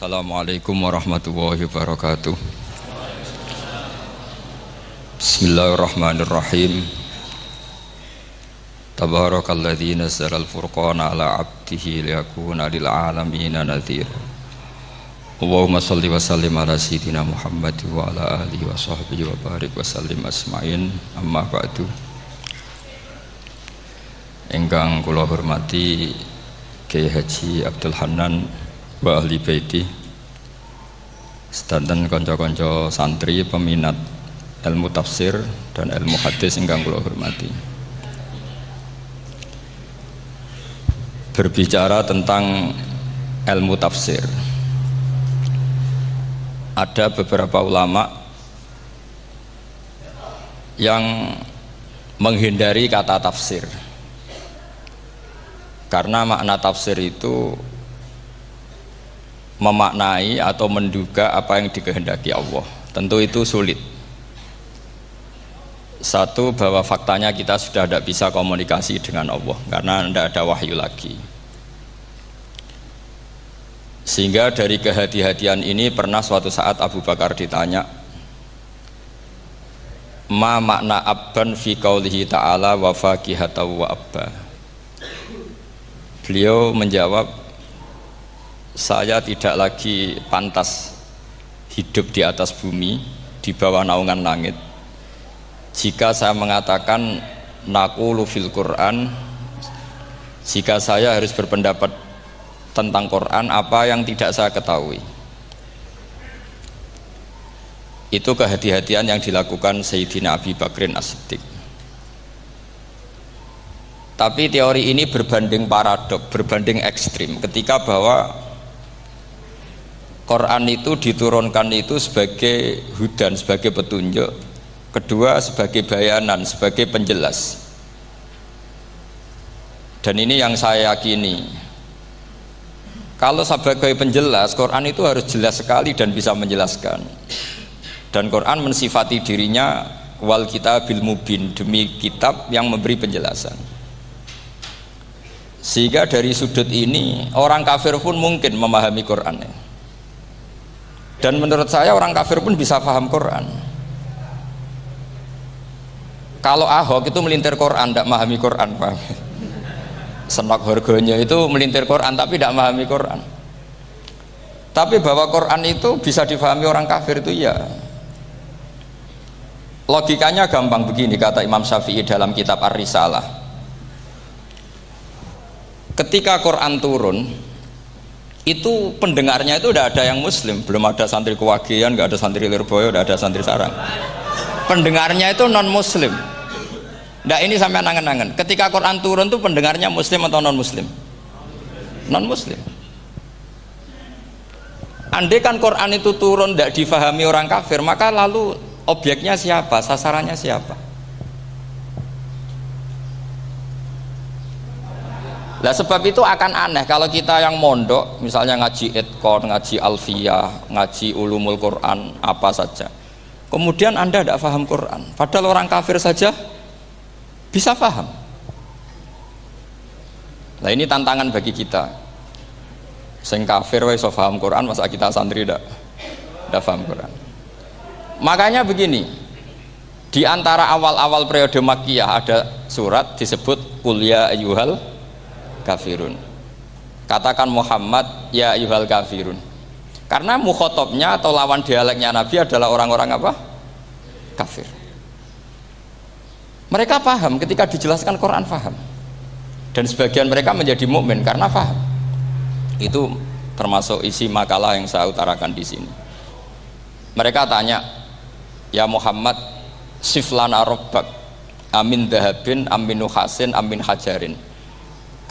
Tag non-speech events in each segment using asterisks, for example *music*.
Assalamualaikum warahmatullahi wabarakatuh. Bismillahirrahmanirrahim. Tabarakalladzi nazzala al-furqana ala 'abdihi liyakuna lil 'alamin nadhir. Allahumma salli wa sallim ala sayyidina Muhammad wa ala alihi wa sahbihi wa barik wa sallim asma'in. Amma ba'du. Engkang kula hormati Kiai Haji Abdul Hanan wa ahli baiti. Sedanten kanca-kanca santri peminat ilmu tafsir dan ilmu hadis ingkang kula hormati. Berbicara tentang ilmu tafsir. Ada beberapa ulama yang menghindari kata tafsir. Karena makna tafsir itu memaknai atau menduga apa yang dikehendaki Allah. Tentu itu sulit. Satu bahwa faktanya kita sudah tidak bisa komunikasi dengan Allah karena tidak ada wahyu lagi. Sehingga dari kehati-hatian ini pernah suatu saat Abu Bakar ditanya, Ma makna abban fi qaulihi ta'ala wa fakihata wa abba. Beliau menjawab, saya tidak lagi pantas hidup di atas bumi di bawah naungan langit. Jika saya mengatakan nakulu fil Quran jika saya harus berpendapat tentang Quran apa yang tidak saya ketahui? Itu kehati-hatian yang dilakukan Sayyidina Abi Bakrin As-Siddiq. Tapi teori ini berbanding paradok, berbanding ekstrim. Ketika bahwa Quran itu diturunkan itu sebagai hudan, sebagai petunjuk. Kedua sebagai bayanan, sebagai penjelas. Dan ini yang saya yakini. Kalau sebagai penjelas, Quran itu harus jelas sekali dan bisa menjelaskan. Dan Quran mensifati dirinya wal kita bil mubin demi kitab yang memberi penjelasan. Sehingga dari sudut ini orang kafir pun mungkin memahami Qurannya dan menurut saya orang kafir pun bisa paham Quran. Kalau Ahok itu melintir Quran tidak memahami Quran paham *laughs* senak harganya itu melintir Quran tapi tidak memahami Quran. Tapi bahwa Quran itu bisa difahami orang kafir itu ya logikanya gampang begini kata Imam Syafi'i dalam kitab Ar-Risalah. Ketika Quran turun itu pendengarnya itu udah ada yang muslim. Belum ada santri kewagian nggak ada santri lirboyo udah ada santri sarang. Pendengarnya itu non muslim nah ini sampai nangan-nangan ketika Quran turun tuh pendengarnya muslim atau non muslim non muslim andai kan Quran itu turun tidak difahami orang kafir maka lalu objeknya siapa? Sasarannya siapa Lah sebab itu akan aneh kalau kita yang mondok, misalnya ngaji etkon, ngaji alfiyah, ngaji ulumul Quran, apa saja. Kemudian Anda tidak paham Quran, padahal orang kafir saja bisa paham. Nah ini tantangan bagi kita. Sing kafir wae paham Quran, masa kita santri tidak tidak paham Quran. Makanya begini, di antara awal-awal periode Makkiyah ada surat disebut kuliah ayuhal kafirun. Katakan Muhammad ya yuhal kafirun. Karena mukhotobnya atau lawan dialeknya Nabi adalah orang-orang apa? kafir. Mereka paham ketika dijelaskan Quran paham. Dan sebagian mereka menjadi mukmin karena paham. Itu termasuk isi makalah yang saya utarakan di sini. Mereka tanya ya Muhammad siflana robbak amin dahabin amin nuhasin amin hajarin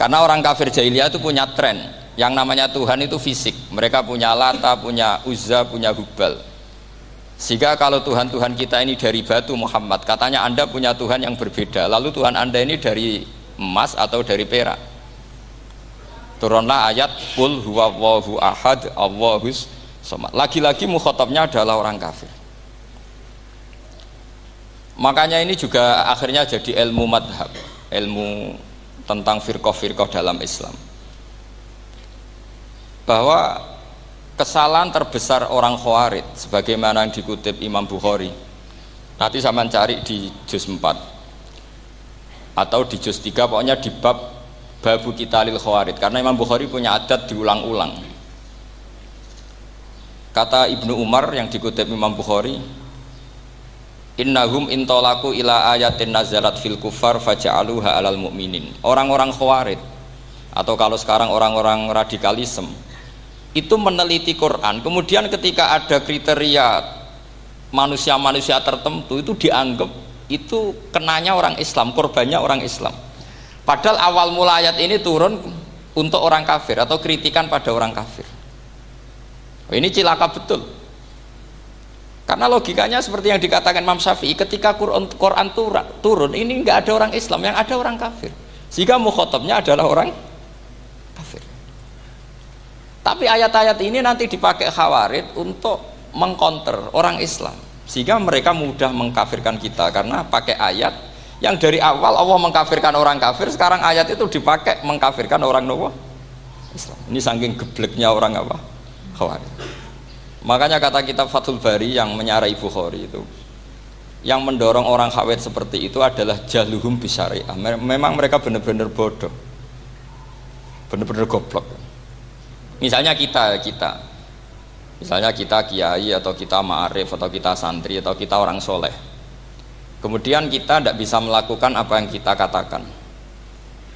karena orang kafir jahiliyah itu punya tren yang namanya Tuhan itu fisik. Mereka punya Lata, punya Uzza, punya Hubal. Sehingga kalau Tuhan-Tuhan kita ini dari batu Muhammad, katanya Anda punya Tuhan yang berbeda. Lalu Tuhan Anda ini dari emas atau dari perak. Turunlah ayat Qul huwallahu ahad Allahus somad. Lagi-lagi mukhotabnya adalah orang kafir. Makanya ini juga akhirnya jadi ilmu madhab, ilmu tentang firqah-firqah dalam Islam. Bahwa kesalahan terbesar orang Khawarij sebagaimana yang dikutip Imam Bukhari nanti sama cari di juz 4 atau di juz 3 pokoknya di bab babu kita lil Khawarij. Karena Imam Bukhari punya adat diulang-ulang. Kata Ibnu Umar yang dikutip Imam Bukhari Innahum intolaku ila ayatin nazalat fil kufar faja'aluha alal mu'minin. Orang-orang Khawarij atau kalau sekarang orang-orang radikalisme itu meneliti Quran. Kemudian ketika ada kriteria manusia-manusia tertentu itu dianggap itu kenanya orang Islam korbannya orang Islam. Padahal awal mula ayat ini turun untuk orang kafir atau kritikan pada orang kafir. Ini cilaka betul karena logikanya seperti yang dikatakan Imam Syafi'i ketika Quran, Quran turun, ini nggak ada orang Islam yang ada orang kafir. Sehingga mukhotabnya adalah orang tapi ayat-ayat ini nanti dipakai khawarid untuk mengkonter orang Islam. Sehingga mereka mudah mengkafirkan kita karena pakai ayat yang dari awal Allah mengkafirkan orang kafir sekarang ayat itu dipakai mengkafirkan orang Nawa Islam. Ini saking gebleknya orang apa? Khawarid makanya kata kita Fathul Bari yang menyarai Bukhari itu yang mendorong orang khawarid seperti itu adalah jaluhum bisyariah memang mereka benar-benar bodoh. Benar-benar goblok. Misalnya kita kita. Misalnya kita kiai atau kita ma'arif atau kita santri atau kita orang soleh. Kemudian kita tidak bisa melakukan apa yang kita katakan.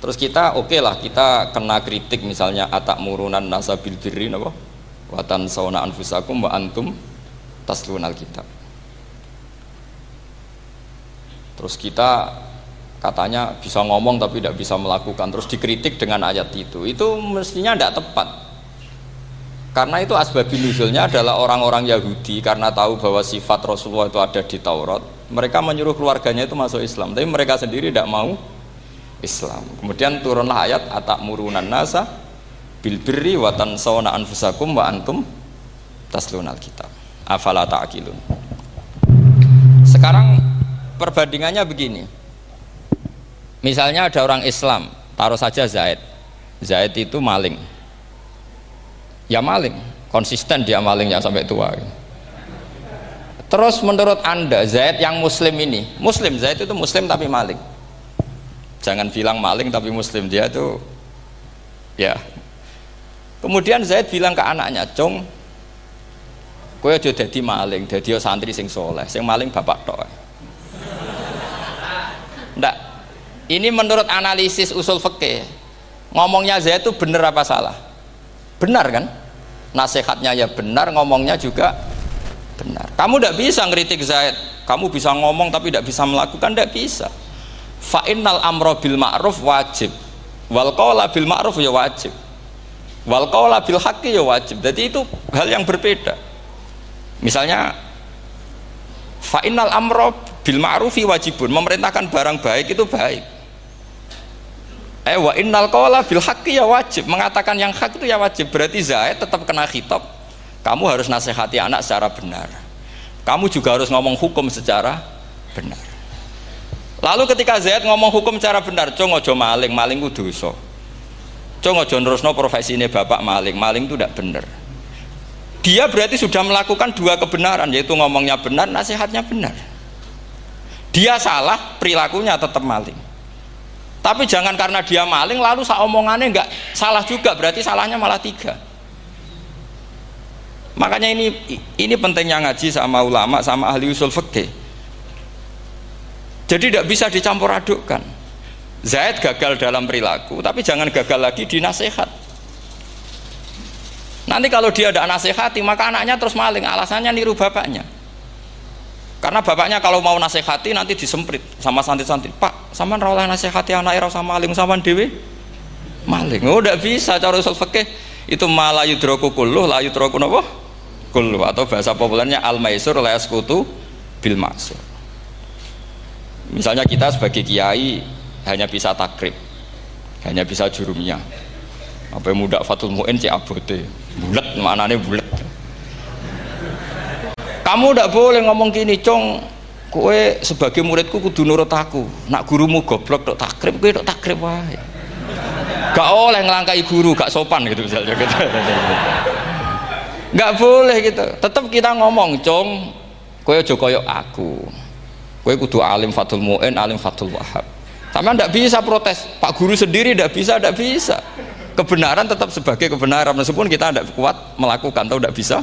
Terus kita oke okay lah kita kena kritik misalnya atak murunan nasabil birri apa watan sauna anfusakum wa antum taslunal kitab. Terus kita katanya bisa ngomong tapi tidak bisa melakukan. Terus dikritik dengan ayat itu. Itu mestinya tidak tepat. Karena itu asbabi nuzulnya adalah orang-orang Yahudi karena tahu bahwa sifat Rasulullah itu ada di Taurat. Mereka menyuruh keluarganya itu masuk Islam, tapi mereka sendiri tidak mau Islam. Kemudian turunlah ayat atak murunan nasa bil birri wa tansawna anfusakum wa antum taslunal kitab. Afala ta'qilun. Sekarang perbandingannya begini. Misalnya ada orang Islam, taruh saja Zaid. Zaid itu maling ya maling konsisten dia malingnya sampai tua terus menurut anda Zaid yang muslim ini muslim Zaid itu muslim tapi maling jangan bilang maling tapi muslim dia itu ya kemudian Zaid bilang ke anaknya Cong kowe aja dadi maling dadi santri sing soleh sing maling bapak tok. Ndak. Ini menurut analisis usul fikih. Ngomongnya Zaid itu benar apa salah? Benar kan? Nasihatnya ya benar ngomongnya juga benar. Kamu tidak bisa ngeritik Zaid. Kamu bisa ngomong tapi tidak bisa melakukan tidak bisa. Fa'innal amro bil ma'ruf wajib. Wal bil ma'ruf ya wajib wal qawla bil haqqi ya wajib jadi itu hal yang berbeda misalnya fa'innal amro bil ma'rufi wajibun memerintahkan barang baik itu baik Eh wa innal qawla bil haqqi ya wajib. Mengatakan yang hak itu ya wajib. Berarti Zaid tetap kena khitab. Kamu harus nasihati anak secara benar. Kamu juga harus ngomong hukum secara benar. Lalu ketika Zaid ngomong hukum secara benar, cung ojo maling, maling itu dosa. Cung ojo nerusno profesi ini bapak maling, maling itu tidak benar. Dia berarti sudah melakukan dua kebenaran, yaitu ngomongnya benar, nasihatnya benar. Dia salah, perilakunya tetap maling. Tapi jangan karena dia maling lalu omongannya nggak salah juga berarti salahnya malah tiga. Makanya ini ini pentingnya ngaji sama ulama sama ahli usul fikih. Jadi tidak bisa dicampur adukkan Zaid gagal dalam perilaku tapi jangan gagal lagi di nasihat nanti kalau dia ada nasihati maka anaknya terus maling. Alasannya niru bapaknya. Karena bapaknya kalau mau nasihati nanti disemprit sama santri-santri. Pak sama rawlah nasihati anak era sama maling sama dewi maling. Oh tidak bisa cara usul itu malah yudroku kulluh la yudroku nopo kulluh atau bahasa populernya al maisur la yaskutu bil maksur misalnya kita sebagai kiai hanya bisa takrib. Hanya bisa jurumnya. Apa yang muda fatul mu'in cek abote. Bulat mana nih bulat kamu tidak boleh ngomong gini cong kue sebagai muridku kudu nurut aku. Nak gurumu goblok dok takrib kue dok takrib wae. Gak oleh ngelangkai guru gak sopan gitu misalnya gitu. Nggak boleh gitu. Tetap kita ngomong cong kowe aja koyo aku. Kowe kudu alim fatul mu'in alim fatul wahab sama ndak bisa protes. Pak guru sendiri ndak bisa ndak bisa. Kebenaran tetap sebagai kebenaran. Meskipun kita tidak kuat melakukan atau tidak bisa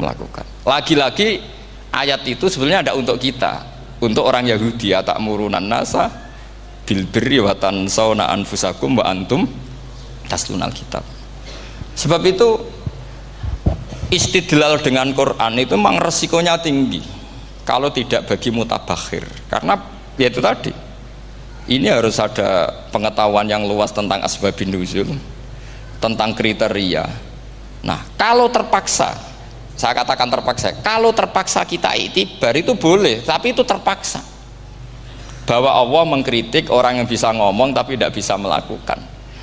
melakukan. Lagi-lagi ayat itu sebenarnya ada untuk kita. Untuk orang Yahudi ya tak murunan nasa bil birri wa tansawna anfusakum wa antum taslunal kitab. Sebab itu istidlal dengan Quran itu memang resikonya tinggi. Kalau tidak bagi mutabakhir karena ya itu tadi ini harus ada pengetahuan yang luas tentang asbabin nuzul tentang kriteria. Nah kalau terpaksa saya katakan terpaksa kalau terpaksa kita itibar itu boleh tapi itu terpaksa. Bahwa Allah mengkritik orang yang bisa ngomong tapi tidak bisa melakukan.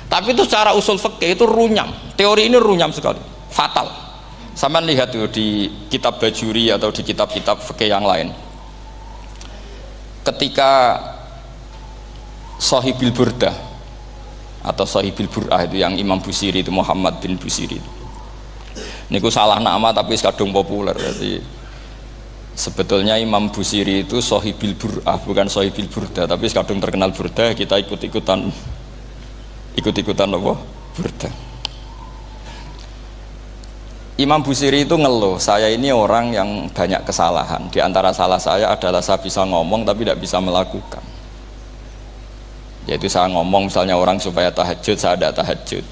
Tapi itu secara usul fikih itu runyam. Teori ini runyam sekali. Fatal. Sama lihat tuh di kitab Bajuri atau di kitab-kitab fikih yang lain. Ketika Sohibil Burdah atau Sohibil Bur'ah itu yang Imam Busiri itu Muhammad bin Busiri itu. Niku salah nama tapi kadung populer jadi sebetulnya Imam Busiri itu Sohibil Bur'ah bukan Sohibil Burdah tapi kadung terkenal Burdah kita ikut-ikutan ikut-ikutan apa? Burdah Imam Busiri itu ngeluh, saya ini orang yang banyak kesalahan. Di antara salah saya adalah saya bisa ngomong tapi tidak bisa melakukan. Yaitu saya ngomong misalnya orang supaya tahajud, saya tidak tahajud.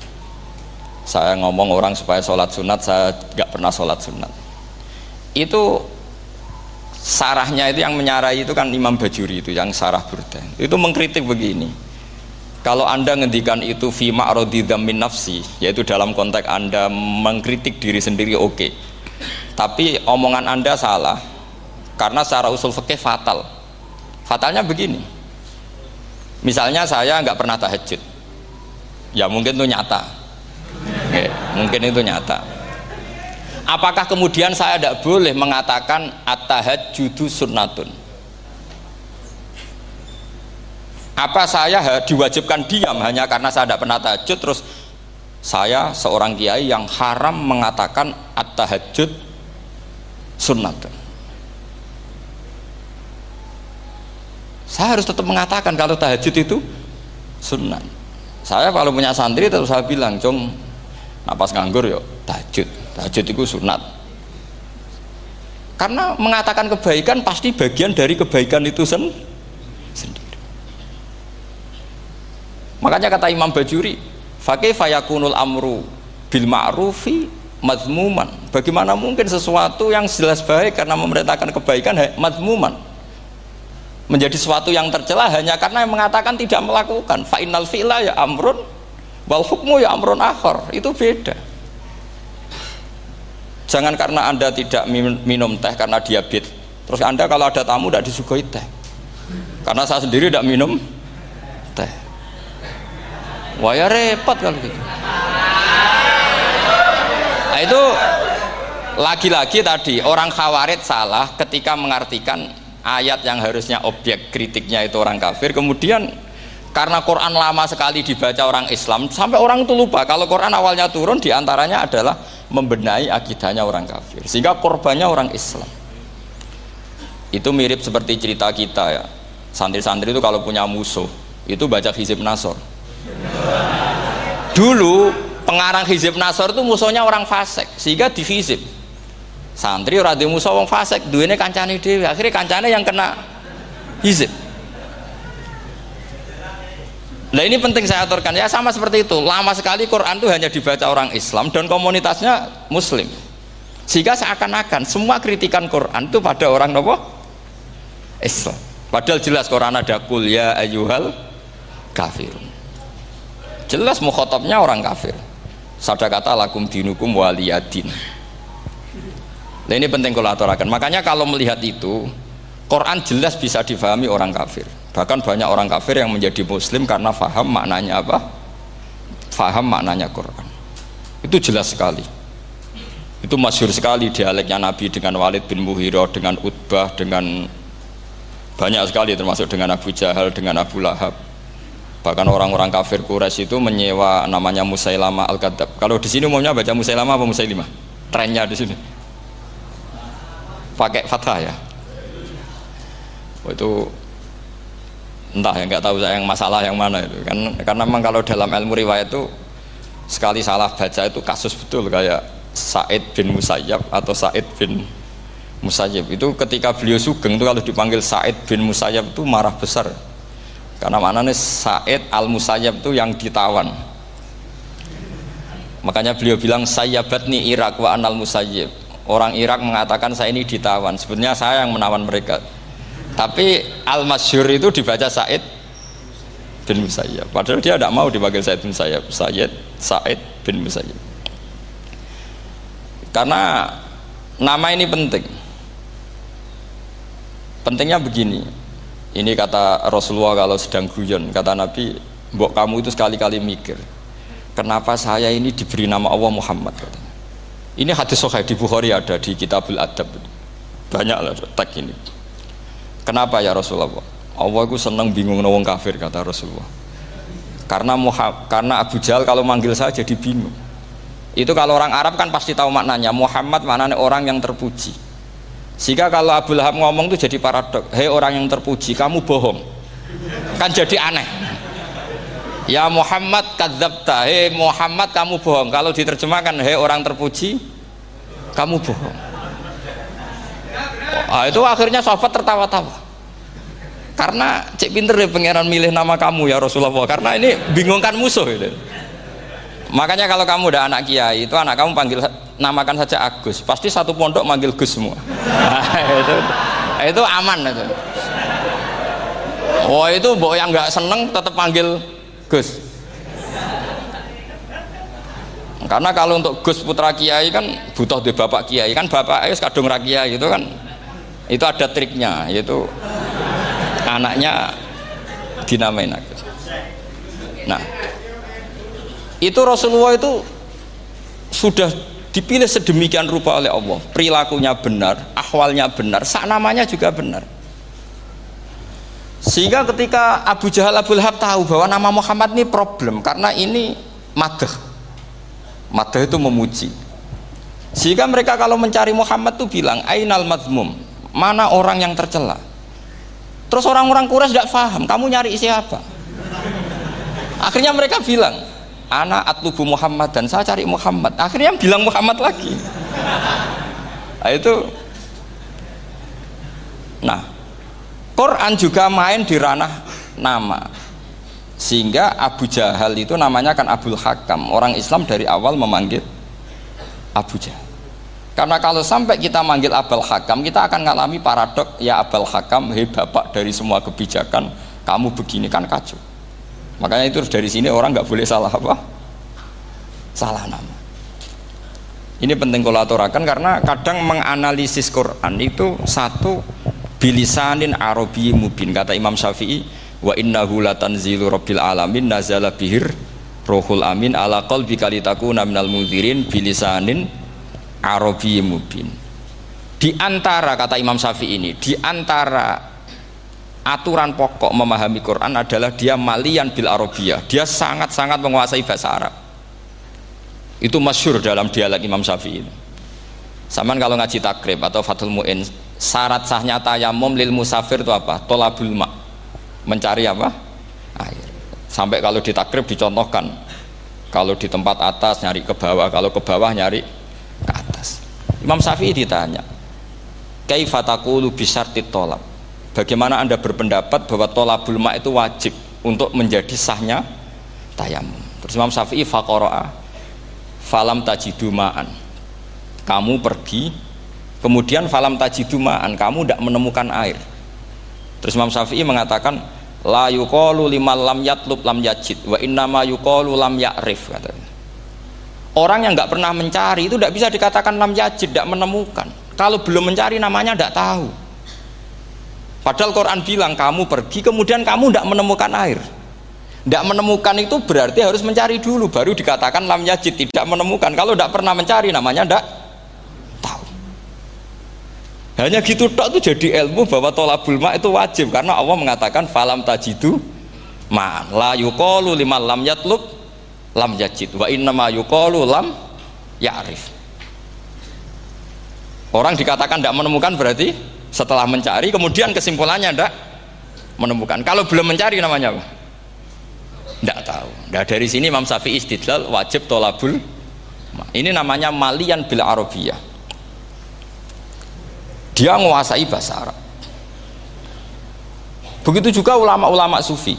Saya ngomong orang supaya sholat sunat, saya nggak pernah sholat sunat. Itu sarahnya itu yang menyarai itu kan Imam Bajuri itu yang sarah burda. Itu mengkritik begini kalau Anda ngendikan itu fi ma'radidham min nafsi, yaitu dalam konteks Anda mengkritik diri sendiri oke. Okay. Tapi omongan Anda salah karena secara usul fikih fatal. Fatalnya begini. Misalnya saya nggak pernah tahajud. Ya mungkin itu nyata. Okay, mungkin itu nyata. Apakah kemudian saya tidak boleh mengatakan at-tahajjudu sunnatun? apa saya diwajibkan diam hanya karena saya tidak pernah tahajud terus saya seorang kiai yang haram mengatakan at-tahajud sunnah saya harus tetap mengatakan kalau tahajud itu sunnah. Saya kalau punya santri terus saya bilang cung napas nganggur yuk tahajud. Tahajud itu sunat karena mengatakan kebaikan pasti bagian dari kebaikan itu sendiri. Makanya kata Imam Bajuri fakih fayakunul amru bil ma'rufi mazmuman bagaimana mungkin sesuatu yang jelas baik karena memerintahkan kebaikan mazmuman menjadi sesuatu yang tercela hanya karena yang mengatakan tidak melakukan. Fa'inal fi'la ya amrun wal hukmu ya amrun akhor itu beda. Jangan karena anda tidak minum teh karena diabetes. Terus anda kalau ada tamu tidak disuguhi teh. Karena saya sendiri tidak minum teh. Wah ya repot kalau gitu. Nah itu lagi-lagi tadi orang khawarid salah ketika mengartikan ayat yang harusnya objek kritiknya itu orang kafir. Kemudian karena Quran lama sekali dibaca orang Islam sampai orang itu lupa kalau Quran awalnya turun di antaranya adalah membenahi akidahnya orang kafir sehingga korbannya orang Islam. Itu mirip seperti cerita kita ya. Santri-santri itu kalau punya musuh itu baca hizib nasor dulu pengarang hizib nasor itu musuhnya orang fasik sehingga dihizib santri ora musuh orang fasik duene kancane dhewe. Akhirnya kancane yang kena hizib Nah ini penting saya aturkan. Ya sama seperti itu. Lama sekali Quran itu hanya dibaca orang Islam dan komunitasnya Muslim. Sehingga seakan-akan semua kritikan Quran itu pada orang nopo Islam. Padahal jelas Quran ada kuliah ayuhal kafirun. Jelas mukhotobnya orang kafir. Sabda kata lakum dinukum waliyadin nah ini penting kalau aturakan. Makanya kalau melihat itu Quran jelas bisa difahami orang kafir. Bahkan banyak orang kafir yang menjadi muslim karena faham maknanya apa? Faham maknanya Quran. Itu jelas sekali. Itu masyur sekali dialeknya Nabi dengan Walid bin Muhiro dengan Utbah dengan banyak sekali termasuk dengan Abu Jahal dengan Abu Lahab. Bahkan orang-orang kafir Quraisy itu menyewa namanya Musailama al-Kadzab. Kalau di sini umumnya baca Musailama apa Musailimah? Trennya di sini pakai fathah ya. Oh, itu entah ya nggak tahu saya yang masalah yang mana itu. Kan karena memang kalau dalam ilmu riwayat itu sekali salah baca itu kasus betul kayak Said bin Musayyab atau Said bin Musayyab itu ketika beliau sugeng itu kalau dipanggil Said bin Musayyab itu marah besar. Karena mana nih Said al Musayyab itu yang ditawan. Makanya beliau bilang saya nih Irak wa anal Musayyab orang Irak mengatakan saya ini ditawan. Sebenarnya saya yang menawan mereka. Tapi al masyur itu dibaca Said bin Musayyab. Padahal dia tidak mau dipanggil Said bin Musayyab. Said Said bin Musayyab. Karena nama ini penting. Pentingnya begini. Ini kata Rasulullah kalau sedang guyon. Kata Nabi mbok kamu itu sekali-kali mikir kenapa saya ini diberi nama Allah Muhammad? katanya. Ini hadis sahih di Bukhari ada di Kitabul Adab banyak lah tag ini Kenapa ya Rasulullah? Allah itu senang bingung nawang kafir kata Rasulullah. Karena Muhammad, karena Abu Jahal kalau manggil saya jadi bingung. Itu kalau orang Arab kan pasti tahu maknanya. Muhammad maknanya orang yang terpuji. Sehingga kalau Abu Lahab ngomong itu jadi paradok. Hei orang yang terpuji, kamu bohong. Kan jadi aneh. Ya Muhammad kadzabta. Hei Muhammad kamu bohong. Kalau diterjemahkan hei orang terpuji, kamu bohong. Ah, itu akhirnya sahabat tertawa-tawa. Karena cek pinter deh pangeran milih nama kamu ya Rasulullah. Karena ini bingungkan musuh itu. Makanya kalau kamu udah anak kiai itu anak kamu panggil namakan saja Agus. Pasti satu pondok manggil Gus semua. *laughs* Itu itu aman itu. Oh itu boh yang nggak seneng tetap panggil Gus. Karena kalau untuk Gus putra kiai kan butuh di bapak kiai. Kan bapak es kadung rakyat gitu kan. Itu ada triknya yaitu anaknya dinamain Agus nah itu Rasulullah itu sudah dipilih sedemikian rupa oleh Allah. Perilakunya benar ahwalnya benar sak namanya juga benar sehingga ketika Abu Jahal Abu Lahab tahu bahwa nama Muhammad ini problem karena ini madah madah itu memuji. Sehingga mereka kalau mencari Muhammad tuh bilang ainal madmum mana orang yang tercela? Terus orang-orang Quraisy tidak paham kamu nyari siapa? Akhirnya mereka bilang anak atlubu Muhammad dan saya cari Muhammad. Akhirnya bilang Muhammad lagi. Nah, itu. Nah Quran juga main di ranah nama sehingga Abu Jahal itu namanya kan Abdul Hakam orang Islam dari awal memanggil Abu Jahal karena kalau sampai kita manggil Abel Hakam, kita akan mengalami paradok, ya Abel Hakam, hei bapak dari semua kebijakan, kamu begini kan kacau. Makanya itu dari sini orang nggak boleh salah apa? Salah nama. Ini penting kalau aturakan karena kadang menganalisis Quran itu satu bilisanin arabi mubin. Kata Imam Syafi'i wa innahu latanzilu rabbil alamin nazala bihir rohul amin ala qalbi kalitakuna minal mudhirin bilisanin Arabi mubin. Di antara kata Imam Syafi'i ini di antara aturan pokok memahami Quran adalah dia malian bil Arabiyah dia sangat-sangat menguasai bahasa Arab. Itu masyur dalam dialek Imam Syafi'i Saman kalau ngaji takrib atau fatul mu'in syarat sahnya tayamum lil musafir itu apa? tolabul ma. Mencari apa? air. Sampai kalau di takrib dicontohkan. Kalau di tempat atas nyari ke bawah kalau ke bawah nyari ke atas. Imam Syafi'i ditanya kaifatakulu bisarti tolab? Bagaimana anda berpendapat bahwa tolabul ma itu wajib untuk menjadi sahnya tayamum? Terus Imam Syafi'i faqara'a falam tajidu ma'an. Kamu pergi kemudian falam tajidu ma'an kamu tidak menemukan air terus Imam Syafi'i mengatakan la yuqalu liman lam yatlub lam yajid wa innama yuqalu lam ya'rif katanya Orang yang nggak pernah mencari itu tidak bisa dikatakan lam yajid, tidak menemukan. Kalau belum mencari namanya tidak tahu. Padahal Quran bilang kamu pergi kemudian kamu tidak menemukan air. Tidak menemukan itu berarti harus mencari dulu baru dikatakan lam yajid tidak menemukan. Kalau tidak pernah mencari namanya tidak. Hanya gitu tok itu jadi ilmu bahwa tolabul ma itu wajib karena Allah mengatakan falam tajidu ma la yuqalu liman lam yatlub lam yajid wa inna ma yuqalu lam ya'rif Orang dikatakan tidak menemukan berarti setelah mencari kemudian kesimpulannya tidak menemukan. Kalau belum mencari namanya apa? Tidak tahu. Nah, dari sini Imam Syafi'i istidlal wajib tolabul. Ini namanya malian bil arabiyah. Dia menguasai bahasa Arab. Begitu juga ulama-ulama sufi.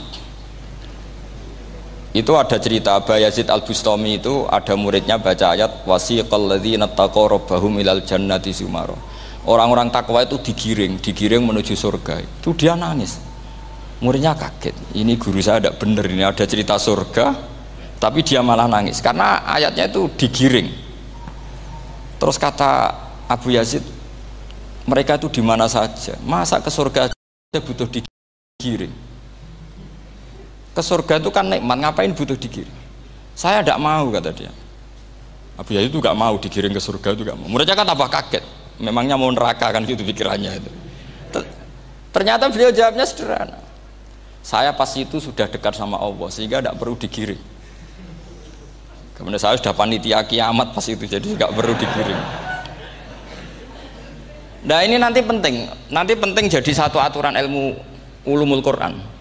Itu ada cerita Bayazid Al-Bustami itu ada muridnya baca ayat ilal jannati sumara. Orang-orang takwa itu digiring, digiring menuju surga. Itu dia nangis. Muridnya kaget. Ini guru saya tidak benar ini ada cerita surga, tapi dia malah nangis karena ayatnya itu digiring. Terus kata Abu Yazid, mereka itu di mana saja. Masa ke surga aja butuh digiring? ke surga itu kan nikmat ngapain butuh digiring saya tidak mau kata dia. Abu Yazid itu gak mau digiring ke surga itu gak mau. Muridnya kan tambah kaget. Memangnya mau neraka kan gitu pikirannya itu. Ternyata beliau jawabnya sederhana. Saya pas itu sudah dekat sama Allah sehingga tidak perlu digiring kemudian saya sudah panitia kiamat pas itu jadi nggak perlu digiring nah ini nanti penting nanti penting jadi satu aturan ilmu ulumul Quran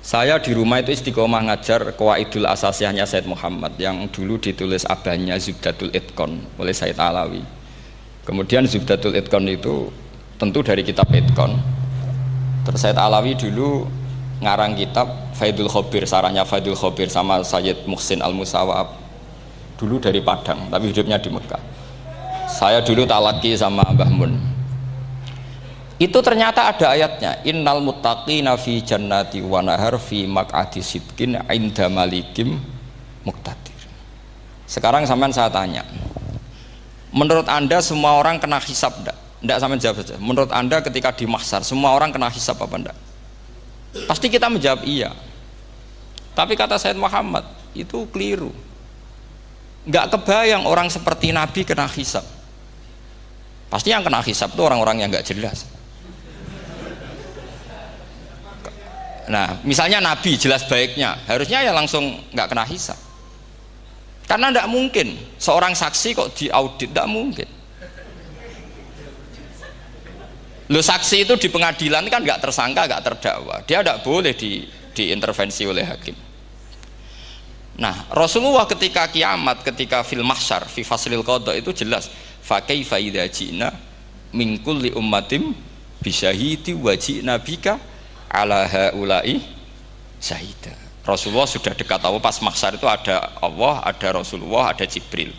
saya di rumah itu istiqomah ngajar Qawaidul Asasiyahnya Said Muhammad yang dulu ditulis abahnya Zubdatul Itqon oleh Said Alawi. Kemudian Zubdatul Itqon itu tentu dari kitab Itqon. Terus Said Alawi dulu ngarang kitab Faidul Khobir, sarannya Faidul Khobir sama Sayyid Muhsin Al-Musawab. Dulu dari Padang, tapi hidupnya di Mekah. Saya dulu talaki sama Mbah Mun. Itu ternyata ada ayatnya. Innal muttaqina fi jannati wa nahar fi maq'adi sidqin inda malikim muqtadir. Sekarang sampean saya tanya menurut anda semua orang kena hisap enggak? enggak sampean jawab saja. Menurut anda ketika di mahsar semua orang kena hisap apa enggak? pasti kita menjawab iya. Tapi kata Said Muhammad itu keliru. Enggak kebayang orang seperti Nabi kena hisap pasti yang kena hisap itu orang-orang yang enggak jelas Nah, misalnya Nabi jelas baiknya, harusnya ya langsung nggak kena hisap. Karena tidak mungkin seorang saksi kok diaudit, tidak mungkin. Lo saksi itu di pengadilan kan nggak tersangka, nggak terdakwa, dia tidak boleh di, diintervensi oleh hakim. Nah, Rasulullah ketika kiamat, ketika fil mahsyar, fi faslil qadha itu jelas, fa kaifa idza ji'na min kulli ummatin bisyahidi wa ji'na bika ala haulai syahida. Rasulullah sudah dekat Allah pas maksar itu ada Allah ada Rasulullah ada Jibril.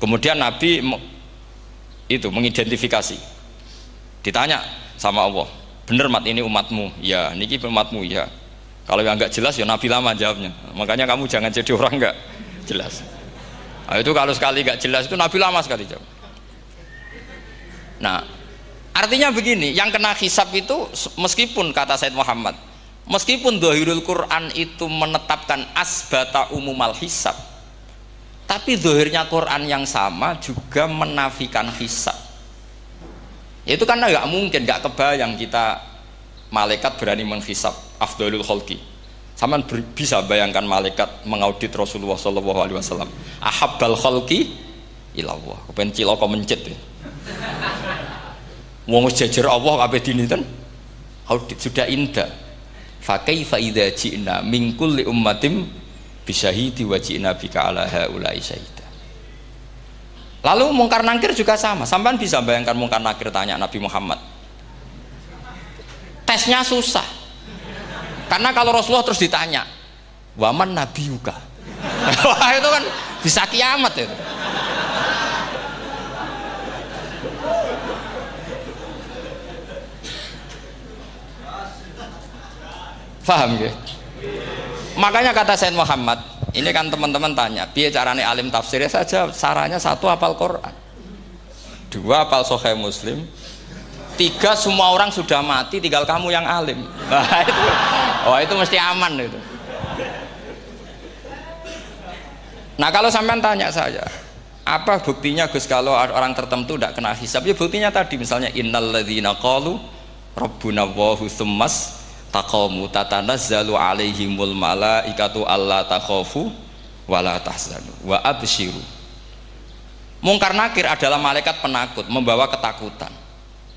Kemudian Nabi itu mengidentifikasi. Ditanya sama Allah bener mat ini umatmu? Ya niki umatmu ya. Kalau yang nggak jelas ya Nabi lama jawabnya. Makanya kamu jangan jadi orang nggak jelas. Nah, itu kalau sekali nggak jelas itu Nabi lama sekali jawab nah Artinya begini, yang kena hisap itu meskipun kata Said Muhammad, meskipun dohirul Quran itu menetapkan asbata umumal hisap, tapi dohirnya Quran yang sama juga menafikan hisap. Itu karena nggak mungkin, nggak kebayang kita malaikat berani menghisap afdolul kholki. Sama bisa bayangkan malaikat mengaudit Rasulullah Shallallahu Alaihi Wasallam. Ahabbal kholki ilallah. Kepen ciloko mencet ya. Wong jajar Allah kabeh dinten audit sudah indah. Fa kaifa idza ji'na min kulli ummatin bisyahidi wa ji'na bika ala haula'i syahida. Lalu mungkar nangkir juga sama. Sampai bisa bayangkan mungkar nangkir tanya Nabi Muhammad. Tesnya susah. Karena kalau Rasulullah terus ditanya, "Waman nabiyuka?" *laughs* Wah, itu kan bisa kiamat itu. Paham ya? Makanya kata Said Muhammad, ini kan teman-teman tanya, biar carane alim tafsirnya saja, sarannya satu apal Quran, dua apal Sahih Muslim, tiga semua orang sudah mati, tinggal kamu yang alim. *laughs* Nah, itu, oh itu mesti aman itu. Nah kalau sampean tanya saya, apa buktinya Gus kalau orang tertentu tidak kena hisab? Ya buktinya tadi misalnya innalladzina qalu rabbuna Allahu tsummas taqamu tatanazzalu alaihimul malaikatu alla takhafu wala tahzanu wa abshiru Mungkar nakir adalah malaikat penakut, membawa ketakutan.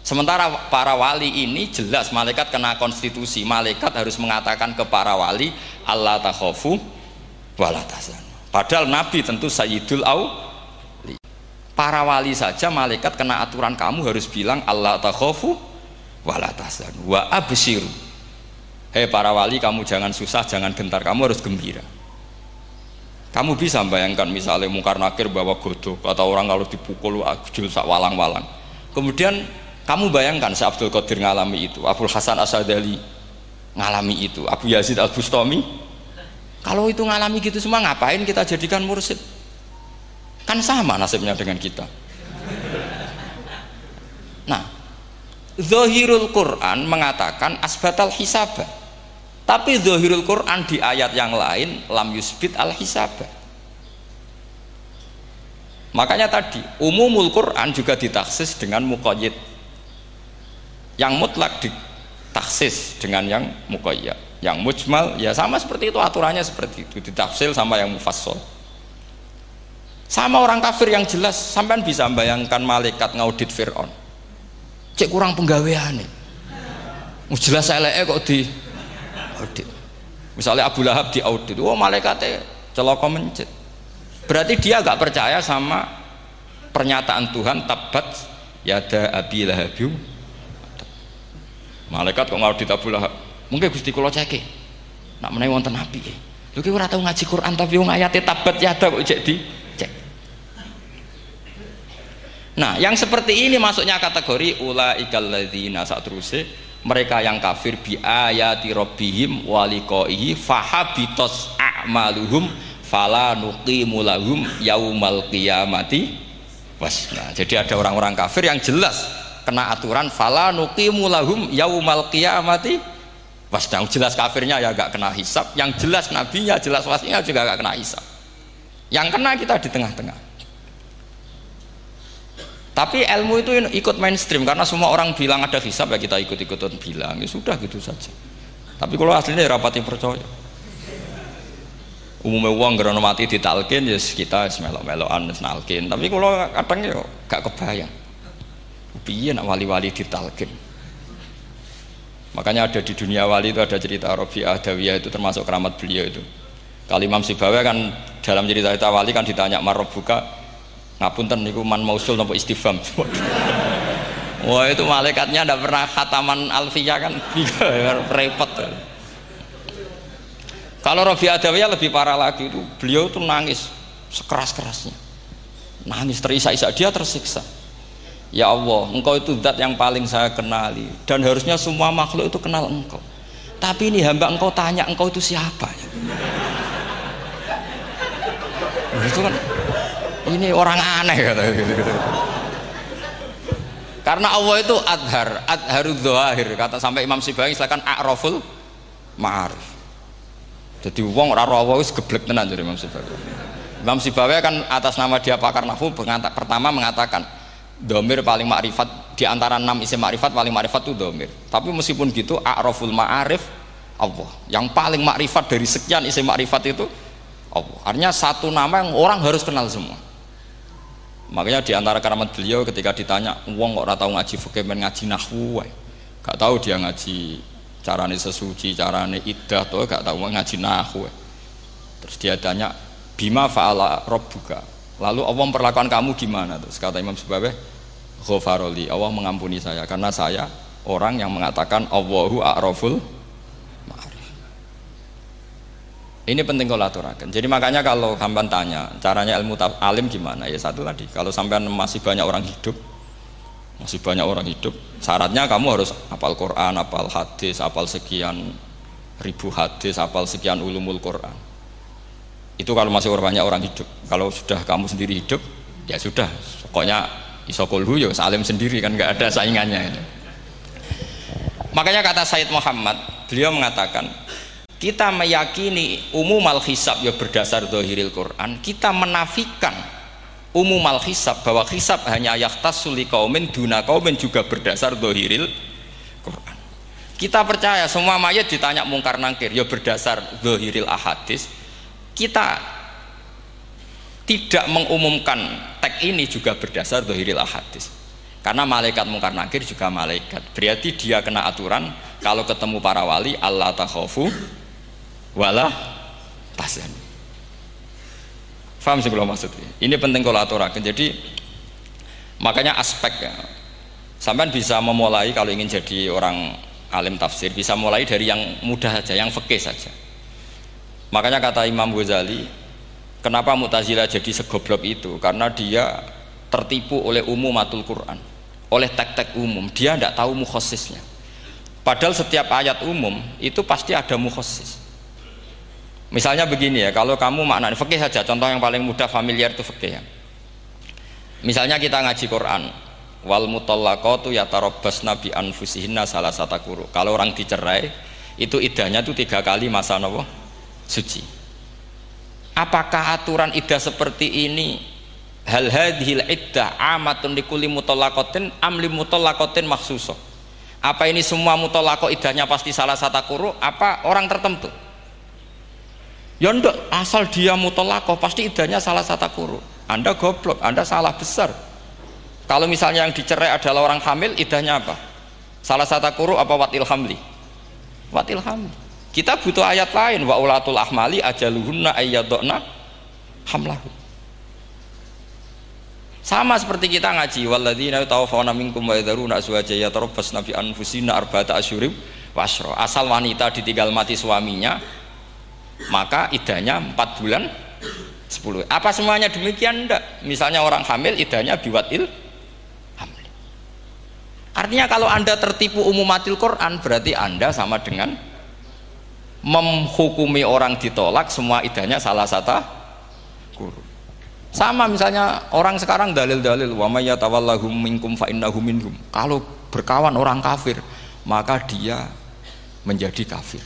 Sementara para wali ini jelas malaikat kena konstitusi. Malaikat harus mengatakan ke para wali Allah takhofu walatasan. Padahal Nabi tentu Sayyidul Auli. Para wali saja malaikat kena aturan kamu harus bilang Allah takhofu walatasan wa absiru. Hei para wali kamu jangan susah, jangan gentar, kamu harus gembira. Kamu bisa bayangkan misalnya mungkar nakir bawa godok atau orang kalau dipukul sak walang-walang. Kemudian kamu bayangkan si Abdul Qadir ngalami itu, Abdul Hasan Asadali ngalami itu, Abu Yazid Al Bustami. Kalau itu ngalami gitu semua ngapain kita jadikan mursid? Kan sama nasibnya dengan kita. Nah, Zohirul Quran mengatakan asbatal hisabah. Tapi Zohirul Quran di ayat yang lain lam yusbit al hisabah. Makanya tadi umumul Quran juga ditaksis dengan muqayyid yang mutlak ditaksis dengan yang mukoyya yang mujmal ya sama seperti itu aturannya seperti itu. Ditafsil sama yang mufassal. Sama orang kafir yang jelas sampai bisa bayangkan malaikat ngaudit Fir'aun. Cek kurang penggawean nih jelas kok di audit. Misalnya Abu Lahab di audit oh malaikatnya celoko mencet. Berarti dia gak percaya sama pernyataan Tuhan tabat yada abi lahabiu malaikat kok ngaudit Abu Lahab? Mungkin Gusti kula ceke nak menawi wonten api lho ki ora tau ngaji Quran tapi wong ayate tabat yada kok cek di cek. Nah yang seperti ini masuknya kategori ulaikal ladzina saat terusnya mereka yang kafir bi ayati rabbihim waliqaihi fahabitos a'maluhum fala nuqimu lahum yaumal qiyamati wasna jadi ada orang-orang kafir yang jelas kena aturan fala nuqimu lahum yaumal qiyamati wasdang jelas kafirnya ya gak kena hisap yang jelas nabinya jelas wasinya juga gak kena hisap yang kena kita di tengah-tengah tapi ilmu itu ikut mainstream karena semua orang bilang ada hisap ya kita ikut-ikutan bilang ya sudah gitu saja. Tapi kalau aslinya ya rapati percaya. Umumnya uang gerono mati ditalkin ya kita melok-melokan nalkin. Tapi kalau kadang ya gak kebayang. Piye nak wali-wali ditalkin? Makanya ada di dunia wali itu ada cerita Robi Adawiyah itu termasuk keramat beliau itu. Kali Imam Sibawa kan dalam cerita cerita wali kan ditanya buka ngapunten niku man mausul nopo istifham wah itu malaikatnya tidak pernah khataman alfiyah kan? *laughs* Repot. Kalau Robi Adawiyah lebih parah lagi itu beliau itu nangis sekeras-kerasnya. Nangis terisak-isak. Dia tersiksa. Ya Allah, engkau itu zat yang paling saya kenali. Dan harusnya semua makhluk itu kenal engkau. Tapi ini hamba engkau tanya engkau itu siapa? *laughs* Nah, itu kan ini orang aneh kata gitu. Karena Allah itu adhar, adharud doahir kata sampai Imam Sibawi silakan a'raful ma'arif. Jadi wong ora Allah wis geblek tenan dari Imam Sibawi. Imam Sibawi kan atas nama dia pakar nahwu pertama mengatakan domir paling makrifat di antara enam isim makrifat paling makrifat itu domir tapi meskipun gitu a'raful ma'arif Allah yang paling makrifat dari sekian isim makrifat itu Allah artinya satu nama yang orang harus kenal semua makanya di antara keramat beliau ketika ditanya wong kok tahu ngaji fikih ngaji nahwu? Gak tahu dia ngaji carane sesuci carane idah tuh gak tahu ngaji nahwu terus dia tanya bima fa'ala rabbuka? Lalu Allah memperlakukan kamu gimana? Terus kata Imam Subabeh, Ghofaroli, Allah mengampuni saya karena saya orang yang mengatakan Allahu a'raful ma'arif. Ini penting kalau aturakan. Jadi makanya kalau hamban tanya, caranya ilmu alim gimana? Ya satu tadi, kalau sampai masih banyak orang hidup, masih banyak orang hidup, syaratnya kamu harus hafal Quran, hafal hadis, hafal sekian ribu hadis, hafal sekian ulumul Quran. Itu kalau masih banyak orang hidup. Kalau sudah kamu sendiri hidup ya sudah. Pokoknya isokulhu ya salim sendiri kan nggak ada saingannya makanya kata Said Muhammad beliau mengatakan kita meyakini umum al hisab ya berdasar dohiril Quran. Kita menafikan umum al hisab bahwa hisab hanya yaktas suli kaumin duna kaumin juga berdasar dohiril Quran. Kita percaya semua mayat ditanya mungkar nangkir ya berdasar dohiril ahadis. Kita tidak mengumumkan teks ini juga berdasar dohiril hadis karena malaikat mungkar nakir juga malaikat. Berarti dia kena aturan kalau ketemu para wali Allah takhofu wala tasan Faham sih belum maksudnya? Ini penting kalau aturakan. Jadi makanya aspek ya. Sampai bisa memulai kalau ingin jadi orang alim tafsir bisa mulai dari yang mudah saja, yang fikih saja. Makanya kata Imam Ghazali, kenapa Mu'tazilah jadi segoblok itu? Karena dia tertipu oleh umum matul Quran, oleh tek-tek umum. Dia tidak tahu mukhosisnya. Padahal setiap ayat umum itu pasti ada mukhosis. Misalnya begini ya, kalau kamu maknanya fikih saja, contoh yang paling mudah familiar itu fikih ya. Misalnya kita ngaji Quran, wal mutallaqatu yatarabbasna bi anfusihinna salah kuru. Kalau orang dicerai, itu idahnya itu tiga kali masa nopo suci. Apakah aturan idah seperti ini hal hadhil iddah amatun likuli mutallaqatin amli mutallaqatin maksusoh apa ini semua mutallaqah idahnya pasti salah kuru? apa orang tertentu ya enggak asal dia mutolakoh pasti idahnya salah satu kuru anda goblok anda salah besar. Kalau misalnya yang dicerai adalah orang hamil idahnya apa? Salah satu kuru apa watil hamli? Watil hamli. Kita butuh ayat lain. Wa ulatul ahmali ajaluhunna ayyadokna hamlahu. Sama seperti kita ngaji walladzina tawafawna minkum wa yadharuna azwaja yatarabbasna bi anfusina arba'ata asyurim wasro asal wanita ditinggal mati suaminya maka idahnya 4 bulan 10 apa semuanya demikian? Enggak. Misalnya orang hamil idahnya biwatil hamil. Artinya kalau anda tertipu umumatil Quran berarti anda sama dengan menghukumi orang ditolak semua idahnya salah satu guru. Sama misalnya orang sekarang dalil-dalil wa minkum fa innahu kalau berkawan orang kafir maka dia menjadi kafir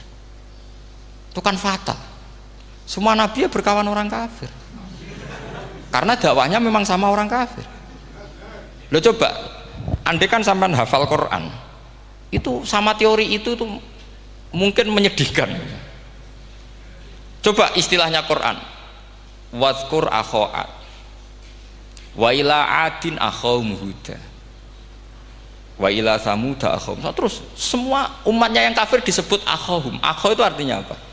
itu kan fatal. Semua nabi ya berkawan orang kafir. Karena dakwahnya memang sama orang kafir. Lo coba andai kan sampai hafal Quran itu sama teori itu tuh mungkin menyedihkan. Coba istilahnya Quran. Wadkur akhoat wa ila adin akhawum huda. Wa ila samuda akhawum terus semua umatnya yang kafir disebut akhawum akhaw itu artinya apa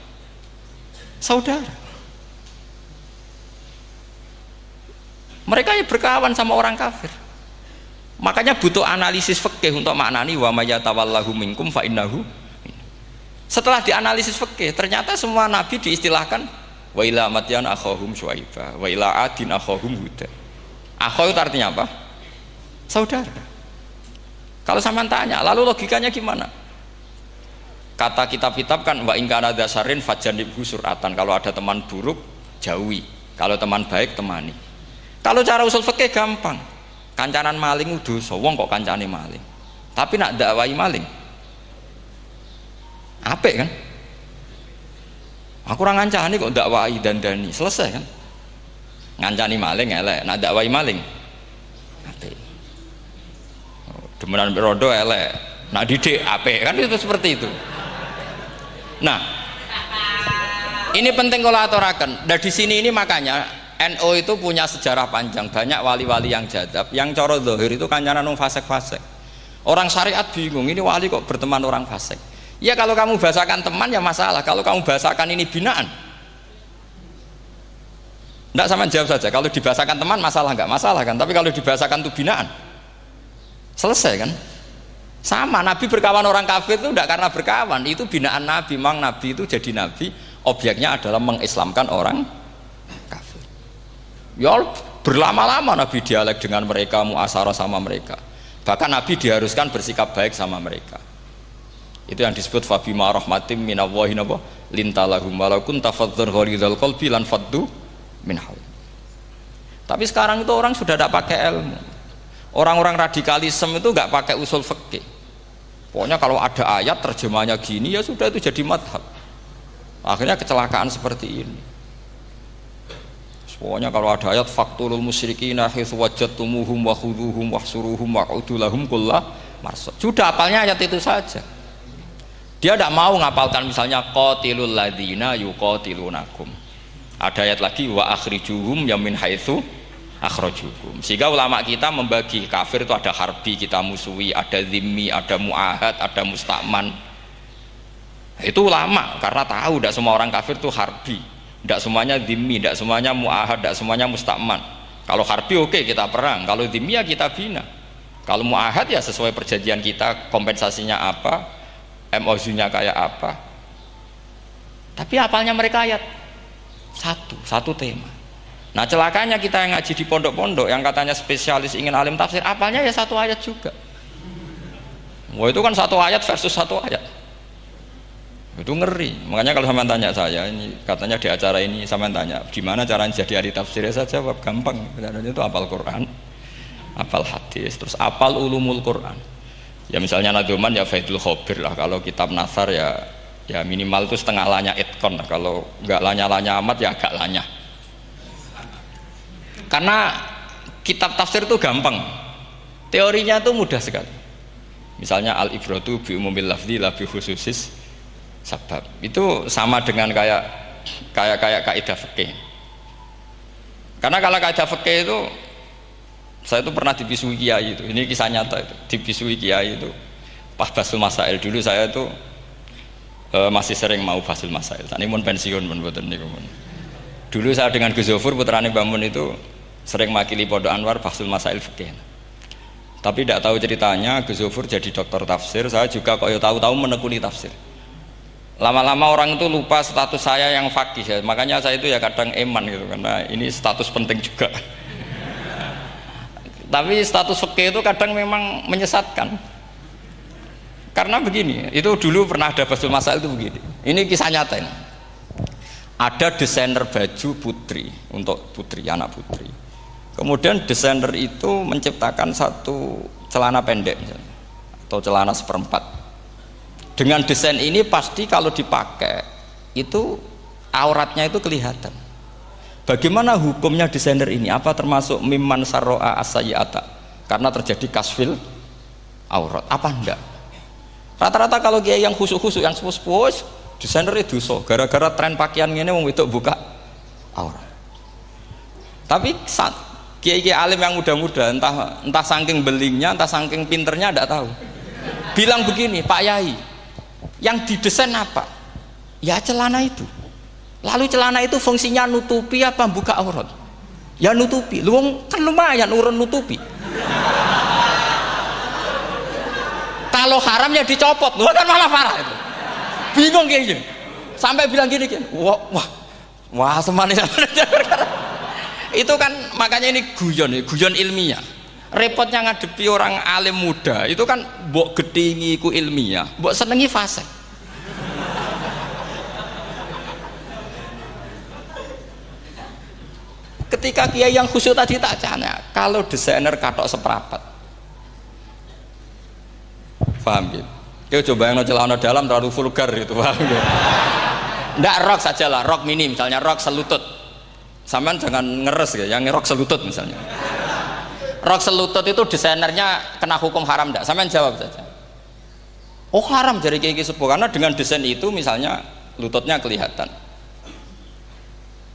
saudara. Mereka ya berkawan sama orang kafir. Makanya butuh analisis fikih untuk maknani wa mayatawallahu minkum fa innahu. Setelah dianalisis fikih ternyata semua nabi diistilahkan wa ila matyan akhahum syuaiba wa ila adin akhahum huda. Akhaw itu artinya apa? saudara. Kalau sama tanya lalu logikanya gimana? Kata kitab-kitab kan wa ingkana dasarin fajanibhu suratan. Kalau ada teman buruk jauhi. Kalau teman baik temani. Kalau cara usul fikih gampang. Kancanan maling udah sowong kok kancane maling? Tapi nak dakwai maling? Apik kan? Aku orang ngancani kok dakwai dan dani selesai kan? Ngancani maling elek. Nak dakwai maling? Apik. Oh, demenan rodo elek. Nak didik apik kan? Itu seperti itu Nah, ini penting kalau aturakan. Dan di sini ini makanya NO itu punya sejarah panjang, banyak wali-wali yang jadab, yang coro dohir itu kancanan nung fasek-fasek. Orang syariat bingung, ini wali kok berteman orang fasek. Ya kalau kamu bahasakan teman ya masalah, kalau kamu bahasakan ini binaan. Tidak sama jawab saja, kalau dibahasakan teman masalah nggak masalah kan, tapi kalau dibahasakan itu binaan, selesai kan? Sama Nabi berkawan orang kafir itu tidak karena berkawan. Itu binaan Nabi memang Nabi itu jadi Nabi objeknya adalah mengislamkan orang kafir. Ya berlama-lama Nabi dialek dengan mereka muasarah sama mereka. Bahkan Nabi diharuskan bersikap baik sama mereka. Itu yang disebut fabima rahmatim minallahi nabo lintalahum walakun tafadzur ghalidhal qalbi lan faddu min tapi sekarang itu orang sudah tidak pakai ilmu orang-orang radikalisme itu nggak pakai usul fikih. Pokoknya kalau ada ayat terjemahnya gini ya sudah itu jadi madhab. Akhirnya kecelakaan seperti ini. Pokoknya kalau ada ayat faktulul musyrikin ahis wajatumuhum wa khuduhum wa suruhum wa udulahum kullah. Marsad sudah apalnya ayat itu saja. Dia tidak mau ngapalkan misalnya qatilul ladina yuqatilunakum. Ada ayat lagi wa akhrijuhum yamin haitsu akhrajukum. Sehingga ulama kita membagi kafir itu ada harbi kita musuhi ada zimmi ada muahad ada mustakman. Itu ulama karena tahu tidak semua orang kafir itu harbi. Tidak semuanya zimmi tidak semuanya muahad tidak semuanya mustakman. Kalau harbi oke okay, kita perang. Kalau zimmi ya kita bina. Kalau muahad ya sesuai perjanjian kita kompensasinya apa MOU nya kayak apa. Tapi apalnya mereka ayat. Satu, satu tema. Nah celakanya kita yang ngaji di pondok-pondok yang katanya spesialis ingin alim tafsir, apalnya ya satu ayat juga. Wah itu kan satu ayat versus satu ayat. Itu ngeri. Makanya kalau sama tanya saya, ini katanya di acara ini sama tanya, gimana caranya jadi ahli tafsir? Ya saya jawab gampang. Itu apal Quran, apal hadis, terus apal ulumul Quran. Ya misalnya Naduman ya Faidul Khobir lah. Kalau kitab Nasar ya ya minimal itu setengah lanya itkon kalau nggak lanya-lanya amat ya agak lanya karena kitab tafsir itu gampang. Teorinya itu mudah sekali. Misalnya al ibratu bi umumil lafzi la bi khususis sabab. Itu sama dengan kayak kayak kayak kaidah fikih. Karena kalau kaidah fikih itu saya itu pernah dibisui kiai itu. Ini kisah nyata itu. Dibisui kiai itu. Pas basul masail dulu saya itu uh, masih sering mau fasil masail. Tadi pun pensiun pun buatan niku Dulu saya dengan Gus Zofur putrane Bangun itu sering makili Pondok Anwar fasil masail fikih. Tapi tidak tahu ceritanya Gus Zofur jadi dokter tafsir, saya juga kok ya tahu-tahu menekuni tafsir. Lama-lama orang itu lupa status saya yang fakih ya. Makanya saya itu ya kadang eman gitu karena ini status penting juga. *laughs* Tapi status fikih itu kadang memang menyesatkan karena begini, itu dulu pernah ada basul masail itu begini. Ini kisah nyata ini. Ada desainer baju putri untuk putri, anak putri. Kemudian desainer itu menciptakan satu celana pendek atau celana seperempat. Dengan desain ini pasti kalau dipakai itu auratnya itu kelihatan. Bagaimana hukumnya desainer ini? Apa termasuk miman saroa asayata? Karena terjadi kasfil aurat. Apa enggak? Rata-rata kalau kiai yang khusuk-khusuk yang sepuh-sepuh desainer itu so gara-gara tren pakaian ini mau itu buka aurat. Tapi saat kiai-kiai alim yang muda-muda entah entah saking belingnya, entah saking pinternya tidak tahu. Bilang begini, Pak Yai, yang didesain apa? Ya celana itu. Lalu celana itu fungsinya nutupi apa buka aurat? Ya nutupi. Lu kan lumayan urun nutupi kalau haramnya dicopot lu kan malah parah itu bingung kayak gini sampai bilang gini gini wah wah wah semanis *laughs* itu kan makanya ini guyon guyon ilmiah. Repotnya ngadepi orang alim muda itu kan bok gedingi ku ilmiah bok senengi fase ketika kiai yang khusyuk tadi tak tanya kalau desainer katok seperapat paham gitu Kau coba yang celana dalam terlalu vulgar itu paham gitu ndak rok saja lah rok mini misalnya rok selutut sampean jangan ngeres ya yang rok selutut misalnya rok selutut itu desainernya kena hukum haram ndak sampean jawab saja oh haram jadi kayak gitu karena dengan desain itu misalnya lututnya kelihatan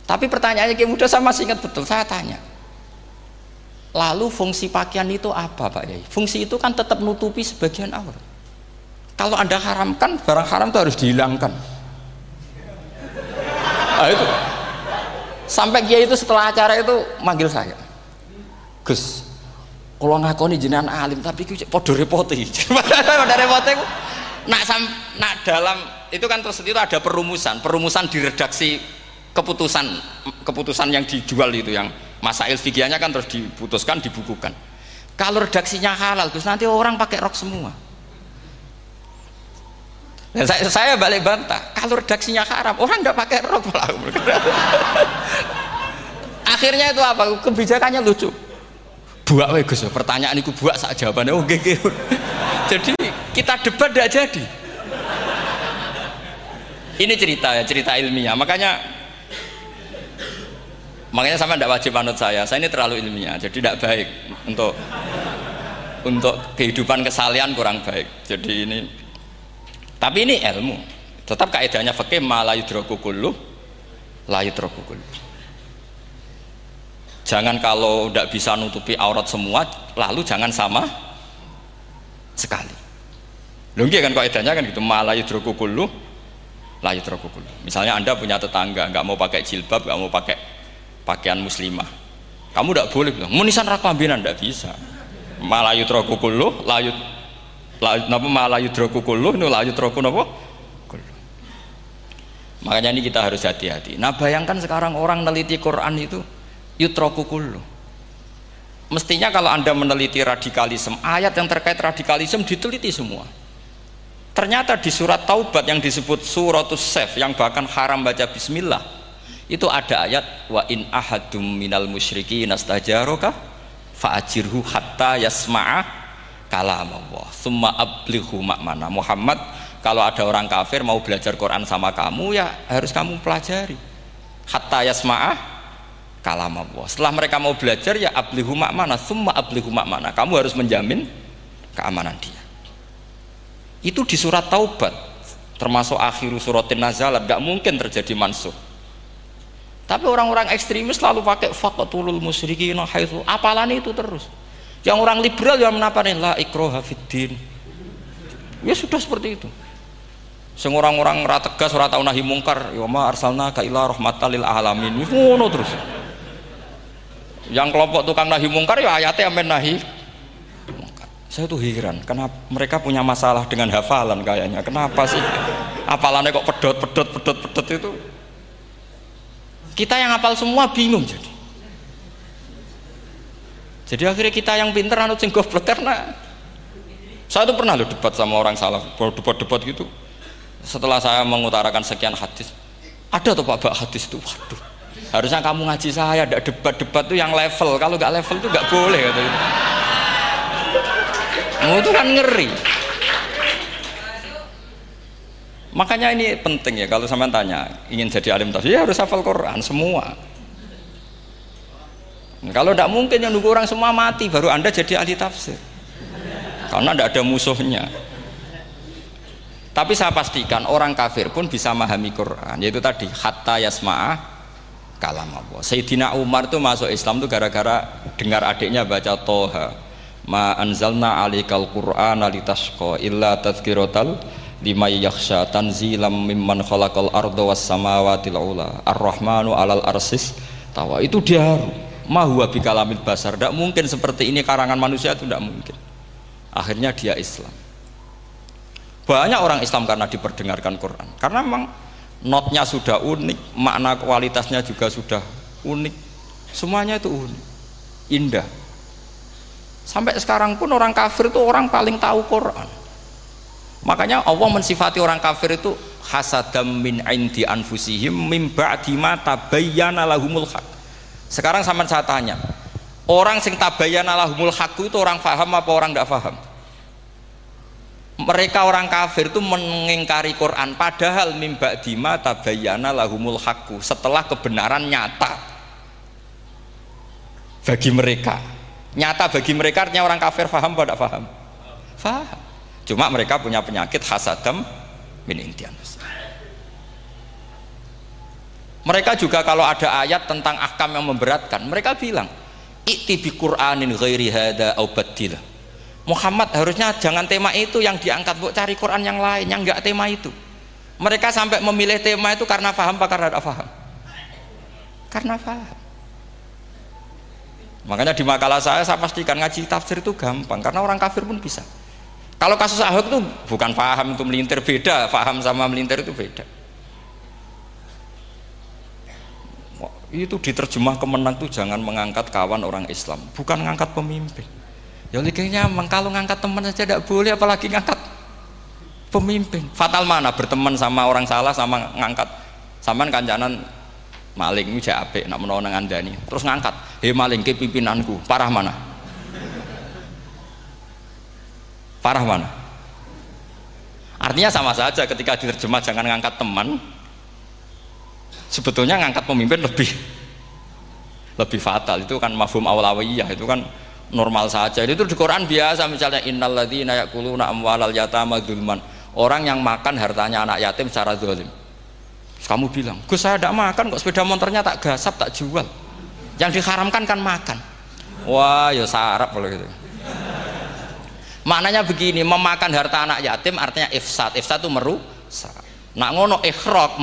tapi pertanyaannya kayak mudah saya masih ingat betul saya tanya Lalu fungsi pakaian itu apa Pak Yai? Fungsi itu kan tetap nutupi sebagian aurat. Kalau Anda haramkan, barang haram itu harus dihilangkan. Nah, itu. Sampai Kiai itu setelah acara itu manggil saya. Gus, kalau ngakoni jenengan alim tapi itu podo repoti. *laughs* podo repoti nak nak dalam itu kan terus itu ada perumusan, perumusan di redaksi keputusan keputusan yang dijual itu yang masail fikihnya kan terus diputuskan dibukukan kalau redaksinya halal terus nanti orang pakai rok semua dan saya, saya balik bantah kalau redaksinya haram orang nggak pakai rok *laughs* akhirnya itu apa? Kebijakannya lucu. Buat we Gus. Pertanyaan itu buat saat jawabannya. Oh gege *laughs* jadi kita debat tidak jadi. Ini cerita ya cerita ilmiah. Makanya makanya sama tidak wajib manut saya. Saya ini terlalu ilmiah jadi tidak baik untuk untuk kehidupan kesalian kurang baik. Jadi ini tapi ini ilmu. Tetap kaidahnya fakih malayu kullu la yutrokukul jangan kalau tidak bisa nutupi aurat semua lalu jangan sama sekali. Lho kan kaidahnya kan gitu malah yudrokukulu la yutrokukulu misalnya anda punya tetangga nggak mau pakai jilbab nggak mau pakai pakaian muslimah. Kamu tidak boleh bilang munisan rakwabinan tidak bisa. Malah yutrokukulu la yut napa malah yudrokukulu nu la yutroku napa Makanya ini kita harus hati-hati. Nah bayangkan sekarang orang meneliti Quran itu yutroku kullu. Mestinya kalau anda meneliti radikalisme, ayat yang terkait radikalisme diteliti semua. Ternyata di surat Taubat yang disebut suratus sef yang bahkan haram baca Bismillah itu ada ayat wa in ahadum minal musyriki nastajaroka faajirhu hatta yasma'a kalam Allah. Summa ablighu makmana. Muhammad kalau ada orang kafir mau belajar Quran sama kamu ya harus kamu pelajari. Hatta yasma'ah kalam Allah. Setelah mereka mau belajar ya ablihu makmana. Summa ablihu makmana. Kamu harus menjamin keamanan dia. Itu di surat taubat termasuk akhir suratin nazalat. Gak mungkin terjadi mansuh tapi orang-orang ekstremis selalu pakai faqatulul musyrikin haitsu. Apalan itu terus yang orang liberal yang menaparin la ikroha fiddin ya sudah seperti itu Sing orang-orang ora tegas ora tau nahi mungkar, ya ma arsalna ka ila rahmatal lil alamin. Ngono terus. Yang kelompok tukang nahi mungkar ya ayatnya amen nahi Saya tuh heran, kenapa mereka punya masalah dengan hafalan kayaknya. Kenapa sih? Apalannya kok pedot, pedot, pedot, pedot itu? Kita yang hafal semua bingung jadi. Jadi akhirnya kita yang pinter anut sing goblok karena saya tuh pernah loh debat sama orang salah, debat-debat gitu. Setelah saya mengutarakan sekian hadis ada tuh pak bak hadis itu waduh. Harusnya kamu ngaji saya ada debat-debat tuh yang level. Kalau nggak level tuh nggak boleh kata itu kan ngeri. Makanya ini penting ya kalau sampai tanya ingin jadi alim tafsir ya harus hafal Quran semua kalau tidak mungkin yang nunggu orang semua mati baru anda jadi ahli tafsir. Karena tidak ada musuhnya. Tapi saya pastikan orang kafir pun bisa memahami Quran, yaitu tadi hatta yasma'ah kalam Allah. Sayyidina Umar itu masuk Islam itu gara-gara dengar adiknya baca Toha. Ma anzalna alikal Qur'an litashqa illa tadhkiratal lima yakhsha tanzilam mimman khalaqal arda was samawati ula ar-rahmanu alal arsis tawa. Itu dia ma huwa bikalamil basar tidak mungkin seperti ini karangan manusia itu tidak mungkin akhirnya dia Islam banyak orang Islam karena diperdengarkan Quran. Karena memang notnya sudah unik, makna kualitasnya juga sudah unik. Semuanya itu unik, indah. Sampai sekarang pun orang kafir itu orang paling tahu Quran. Makanya Allah mensifati orang kafir itu hasadam min indi anfusihim min ba'di ma tabayyana lahumul haq. Sekarang sama saya tanya, orang sing tabayyana lahumul haq itu orang faham apa orang tidak faham? mereka orang kafir itu mengingkari Quran padahal mimba dima tabayana lahumul haqqu setelah kebenaran nyata bagi mereka. Nyata bagi mereka artinya orang kafir faham atau tidak faham? Faham. Cuma mereka punya penyakit hasadam min intianus mereka juga kalau ada ayat tentang ahkam yang memberatkan mereka bilang ikti bi Qur'anin ghairi hada Muhammad harusnya jangan tema itu yang diangkat buat cari Quran yang lain yang enggak tema itu. Mereka sampai memilih tema itu karena paham apa karena tidak paham karena paham makanya di makalah saya saya pastikan ngaji tafsir itu gampang karena orang kafir pun bisa. Kalau kasus Ahok itu bukan paham itu melintir beda paham sama melintir itu beda itu diterjemah kemenang itu jangan mengangkat kawan orang Islam. Bukan mengangkat pemimpin. Ya likinya kalau ngangkat teman saja tidak boleh apalagi ngangkat pemimpin. Fatal mana? Berteman sama orang salah sama ngangkat. Sama kancanan maling ini apik nak menolong anda nih terus ngangkat. Hei maling ke pimpinanku. Parah mana? Parah mana? Artinya sama saja ketika diterjemah jangan ngangkat teman sebetulnya ngangkat pemimpin lebih lebih fatal itu kan mafhum awalawiyah itu kan normal saja itu di Quran biasa misalnya innalladzina yaquluna amwalal yatama dzulman orang yang makan hartanya anak yatim secara zalim kamu bilang, Gus saya tidak makan kok sepeda motornya tak gasap tak jual. Yang diharamkan kan makan. Wah ya sarap kalau gitu. Maknanya begini, memakan harta anak yatim artinya ifsad. Ifsad itu merusak. Nak ngono ikhrok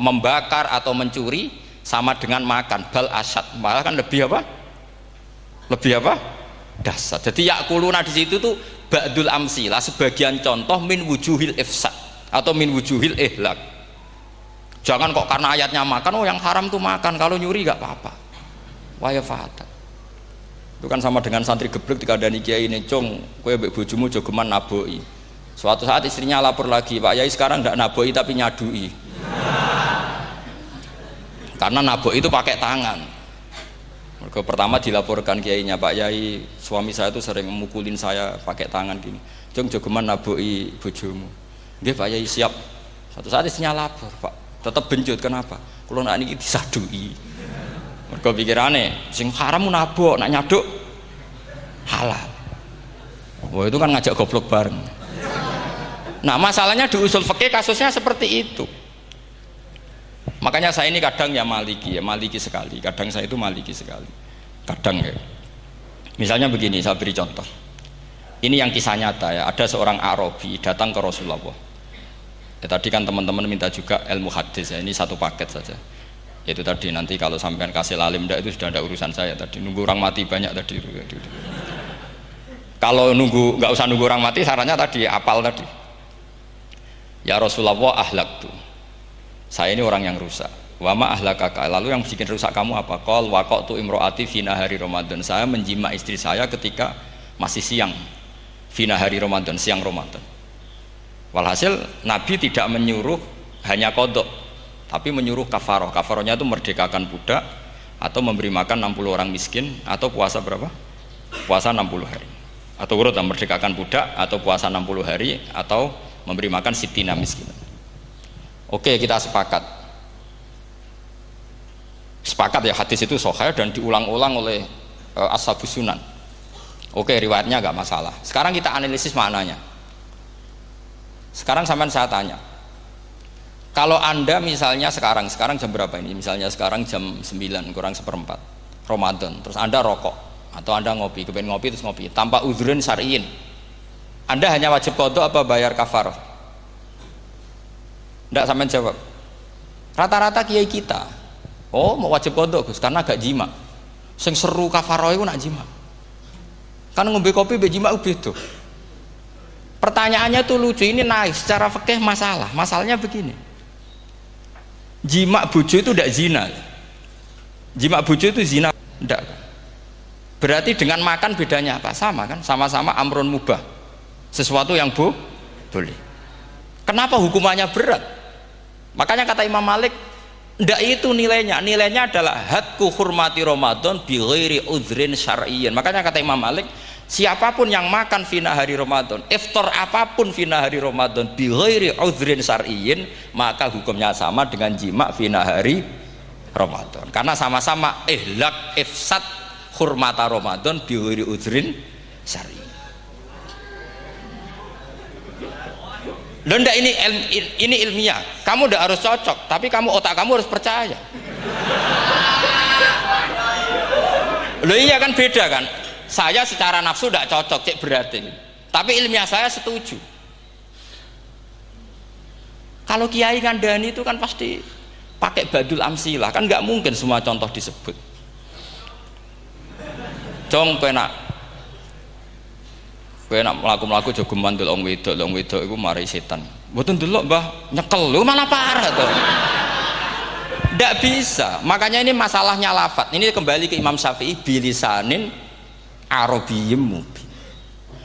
membakar atau mencuri sama dengan makan. Bal asad. Malah kan lebih apa? Lebih apa? Dasar. Jadi yakuluna di situ tuh ba'dul amsilah sebagian contoh min wujuhil ifsad atau min wujuhil ihlak. Jangan kok karena ayatnya makan oh yang haram tuh makan. Kalau nyuri gak apa-apa. Waya fata itu kan sama dengan santri geblek ada kiai ini cong kue bek bojomu jogeman naboi suatu saat istrinya lapor lagi pak yai sekarang ndak naboi tapi nyadui. Karena nabok itu pakai tangan. Mereka pertama dilaporkan kiainya Pak Yai suami saya itu sering memukulin saya pakai tangan gini. Jong jogeman naboki bojomu. Dia Pak Yai siap. Satu saat istrinya lapor Pak tetap benjut kenapa? Kalau nak ini disadui. Mereka pikirannya sing haram nabok nak nyaduk halal. Wah itu kan ngajak goblok bareng nah masalahnya di usul kasusnya seperti itu. Makanya saya ini kadang ya maliki ya maliki sekali. Kadang saya itu maliki sekali. Kadang ya. Misalnya begini saya beri contoh. Ini yang kisah nyata ya. Ada seorang Arabi datang ke Rasulullah. Ya, tadi kan teman-teman minta juga ilmu hadis ya. Ini satu paket saja. Itu tadi nanti kalau sampean kasih lalim itu sudah ada urusan saya tadi. Nunggu orang mati banyak tadi kalau nunggu nggak usah nunggu orang mati sarannya tadi apal tadi. Ya Rasulullah ahlak tuh saya ini orang yang rusak. Wama ahlakaka. Lalu yang bikin rusak kamu apa? Kol wakok tu imroati fina hari Ramadan. Saya menjima istri saya ketika masih siang. Fina hari Ramadan siang Ramadan. Walhasil Nabi tidak menyuruh hanya kodok tapi menyuruh kafaroh. Kafarohnya itu merdekakan budak atau memberi makan 60 orang miskin atau puasa berapa? puasa 60 hari atau urut merdekakan budak atau puasa 60 hari atau memberi makan sitina miskin. Oke kita sepakat. Sepakat ya hadis itu sohail dan diulang-ulang oleh uh, Ashabus Sunan. Oke riwayatnya gak masalah. Sekarang kita analisis maknanya. Sekarang sampai saya tanya Kalau anda misalnya sekarang Sekarang jam berapa ini? Misalnya sekarang jam 9 kurang seperempat Ramadan. Terus anda rokok Atau anda ngopi, kepengen ngopi terus ngopi Tanpa udhrin syariin Anda hanya wajib kodok apa bayar kafarah tidak sampai jawab. Rata-rata kiai kita, oh mau wajib kodok Gus karena gak jima. Sing seru kafaroh itu nak jima. Kan ngombe kopi be jima itu. Pertanyaannya tuh lucu ini naik secara fikih masalah. Masalahnya begini. Jima bujo itu tidak zina. Jima bujo itu zina tidak. Berarti dengan makan bedanya apa? Sama kan? Sama-sama amrun mubah. Sesuatu yang bu boleh. Kenapa hukumannya berat? Makanya kata Imam Malik, ndak itu nilainya. Nilainya adalah hadku hurmati Ramadan bi ghairi udhrin syar'iyyin. Makanya kata Imam Malik, siapa pun yang makan fina hari Ramadan, iftar apa pun fina hari Ramadan bi ghairi udhrin syar'iyyin, maka hukumnya sama dengan jima fina hari Ramadan. Karena sama-sama ihlak ifsad hurmata Ramadan bi ghairi udhrin syar'iyyin. Loh enggak ini ini ilmiah. Kamu udah harus cocok, tapi kamu otak kamu harus percaya. Loh iya kan beda kan? Saya secara nafsu tidak cocok, cek berarti. Tapi ilmiah saya setuju. Kalau kiai ngandani itu kan pasti pakai badul amsilah, kan nggak mungkin semua contoh disebut. Penak Kowe nak mlaku-mlaku jago mandul wong wedok, wong wedok iku mari setan. Mboten delok, Mbah, nyekel. Lho malah parah. Tidak bisa. Makanya ini masalahnya lafat. Ini kembali ke Imam Syafi'i bilisanin arabiyyim mubin.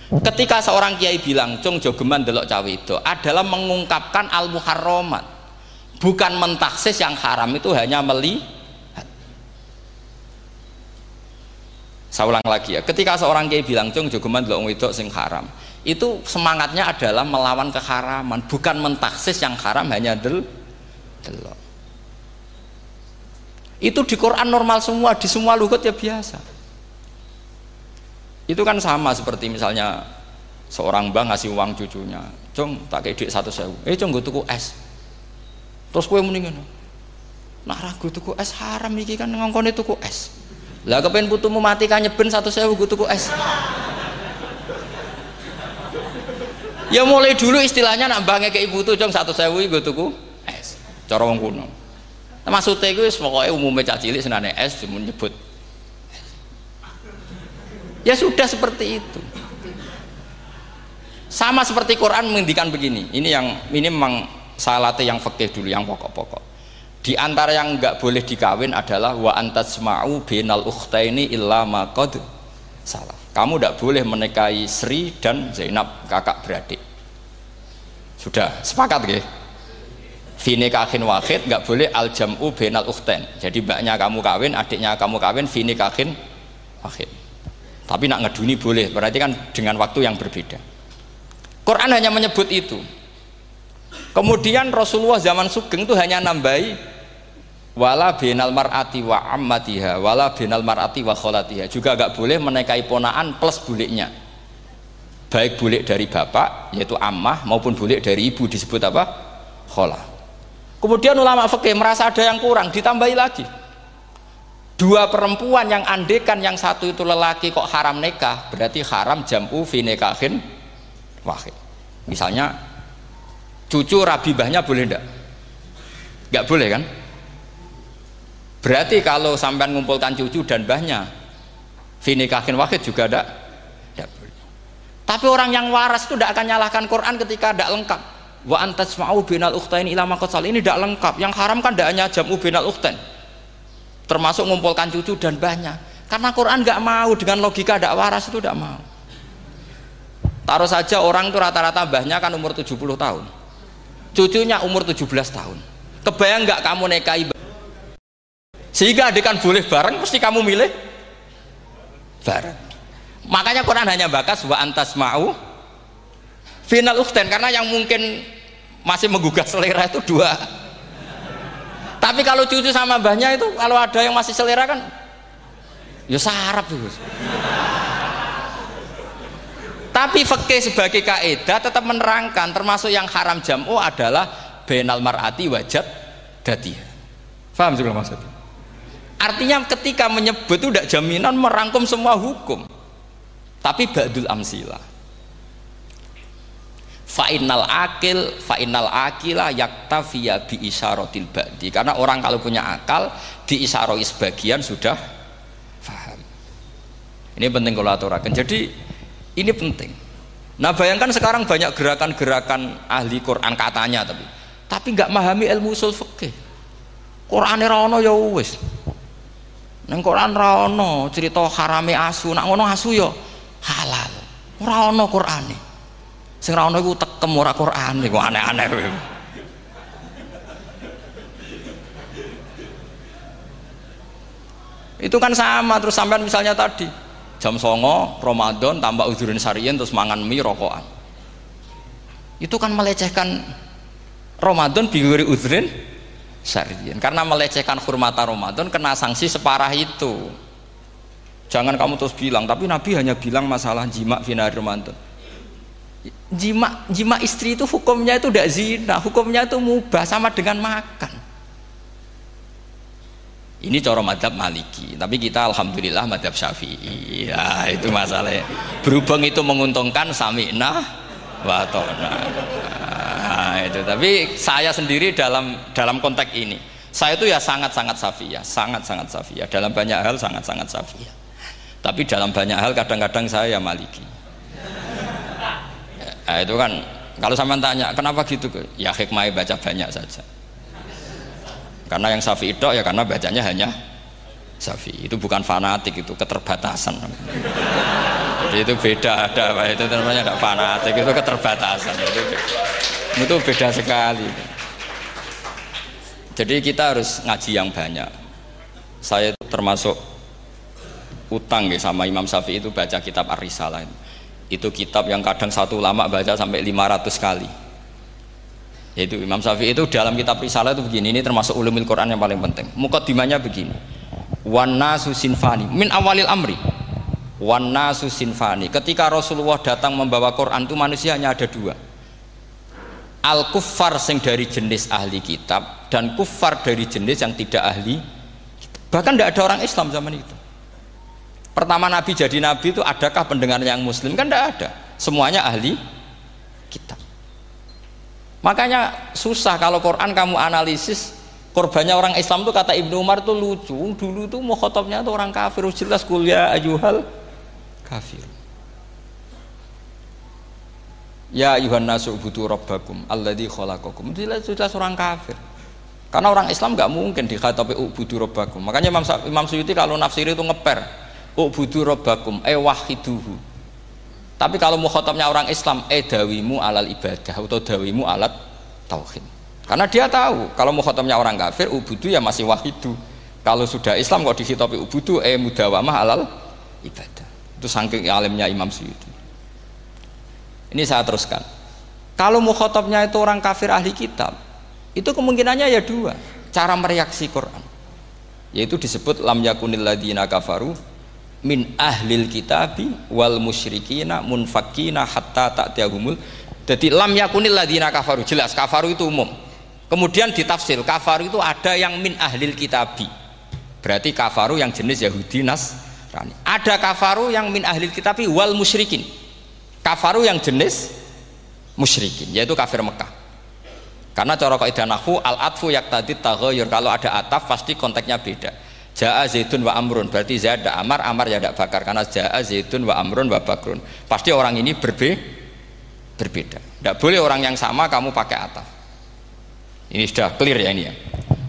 Ketika seorang kiai bilang cung jogeman delok cawe itu adalah mengungkapkan al muharramat. Bukan mentaksis yang haram itu hanya meli saya ulang lagi ya. Ketika seorang kiai bilang cung jogeman delok wedok sing haram itu semangatnya adalah melawan keharaman bukan mentaksis yang haram hanya del delok. Itu di Quran normal semua di semua lugat ya biasa. Itu kan sama seperti misalnya seorang bang ngasih uang cucunya cung tak kayak duit satu sewu. Eh cung gue tuku es. Terus kue mendingan nak ragu tuku es haram iki kan ngongkone tuku es lah kepen putumu mati kan nyeben satu sewu gue tuku es. Ya mulai dulu istilahnya nak bange ke ibu tuh jong satu sewu gue tuku es. Cara wong kuno. Nah, maksudnya gue pokoknya umumnya cak cilik senane es cuma nyebut. Ya sudah seperti itu. Sama seperti Quran menghentikan begini. Ini yang ini memang salate yang fakih dulu yang pokok-pokok di antara yang nggak boleh dikawin adalah wa antasma'u binal ukhtaini illa maqad salah kamu tidak boleh menikahi Sri dan Zainab kakak beradik. Sudah sepakat gak? Fini kakin wahid nggak boleh al jam'u binal ukhtain. Jadi mbaknya kamu kawin adiknya kamu kawin fini kakin wahid. Tapi nak ngeduni boleh berarti kan dengan waktu yang berbeda. Quran hanya menyebut itu kemudian Rasulullah zaman Sugeng itu hanya nambahi wala binal mar'ati wa ammatiha wala binal mar'ati wa kholatiha. Juga gak boleh menikahi ponaan plus buliknya. Baik bulik dari bapak yaitu ammah maupun bulik dari ibu disebut apa? kholah. Kemudian ulama fikih merasa ada yang kurang ditambahi lagi. Dua perempuan yang andekan yang satu itu lelaki kok haram nikah berarti haram jam'u fi nikahin wahid. Misalnya cucu rabibahnya boleh enggak enggak boleh kan? Berarti kalau sampai ngumpulkan cucu dan bahnya finikahin wahid juga enggak enggak boleh. Tapi orang yang waras itu tidak akan nyalahkan Quran ketika tidak lengkap. Wa antas mau binal uktain ila sal ini tidak lengkap. Yang haram kan tidak hanya jamu binal uktain termasuk ngumpulkan cucu dan bahnya karena Quran nggak mau dengan logika tidak waras itu tidak mau. Taruh saja orang itu rata-rata mbahnya kan umur 70 tahun cucunya umur 17 tahun. Kebayang nggak kamu nekai sehingga adik kan boleh bareng pasti kamu milih bareng. Makanya Quran hanya bakas wa antas mau final ukten karena yang mungkin masih menggugah selera itu dua. Tapi kalau cucu sama mbahnya itu kalau ada yang masih selera kan ya sarap tuh tapi fakih sebagai kaidah tetap menerangkan termasuk yang haram jamu adalah benal mar'ati wajat dadi paham juga maksudnya? Artinya ketika menyebut itu tidak jaminan merangkum semua hukum. Tapi ba'dul amsila. Fa'inal akil fa'inal akila yaktafiya bi isyarotil ba'di. Karena orang kalau punya akal di isyaroi sebagian sudah faham. Ini penting kalau aturakan. Jadi ini penting. Nah bayangkan sekarang banyak gerakan-gerakan ahli Quran katanya tapi tapi nggak memahami ilmu usul fikih. Quran rano ya wis. Neng Quran rano cerita harame asu, nak ngono asu ya halal. Ora ono Qurane. Sing ra ono iku tekem ora Quran iku aneh-aneh Itu kan sama terus sampean misalnya tadi jam songo Ramadan tambah uzurin sarian terus mangan mie rokokan. Itu kan melecehkan Ramadan biguri uzurin sarian. Karena melecehkan hormata Ramadan kena sanksi separah itu. Jangan kamu terus bilang tapi Nabi hanya bilang masalah jima finar Ramadan. Jima jima istri itu hukumnya itu tidak zina hukumnya itu mubah sama dengan makan ini coro madhab maliki tapi kita alhamdulillah madhab syafi'i. Ya itu masalahnya berhubung itu menguntungkan sami'na wa nah, itu. Tapi saya sendiri dalam dalam konteks ini saya itu ya sangat-sangat safiyah sangat-sangat safiyah dalam banyak hal sangat-sangat safiyah tapi dalam banyak hal kadang-kadang saya ya maliki. Ya, itu kan kalau sama tanya kenapa gitu? Ya hikmah baca banyak saja karena yang safi itu ya karena bacanya hanya safi. Itu bukan fanatik itu keterbatasan. Jadi itu beda ada apa itu namanya tidak fanatik itu keterbatasan. Itu itu beda sekali. Jadi kita harus ngaji yang banyak. Saya termasuk utang ya sama Imam Syafi'i itu baca kitab Ar-Risalah. Itu kitab yang kadang satu lama baca sampai 500 kali yaitu Imam Syafi'i itu dalam kitab Risalah itu begini ini termasuk ulumil Quran yang paling penting. Mukaddimahnya begini. Wan nasu sinfani min awalil amri. Wan nasu sinfani. Ketika Rasulullah datang membawa Quran itu manusia hanya ada dua. Al kufar sing dari jenis ahli kitab dan kufar dari jenis yang tidak ahli bahkan tidak ada orang Islam zaman itu. Pertama Nabi jadi Nabi itu adakah pendengar yang Muslim? Kan tidak ada. Semuanya ahli kitab makanya susah kalau Quran kamu analisis korbannya orang Islam itu kata Ibnu Umar itu lucu dulu tuh mukhotobnya tuh orang kafir jelas kuliah ayuhal kafir Ya ayuhan nasu butuh rabbakum alladzi khalaqakum. Jelas jelas orang kafir. Karena orang Islam nggak mungkin dikhatabi ubudu rabbakum. Makanya Imam, Imam Suyuti kalau nafsir itu ngeper ubudu rabbakum eh. Tapi kalau mukhatabnya orang Islam eh dawimu alal ibadah atau dawimu alat tauhid. Karena dia tahu kalau mukhatabnya orang kafir ubudu ya masih wahidu. Kalau sudah Islam kok dikhitabi ubudu eh mudawamah alal ibadah. Itu saking alimnya Imam Suyuti. Ini saya teruskan. Kalau mukhotobnya itu orang kafir ahli kitab, itu kemungkinannya ya dua. Cara mereaksi Quran. Yaitu disebut lam yakunil ladina kafaru min ahlil kitabi wal musyrikina munfakina hatta ta'tiyahumul. Jadi lam yakunil ladina kafaru. Jelas kafaru itu umum. Kemudian ditafsir kafaru itu ada yang min ahlil kitabi. Berarti kafaru yang jenis Yahudi Nasrani. Ada kafaru yang min ahlil kitabi wal musyrikin. Kafaru yang jenis musyrikin yaitu kafir Mekah. Karena cara kaidah nahwu al atfu yaktadi taghayyur kalau ada ataf pasti konteksnya beda jaa zaitun wa amrun berarti zaid ada amar amar ya tidak bakar karena jaa zaitun wa amrun wa bakrun pasti orang ini berbe berbeda tidak boleh orang yang sama kamu pakai ataf ini sudah clear ya ini ya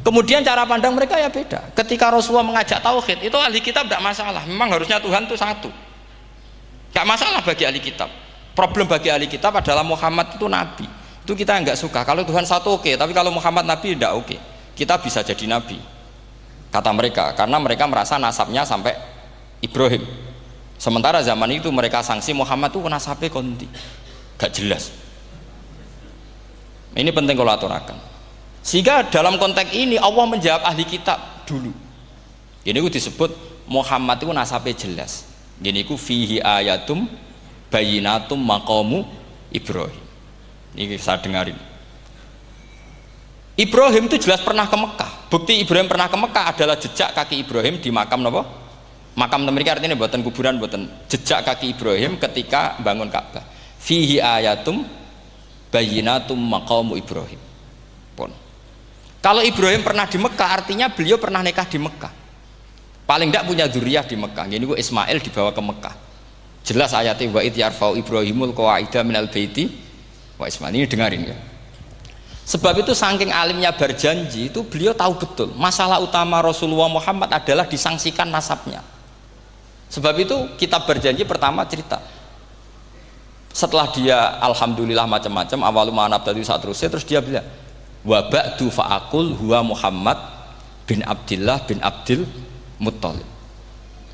kemudian cara pandang mereka ya beda ketika Rasulullah mengajak tauhid itu ahli kitab tidak masalah memang harusnya Tuhan itu satu Gak masalah bagi ahli kitab. Problem bagi ahli kitab adalah Muhammad itu nabi. Itu kita nggak suka. Kalau Tuhan satu oke, okay, tapi kalau Muhammad nabi tidak oke. Okay. Kita bisa jadi nabi. Kata mereka, karena mereka merasa nasabnya sampai Ibrahim. Sementara zaman itu mereka sanksi Muhammad itu nasabnya konti. Gak jelas. Ini penting kalau aturakan. Sehingga dalam konteks ini Allah menjawab ahli kitab dulu. Ini disebut Muhammad itu nasabnya jelas Gini ku fihi ayatum bayinatum maqamu Ibrahim. Ini saya dengarin. Ibrahim itu jelas pernah ke Mekah. Bukti Ibrahim pernah ke Mekah adalah jejak kaki Ibrahim di makam apa? Makam mereka artinya buatan kuburan buatan jejak kaki Ibrahim ketika bangun Ka'bah. Fihi ayatum bayinatum maqamu Ibrahim. Pun. Kalau Ibrahim pernah di Mekah artinya beliau pernah nikah di Mekah paling tidak punya duriah di Mekah ini gue Ismail dibawa ke Mekah jelas ayatnya wa id yarfau Ibrahimul qawaida minal baiti wa Ismail ini dengarin ya sebab itu saking alimnya berjanji itu beliau tahu betul masalah utama Rasulullah Muhammad adalah disangsikan nasabnya. Sebab itu kita berjanji pertama cerita. Setelah dia alhamdulillah macam-macam awal manab tadi saat terusnya terus dia bilang wa ba'du fa'akul huwa Muhammad bin Abdullah bin Abdul Muttalib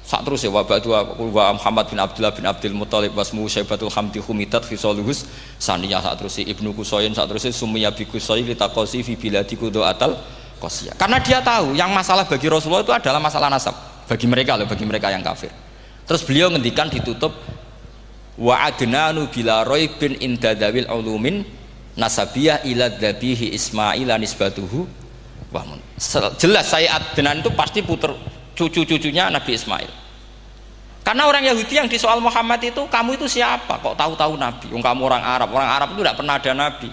saat terus ya wabah dua wa Muhammad bin Abdullah bin Abdul Muttalib wasmu Syaibatul Hamdi Humitat Fisoluhus saniyah saat terus Ibnu Kusoyin saat terus Sumiyah bi Kusoyin litakosi fi biladi kudo atal kosia karena dia tahu yang masalah bagi Rasulullah itu adalah masalah nasab. Bagi mereka loh bagi mereka yang kafir. Terus beliau ngendikan ditutup wa adnanu bila roy bin indadawil ulumin nasabiyah ila dabihi Ismail nisbatuhu wamun jelas saya adnan itu pasti puter cucu-cucunya Nabi Ismail. Karena orang Yahudi yang di soal Muhammad itu kamu itu siapa? Kok tahu-tahu Nabi? Yang kamu orang Arab. Orang Arab itu tidak pernah ada Nabi.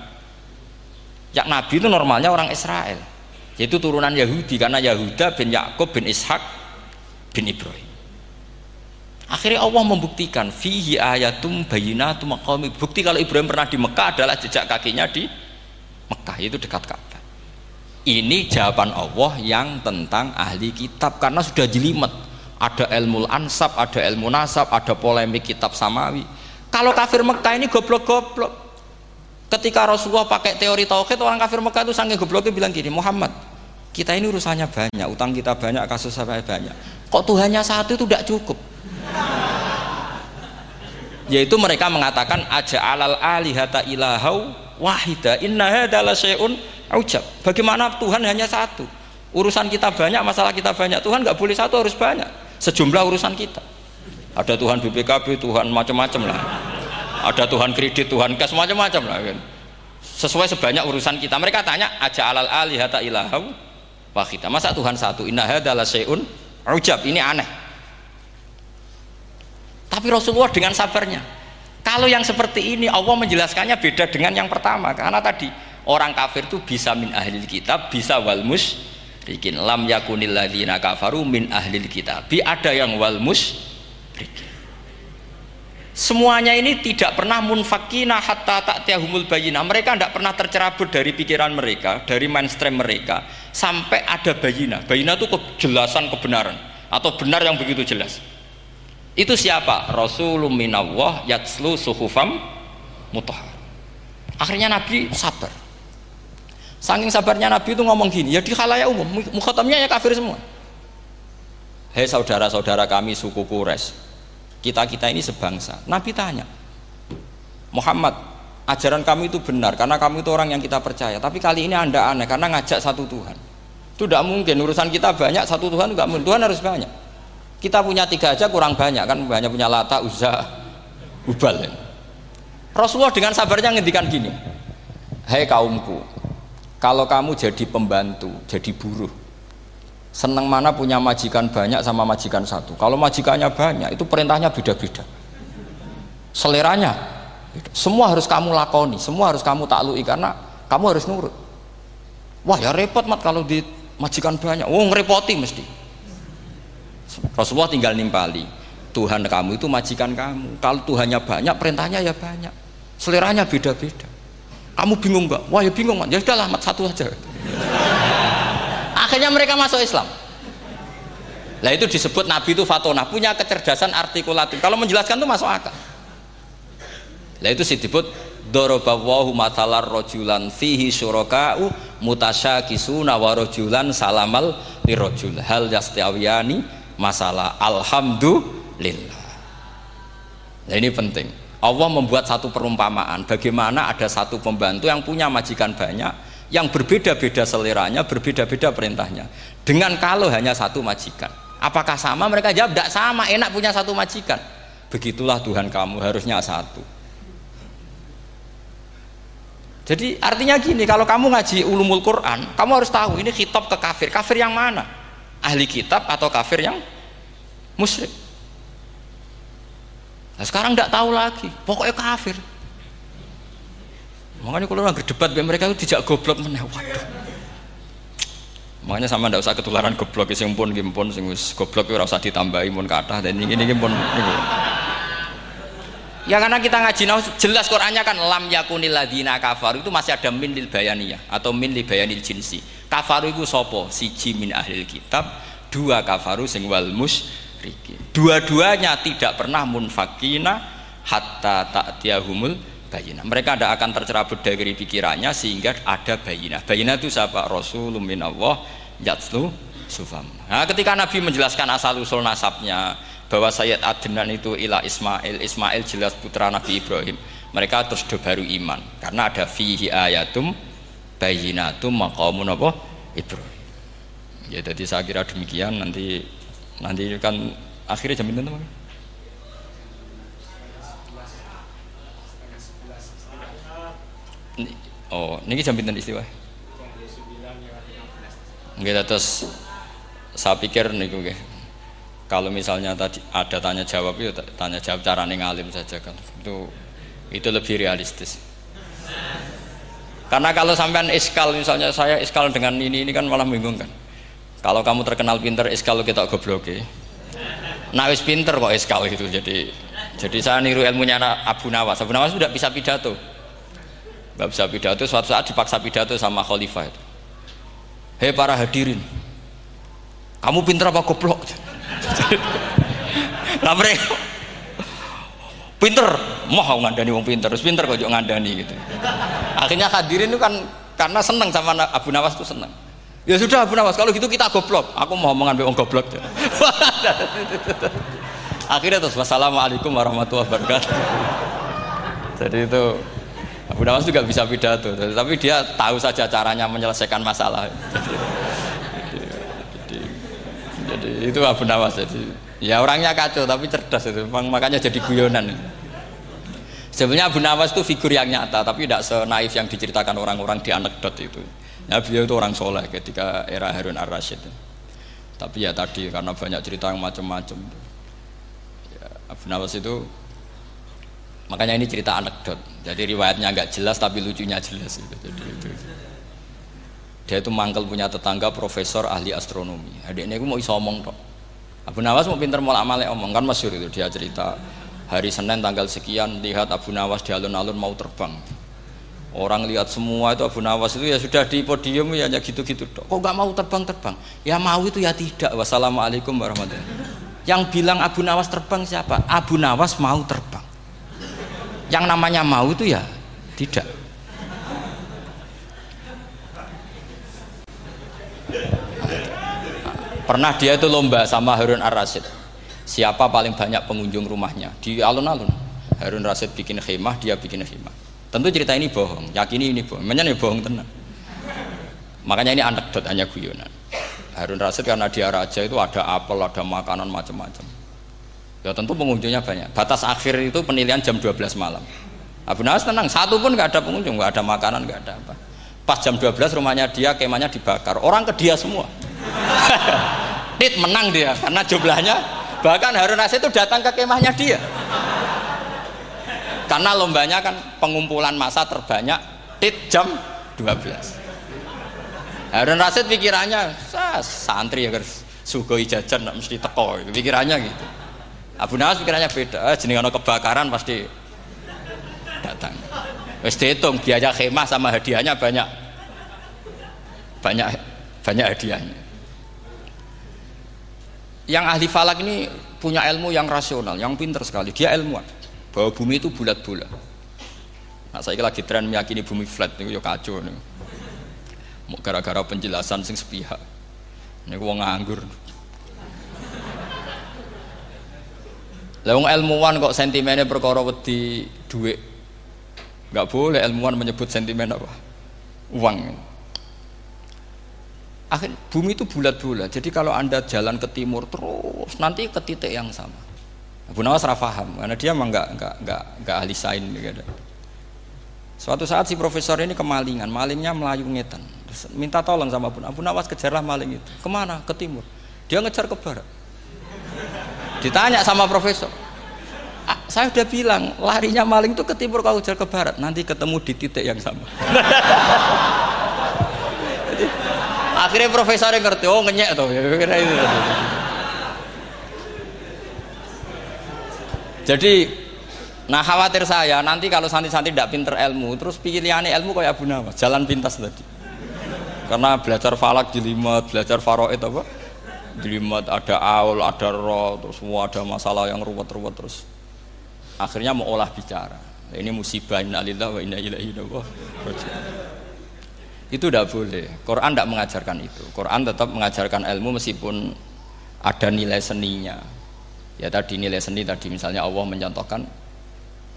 Yang Nabi itu normalnya orang Israel. Yaitu turunan Yahudi karena Yahuda bin Yakub bin Ishak bin Ibrahim. Akhirnya Allah membuktikan fihi ayatum bayinatum maqami. Bukti kalau Ibrahim pernah di Mekah adalah jejak kakinya di Mekah itu dekat Ka'bah ini jawaban Allah yang tentang ahli kitab. Karena sudah jelimet. Ada ilmu ansab, ada ilmu nasab, ada polemik kitab samawi. Kalau kafir Mekah ini goblok-goblok. Ketika Rasulullah pakai teori tauhid orang kafir Mekah itu sangat gobloknya bilang gini Muhammad kita ini urusannya banyak utang kita banyak kasus saya banyak. Kok Tuhannya satu itu tidak cukup? Yaitu mereka mengatakan aja alal alihata ilahau wahida inna hadala syai'un Ujab. Bagaimana Tuhan hanya satu? Urusan kita banyak, masalah kita banyak. Tuhan nggak boleh satu, harus banyak. Sejumlah urusan kita. Ada Tuhan BPKB, Tuhan macam-macam lah. Ada Tuhan kredit, Tuhan kas macam-macam lah. Kan. sesuai sebanyak urusan kita mereka tanya aja alal alihata ilahau wahida masa Tuhan satu inna hadalah syai'un ujab ini aneh tapi Rasulullah dengan sabarnya kalau yang seperti ini Allah menjelaskannya beda dengan yang pertama karena tadi orang kafir itu bisa min ahli kitab bisa wal musyrikin. Lam yakunil ladina kafaru min ahli kitab. Ada yang wal musyrikin. Semuanya ini tidak pernah munfakina hatta tak tiahumul bayina mereka tidak pernah tercerabut dari pikiran mereka dari mainstream mereka sampai ada bayina bayina itu kejelasan kebenaran atau benar yang begitu jelas. Itu siapa? Rasulullah minallah yatslu suhufam mutahar akhirnya Nabi sabar saking sabarnya Nabi itu ngomong gini ya di khalayak umum mukhatamnya ya kafir semua hei saudara-saudara kami suku Quraisy kita-kita ini sebangsa. Nabi tanya, Muhammad, ajaran kami itu benar karena kamu itu orang yang kita percaya. Tapi kali ini anda aneh karena ngajak satu Tuhan. Itu tidak mungkin. Urusan kita banyak, satu Tuhan juga mungkin. Tuhan harus banyak. Kita punya tiga aja kurang banyak kan banyak punya lata, uzza, ubal. Rasulullah dengan sabarnya ngendikan gini, Hei kaumku, kalau kamu jadi pembantu, jadi buruh, senang mana punya majikan banyak sama majikan satu. Kalau majikannya banyak itu perintahnya beda-beda. Seleranya semua harus kamu lakoni semua harus kamu taklui karena kamu harus nurut. Wah ya repot mat kalau di majikan banyak. Oh ngerepoti mesti. Rasulullah tinggal nimpali Tuhan kamu itu majikan kamu. Kalau Tuhannya banyak perintahnya ya banyak. Seleranya beda-beda kamu bingung nggak? Wah ya bingung ya sudahlah mat satu aja. Akhirnya mereka masuk Islam. Nah itu disebut Nabi itu fatona. Punya kecerdasan artikulatif. Kalau menjelaskan itu masuk akal. Nah itu disebut dorobawahu matalar rojulan fihi syuraka'u mutasyakisuna wa rojulan salamal lirojul. Hal yastiawiyani masalah. Alhamdulillah. Nah ini penting Allah membuat satu perumpamaan bagaimana ada satu pembantu yang punya majikan banyak yang berbeda-beda seleranya, berbeda-beda perintahnya. Dengan kalau hanya satu majikan. Apakah sama? Mereka jawab, tidak sama, enak punya satu majikan. Begitulah Tuhan kamu, harusnya satu. Jadi artinya gini, kalau kamu ngaji ulumul Quran, kamu harus tahu ini kitab ke kafir. Kafir yang mana? Ahli kitab atau kafir yang musyrik? Nah, sekarang tidak tahu lagi, pokoknya kafir. Makanya kalau orang berdebat dengan mereka itu tidak goblok meneh. Waduh. Makanya sama ndak usah ketularan goblok. Sing pun gimpun sing wis goblok ora usah ditambahi mun kathah dan ini ini pun Ya karena kita ngaji nah, jelas Qurannya kan lam yakunil ladina kafaru. Itu masih ada min lil bayaniyah atau min lil bayanil jinsi. Kafaru itu sopo? Siji min ahli kitab, dua kafaru sing wal musyrikin. Dua-duanya tidak pernah munfakina hatta ta'tiyahumul bayina. Mereka tidak akan tercerabut dari pikirannya sehingga ada bayina. Bayina itu siapa? Rasulullah minallah yatslu sufam. Nah, ketika Nabi menjelaskan asal usul nasabnya bahwa Sayyid Adnan itu ilah Ismail, Ismail jelas putra Nabi Ibrahim. Mereka terus baru iman karena ada fihi ayatum bayinatum maqamun apa? Ibrahim. Ya jadi saya kira demikian nanti nanti kan akhirnya jam itu teman. Oh, ini jam pinten istiwa? Nggih terus saya pikir niku nggih. Kalau misalnya tadi ada tanya jawab itu tanya jawab cara ngalim saja kan. Itu itu lebih realistis. Karena kalau sampean iskal misalnya saya iskal dengan ini ini kan malah bingung kan. Kalau kamu terkenal pinter iskal kita goblok Nah wis pinter kok iskal gitu jadi jadi saya niru ilmunya Abu Nawas. Abu Nawas sudah bisa pidato. Nggak bisa pidato suatu saat dipaksa pidato sama khalifah itu. Hei para hadirin kamu pinter apa goblok? *laughs* Nah mereka pinter mau ngandani wong pinter terus pinter kok ngandani gitu. Akhirnya hadirin itu kan karena seneng sama Abu Nawas itu seneng ya sudah Abu Nawas kalau gitu kita goblok. Aku mau mengambil wong goblok. *laughs* Akhirnya terus wassalamualaikum warahmatullahi wabarakatuh. Jadi itu Abu Nawas juga bisa pidato. Tapi dia tahu saja caranya menyelesaikan masalah. Jadi, jadi, jadi itu Abu Nawas. Jadi ya orangnya kacau tapi cerdas itu. Makanya jadi guyonan. Sebenarnya Abu Nawas itu figur yang nyata, tapi tidak senaif yang diceritakan orang-orang di anekdot itu. Ya, beliau itu orang soleh ketika era Harun ar-Rasyid. Tapi ya tadi karena banyak cerita yang macam-macam. Ya, Abu Nawas itu makanya ini cerita anekdot. Jadi riwayatnya agak jelas tapi lucunya jelas itu. Jadi itu. Dia itu mangkel punya tetangga profesor ahli astronomi. Adik ini mau iso omong tok. Abu Nawas mau pinter mau amale omong kan masyur itu dia cerita hari Senin tanggal sekian lihat Abu Nawas di alun-alun mau terbang orang lihat semua itu Abu Nawas itu ya sudah di podium ya hanya gitu-gitu kok nggak mau terbang-terbang? Ya mau itu ya tidak. Wassalamualaikum warahmatullahi yang bilang Abu Nawas terbang siapa? Abu Nawas mau terbang. Yang namanya mau itu ya tidak. Pernah dia itu lomba sama Harun Ar-Rasyid. Siapa paling banyak pengunjung rumahnya? Di alun-alun. Harun Rasid bikin khemah dia bikin khemah tentu cerita ini bohong yakini ini bohong. Makanya ini bohong tenang makanya ini anekdot hanya guyonan. Harun Rasid karena dia raja itu ada apel ada makanan macam-macam. Ya tentu pengunjungnya banyak. Batas akhir itu penilaian jam 12 malam. Abu Nawas tenang satu pun nggak ada pengunjung nggak ada makanan nggak ada apa. Pas jam 12 rumahnya dia kemahnya dibakar. Orang ke dia semua. *laughs* Tit menang dia karena jumlahnya. Bahkan Harun Rasid itu datang ke kemahnya dia. Karena lombanya kan pengumpulan masa terbanyak tit jam 12. Harun Rasid pikirannya santri ya guys sugoi jajan nggak mesti teko pikirannya gitu. Abu Nawas pikirannya beda. Eh, jenis kebakaran pasti datang. Wes dihitung biaya khemah sama hadiahnya banyak. Banyak banyak hadiahnya yang ahli falak ini punya ilmu yang rasional, yang pinter sekali. Dia ilmuwan bahwa bumi itu bulat-bulat. Nah, saya lagi tren meyakini bumi flat itu ya kacau nih. Gara-gara penjelasan sing sepihak. Ini gua nganggur. Lewung ilmuwan kok sentimennya perkara wedi duit. Gak boleh ilmuwan menyebut sentimen apa? Uang akhir bumi itu bulat-bulat jadi kalau anda jalan ke timur terus nanti ke titik yang sama Abu Nawas paham karena dia memang nggak nggak nggak nggak ahli sain gitu. suatu saat si profesor ini kemalingan malingnya melayu ngetan terus minta tolong sama Abu, Abu Nawas kejarlah maling itu. Ke mana? Ke timur. Dia ngejar ke barat. Ditanya sama profesor ah, saya udah bilang larinya maling itu ke timur kalau kejar ke barat. Nanti ketemu di titik yang sama. *laughs* Akhirnya profesornya ngerti oh ngenyek *laughs* tuh jadi nah khawatir saya nanti kalau santri-santri tidak pinter ilmu terus pilihannya ilmu kayak Abu Nawas jalan pintas tadi. Karena belajar falak jelimet belajar faroid apa? Jelimet ada aul ada roh terus semua ada masalah yang ruwet-ruwet terus. Akhirnya mau olah bicara. Ini musibah innalillah wa inna ilaihi itu tidak boleh. Quran tidak mengajarkan itu. Quran tetap mengajarkan ilmu meskipun ada nilai seninya ya tadi nilai seni tadi misalnya Allah mencontohkan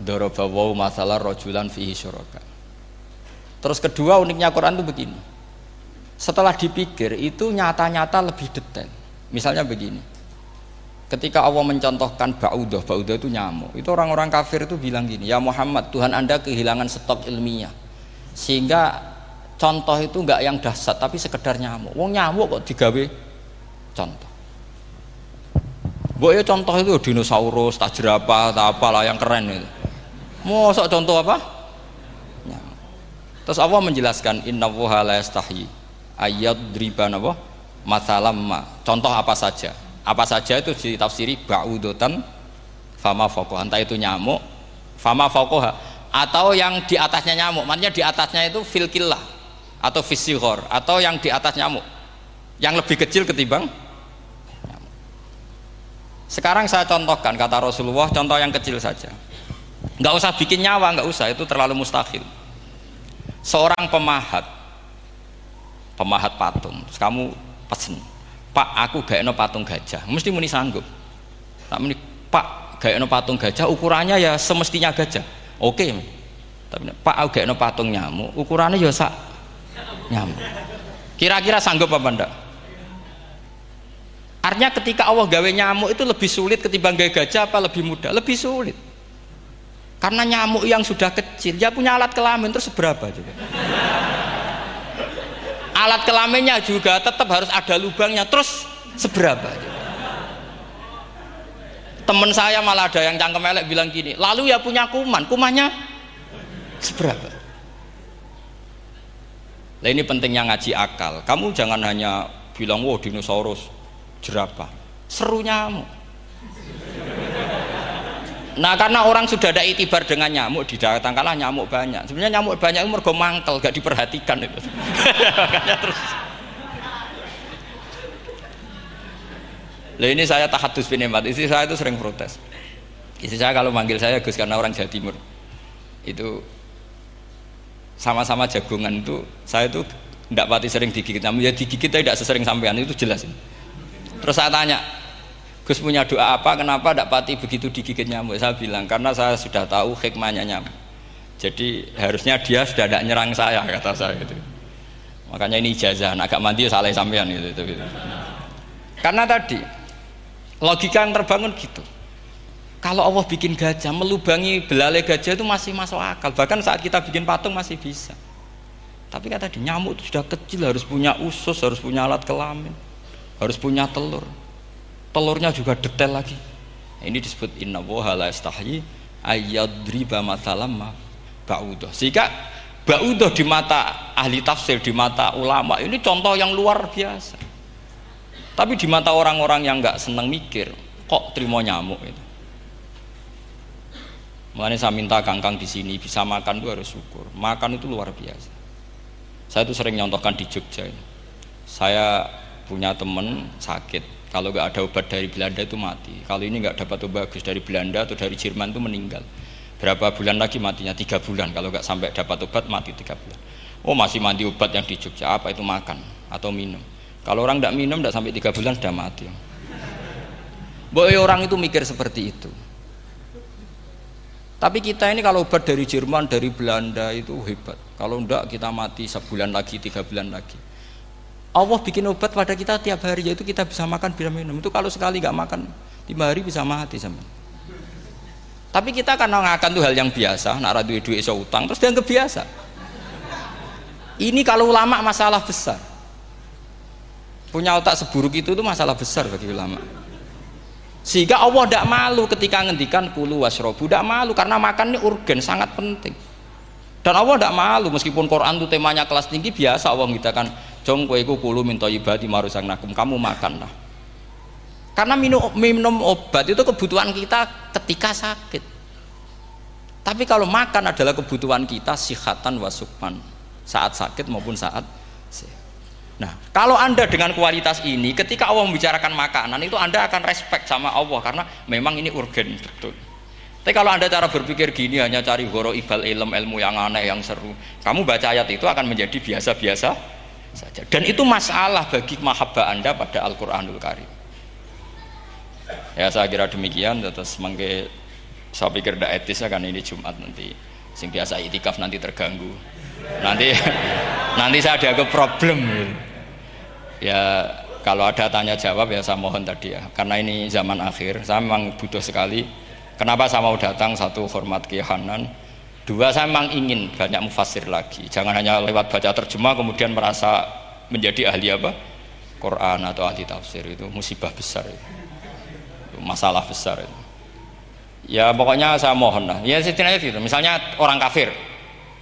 dorobawaw masalah rojulan fihi syuraka. Terus kedua uniknya Quran itu begini. Setelah dipikir itu nyata-nyata lebih detail. Misalnya begini ketika Allah mencontohkan ba'udah ba'udah itu nyamuk. Itu orang-orang kafir itu bilang gini ya Muhammad Tuhan anda kehilangan stok ilmiah. Sehingga contoh itu enggak yang dahsyat tapi sekedar nyamuk. Wong nyamuk kok digawe contoh Mbok ya contoh itu dinosaurus, tak jerapah, tak apalah yang keren itu. Mosok contoh apa? Nyamuk. Terus Allah menjelaskan inna wuha yastahi ayat driban apa? Masalam ma. Contoh apa saja? Apa saja itu ditafsiri ba'udotan fama fokoh. Entah itu nyamuk, fama fokoh atau yang di atasnya nyamuk. Maksudnya di atasnya itu filkillah atau visior atau yang di atas nyamuk yang lebih kecil ketimbang. Sekarang saya contohkan kata Rasulullah contoh yang kecil saja. Nggak usah bikin nyawa nggak usah itu terlalu mustahil. Seorang pemahat pemahat patung kamu pesen pak aku gak eno patung gajah. Mesti muni sanggup. Tak muni pak gak eno patung gajah ukurannya ya semestinya gajah. Oke tapi pak aku gak eno patung nyamuk ukurannya ya sak nyamuk. Kira-kira sanggup apa enggak artinya ketika Allah gawe nyamuk itu lebih sulit ketimbang gawe gajah apa lebih mudah lebih sulit Karena nyamuk yang sudah kecil, dia punya alat kelamin terus seberapa juga. alat kelaminnya juga tetap harus ada lubangnya terus seberapa juga. Temen saya malah ada yang cangkem elek bilang gini, lalu ya punya kuman, kumannya seberapa? Nah ini pentingnya ngaji akal. Kamu jangan hanya bilang, wow dinosaurus, jerapah. Seru nyamuk. Nah karena orang sudah ada itibar dengan nyamuk di datang kalah nyamuk banyak. Sebenarnya nyamuk banyak itu mergo mangkel, gak diperhatikan itu. *laughs* terus. Lah ini saya tahadus binemat. Istri saya itu sering protes. Istri saya kalau manggil saya Gus karena orang Jawa Timur. Itu sama-sama jagongan itu saya itu tidak pati sering digigit namun ya digigit tidak sesering sampean itu jelas terus saya tanya Gus punya doa apa? Kenapa tidak pati begitu digigit nyamuk? Saya bilang karena saya sudah tahu hikmahnya nyamuk. Jadi harusnya dia sudah tidak nyerang saya *laughs* kata saya gitu. Makanya ini ijazah agak mandi ya salah sampean gitu, gitu, gitu. karena tadi logika yang terbangun gitu. Kalau Allah bikin gajah melubangi belalai gajah itu masih masuk akal. Bahkan saat kita bikin patung masih bisa. Tapi kata di nyamuk itu sudah kecil harus punya usus harus punya alat kelamin harus punya telur telurnya juga detail lagi ini disebut inna woha la istahyi ayyadriba matalam ba'udah sehingga ba'udah di mata ahli tafsir di mata ulama ini contoh yang luar biasa tapi di mata orang-orang yang nggak senang mikir kok terima nyamuk itu Makanya saya minta kangkang di sini bisa makan itu harus syukur. Makan itu luar biasa. Saya itu sering nyontohkan di Jogja. Saya punya temen sakit. Kalau nggak ada obat dari Belanda itu mati. Kalau ini nggak dapat obat bagus dari Belanda atau dari Jerman itu meninggal. Berapa bulan lagi matinya? Tiga bulan. Kalau nggak sampai dapat obat mati tiga bulan. Oh masih mandi obat yang di Jogja. Apa itu makan atau minum? Kalau orang tidak minum tidak sampai tiga bulan sudah mati. Boy orang itu mikir seperti itu. Tapi kita ini kalau obat dari Jerman, dari Belanda itu hebat. Kalau enggak kita mati sebulan lagi, tiga bulan lagi. Allah bikin obat pada kita tiap hari, yaitu kita bisa makan, bisa minum. Itu kalau sekali nggak makan, lima hari bisa mati sama. Tapi kita karena ngakan tuh hal yang biasa, nak duit duit iso utang, terus dia biasa. Ini kalau ulama masalah besar. Punya otak seburuk itu tuh masalah besar bagi ulama. Sehingga Allah tidak malu ketika ngendikan kulu wasrobu, tidak malu karena makan ini urgen sangat penting. Dan Allah tidak malu meskipun Quran itu temanya kelas tinggi biasa Allah mengatakan jong kulu minta ibadi marusang nakum kamu makan lah. Karena minum, minum obat itu kebutuhan kita ketika sakit. Tapi kalau makan adalah kebutuhan kita sihatan wasukman saat sakit maupun saat Nah, kalau Anda dengan kualitas ini, ketika Allah membicarakan makanan, itu Anda akan respect sama Allah karena memang ini urgen betul. Tapi kalau Anda cara berpikir gini hanya cari horo ibal ilm ilmu yang aneh yang seru, kamu baca ayat itu akan menjadi biasa-biasa saja. Dan itu masalah bagi mahabbah Anda pada Al-Qur'anul Karim. Ya saya kira demikian. Terus mangke saya pikir tidak etis kan ini Jumat nanti. Sing biasa itikaf nanti terganggu. Nanti *laughs* nanti saya ada ke problem. Ya kalau ada tanya jawab ya saya mohon tadi ya. Karena ini zaman akhir. Saya memang butuh sekali. Kenapa saya mau datang? Satu hormat kehanan dua saya memang ingin banyak mufasir lagi. Jangan hanya lewat baca terjemah kemudian merasa menjadi ahli apa? Quran atau ahli tafsir itu musibah besar itu, itu masalah besar itu. Ya pokoknya saya mohon lah. Ya setidaknya gitu misalnya orang kafir.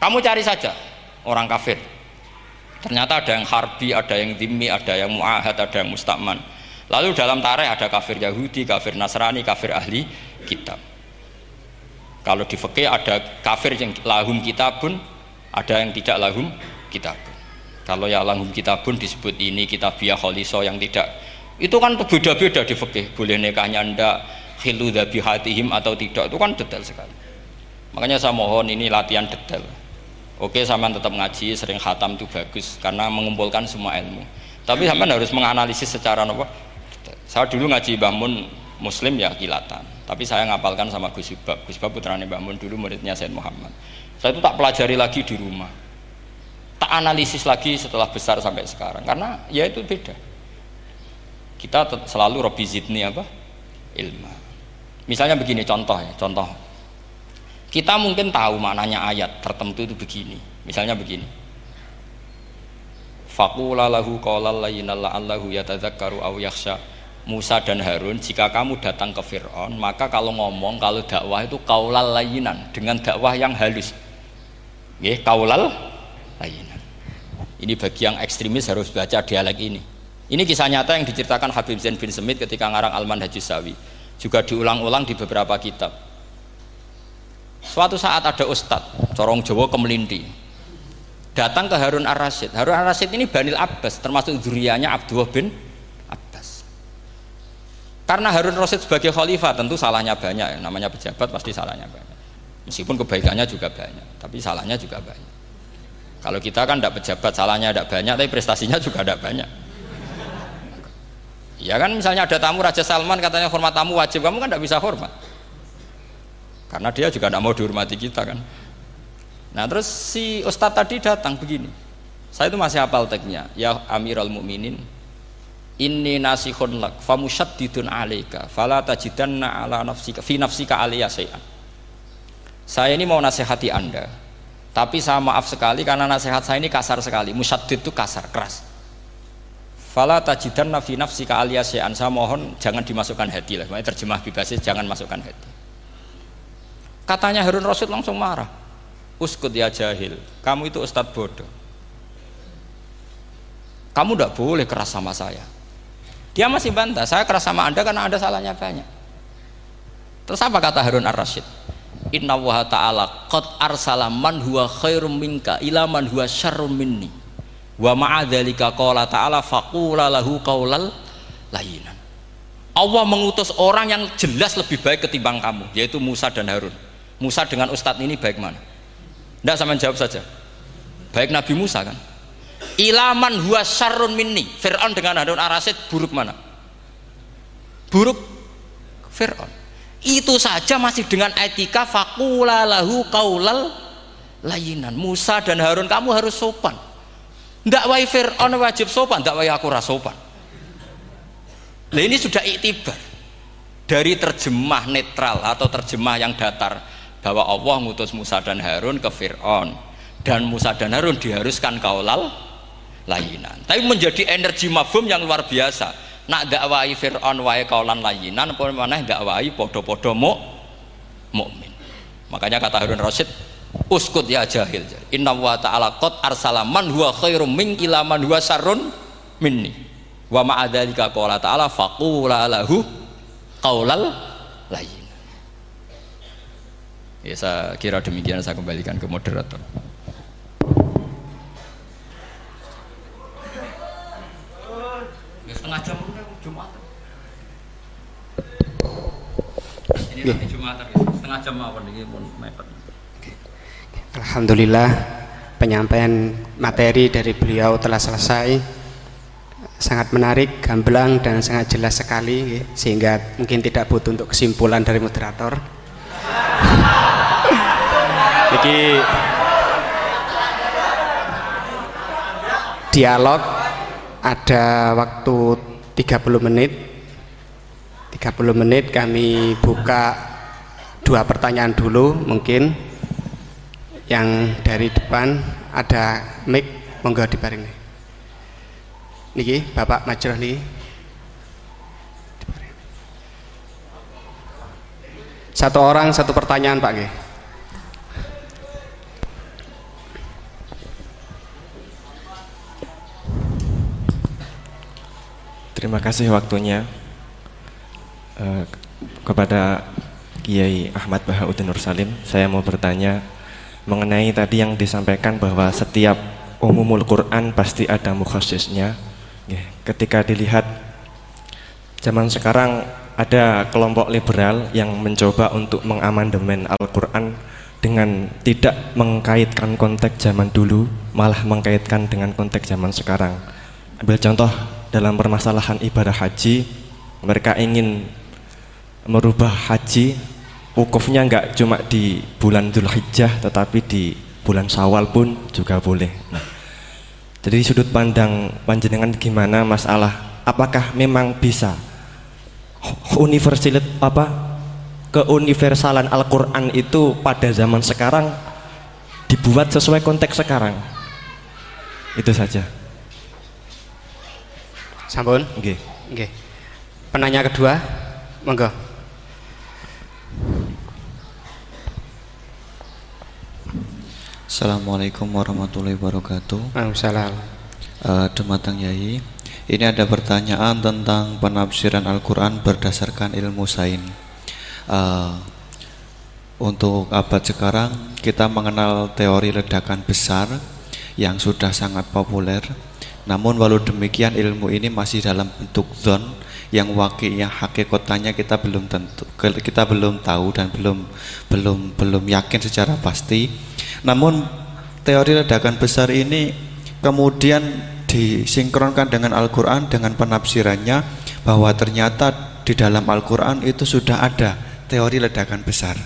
Kamu cari saja orang kafir. Ternyata ada yang harbi, ada yang dimi, ada yang mu'ahad, ada yang mustakman. Lalu dalam tarikh ada kafir Yahudi, kafir Nasrani, kafir ahli kitab kalau di fikih ada kafir yang lahum kitabun ada yang tidak lahum kitabun. Kalau yang lahum kitabun disebut ini kitabiah kholiso yang tidak. Itu kan beda-beda di fikih. Boleh nikahnya ndak khilu hatihim atau tidak. Itu kan detail sekali. Makanya saya mohon ini latihan detail. Oke, sama tetap ngaji, sering khatam itu bagus karena mengumpulkan semua ilmu. Tapi sama harus menganalisis secara apa? Saya dulu ngaji bangun Muslim ya kilatan. Tapi saya ngapalkan sama Gus Ibab. Gus Ibab putranya bangun dulu muridnya Said Muhammad. Saya itu tak pelajari lagi di rumah. Tak analisis lagi setelah besar sampai sekarang. Karena ya itu beda. Kita selalu Robi Zidni apa? Ilmu. Misalnya begini contoh ya, contoh Kita mungkin tahu maknanya ayat tertentu itu begini. Misalnya begini. Faqula lahu qawlal layyinal la'allahu yatadzakkaru yakhsha. Musa dan Harun, jika kamu datang ke Fir'aun, maka kalau ngomong, kalau dakwah itu kaulal layinan, dengan dakwah yang halus. Nggih, kaulal layinan. Ini bagi yang ekstremis harus baca dialek ini. Ini kisah nyata yang diceritakan Habib Zain bin Semit ketika ngarang Alman Haji Sawi. Juga diulang-ulang di beberapa kitab. Suatu saat ada ustadz, corong Jawa kemelinti. Datang ke Harun Ar-Rasyid. Harun Ar-Rasyid ini Banil Abbas, termasuk durianya Abdullah bin. Karena Harun Rasyid sebagai khalifah tentu salahnya banyak, namanya pejabat pasti salahnya banyak. Meskipun kebaikannya juga banyak, tapi salahnya juga banyak. Kalau kita kan tidak pejabat, salahnya tidak banyak, tapi prestasinya juga tidak banyak. Ya kan misalnya ada tamu Raja Salman katanya hormat tamu wajib, kamu kan tidak bisa hormat karena dia juga tidak mau dihormati kita kan nah terus si ustadz tadi datang begini saya itu masih hafal teksnya ya amiral mukminin inni nasihun lak famusyaddidun alaika fala tajidanna ala nafsika fi nafsika aliyah syai'an saya ini mau nasihati anda tapi saya maaf sekali karena nasihat saya ini kasar sekali musyaddid itu kasar keras fala tajidanna fi nafsika aliyah syai'an saya mohon jangan dimasukkan hati lah terjemah bebasnya jangan masukkan hati Katanya Harun Rasid langsung marah. Uskut ya jahil, kamu itu ustadz bodoh. Kamu tidak boleh keras sama saya. Dia masih bantah, saya keras sama anda karena ada salahnya banyak. Terus apa kata Harun Ar-Rasyid? Inna wa ta'ala qad arsala man huwa khairum minka ila man huwa syarrum minni. Wa ma'adzalika qala ta'ala faqula lahu qaulal layinan. Allah mengutus orang yang jelas lebih baik ketimbang kamu, yaitu Musa dan Harun. Musa dengan Ustadz ini baik mana? Tidak sama jawab saja. Baik Nabi Musa kan? Ilaman huwa syarrun minni. Fir'aun dengan Harun Arasid buruk mana? Buruk Fir'aun. Itu saja masih dengan etika fakula lahu kaulal layinan. Musa dan Harun kamu harus sopan. Tidak wai Fir'aun wajib sopan, tidak wai aku sopan. Nah ini sudah iktibar dari terjemah netral atau terjemah yang datar bahwa Allah ngutus Musa dan Harun ke Fir'aun dan Musa dan Harun diharuskan kaulal layinan tapi menjadi energi mafhum yang luar biasa. Nak dakwai Fir'aun wae kaulan layinan apa mana dakwai podo-podo mu mukmin. Makanya kata Harun Rasid uskut ya jahil. Inna wa ta'ala qad arsala man huwa khairum min ila man huwa sarun minni. Wa ma'adzalika qala ta'ala faqula lahu qaulal layin Ya, saya kira demikian saya kembalikan ke moderator. Setengah jam Jumat. Ini nanti Jumat setengah jam apa nih pun mepet. Alhamdulillah penyampaian materi dari beliau telah selesai sangat menarik, gamblang dan sangat jelas sekali sehingga mungkin tidak butuh untuk kesimpulan dari moderator. Jadi dialog ada waktu 30 menit. 30 menit kami buka dua pertanyaan dulu mungkin. Yang dari depan ada mic monggo dibaring niki Bapak Majroh nih satu orang satu pertanyaan Pak Nggih Terima kasih waktunya uh, kepada Kiai Ahmad Bahauddin Nur Salim. Saya mau bertanya mengenai tadi yang disampaikan bahwa setiap umumul Quran pasti ada mukhasisnya. Ketika dilihat zaman sekarang ada kelompok liberal yang mencoba untuk mengamandemen Al-Quran dengan tidak mengkaitkan konteks zaman dulu, malah mengkaitkan dengan konteks zaman sekarang. Ambil contoh dalam permasalahan ibadah haji mereka ingin merubah haji. Wukufnya nggak cuma di bulan Dhul Hijjah tetapi di bulan Syawal pun juga boleh. Nah, jadi sudut pandang panjenengan gimana? Masalah apakah memang bisa universitas apa keuniversalan Al-Quran itu pada zaman sekarang dibuat sesuai konteks sekarang? Itu saja sampun Oke. Oke. penanya kedua monggo Assalamualaikum warahmatullahi wabarakatuh. Waalaikumsalam. Uh, Dematang Yai, ini ada pertanyaan tentang penafsiran Al-Quran berdasarkan ilmu sains. Uh, untuk abad sekarang kita mengenal teori ledakan besar yang sudah sangat populer. Namun walau demikian ilmu ini masih dalam bentuk zon yang wakilnya hakikatnya kita belum tentu kita belum tahu dan belum belum belum yakin secara pasti. Namun teori ledakan besar ini kemudian disinkronkan dengan Al-Quran dengan penafsirannya bahwa ternyata di dalam Al-Quran itu sudah ada teori ledakan besar.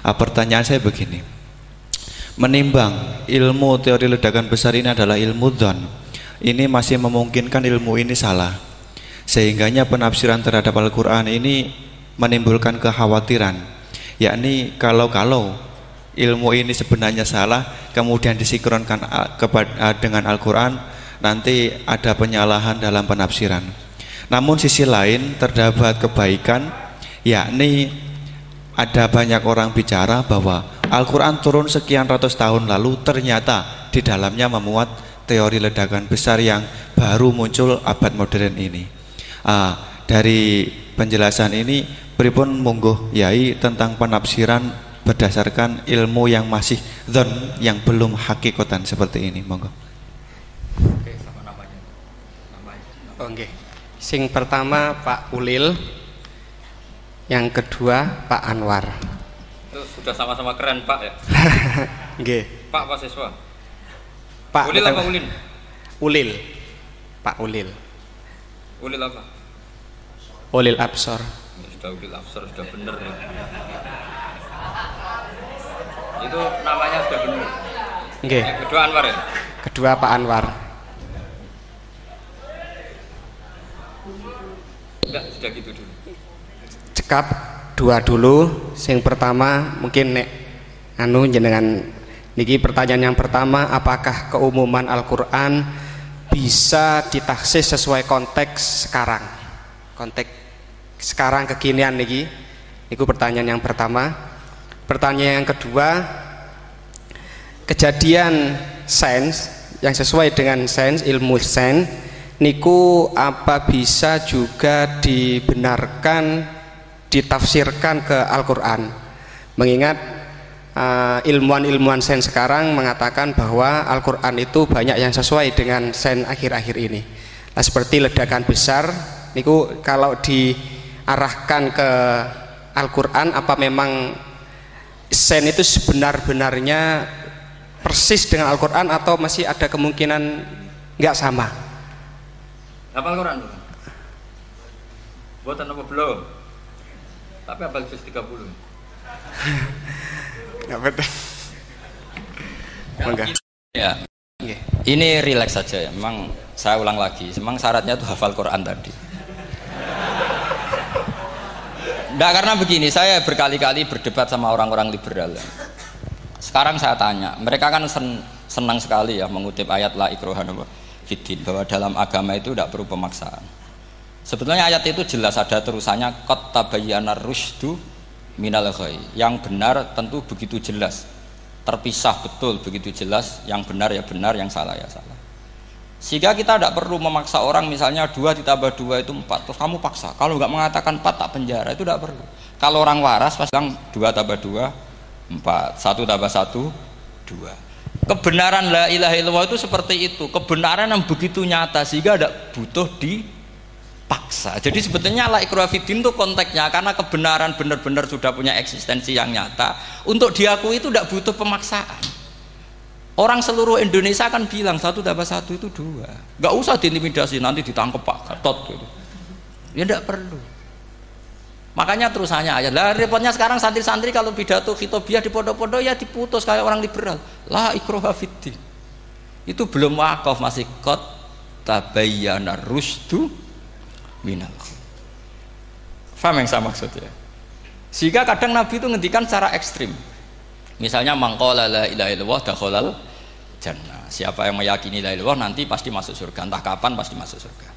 Nah, pertanyaan saya begini, menimbang ilmu teori ledakan besar ini adalah ilmu don, ini masih memungkinkan ilmu ini salah, sehingganya penafsiran terhadap Al-Quran ini menimbulkan kekhawatiran, yakni kalau-kalau ilmu ini sebenarnya salah, kemudian disinkronkan dengan Al-Quran, nanti ada penyalahan dalam penafsiran. Namun sisi lain terdapat kebaikan, yakni ada banyak orang bicara bahwa Al-Quran turun sekian ratus tahun lalu ternyata di dalamnya memuat teori ledakan besar yang baru muncul abad modern ini. Ah, dari penjelasan ini pripun monggo yai tentang penafsiran berdasarkan ilmu yang masih zon yang belum hakikatan seperti ini monggo. Oke, sama namanya. Namanya. Oke. Sing pertama Pak Ulil, yang kedua Pak Anwar. Itu sudah sama-sama keren Pak ya. *laughs* Nggih. Pak Pak siswa. Pak Ulil apa Ulin? Ulil. Pak Ulil. Ulil apa? Ulil Absor. Ya, sudah Ulil Absor sudah bener ya. Itu namanya sudah bener. Nggih. Yang kedua Anwar ya. Kedua Pak Anwar. Enggak, sudah gitu dulu. Cekap dua dulu. Sing pertama mungkin nek anu jenengan niki pertanyaan yang pertama apakah keumuman Al-Qur'an bisa ditaksis sesuai konteks sekarang? Konteks sekarang kekinian niki. Niku pertanyaan yang pertama. Pertanyaan yang kedua, kejadian sains yang sesuai dengan sains ilmu sains niku apa bisa juga dibenarkan ditafsirkan ke Al-Qur'an. Mengingat uh, ilmuwan-ilmuwan sains sekarang mengatakan bahwa Al-Qur'an itu banyak yang sesuai dengan sains akhir-akhir ini. Nah, seperti ledakan besar niku kalau diarahkan ke Al-Quran apa memang sen itu sebenar-benarnya persis dengan Al-Quran atau masih ada kemungkinan nggak sama Hafal Quran belum? Buatan apa belum? Tapi juz 30 *laughs* betul Mangga. Ya, Nggih. ini rileks saja ya. Memang saya ulang lagi, memang syaratnya itu hafal Quran tadi. Enggak karena begini, saya berkali-kali berdebat sama orang-orang liberal. ya. Sekarang saya tanya, mereka kan sen- senang sekali ya mengutip ayat la ikrohan fiddin bahwa dalam agama itu tidak perlu pemaksaan. Sebetulnya ayat itu jelas ada terusannya kot tabayyana rusdu minal ghai. Yang benar tentu begitu jelas. Terpisah betul begitu jelas, yang benar ya benar, yang salah ya salah. Sehingga kita tidak perlu memaksa orang misalnya dua ditambah dua itu empat terus kamu paksa. Kalau nggak mengatakan empat tak penjara itu tidak perlu. Kalau orang waras pas bilang dua tambah dua empat, satu tambah satu dua. Kebenaran la ilaha illallah itu seperti itu. Kebenaran yang begitu nyata sehingga tidak butuh dipaksa. Jadi sebetulnya la ikrafidin itu konteksnya karena kebenaran benar-benar sudah punya eksistensi yang nyata. Untuk diakui itu tidak butuh pemaksaan. Orang seluruh Indonesia kan bilang satu tambah satu itu dua. Gak usah diintimidasi nanti ditangkap Pak Gatot gitu. Ya tidak perlu. Makanya terusannya aja. Lah repotnya sekarang santri-santri kalau pidato khitobiah di pondok-pondok ya diputus kayak orang liberal. La ikroha fiddin. Itu belum wakaf masih kot tabayyana rusdu minal. Faham yang saya maksud ya? Sehingga kadang Nabi itu ngendikan secara ekstrim. Misalnya mangkola la ilaha illallah dakhalal jannah. Siapa yang meyakini la ilaha nanti pasti masuk surga. Entah kapan pasti masuk surga.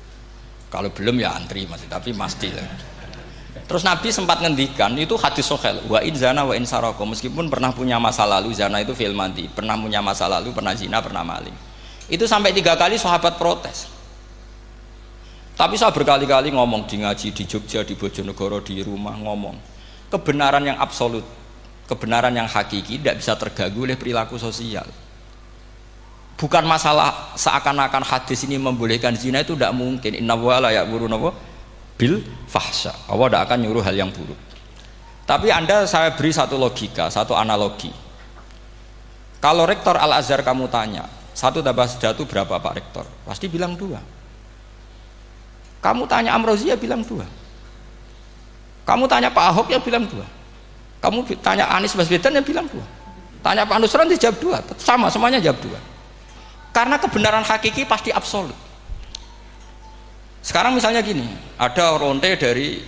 Kalau belum ya antri masih, tapi pasti lah. Terus Nabi sempat ngendikan itu hadis sohel wa in zana wa in saroko meskipun pernah punya masa lalu zana itu fil mandi pernah punya masa lalu pernah zina pernah maling itu sampai tiga kali sahabat protes tapi saya berkali-kali ngomong di ngaji di Jogja di Bojonegoro di rumah ngomong. Kebenaran yang absolut kebenaran yang hakiki tidak bisa terganggu oleh perilaku sosial. Bukan masalah seakan-akan hadis ini membolehkan zina itu tidak mungkin. Inna wala ya buru bil fahsya. Allah tidak akan nyuruh hal yang buruk. Tapi anda saya beri satu logika satu analogi. Kalau rektor Al Azhar kamu tanya satu tambah sedatu berapa Pak Rektor? Pasti bilang dua kamu tanya Amrozi ya bilang dua kamu tanya Pak Ahok ya bilang dua kamu tanya Anies Baswedan ya bilang dua tanya Pak Nusron dia jawab dua sama semuanya jawab dua karena kebenaran hakiki pasti absolut. Sekarang misalnya gini, ada ronte dari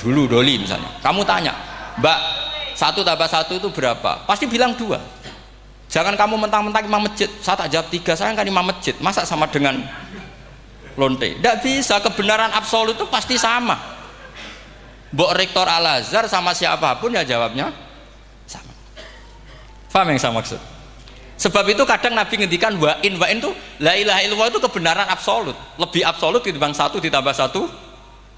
dulu doli misalnya. Kamu tanya, Mbak, satu tambah satu itu berapa? Pasti bilang dua. Jangan kamu mentang-mentang imam masjid. Saya tak jawab tiga, saya kan imam masjid. Masa sama dengan lonte? Tidak bisa. Kebenaran absolut itu pasti sama. Mbok rektor Al Azhar sama siapa pun ya jawabnya sama. Faham yang saya maksud? Sebab itu kadang Nabi ngendikan wa in wa in itu la ilaha illallah itu kebenaran absolut, lebih absolut ditimbang satu ditambah satu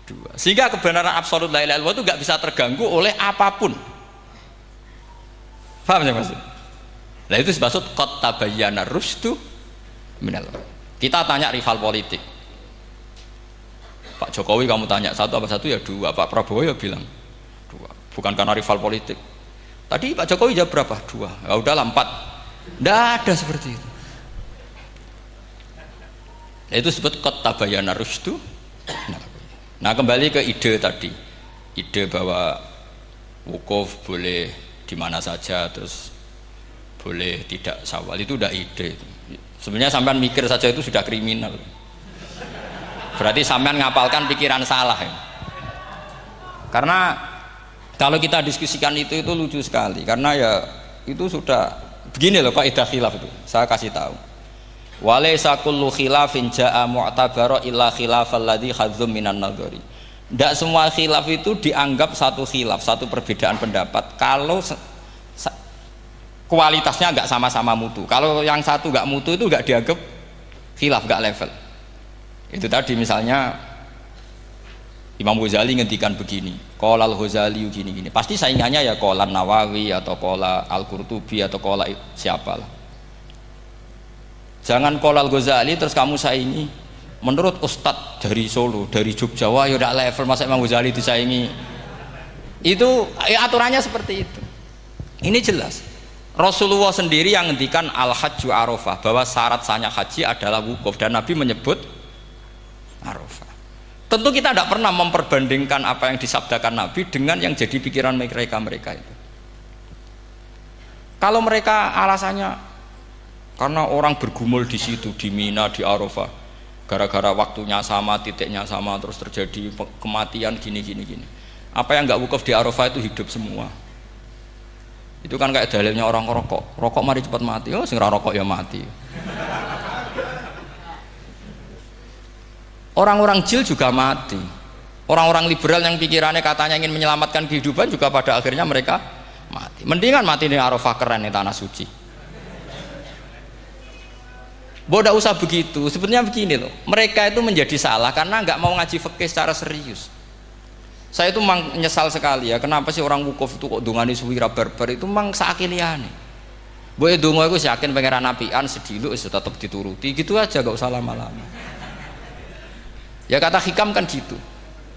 dua. Sehingga kebenaran absolut la ilaha illallah itu nggak bisa terganggu oleh apa pun. Paham ya maksud? Nah itu maksud kot tabayyana rusdu minal. Kita tanya rival politik. Pak Jokowi kamu tanya satu apa satu ya dua. Pak Prabowo ya bilang dua. Bukan karena rival politik. Tadi Pak Jokowi jawab berapa? Dua. Ya udahlah empat tidak ada seperti itu. Nah, itu disebut kota bayana rusdu. Nah kembali ke ide tadi, ide bahwa wukuf boleh di mana saja, terus boleh tidak sawal itu udah ide. Sebenarnya sampean mikir saja itu sudah kriminal. Berarti sampean ngapalkan pikiran salah ya. Karena kalau kita diskusikan itu itu lucu sekali. Karena ya itu sudah begini loh kaidah khilaf itu? Saya kasih tahu. Walaysa kullu khilafin jaa mu'tabara illa khilaf alladhi khadzum minan nadhari. Tidak semua khilaf itu dianggap satu khilaf satu perbedaan pendapat. Kalau kualitasnya nggak sama-sama mutu. Kalau yang satu nggak mutu itu nggak dianggap khilaf nggak level itu tadi misalnya Imam Ghazali ngendikan begini Kolal Ghazali gini gini pasti saingannya ya Kolal Nawawi atau Kolal Al Qurtubi atau Kolal siapa lah jangan Kolal Ghazali terus kamu saingi. Menurut Ustadz dari Solo dari Jogja wah ya udah level masa Imam Ghazali disaingi? Itu ya, aturannya seperti itu. Ini jelas. Rasulullah sendiri yang ngendikan al hajju arafah bahwa syarat sahnya haji adalah wukuf. Dan Nabi menyebut arafah Tentu kita tidak pernah memperbandingkan apa yang disabdakan Nabi dengan yang jadi pikiran mereka mereka itu. Kalau mereka alasannya karena orang bergumul di situ di Mina di Arafah, gara-gara waktunya sama, titiknya sama, terus terjadi kematian gini gini gini. Apa yang nggak wukuf di Arafah itu hidup semua. Itu kan kayak dalilnya orang rokok. Rokok mari cepat mati. Oh, sing rokok ya mati. Orang-orang jil juga mati. Orang-orang liberal yang pikirannya katanya ingin menyelamatkan kehidupan juga pada akhirnya mereka mati. Mendingan mati di Arafah keren di tanah suci. Bodoh usah begitu. Sebenarnya begini loh. Mereka itu menjadi salah karena nggak mau ngaji fikih secara serius. Saya itu menyesal sekali ya. Kenapa sih orang wukuf itu kok dungani suwira berber itu memang sakiliane. Boy dungo itu yakin pangeran apian sedilu itu tetap dituruti gitu aja gak usah lama-lama ya kata hikam kan gitu.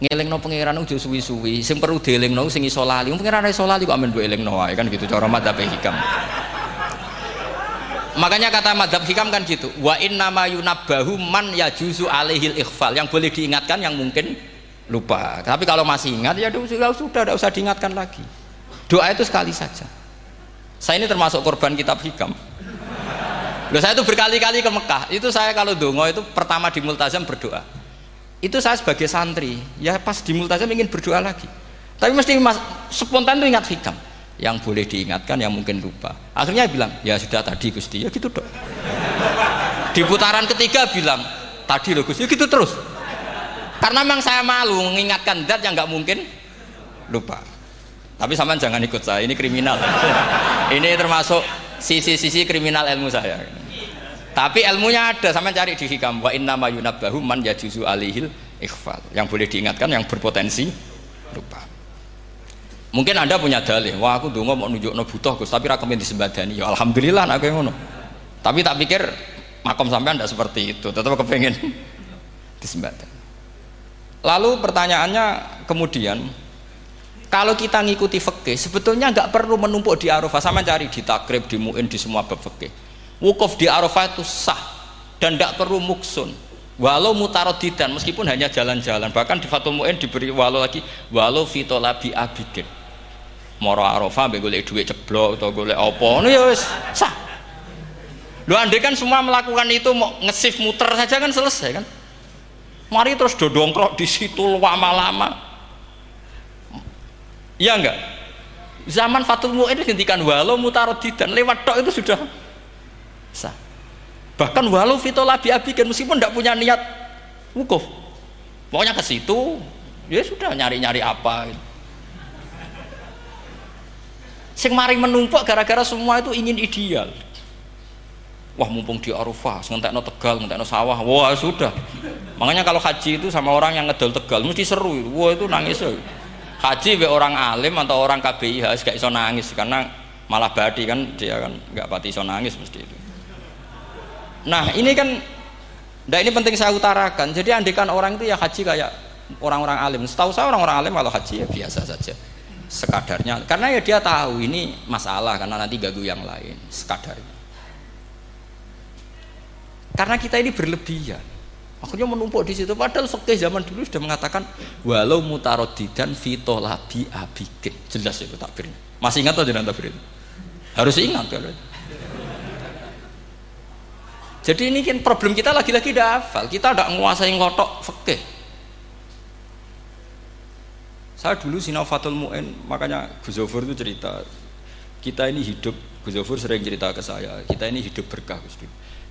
No pangeran udah suwi-suwi sing perlu no sing iso lali. Pangeran iso lali kok amen mbok elingno wae kan gitu cara madzhab hikam. Makanya kata madhab hikam kan gitu wa in nama yunabbahu man yajuzu alaihil ikhfal yang boleh diingatkan yang mungkin lupa. Tapi kalau masih ingat ya sudah sudah tidak usah diingatkan lagi. Doa itu sekali saja. Saya ini termasuk korban kitab hikam. Loh, saya itu berkali-kali ke Mekah. Itu saya kalau dongo itu pertama di multazam berdoa itu saya sebagai santri ya pas di multazam ingin berdoa lagi Tapi mesti mas, spontan itu ingat hikam. Yang boleh diingatkan, yang mungkin lupa. Akhirnya bilang, ya sudah tadi Gusti, ya gitu dok. Di putaran ketiga bilang, tadi loh Gusti, ya gitu terus. Karena memang saya malu mengingatkan dat yang nggak mungkin lupa. Tapi sampean jangan ikut saya, ini kriminal. *laughs* ini termasuk sisi-sisi kriminal ilmu saya. Tapi ilmunya ada, sama cari di hikam wa inna ma yunabbahu man yajuzu alihil ikhfal. Yang boleh diingatkan yang berpotensi lupa. Mungkin Anda punya dalih, wah aku dongo mau nunjuk no butuh Gus, tapi rakemin disembadani. Ya alhamdulillah aku yang ngono. Tapi tak pikir makom sampean tidak seperti itu, tetap kepengen *laughs* disembadani. Lalu pertanyaannya kemudian kalau kita ngikuti fikih sebetulnya nggak perlu menumpuk di Arafah sama cari di takrib, di muin, di semua bab fikih wukuf di Arafah itu sah dan tidak perlu muksun. Walau mutarodidan meskipun hanya jalan-jalan. Bahkan di Fatul Mu'in diberi walau lagi walau fitolabi abidin. Moro Arafah be golek duit ceblok atau golek apa. Ngono ya sah. Lu andai kan semua melakukan itu mau ngesif muter saja kan selesai kan? Mari terus dodongkrok di situ lama-lama. Iya enggak zaman Fatul Mu'in dihentikan. Walau mutarodidan lewat tok itu sudah sah. Bahkan walau fitola biabikan meskipun tidak punya niat wukuf pokoknya ke situ ya sudah nyari-nyari apa. Gitu. sing mari menumpuk gara-gara semua itu ingin ideal. Wah mumpung di Arafah ngentekno Tegal ngentekno sawah wah sudah. Makanya kalau haji itu sama orang yang ngedol Tegal mesti seru wah itu nangis haji be orang alim atau orang KBIH gak iso nangis karena malah badi kan dia kan nggak pati iso nangis mesti itu Nah ini kan, nah ini penting saya utarakan. Jadi andikan orang itu ya haji kayak orang-orang alim. Setahu saya orang-orang alim kalau haji ya biasa saja, sekadarnya. Karena ya dia tahu ini masalah karena nanti gagu yang lain, sekadarnya. Karena kita ini berlebihan. Akhirnya menumpuk di situ. Padahal fakih zaman dulu sudah mengatakan walau mutarodidan fitolabi abikit. Jelas itu takbirnya. Masih ingat atau jangan takbir itu? Harus ingat kalau jadi ini kan problem kita lagi-lagi tidak hafal. Kita tidak menguasai ngotok fikih. Saya dulu sinau Fatul Mu'in, makanya Gus Zofur itu cerita, kita ini hidup, Gus Zofur sering cerita ke saya, kita ini hidup berkah Gus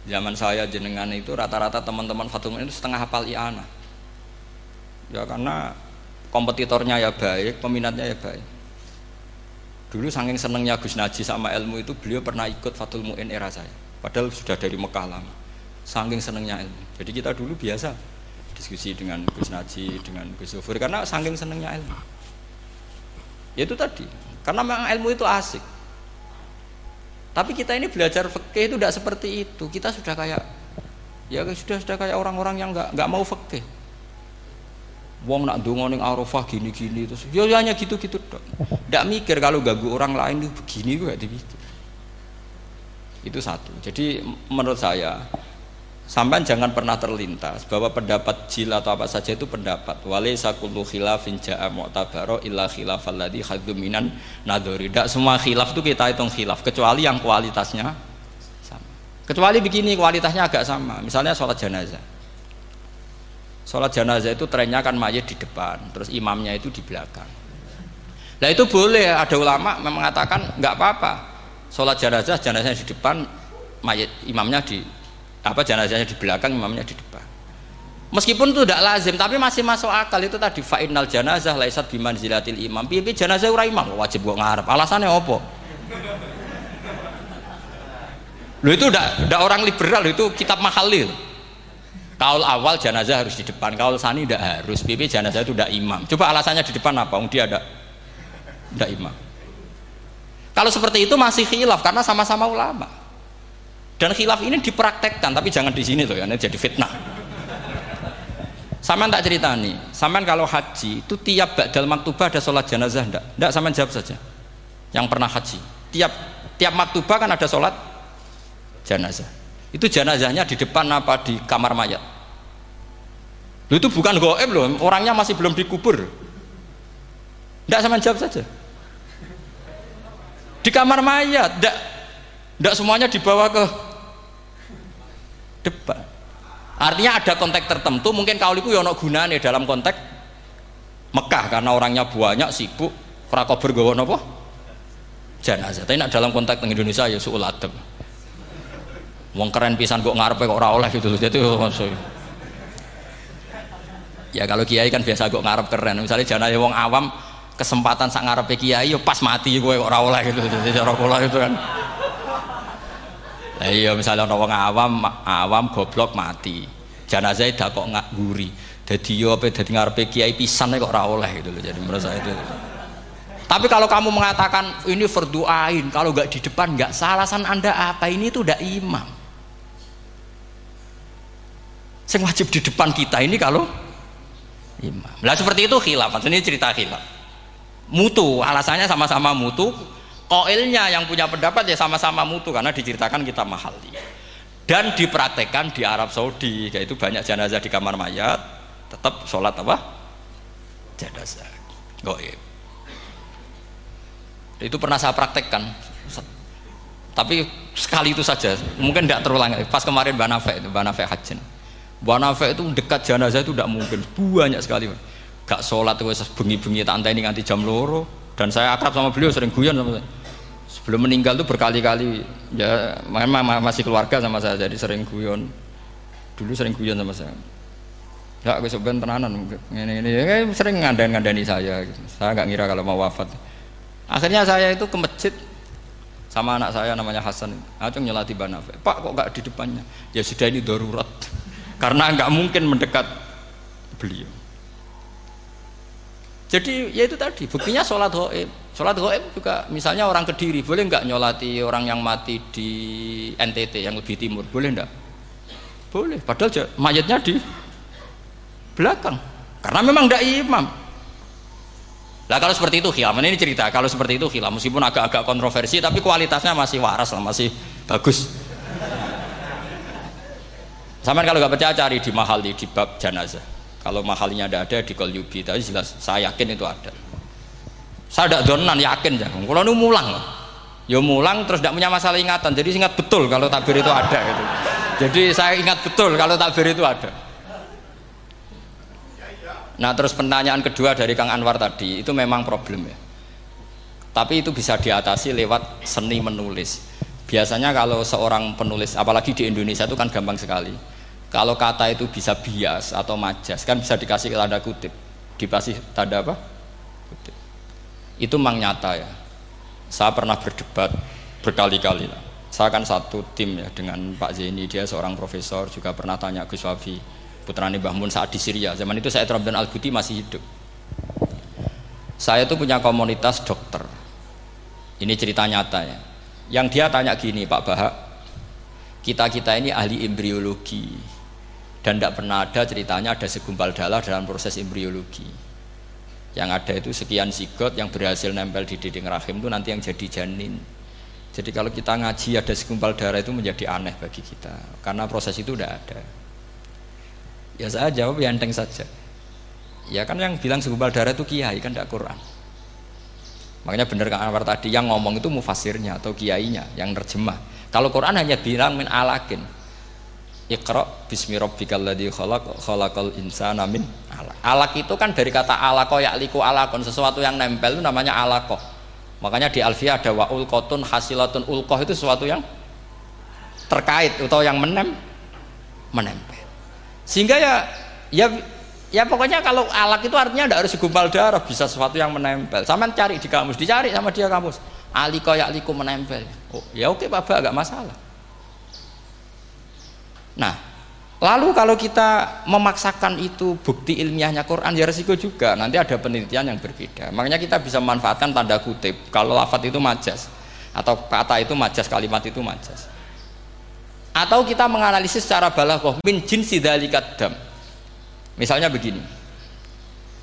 Zaman saya jenengan itu rata-rata teman-teman Fatul Mu'in itu setengah hafal I'ana. Ya karena kompetitornya ya baik, peminatnya ya baik. Dulu saking senengnya Gus Naji sama ilmu itu beliau pernah ikut Fatul Mu'in era saya Padahal sudah dari Mekah lama. Saking senengnya ilmu. Jadi kita dulu biasa diskusi dengan Gus Naji, dengan Gus Zufur karena saking senengnya ilmu. Ya itu tadi. Karena memang ilmu itu asik. Tapi kita ini belajar fikih itu tidak seperti itu. Kita sudah kayak ya sudah sudah kayak orang-orang yang nggak nggak mau fikih. Wong nak dungo ning Arafah gini-gini terus. Ya, ya hanya gitu-gitu dok. Tidak mikir kalau ganggu orang lain itu begini gue gak dipikir. Itu satu. Jadi menurut saya sampai jangan pernah terlintas bahwa pendapat jil atau apa saja itu pendapat. Walaysa kullu ja'a mu'tabaro illa nadhuri. Tidak semua khilaf itu kita hitung khilaf kecuali yang kualitasnya sama. Kecuali begini kualitasnya agak sama. Misalnya sholat jenazah. Sholat jenazah itu trennya kan mayat di depan, terus imamnya itu di belakang. Nah itu boleh, ada ulama mengatakan nggak apa-apa sholat jenazah jenazahnya di depan mayat imamnya di apa jenazahnya di belakang imamnya di depan. Meskipun itu tidak lazim tapi masih masuk akal. Itu tadi fa'inal jenazah laisat biman zilatil imam. Pipi jenazah ura imam? Wajib gua ngarep. Alasannya apa? Lo itu tidak orang liberal. Itu kitab mahalil. Kaul awal jenazah harus di depan kaul sani tidak harus. Pipi jenazah itu tidak imam. Coba alasannya di depan apa? Dia ada tidak imam kalau seperti itu masih khilaf karena sama-sama ulama. Dan khilaf ini dipraktekkan, tapi jangan di sini loh ya, ini jadi fitnah. Saman tak cerita nih, saman kalau haji itu tiap bakdal maktubah ada sholat jenazah enggak? Enggak, saman jawab saja. Yang pernah haji, tiap tiap maktubah kan ada sholat jenazah. Itu jenazahnya di depan apa di kamar mayat? Loh, itu bukan goib loh, orangnya masih belum dikubur. Enggak sama jawab saja di kamar mayat tidak tidak semuanya dibawa ke depan. Artinya ada konteks tertentu mungkin kauliku yono gunane dalam konteks Mekah karena orangnya banyak sibuk ora kober gawa napa jenazah. Tapi nak dalam konteks teng Indonesia ya suul wong keren pisan kok ngarepe kok ora oleh gitu jadi maksud ya kalau kiai kan biasa kok ngarep keren. Misalnya jenazah wong awam kesempatan sak ngarepe kiai yo pas mati kowe kok ora oleh gitu jadi cara kula itu kan Lah iya misalnya wong awam awam goblok mati. Jenazah dah kok nggak guri. Jadi yo apa dadi ngarepe kiai pisan kok ora oleh gitu loh. Jadi saya itu. Tapi kalau kamu mengatakan ini verduain, kalau nggak di depan nggak salah, san anda apa? Ini tuh udah imam. Yang wajib di depan kita ini kalau imam. Lah seperti itu khilaf. Ini cerita khilaf. Mutu, alasannya sama-sama mutu. Koilnya yang punya pendapat ya sama-sama mutu karena diceritakan kita mahal. Dan dipraktekkan di Arab Saudi, yaitu banyak jenazah di kamar mayat, tetap sholat apa? Jenazah. Goib. Itu pernah saya praktekkan. Tapi sekali itu saja, mungkin tidak terulang. Pas kemarin Banafe itu, Banafe Hajin. Banafe itu dekat jenazah itu tidak mungkin, banyak sekali. Gak sholat itu bengi-bengi tak ini nganti jam loro. Dan saya akrab sama beliau, sering guyon sama saya. Sebelum meninggal tuh berkali-kali. Ya memang masih keluarga sama saya jadi sering guyon. Dulu sering guyon sama saya. Nggak gue sebenarnya tenanan. Ini ini ya, sering ngandan ngandani saya gitu. saya nggak ngira kalau mau wafat. Akhirnya saya itu ke masjid sama anak saya namanya Hasan. Acung nyelati banafe pak kok nggak di depannya? Ya sudah ini darurat. *laughs* Karena nggak mungkin mendekat beliau jadi ya itu tadi buktinya sholat goib Sholat goib juga misalnya orang kediri boleh nggak nyolati orang yang mati di NTT yang lebih timur boleh nggak? Boleh. Padahal mayatnya di belakang karena memang tidak imam. Lah kalau seperti itu khilaf, ini cerita kalau seperti itu khilaf meskipun agak-agak kontroversi tapi kualitasnya masih waras lah, masih bagus. Sama kalau nggak percaya cari di mahal di bab jenazah. Kalau mahalnya ada ada di Kolyubi, tapi jelas saya yakin itu ada. Saya tidak donan yakin ya kalau nu mulang. Ya mulang terus tidak punya masalah ingatan. Jadi ingat betul kalau takbir itu ada gitu. Jadi saya ingat betul kalau takbir itu ada. Nah terus pertanyaan kedua dari Kang Anwar tadi itu memang problem ya. Tapi itu bisa diatasi lewat seni menulis. Biasanya kalau seorang penulis apalagi di Indonesia itu kan gampang sekali kalau kata itu bisa bias atau majas kan bisa dikasih tanda kutip. Dikasih tanda apa? Itu memang nyata ya. Saya pernah berdebat berkali-kali lah. Saya kan satu tim ya dengan Pak Zeni dia seorang profesor juga pernah tanya Gus Wafi putrani Mbah Mun saat di Syria. Zaman itu saya Ramadan Al Guti masih hidup. Saya itu punya komunitas dokter. Ini cerita nyata ya. Yang dia tanya gini Pak Bahak kita kita ini ahli embriologi dan tidak pernah ada ceritanya ada segumpal darah dalam proses embriologi. Yang ada itu sekian sigot yang berhasil nempel di dinding rahim itu nanti yang jadi janin. Jadi kalau kita ngaji ada segumpal darah itu menjadi aneh bagi kita. Karena proses itu udah ada. Ya saya jawab ya enteng saja. Ya kan yang bilang segumpal darah itu kiai kan tidak Quran. Makanya benar kan Anwar tadi yang ngomong itu mufasirnya atau kiainya yang terjemah. Kalau Quran hanya bilang min alakin Iqra bismi rabbikal ladzi khalaq khalaqal insana min alaq. Alaq itu kan dari kata alaqa ya'liku alaqon, sesuatu yang nempel itu namanya alaqah. Makanya di Alfiyah ada wa ulqatun hasilatun ulqah itu sesuatu yang terkait atau yang menem menempel. Sehingga ya ya ya pokoknya kalau alak itu artinya tidak harus segumpal darah, bisa sesuatu yang menempel. Sama cari di kamus, dicari sama dia kamus. Aliko yakliku menempel. Oh, ya oke Bapak agak masalah. Nah, lalu kalau kita memaksakan itu bukti ilmiahnya Quran ya resiko juga. Nanti ada penelitian yang berbeda. Makanya kita bisa memanfaatkan tanda kutip kalau lafat itu majas atau kata itu majas, kalimat itu majas. Atau kita menganalisis secara balaghah min jinsi dzalikat dam. Misalnya begini.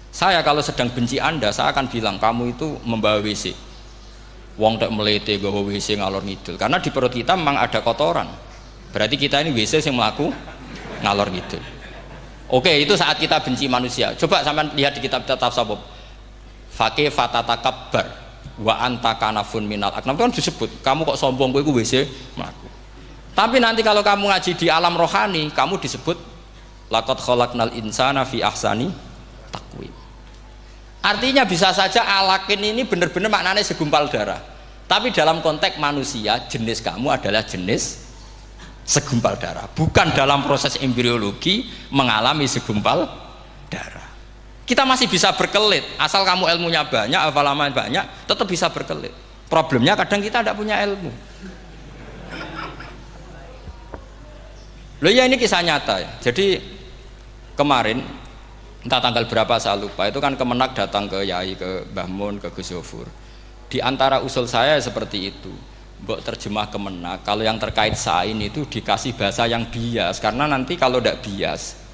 Saya kalau sedang benci Anda, saya akan bilang kamu itu membawa WC. Wong tak melete gawa WC ngalor ngidul. Karena di perut kita memang ada kotoran Berarti kita ini WC yang melaku ngalor gitu. Oke, itu saat kita benci manusia. Coba sampean lihat di kitab kitab sabab. Fakih fatatakabbar wa anta kanafun minal aknam itu kan disebut kamu kok sombong kowe WC melaku. Tapi nanti kalau kamu ngaji di alam rohani, kamu disebut lakot khalaqnal insana fi ahsani takwim. Artinya bisa saja alakin ini benar-benar maknanya segumpal darah. Tapi dalam konteks manusia, jenis kamu adalah jenis segumpal darah. Bukan dalam proses embriologi mengalami segumpal darah. Kita masih bisa berkelit, asal kamu ilmunya banyak, hafalaman banyak, tetap bisa berkelit. Problemnya kadang kita tidak punya ilmu. Loh ya ini kisah nyata ya. Jadi kemarin entah tanggal berapa saya lupa itu kan kemenak datang ke Yai ke Mbah Mun ke Gus Yofur. Di antara usul saya seperti itu. Mbok terjemah kemenak kalau yang terkait sain itu dikasih bahasa yang bias. Karena nanti kalau tidak bias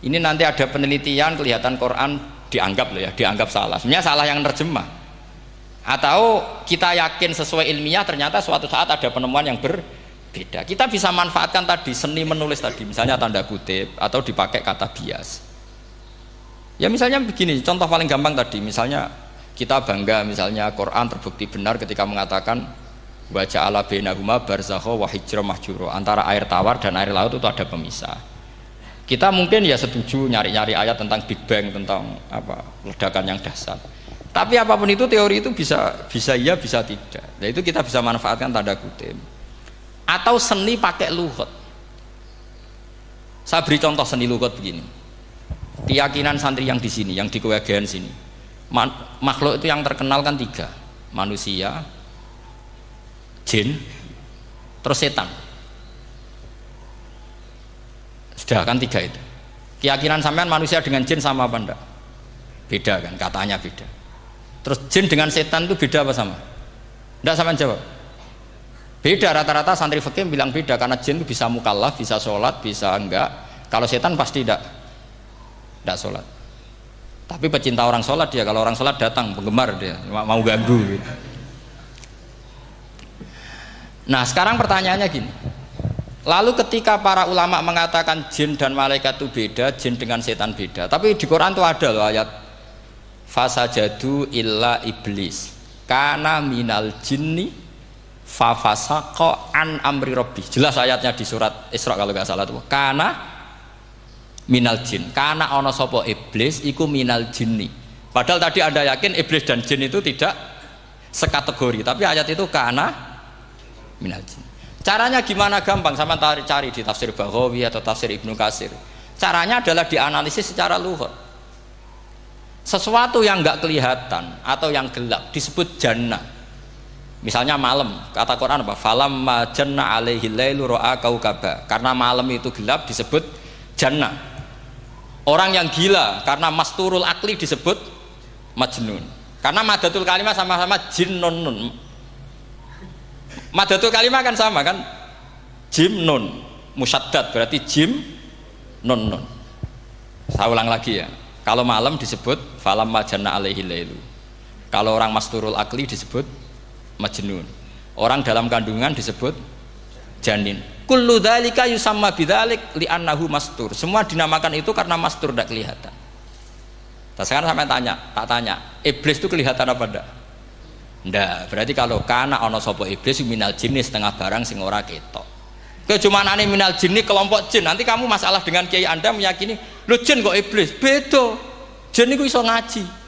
ini nanti ada penelitian kelihatan Quran dianggap loh ya dianggap salah. Sebenarnya salah yang terjemah. Atau kita yakin sesuai ilmiah ternyata suatu saat ada penemuan yang ber beda kita bisa manfaatkan tadi seni menulis tadi misalnya tanda kutip atau dipakai kata bias. Ya misalnya begini contoh paling gampang tadi. Misalnya kita bangga misalnya Quran terbukti benar ketika mengatakan baca ala bainahuma barzakho wa mahjuro. Antara air tawar dan air laut itu ada pemisah. Kita mungkin ya setuju nyari-nyari ayat tentang Big Bang tentang apa ledakan yang dahsyat tapi apa pun itu teori itu bisa bisa iya bisa tidak. Nah itu kita bisa manfaatkan tanda kutip. Atau seni pakai luhut. Saya beri contoh seni luhut begini. Keyakinan santri yang di sini yang di kewagian sini. Makhluk itu yang terkenal kan tiga. Manusia jin terus setan sudah kan tiga itu keyakinan sampean manusia dengan jin sama apa enggak beda kan katanya beda terus jin dengan setan itu beda apa sama enggak sama jawab Beda rata-rata santri fikih bilang beda karena jin itu bisa mukallaf, bisa sholat, bisa enggak. Kalau setan pasti tidak tidak sholat. Tapi pecinta orang sholat dia, kalau orang sholat datang penggemar dia, mau ganggu. Gitu. Nah sekarang pertanyaannya gini. Lalu ketika para ulama mengatakan jin dan malaikat itu beda, jin dengan setan beda. Tapi di Quran itu ada loh ayat fasajadu illa iblis karena minal jinni fafasako an amri robbi jelas ayatnya di surat Isra kalau nggak salah tuh karena minal jin karena ono sopo iblis iku minal jinni padahal tadi anda yakin iblis dan jin itu tidak sekategori tapi ayat itu karena minal jin caranya gimana gampang sama cari cari di tafsir Baghawi atau tafsir Ibnu Kasir caranya adalah dianalisis secara luhur sesuatu yang nggak kelihatan atau yang gelap disebut jannah Misalnya malam, kata Quran apa? Falam majanna alaihi lailu ra'a kaukaba. Karena malam itu gelap disebut jannah. Orang yang gila karena masturul akli disebut majnun. Karena madatul kalimah sama-sama jinnun. Madatul kalimah kan sama kan? Jim nun. Musaddad berarti jim nun nun. Saya ulang lagi ya. Kalau malam disebut falam majanna alaihi lailu. Kalau orang masturul akli disebut majnun orang dalam kandungan disebut janin kullu dzalika yusamma bidzalik li'annahu mastur semua dinamakan itu karena mastur tidak kelihatan nah, sekarang sampai tanya tak tanya iblis itu kelihatan apa enggak enggak berarti kalau kana ono sopo iblis minal jenis setengah barang sing ora ketok ane minal jini kelompok jin nanti kamu masalah dengan kiai anda meyakini lu jin kok iblis beda jin itu iso ngaji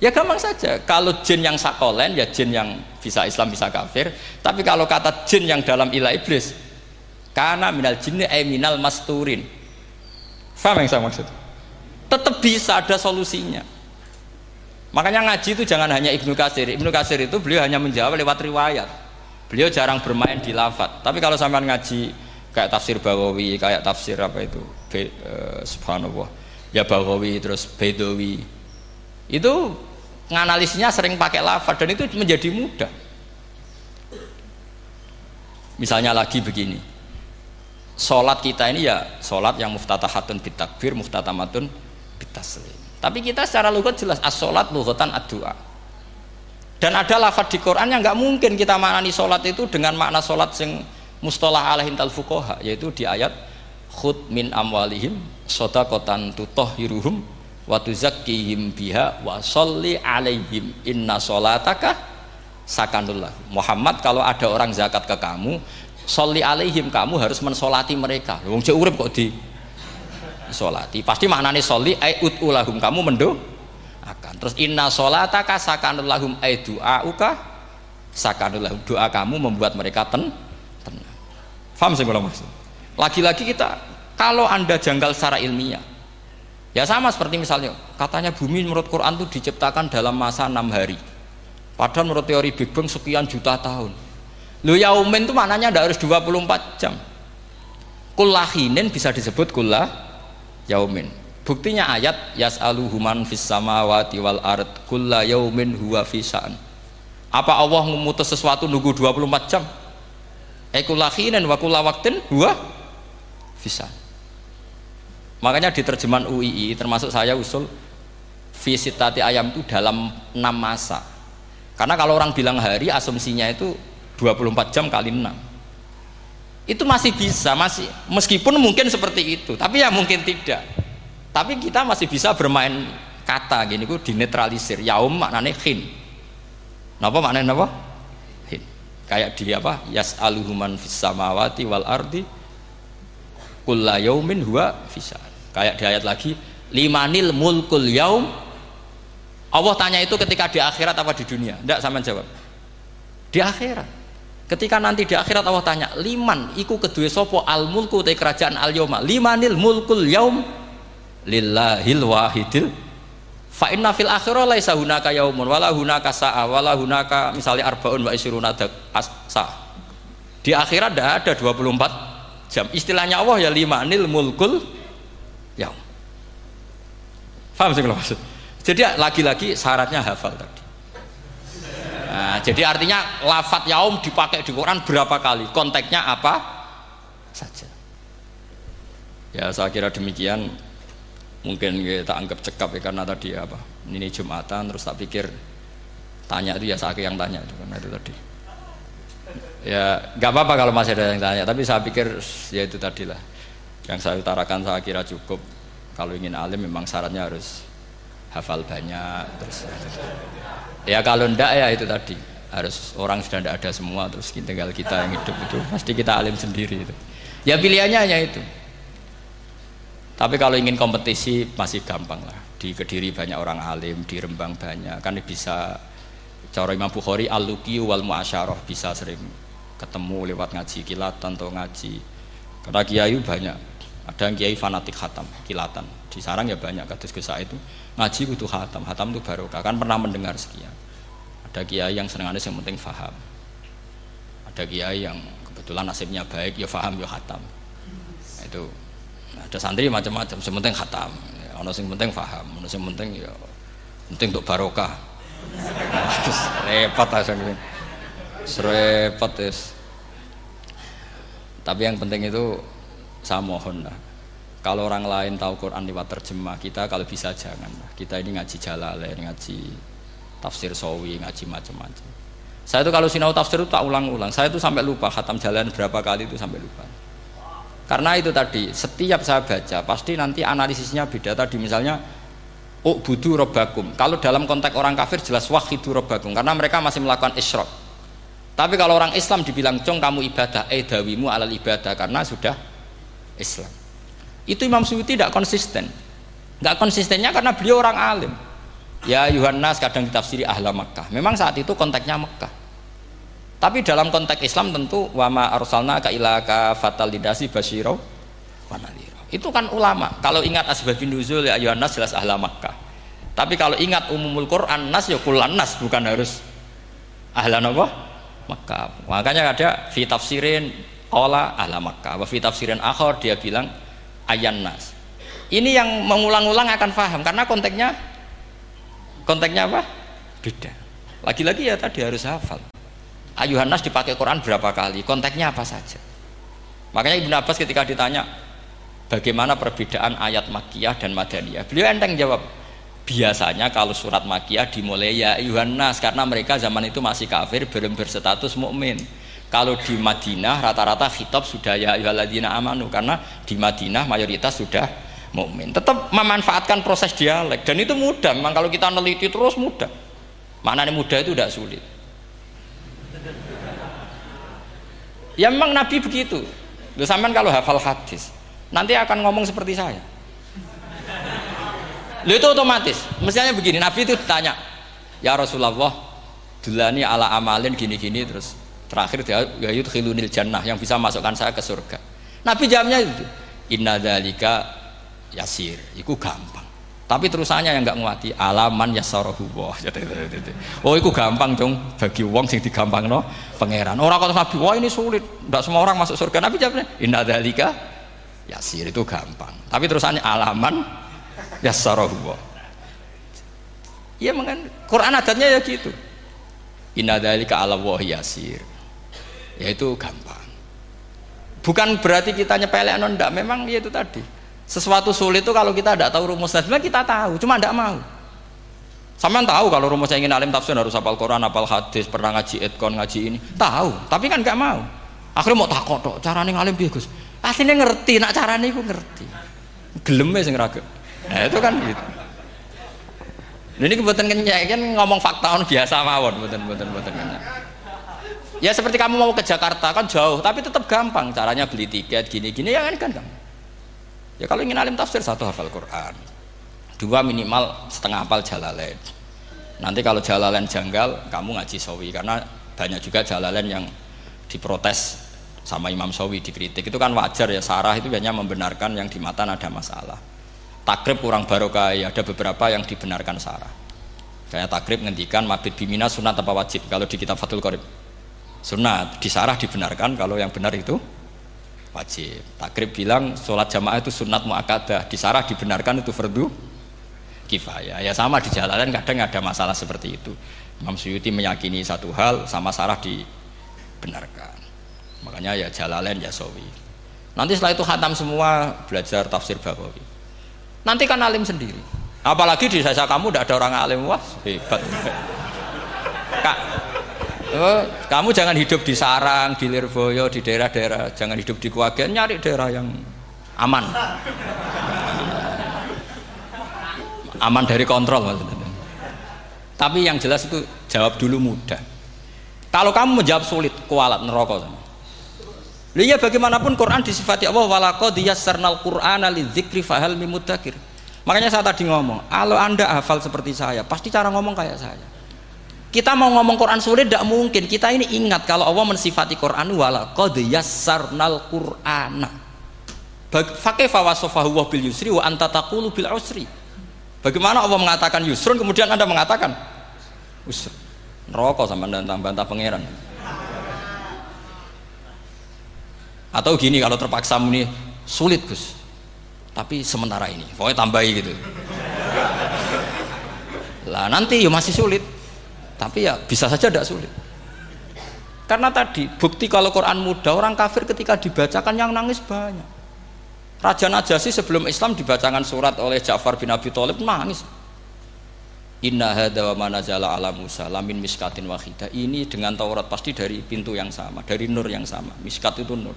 Ya gampang saja. Kalau jin yang sakolen ya jin yang bisa Islam bisa kafir. Tapi kalau kata jin yang dalam ilah iblis, karena minal jinni eh minal masturin. Faham yang saya maksud? Tetap bisa ada solusinya. Makanya ngaji itu jangan hanya Ibnu Kasir. Ibnu Kasir itu beliau hanya menjawab lewat riwayat. Beliau jarang bermain di lafat. Tapi kalau sampean ngaji kayak tafsir Bawawi, kayak tafsir apa itu, Be, uh, subhanallah, ya Bawawi terus Bedawi, itu nganalisnya sering pakai lafaz dan itu menjadi mudah misalnya lagi begini sholat kita ini ya sholat yang muftatahatun bitakbir muftatamatun bitaslim tapi kita secara lugat jelas as sholat lughatan ad-du'a. Dan ada lafaz di Quran yang nggak mungkin kita maknani sholat itu dengan makna sholat yang mustalah alaihim tal fukoha yaitu di ayat khud min amwalihim sodakotan tutohiruhum wa tuzakkihim biha wa sholli alaihim inna sholataka sakanullah Muhammad kalau ada orang zakat ke kamu sholli alaihim kamu harus mensolati mereka. Wong urip kok di solati. Pasti maknanya soli ai ulahum kamu mendo akan. Terus inna solataka sakanul lahum. Ai du'auka sakanul lahum. Doa kamu membuat mereka ten tenang. Paham sih kalau maksud? Lagi-lagi kita kalau anda janggal secara ilmiah ya sama seperti misalnya katanya bumi menurut Quran itu diciptakan dalam masa enam hari. Padahal menurut teori Big Bang sekian juta tahun. Lu yaumin itu maknanya tidak harus 24 jam. Kullahinin bisa disebut kullah yaumin. Buktinya ayat yas'aluhuman fis samawati wal ard kulla yaumin huwa fisan apa Allah memutus sesuatu nunggu 24 jam? Eh kullahinin wa kulla waktin huwa fisan makanya di terjemahan UII termasuk saya usul visitati ayam itu dalam 6 masa. Karena kalau orang bilang hari asumsinya itu 24 jam kali 6 itu masih bisa masih meskipun mungkin seperti itu tapi ya mungkin tidak. Tapi kita masih bisa bermain kata gini ku dinetralisir. Yaum maknanya khin apa maknanya apa khin kayak di apa? Yas aluhuman fis samawati wal ardi kulla yaumin huwa fisa kayak di ayat lagi limanil mulkul yaum. Allah tanya itu ketika di akhirat apa di dunia? Tidak sama jawab. Di akhirat Ketika nanti di akhirat Allah tanya, liman iku kedua sopo? Al mulku te kerajaan al yoma, limanil mulkul yaum? Lillahil wahidil. Fa inna fil akhirah laisa hunaka yaumun wala hunaka sa'a wala hunaka misalnya arbaun wa isruna sa. Di akhirat tidak ada 24 jam. Istilahnya Allah ya limanil mulkul yaum. Paham sih maksud? Jadi lagi-lagi syaratnya hafal tadi Nah, jadi artinya lafat yaum dipakai di Quran berapa kali? Konteksnya apa saja. Ya saya kira demikian. Mungkin kita anggap cekap ya karena tadi apa? Ini Jumatan terus tak pikir tanya itu ya saya yang tanya itu karena itu tadi. Ya nggak apa-apa kalau masih ada yang tanya, tapi saya pikir ya itu tadi lah. Yang saya utarakan saya kira cukup. Kalau ingin alim memang syaratnya harus hafal banyak terus. Ya kalau ndak ya itu tadi harus orang sudah tidak ada semua terus tinggal kita yang hidup itu pasti kita alim sendiri itu. Ya pilihannya hanya itu. Tapi kalau ingin kompetisi masih gampang lah. Di Kediri banyak orang alim, di Rembang banyak. Kan bisa cara Imam Bukhari al-luqi wal muasyarah bisa sering ketemu lewat ngaji kilatan atau ngaji. Karena kiai banyak. Ada yang kiai fanatik khatam, kilatan. Di sarang ya banyak kados Gus itu ngaji butuh hatam hatam itu barokah kan pernah mendengar sekian ada kiai yang senang yang penting faham. Ada kiai yang kebetulan nasibnya baik ya faham ya hatam itu. Ada santri macam-macam sementing hatam ya, ono sing penting faham ono sing penting ya penting untuk barokah. *laughs* Repot aja gitu repot terus tapi yang penting itu saya mohon lah. Kalau orang lain tahu Quran lewat terjemah kita kalau bisa jangan kita ini ngaji jalalain ngaji tafsir sawi ngaji macam-macam. Saya itu kalau sinau tafsir itu tak ulang-ulang. Saya itu sampai lupa khatam jalan berapa kali itu sampai lupa. Karena itu tadi setiap saya baca pasti nanti analisisnya beda. Tadi misalnya oh budu robakum kalau dalam konteks orang kafir jelas wahidu robakum karena mereka masih melakukan isyrok. Tapi kalau orang Islam dibilang cong kamu ibadah eh dawimu alal ibadah karena sudah Islam. Itu Imam Suyuti tidak konsisten. Nggak konsistennya karena beliau orang alim ya Yohanes kadang ditafsiri ahla Makkah. Memang saat itu konteksnya Makkah. Tapi dalam konteks Islam tentu wama arsalna ka ilaka fatalidasi basyiro itu kan ulama. Kalau ingat asbabun nuzul ya Yohanes jelas ahla Makkah. Tapi kalau ingat umumul Quran nas ya kulan nas bukan harus ahla apa Makkah. Makanya ada fi tafsirin qala ahla Makkah. Wa fi tafsirin akhir dia bilang ayan nas. Ini yang mengulang-ulang akan paham karena konteksnya konteksnya apa? Beda. Lagi-lagi ya tadi harus hafal. Ayuhan nas dipakai Quran berapa kali? Konteksnya apa saja? Makanya Ibnu Abbas ketika ditanya bagaimana perbedaan ayat Makiyah dan Madaniyah? Beliau enteng jawab biasanya kalau surat Makiyah dimulai ya ayuhan nas karena mereka zaman itu masih kafir belum berstatus mukmin. Kalau di Madinah rata-rata khitab sudah ya ayyuhalladzina amanu karena di Madinah mayoritas sudah mukmin. Tetap memanfaatkan proses dialek dan itu mudah. Memang kalau kita neliti terus mudah. Maknanya mudah itu tidak sulit. Ya memang Nabi begitu. Lu sampean kalau hafal hadis, nanti akan ngomong seperti saya. Lu itu otomatis. Mestinya begini, Nabi itu ditanya, "Ya Rasulullah, dulani ala amalin gini-gini terus terakhir dia ya yudkhilunil jannah yang bisa masukkan saya ke surga." Nabi jawabnya itu, "Inna dzalika yasir." Iku gampang. Tapi terusannya yang nggak nguati alaman yasarohu wah. Oh, itu gampang dong bagi wong sing digampang no pangeran. Orang kata Nabi, wah ini sulit, tidak semua orang masuk surga. Nabi jawabnya, inna dalika yasir itu gampang. Tapi terusannya alaman yasarohu wah. Iya mengen Quran adatnya ya gitu. Inna dalika ala wah. Ya itu gampang. Bukan berarti kita nyepelek non, memang ya itu tadi sesuatu sulit itu kalau kita tidak tahu rumusnya sebenarnya kita tahu cuma tidak mau. Sama tahu kalau rumusnya ingin alim tafsir harus hafal Quran hafal hadis pernah ngaji etkon ngaji ini. Tahu tapi kan nggak mau. Akhirnya mau takut tok caranya ngalim bagus aslinya ngerti nak caranya itu ngerti. Gelem sing raga. Nah itu kan gitu. Ini kebetulan kenyek kan ngomong fakta on biasa mawon betul betul betul ya seperti kamu mau ke Jakarta kan jauh tapi tetap gampang caranya beli tiket gini gini ya kan kan kamu Ya kalau ingin alim tafsir satu hafal Quran, dua minimal setengah hafal Jalalain. Nanti kalau Jalalain janggal, kamu ngaji Sawi karena banyak juga Jalalain yang diprotes sama Imam Sawi dikritik itu kan wajar ya Sarah itu hanya membenarkan yang di mata ada masalah. Takrib kurang barokah ya ada beberapa yang dibenarkan Sarah. Kayak takrib ngendikan mabit bimina sunat apa wajib kalau di kitab Fathul Qorib sunat di Sarah dibenarkan kalau yang benar itu wajib. Takrib bilang sholat jamaah itu sunat muakadah. Disarah dibenarkan itu fardu kifayah. Ya sama di jalanan kadang ada masalah seperti itu. Imam Suyuti meyakini satu hal sama sarah dibenarkan. Makanya ya jalalain ya sawi nanti setelah itu khatam semua belajar tafsir Bawawi nanti kan alim sendiri. Apalagi di desa kamu tidak ada orang alim. Wah hebat Oh, kamu jangan hidup di sarang, di Lirboyo, di daerah-daerah, jangan hidup di Kuagen, nyari daerah yang aman. Aman dari kontrol maksudnya. Tapi yang jelas itu jawab dulu mudah. Kalau kamu menjawab sulit, kualat neraka Lihat bagaimanapun Quran disifati Allah walaqad yassarnal Qur'ana lidzikri fahal mimudakir. Makanya saya tadi ngomong, kalau Anda hafal seperti saya, pasti cara ngomong kayak saya. Kita mau ngomong Quran sulit tidak mungkin. Kita ini ingat kalau Allah mensifati Quran wala qad yassarnal Qur'ana. Fakaifa wasafahu wa bil yusri wa anta taqulu bil usri. Bagaimana Allah mengatakan yusrun kemudian Anda mengatakan usr. Neraka sama dan bantah pangeran. Atau gini kalau terpaksa muni sulit Gus. Tapi sementara ini, pokoknya tambahi gitu. Lah nanti ya masih sulit tapi ya bisa saja tidak sulit. Karena tadi bukti kalau Quran mudah orang kafir ketika dibacakan yang nangis banyak. Raja Najasyi sebelum Islam dibacakan surat oleh Ja'far bin Abi Thalib nangis. Inna hadha wa manazala ala Musa lamin miskatin wahidah ini dengan Taurat pasti dari pintu yang sama dari nur yang sama. Miskat itu nur.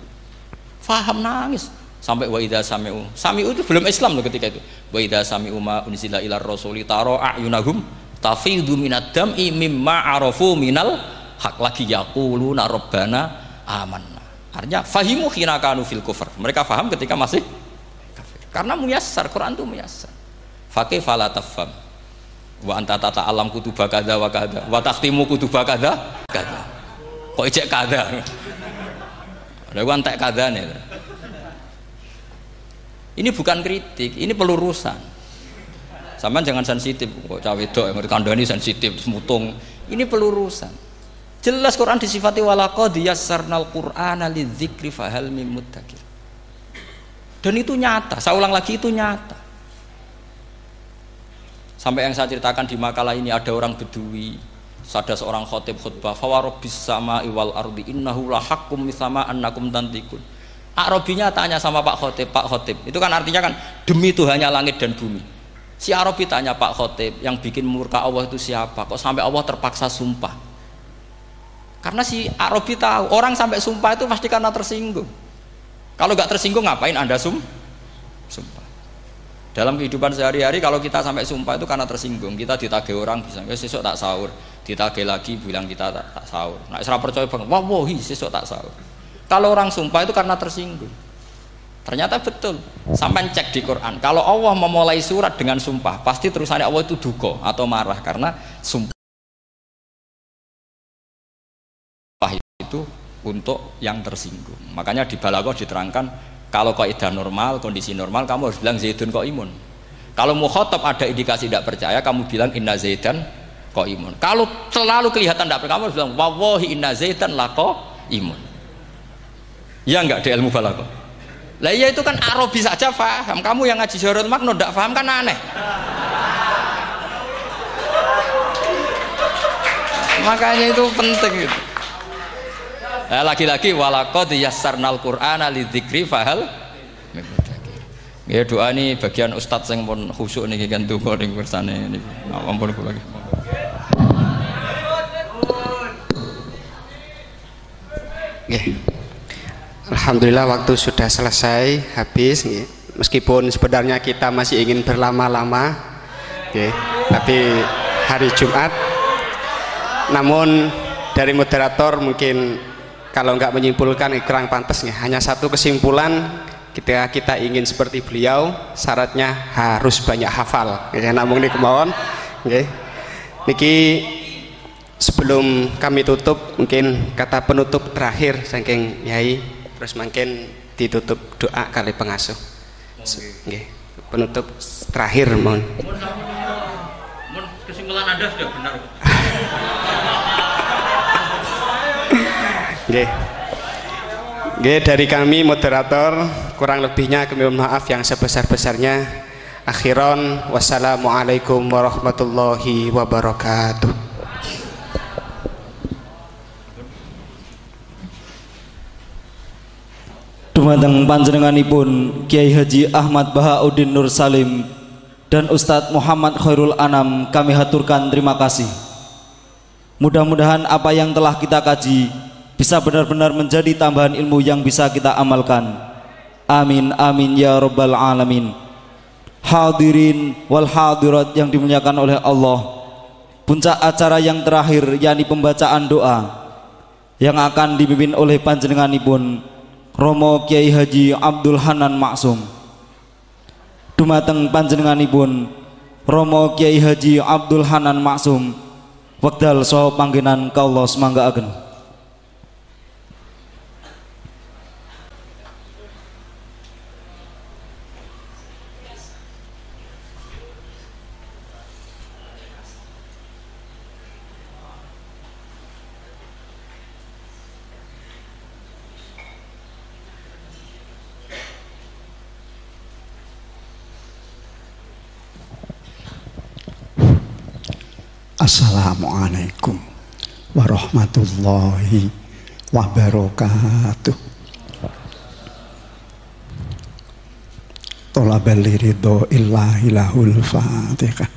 Faham nangis. Sampai wa idza sami'u. Sami'u itu belum Islam loh ketika itu. Wa idza sami'u ma unzila ila rasuli taro a'yunahum tafidu minad dam'i mimma arafu minal hak lagi yaquluna rabbana amanna. Artinya fahimu khina kanu fil kufur mereka faham ketika masih kafir. Karena muyassar Quran itu muyassar. Fakih fala tafham. Wa anta tata alam kutuba kada wa kada. Wa takhtimu kutuba kada kada. Kok ijek kada? Ada gua entek kada nih. Ini bukan kritik ini pelurusan sama jangan sensitif kok cawe wedok yang kandani sensitif mutung. Ini pelurusan. Jelas Quran disifati walaqad yassarnal qur'ana lidzikri fahal mim muddakir. Dan itu nyata. Saya ulang lagi itu nyata. Sampai yang saya ceritakan di makalah ini ada orang bedui. Ada seorang khotib khutbah fawarobis sama iwal ardi innahu lahakum misama annakum tantikun Arabinya tanya sama Pak Khotib, Pak Khotib, itu kan artinya kan demi Tuhannya langit dan bumi Si Arabi tanya Pak Khotib, yang bikin murka Allah itu siapa? Kok sampai Allah terpaksa sumpah? Karena si Arabi tahu, orang sampai sumpah itu pasti karena tersinggung. Kalau nggak tersinggung ngapain Anda sum? Sumpah. Dalam kehidupan sehari-hari kalau kita sampai sumpah itu karena tersinggung. Kita ditagih orang bisa, sesuk tak sahur. Ditagih lagi bilang kita tak, tak sahur. Nah, serah percaya banget, wah, wah, sesuk tak sahur. Kalau orang sumpah itu karena tersinggung. Ternyata betul. Sampai cek di Quran. Kalau Allah memulai surat dengan sumpah, pasti terusannya Allah itu duko atau marah karena sumpah itu untuk yang tersinggung. Makanya di Balaghah diterangkan kalau kaidah normal, kondisi normal kamu harus bilang Zaidun kok imun. Kalau mukhotob ada indikasi tidak percaya, kamu bilang inna Zaidan kok imun. Kalau selalu kelihatan tidak percaya, kamu harus bilang wawahi inna Zaidan lah kok imun. Ya enggak di ilmu balaghah. Lah iya itu kan Arabi saja paham. Kamu yang ngaji Jarul Makno tidak paham kan aneh. Makanya itu penting itu. Nah, lagi-lagi walakot yassarnal Qur'ana lidzikri fahal Ya doa ini bagian ustadz yang pun khusyuk nih kan tuh ning bersane ini. Ampun kula lagi. Yeah. Alhamdulillah waktu sudah selesai habis meskipun sebenarnya kita masih ingin berlama-lama tapi hari Jumat namun dari moderator mungkin kalau nggak menyimpulkan kurang pantas nih hanya satu kesimpulan kita kita ingin seperti beliau syaratnya harus banyak hafal ya namun ini kemauan okay. niki sebelum kami tutup mungkin kata penutup terakhir saking Yai terus makin ditutup doa kali pengasuh okay. penutup terakhir mohon kesimpulan anda sudah benar Oke. Oke, *laughs* dari kami moderator kurang lebihnya kami mohon maaf yang sebesar-besarnya. Akhiron wassalamualaikum warahmatullahi wabarakatuh. Dumateng panjenenganipun Kiai Haji Ahmad Bahauddin Nur Salim dan Ustadz Muhammad Khairul Anam kami haturkan terima kasih. Mudah-mudahan apa yang telah kita kaji bisa benar-benar menjadi tambahan ilmu yang bisa kita amalkan. Amin amin ya rabbal alamin. Hadirin wal hadirat yang dimuliakan oleh Allah puncak acara yang terakhir yakni pembacaan doa yang akan dipimpin oleh panjenenganipun Romo Kiai Haji Abdul Hanan Maksum. Dumateng panjenenganipun Romo Kiai Haji Abdul Hanan Maksum. Wekdal saha panggenan kaula semanggaaken Assalamualaikum warahmatullahi wabarakatuh. Tolabal ridho illahi lahul fatihah.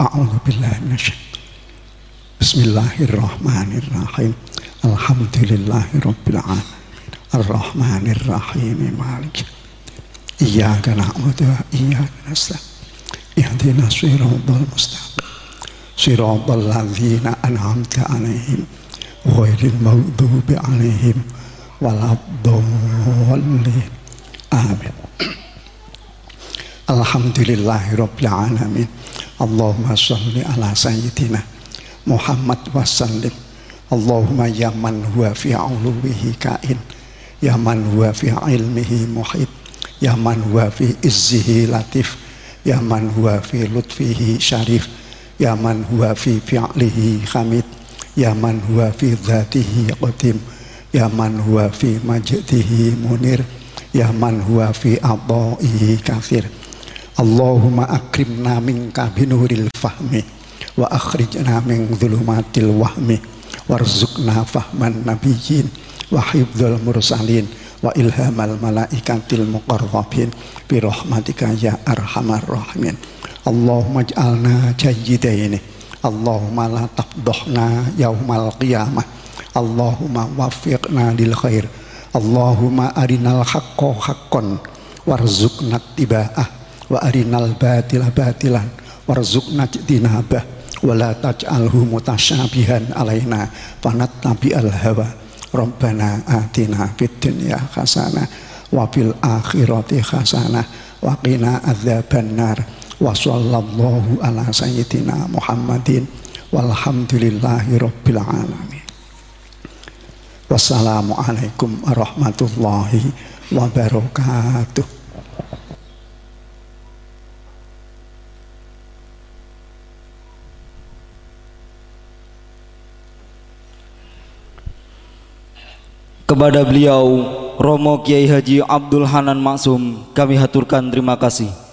A'udhu billahi minasyaitan. Bismillahirrahmanirrahim. Alhamdulillahi rabbil alamin. Ar-Rahmanir-Rahim Malik. Iyyaka na'budu wa iyyaka nasta'in. Ihdinas siratal mustaqim siratal ladzina an'amta 'alaihim ghairil maghdubi 'alaihim waladdallin amin Alhamdulillahi Rabbil Alamin Allahumma salli ala Sayyidina Muhammad wa sallim Allahumma ya man huwa fi uluwihi kain Ya man huwa fi ilmihi muhit Ya man huwa fi izzihi latif Ya man huwa fi lutfihi syarif Yaman huwa fi fi'lihi hamid Yaman huwa fi dhatihi qadim. Yaman huwa fi majdihi munir. Yaman huwa fi adha'ihi kafir Allahumma akrimna minka binuril fahmi Wa akhrijna min zulumatil wahmi warzukna fahman nabiyyin Wa hibdul mursalin wa ilhamal malaikatil muqarrabin Birahmatika ya arhamar rahimin. Allahumma ij'alna jayyidaini Allahumma la tafdohna yaumal qiyamah. Allahumma wafiqna lil khair. Allahumma arinal haqqo haqqon. Warzuqna tiba'ah wa arinal batila batilan. Warzuqna wa la taj'alhu mutasyabihan alaina. Fanattabi'al hawa. Rabbana atina fid dunya hasanah wa fil akhirati hasanah wa qina adzabannar wa sallallahu ala sayyidina Muhammadin. Walhamdulillahi rabbil alamin. Wassalamualaikum warahmatullahi wabarakatuh. Kepada beliau Romo Kiai Haji Abdul Hanan Maksum kami haturkan terima kasih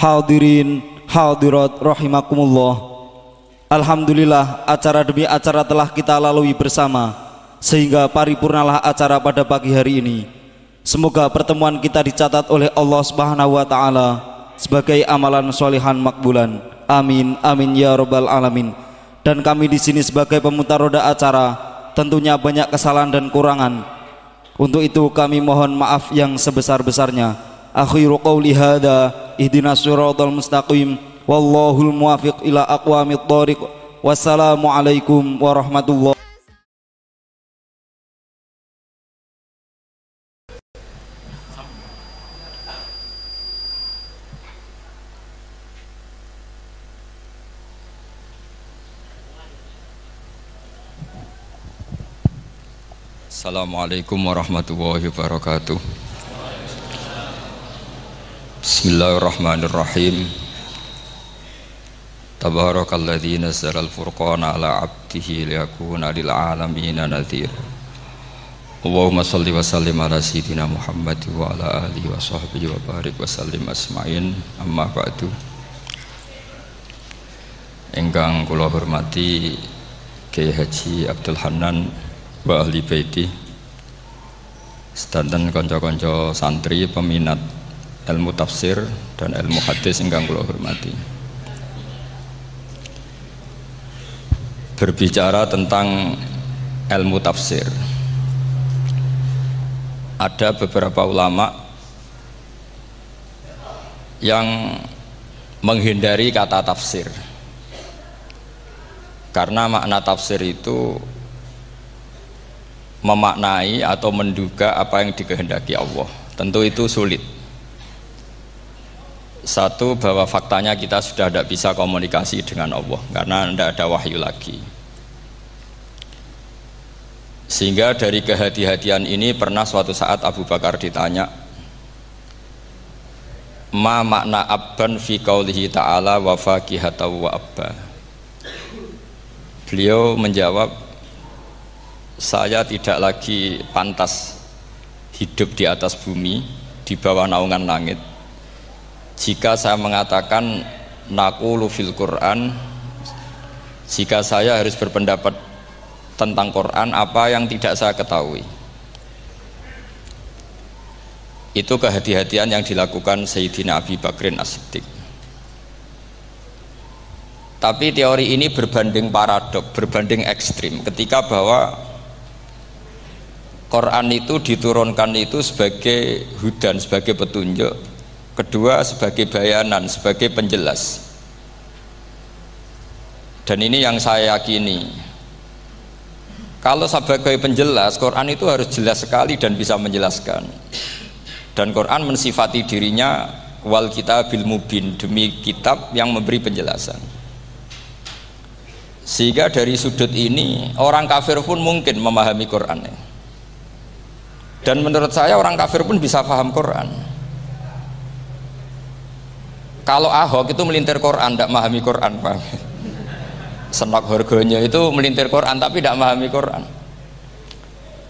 hadirin hadirat rahimakumullah. Alhamdulillah acara demi acara telah kita lalui bersama sehingga paripurnalah acara pada pagi hari ini. Semoga pertemuan kita dicatat oleh Allah Subhanahu wa taala sebagai amalan solihan makbulan. Amin amin ya robbal alamin. Dan kami di sini sebagai pemutar roda acara tentunya banyak kesalahan dan kurangan. Untuk itu kami mohon maaf yang sebesar-besarnya akhiru qawli hadha ihdinas siratal mustaqim wallahul muwafiq ila aqwamit thoriq wassalamualaikum warahmatullahi Assalamualaikum warahmatullahi wabarakatuh Bismillahirrahmanirrahim. Tabarakalladzi nazzala al-furqana ala 'abdihi liyakuna lil 'alamin nadhir Allahumma salli wa sallim ala sayyidina Muhammad wa ala alihi wa sahbihi wa barik wa sallim asma'in amma ba'du. Enggang kula hormati Kiai Haji Abdul Hanan wa baiti. Sedanten konco-konco santri peminat ilmu tafsir dan ilmu hadis ingkang kula hormati. Berbicara tentang ilmu tafsir ada beberapa ulama yang menghindari kata tafsir. Karena makna tafsir itu memaknai atau menduga apa yang dikehendaki Allah. Tentu itu sulit satu bahwa faktanya kita sudah tidak bisa komunikasi dengan Allah karena tidak ada wahyu lagi. Sehingga dari kehati-hatian ini pernah suatu saat Abu Bakar ditanya ma makna abban fi qaulihi ta'ala wa fakihata wa abba? Beliau menjawab saya tidak lagi pantas hidup di atas bumi di bawah naungan langit jika saya mengatakan nakulu fil Quran jika saya harus berpendapat tentang Quran apa yang tidak saya ketahui itu kehati-hatian yang dilakukan Sayyidina Abi Bakrin As-Siddiq tapi teori ini berbanding paradok, berbanding ekstrim ketika bahwa Quran itu diturunkan itu sebagai hudan, sebagai petunjuk. Kedua sebagai bayanan, sebagai penjelas. Dan ini yang saya yakini. Kalau sebagai penjelas, Quran itu harus jelas sekali dan bisa menjelaskan. Dan Quran mensifati dirinya wal bil mubin demi kitab yang memberi penjelasan. Sehingga dari sudut ini orang kafir pun mungkin memahami Quran. dan menurut saya orang kafir pun bisa paham Quran kalau Ahok itu melintir Quran tidak memahami Quran paham senok harganya itu melintir Quran tapi tidak memahami Quran.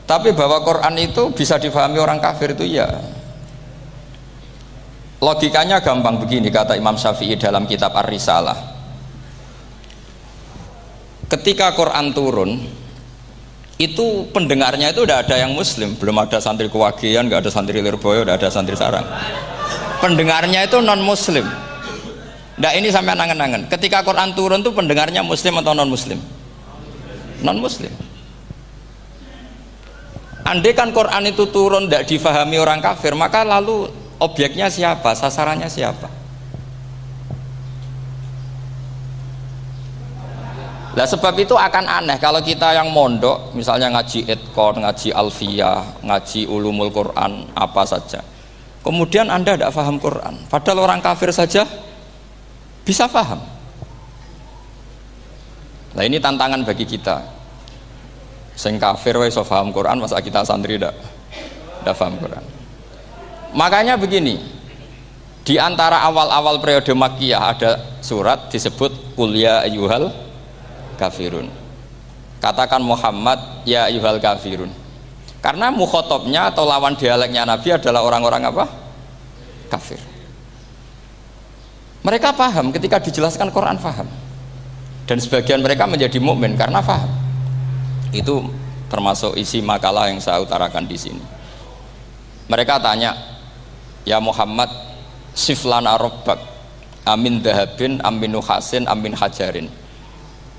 Tapi bahwa Quran itu bisa difahami orang kafir itu ya logikanya gampang begini kata Imam Syafi'i dalam kitab Ar-Risalah. Ketika Quran turun itu pendengarnya itu udah ada yang muslim. Belum ada santri kewagian nggak ada santri lirboyo udah ada santri sarang. Pendengarnya itu non muslim nah ini sampai nangen-nangen ketika Quran turun tuh pendengarnya muslim atau non muslim non muslim andai kan Quran itu turun tidak difahami orang kafir maka lalu objeknya siapa? Sasarannya siapa? Lah sebab itu akan aneh kalau kita yang mondok, misalnya ngaji etkon, ngaji alfiyah, ngaji ulumul Quran, apa saja. Kemudian Anda tidak paham Quran, padahal orang kafir saja bisa paham. Nah ini tantangan bagi kita. Sing kafir wis paham Quran, masa kita santri tidak tidak paham Quran. Makanya begini, di antara awal-awal periode Makkiyah ada surat disebut kuliah ayuhal kafirun katakan Muhammad ya ayuhal kafirun karena mukhotobnya atau lawan dialeknya Nabi adalah orang-orang apa? kafir mereka paham ketika dijelaskan Quran paham. Dan sebagian mereka menjadi mukmin karena paham. Itu termasuk isi makalah yang saya utarakan di sini. Mereka tanya ya Muhammad siflana robbak amin dahabin amin nuhasin amin hajarin.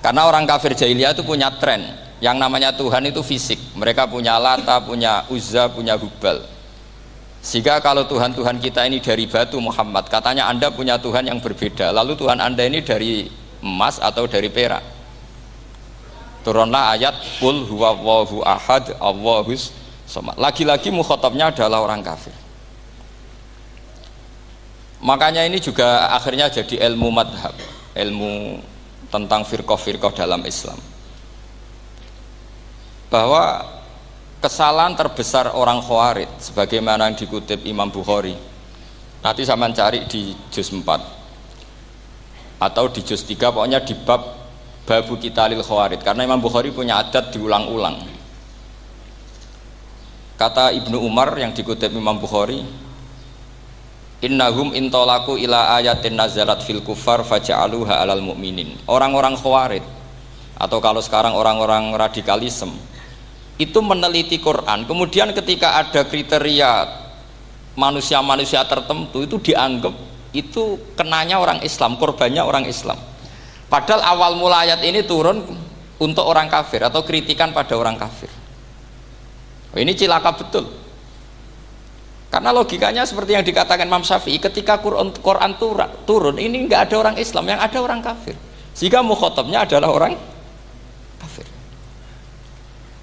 Karena orang kafir jahiliyah itu punya tren. Yang namanya Tuhan itu fisik. Mereka punya Lata, punya Uzza, punya Hubal. Sehingga kalau Tuhan-Tuhan kita ini dari batu Muhammad, katanya Anda punya Tuhan yang berbeda. Lalu Tuhan Anda ini dari emas atau dari perak. Turunlah ayat Qul huwa wahu ahad Allahus somad. Lagi-lagi mukhotabnya adalah orang kafir. Makanya ini juga akhirnya jadi ilmu madhab, ilmu tentang firqoh-firqoh dalam Islam bahwa kesalahan terbesar orang khawarid sebagaimana yang dikutip Imam Bukhari. Nanti saya mencari di juz 4 atau di juz 3 pokoknya di bab babu kita lil khawarid karena Imam Bukhari punya adat diulang-ulang. Kata Ibnu Umar yang dikutip Imam Bukhari Innahum intolaku ila ayatin nazalat fil kufar faja'aluha alal mu'minin. Orang-orang khawarid Atau kalau sekarang orang-orang radikalisme Itu meneliti Quran Kemudian ketika ada kriteria Manusia-manusia tertentu Itu dianggap Itu kenanya orang Islam Korbannya orang Islam Padahal awal mula ayat ini turun Untuk orang kafir Atau kritikan pada orang kafir Ini cilaka betul karena logikanya seperti yang dikatakan Imam Syafi'i, ketika Quran, Quran turun, ini nggak ada orang Islam, yang ada orang kafir. Sehingga mukhotobnya adalah orang.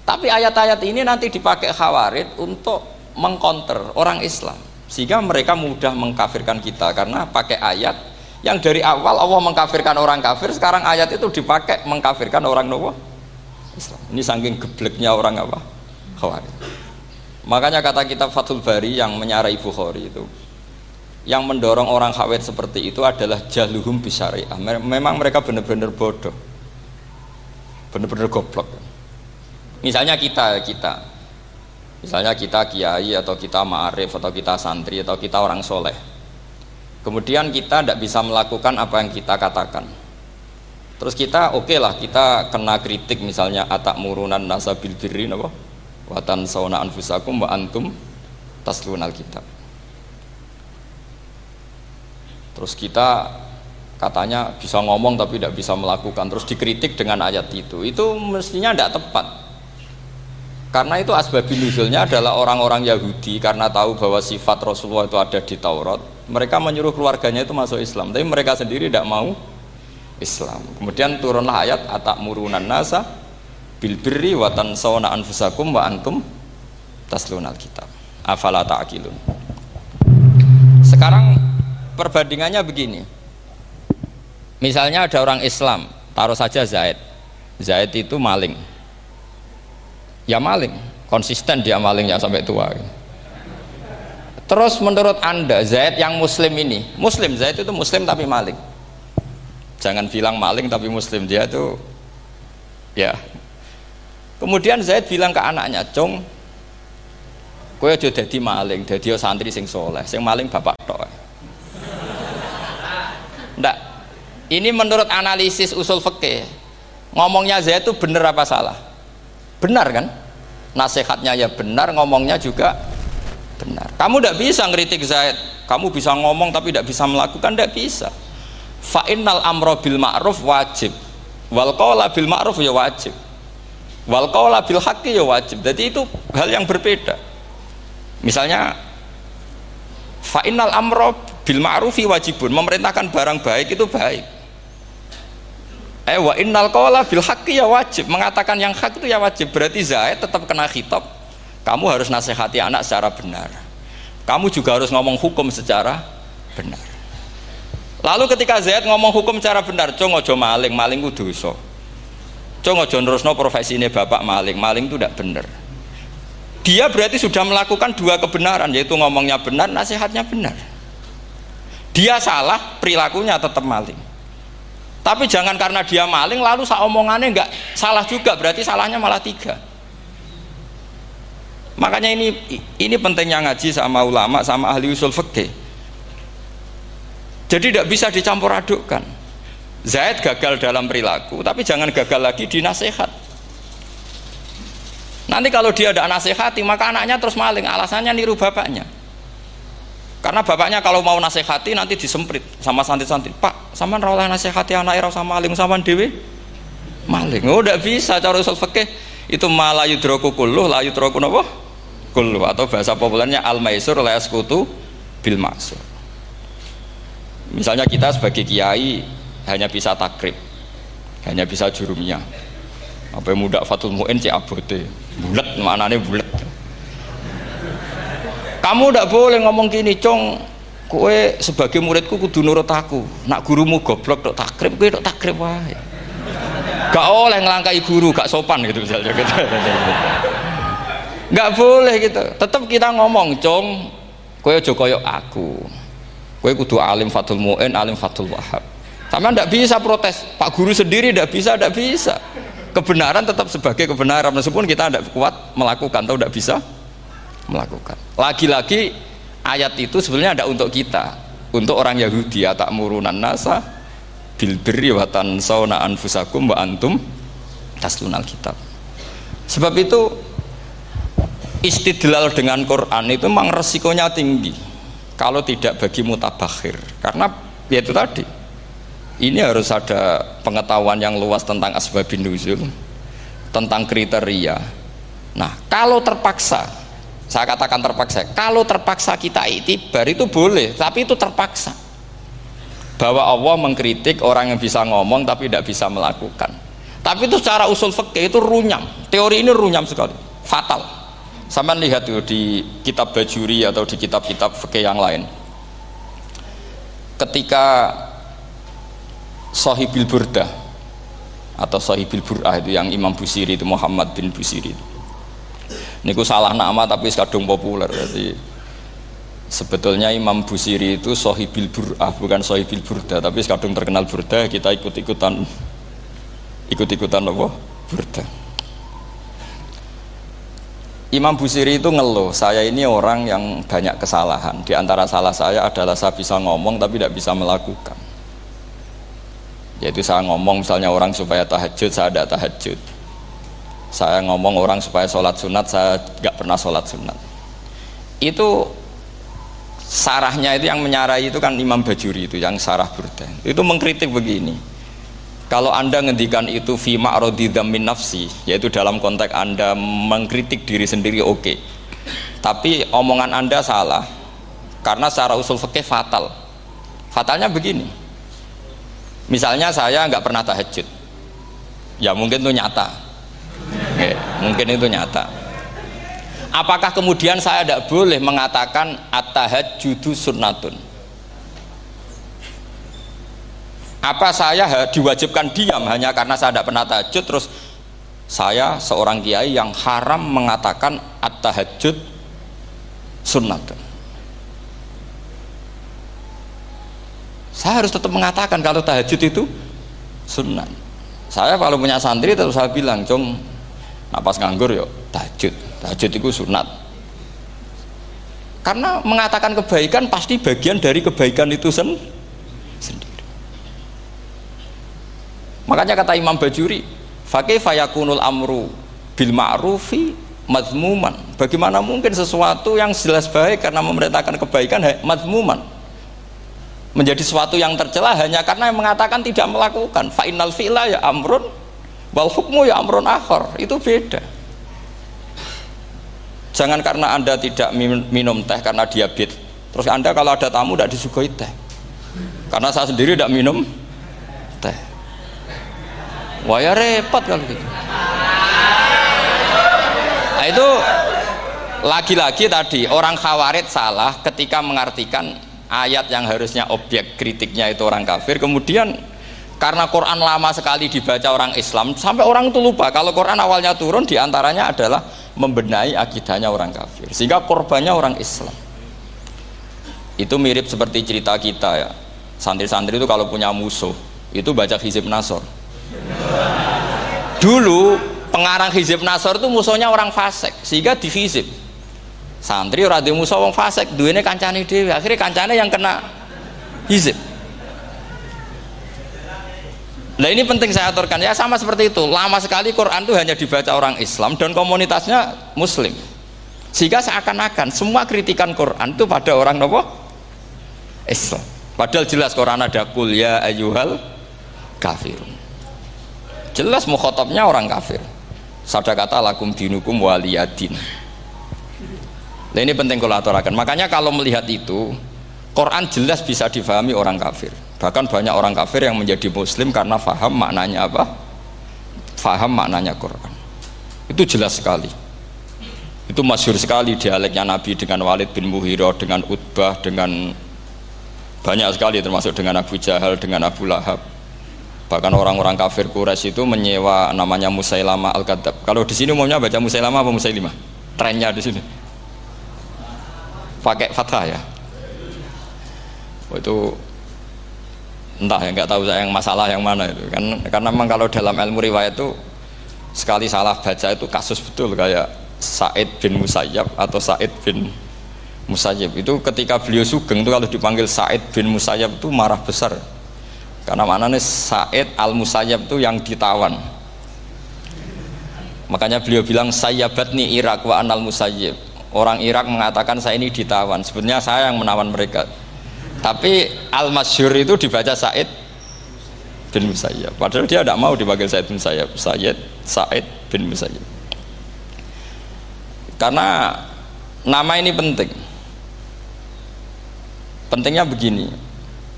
Tapi ayat-ayat ini nanti dipakai khawarid untuk mengkonter orang Islam. Sehingga mereka mudah mengkafirkan kita karena pakai ayat yang dari awal Allah mengkafirkan orang kafir, sekarang ayat itu dipakai mengkafirkan orang Nawa Islam. Ini saking gebleknya orang apa? Khawarid. Makanya kata kitab Fathul Bari yang menyarai Bukhari itu yang mendorong orang khawet seperti itu adalah jahluhum bisyariah. Memang mereka benar-benar bodoh. Benar-benar goblok. Misalnya kita, kita. Misalnya kita kiai atau kita ma'arif atau kita santri atau kita orang soleh. Kemudian kita tidak bisa melakukan apa yang kita katakan. Terus kita oke okay lah kita kena kritik misalnya atak murunan nasabil birri apa? watan sauna anfusakum wa antum taslun alkitab terus kita katanya bisa ngomong tapi tidak bisa melakukan terus dikritik dengan ayat itu itu mestinya tidak tepat karena itu asbab nuzulnya adalah orang-orang Yahudi karena tahu bahwa sifat Rasulullah itu ada di Taurat. Mereka menyuruh keluarganya itu masuk Islam. Tapi mereka sendiri tidak mau Islam. Kemudian turunlah ayat atak murunan nasa bil birri wa tansawna anfusakum wa antum taslunal kitab afala ta'qilun. Sekarang perbandingannya begini. Misalnya ada orang Islam taruh saja Zaid. Zaid itu maling ya maling konsisten dia malingnya sampai tua terus menurut anda Zaid yang muslim ini muslim Zaid itu muslim tapi maling jangan bilang maling tapi muslim dia itu ya Kemudian Zaid bilang ke anaknya, "Cung, kowe aja dadi maling, dadi santri sing soleh, sing maling bapak tok." Ndak. Ini menurut analisis usul fikih. Ngomongnya Zaid itu benar apa salah? Benar kan? Nasihatnya ya benar, ngomongnya juga benar. Kamu tidak bisa ngeritik Zaid. Kamu bisa ngomong tapi tidak bisa melakukan, tidak bisa. Fa'innal amro bil ma'ruf wajib. Wal qawla bil ma'ruf ya wajib wal qawla bil haqqi ya wajib jadi itu hal yang berbeda misalnya fa innal amro bil ma'rufi wajibun memerintahkan barang baik itu baik Eh wa innal qawla bil haqqi ya wajib. Mengatakan yang hak itu ya wajib. Berarti Zaid tetap kena khitab. Kamu harus nasihati anak secara benar. Kamu juga harus ngomong hukum secara benar. Lalu ketika Zaid ngomong hukum secara benar, cung ojo maling, maling ku dosa. Cung ojo nerusno profesi ini bapak maling, maling itu tidak benar. Dia berarti sudah melakukan dua kebenaran, yaitu ngomongnya benar, nasihatnya benar. Dia salah, perilakunya tetap maling. Tapi jangan karena dia maling lalu sa omongannya nggak salah juga, berarti salahnya malah tiga. Makanya ini ini pentingnya ngaji sama ulama sama ahli usul fikih. Jadi tidak bisa dicampur adukkan. Zaid gagal dalam perilaku, tapi jangan gagal lagi di nasihat. Nanti kalau dia tidak nasihati, maka anaknya terus maling. Alasannya niru bapaknya. Karena bapaknya kalau mau nasihati nanti disemprit sama santri-santri. Pak, sama rawlah nasihati anak era sama maling sama dewi maling. Oh, tidak bisa cara usul fikih itu malah yudroku kulluh, la yudroku napa? Kulluh atau bahasa populernya al maisur la yaskutu bil maksur. Misalnya kita sebagai kiai hanya bisa takrib, hanya bisa jurumnya. Apa yang muda fatul muin cek abote, bulat mana nih bulat kamu tidak boleh ngomong gini cong kue sebagai muridku kudu nurut aku. Nak gurumu goblok dok takrib kue dok takrib wae. Gak oleh ngelangkai guru gak sopan gitu misalnya. Gitu *laughs* gak boleh gitu. Tetap kita ngomong cong kue ojo koyok aku. Kue kudu alim fatul mu'in alim fatul wahab sama ndak bisa protes. Pak guru sendiri ndak bisa ndak bisa. Kebenaran tetap sebagai kebenaran. Meskipun kita tidak kuat melakukan atau tidak bisa melakukan. Lagi-lagi ayat itu sebenarnya ada untuk kita. Untuk orang Yahudi ya tak murunan nasa bil birri wa tansawna anfusakum wa antum taslunal kitab sebab itu istidlal dengan Quran itu memang resikonya tinggi. Kalau tidak bagi mutabakhir. Karena ya itu tadi. Ini harus ada pengetahuan yang luas tentang asbabin nuzul tentang kriteria. Nah kalau terpaksa saya katakan terpaksa. Kalau terpaksa kita itibar itu boleh tapi itu terpaksa. Bahwa Allah mengkritik orang yang bisa ngomong tapi tidak bisa melakukan. Tapi itu secara usul fikih itu runyam. Teori ini runyam sekali. Fatal. Sama lihat tuh di kitab bajuri atau di kitab-kitab fikih yang lain. Ketika Sohibil Burdah atau Sohibil Bur'ah itu yang Imam Busiri itu Muhammad bin Busiri itu niku salah nama tapi kadung populer. Jadi sebetulnya Imam Busiri itu sohibil bur'ah bukan sohibil burda tapi kadung terkenal burda kita ikut-ikutan ikut-ikutan apa? burda. Imam Busiri itu ngeluh saya ini orang yang banyak kesalahan. Di antara salah saya adalah saya bisa ngomong tapi tidak bisa melakukan. Yaitu saya ngomong misalnya orang supaya tahajud saya tidak tahajud saya ngomong orang supaya sholat sunat saya nggak pernah sholat sunat. Itu sarahnya itu yang menyarai itu kan Imam Bajuri itu yang sarah burda itu mengkritik begini kalau anda ngendikan itu fi min nafsi yaitu dalam konteks anda mengkritik diri sendiri oke. Okay. tapi omongan anda salah karena secara usul fikih fatal. Fatalnya begini. Misalnya saya nggak pernah tahajud. Ya mungkin itu nyata Oke, mungkin itu nyata. Apakah kemudian saya tidak boleh mengatakan at-tahajjudu sunnatun? Apa saya diwajibkan diam hanya karena saya tidak pernah tahajud terus saya seorang kiai yang haram mengatakan at-tahajjud sunnatun. Saya harus tetap mengatakan kalau tahajud itu sunnah. Saya kalau punya santri terus saya bilang, "Cung, nah pas nganggur yuk tahajud. Tahajud itu sunat. Karena mengatakan kebaikan pasti bagian dari kebaikan itu sen sendiri. Makanya kata Imam Bajuri fakih fayakunul amru bil ma'rufi mazmuman bagaimana mungkin sesuatu yang jelas baik karena memerintahkan kebaikan mazmuman menjadi sesuatu yang tercela hanya karena yang mengatakan tidak melakukan. Fa innal fi'la ya amrun wal hukmu ya amrun akhor itu beda. Jangan karena anda tidak minum teh karena diabetes. Terus anda kalau ada tamu tidak disuguhi teh. Karena saya sendiri tidak minum teh. Wah ya repot kalau gitu. Nah, itu lagi-lagi tadi orang khawarid salah ketika mengartikan ayat yang harusnya objek kritiknya itu orang kafir. Kemudian karena Quran lama sekali dibaca orang Islam sampai orang itu lupa kalau Quran awalnya turun di antaranya adalah membenahi akidahnya orang kafir. Sehingga korbannya orang Islam. Itu mirip seperti cerita kita ya. Santri-santri itu kalau punya musuh itu baca hizib nasor dulu pengarang hizib nasor itu musuhnya orang fasik sehingga di hizib santri ora di musuh orang fasik duitnya kancane dewi akhirnya kancane yang kena hizib Nah ini penting saya aturkan ya sama seperti itu. Lama sekali Quran itu hanya dibaca orang Islam dan komunitasnya Muslim. Sehingga seakan-akan semua kritikan Quran itu pada orang nopo Islam. Padahal jelas Quran ada kul ya ayyuhal kafirun. Jelas mukhotobnya orang kafir. Sabda kata lakum dinukum waliyadin. Nah ini penting kalau aturakan. Makanya kalau melihat itu, Quran jelas bisa difahami orang kafir. Bahkan banyak orang kafir yang menjadi muslim karena faham maknanya apa? Faham maknanya Quran. Itu jelas sekali. Itu masyur sekali dialeknya Nabi dengan Walid bin Muhiro, dengan Utbah, dengan banyak sekali termasuk dengan Abu Jahal, dengan Abu Lahab. Bahkan orang-orang kafir Quraisy itu menyewa namanya Musailama Al-Kadzab. Kalau di sini umumnya baca Musailama apa Musailimah? Trennya di sini. Pakai fathah ya. Oh, itu entah ya nggak tahu saya yang masalah yang mana itu. Kan karena memang kalau dalam ilmu riwayat itu sekali salah baca itu kasus betul kayak Said bin Musayyab atau Said bin Musayyab. Itu ketika beliau sugeng itu kalau dipanggil Said bin Musayyab itu marah besar. Karena maknanya Said al Musayyab itu yang ditawan. Makanya beliau bilang Sayyabat nih Irak wa anal Musayyab. Orang Irak mengatakan saya ini ditawan. Sebenarnya saya yang menawan mereka tapi al masyur itu dibaca Said bin Musayyab. Padahal dia tidak mau dipanggil Said bin Musayyab. Said Said bin Musayyab. Karena nama ini penting. Pentingnya begini.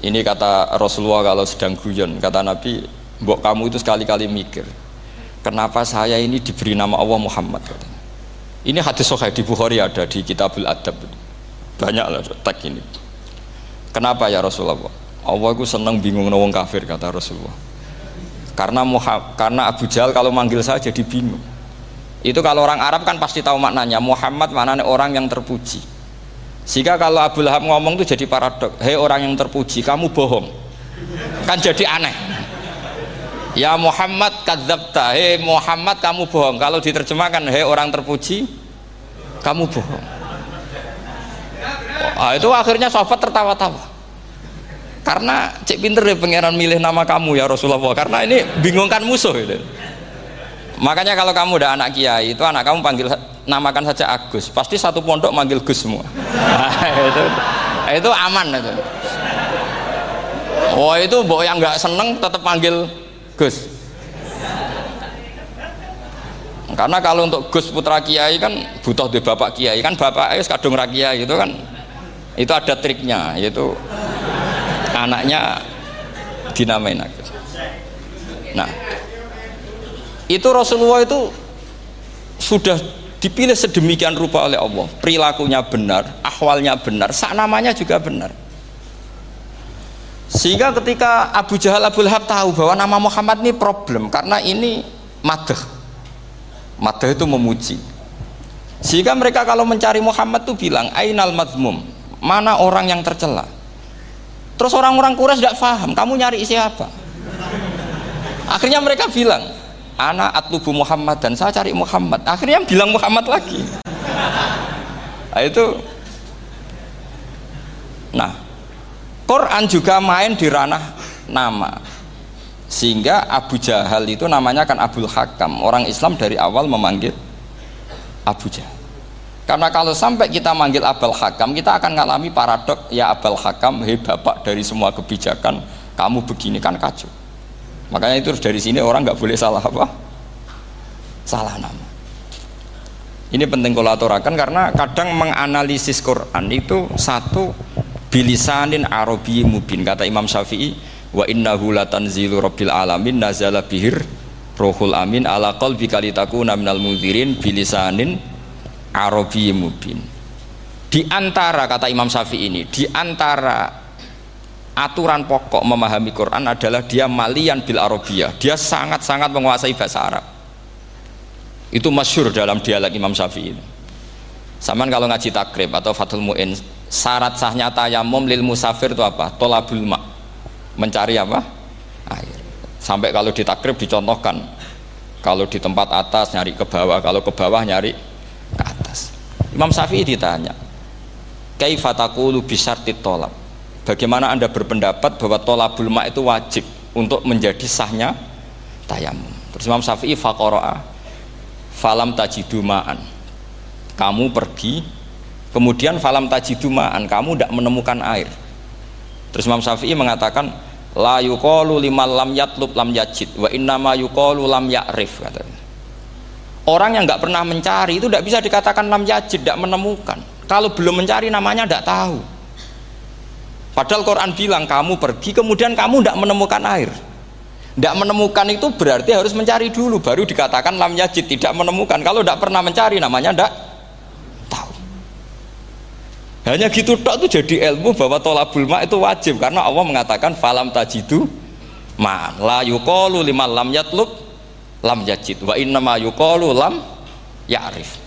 Ini kata Rasulullah kalau sedang guyon kata Nabi mbok kamu itu sekali-kali mikir kenapa saya ini diberi nama Allah Muhammad? Ini hadis sahih di Bukhari ada di Kitabul Adab. Banyak lah tag ini Kenapa ya Rasulullah? Allah itu senang bingung nawang kafir kata Rasulullah. Karena Muhammad, karena Abu Jahal kalau manggil saya jadi bingung. Itu kalau orang Arab kan pasti tahu maknanya. Muhammad maknanya orang yang terpuji. Sehingga kalau Abu Lahab ngomong itu jadi paradok. Hei orang yang terpuji, kamu bohong. Kan jadi aneh. Ya Muhammad kadzabta. Hei Muhammad kamu bohong. Kalau diterjemahkan hei orang terpuji, kamu bohong. Nah, itu akhirnya sahabat tertawa-tawa. Karena cek pinter deh pangeran milih nama kamu ya Rasulullah. Karena ini bingungkan musuh itu. Makanya kalau kamu udah anak kiai itu anak kamu panggil namakan saja Agus. Pasti satu pondok manggil Gus semua. Nah, *laughs* itu itu aman itu. Oh itu boh yang nggak seneng tetap panggil Gus. Karena kalau untuk Gus putra kiai kan butuh di bapak kiai kan bapak es kadung rakyat itu kan itu ada triknya yaitu anaknya dinamain. Nah itu Rasulullah itu sudah dipilih sedemikian rupa oleh Allah. Perilakunya benar, ahwalnya benar, sak namanya juga benar. Sehingga ketika Abu Jahal Abu Lahab tahu bahwa nama Muhammad ini problem karena ini madah madah itu memuji. Sehingga mereka kalau mencari Muhammad tuh bilang ainal madmum mana orang yang tercela? Terus orang-orang Quraisy tidak paham kamu nyari siapa? Akhirnya mereka bilang anak atlubu Muhammad dan saya cari Muhammad. Akhirnya bilang Muhammad lagi. Nah, itu. Nah Quran juga main di ranah nama. Sehingga Abu Jahal itu namanya kan Abdul Hakam. Orang Islam dari awal memanggil Abu Jahal karena kalau sampai kita manggil Abul Hakam kita akan mengalami paradok ya Abul Hakam hei bapak dari semua kebijakan kamu begini kan kacau. Makanya itu dari sini orang nggak boleh salah apa? Salah nama. Ini penting kolaborakan karena kadang menganalisis Quran itu satu bilisanin arabi mubin. Kata Imam Syafi'i wa innahu latanzilu rabbil alamin nazala bihir Rohul Amin ala qalbi kalitakuna minal mudhirin bilisanin Arabi mubin. Di antara kata Imam Syafi'i ini, di antara aturan pokok memahami Quran adalah dia malian bil Arabiyah. Dia sangat-sangat menguasai bahasa Arab. Itu masyur dalam dialog Imam Syafi'i ini. Saman kalau ngaji takrib atau fathul mu'in, syarat sahnya tayamum lil musafir itu apa? Tolabul ma. Mencari apa? Air. Sampai kalau di takrib dicontohkan. Kalau di tempat atas nyari ke bawah, kalau ke bawah nyari. Imam Syafi'i ditanya, "Kaifatakulu bisartit tolab?" Bagaimana Anda berpendapat bahwa tolabul ma itu wajib untuk menjadi sahnya tayamum? Terus Imam Syafi'i faqara'a falam tajidu ma'an. Kamu pergi kemudian falam tajidu ma'an, kamu tidak menemukan air. Terus Imam Syafi'i mengatakan la yuqalu limal lam yatlub lam yajid wa innama yuqalu lam ya'rif katanya. Orang yang nggak pernah mencari itu tidak bisa dikatakan lam yajid, tidak menemukan. Kalau belum mencari namanya tidak tahu. Padahal Quran bilang kamu pergi kemudian kamu tidak menemukan air. Tidak menemukan itu berarti harus mencari dulu baru dikatakan lam yajid tidak menemukan. Kalau tidak pernah mencari namanya tidak tahu. Hanya gitu tok itu jadi ilmu bahwa tolabul ma itu wajib karena Allah mengatakan falam tajidu ma la yuqalu lam yatlub lam yajid wa innama yuqalu lam ya'rif.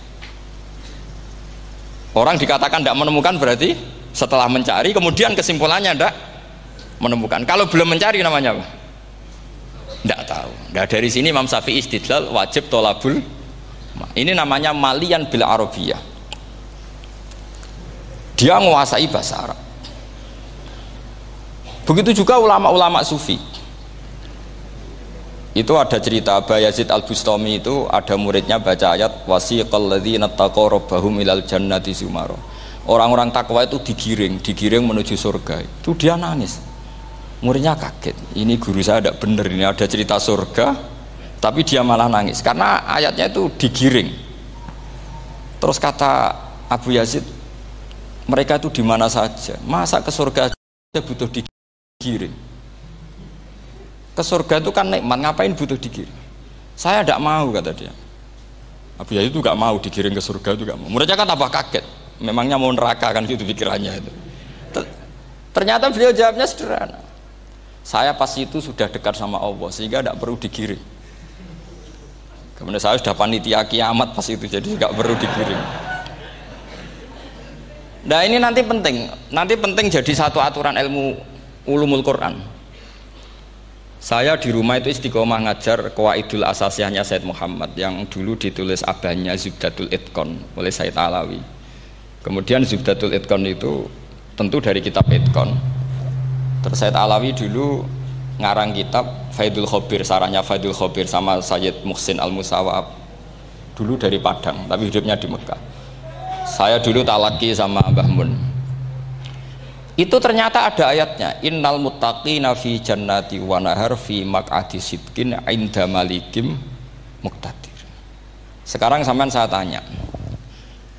Orang dikatakan tidak menemukan berarti setelah mencari kemudian kesimpulannya tidak menemukan. Kalau belum mencari namanya apa? Tidak tahu. Nah, dari sini Imam Syafi'i istidlal wajib tolabul. Ini namanya malian bil arabiyah. Dia menguasai bahasa Arab. Begitu juga ulama-ulama sufi. Itu ada cerita Bayazid Al-Bustami itu ada muridnya baca ayat wasiqal ladzina taqaw rabbahum ilal jannati sumara. Orang-orang takwa itu digiring, digiring menuju surga. Itu dia nangis. Muridnya kaget. Ini guru saya tidak benar ini ada cerita surga tapi dia malah nangis. Karena ayatnya itu digiring. Terus kata Abu Yazid mereka itu di mana saja? Masa ke surga aja butuh digiring ke surga itu kan nikmat ngapain butuh digiring saya tidak mau kata dia. Abu Yazid itu gak mau digiring ke surga itu gak mau. Muridnya kan tambah kaget. Memangnya mau neraka kan itu pikirannya itu. Ternyata beliau jawabnya sederhana. Saya pas itu sudah dekat sama Allah sehingga tidak perlu digiring kemudian saya sudah panitia kiamat pas itu jadi nggak perlu digiring nah ini nanti penting. Nanti penting jadi satu aturan ilmu ulumul Quran saya di rumah itu istiqomah ngajar Qawaidul Asasiyahnya Said Muhammad yang dulu ditulis abahnya Zubdatul Itqon oleh Said Alawi kemudian Zubdatul Itqon itu tentu dari kitab Itqon Terus Said Alawi dulu ngarang kitab Faidul Khobir, sarahnya Faidul Khobir sama Sayyid Muhsin Al Musawab. Dulu dari Padang, tapi hidupnya di Mekah. Saya dulu talaki sama Mbah Mun. Itu ternyata ada ayatnya, Innal muttaqina fi jannati wa nahar fi maq'adi sidkin inda malikim muqtadir. Sekarang sampean saya tanya,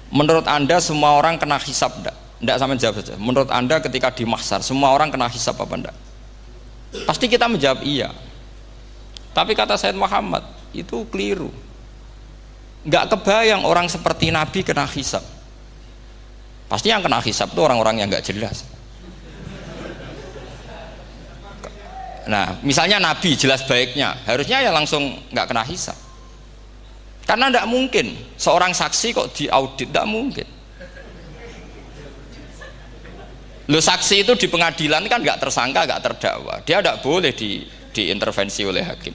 menurut Anda semua orang kena hisab enggak? Tidak sama jawab saja. Menurut anda ketika di mahsar semua orang kena hisap apa enggak? Pasti kita menjawab iya. Tapi kata Said Muhammad itu keliru. Nggak kebayang orang seperti Nabi kena hisap. Pasti yang kena hisap itu orang-orang yang nggak jelas. Nah, misalnya Nabi jelas baiknya, harusnya ya langsung nggak kena hisap. Karena tidak mungkin seorang saksi kok diaudit, tidak mungkin. Lo saksi itu di pengadilan kan nggak tersangka, nggak terdakwa. Dia tidak boleh di, diintervensi oleh hakim.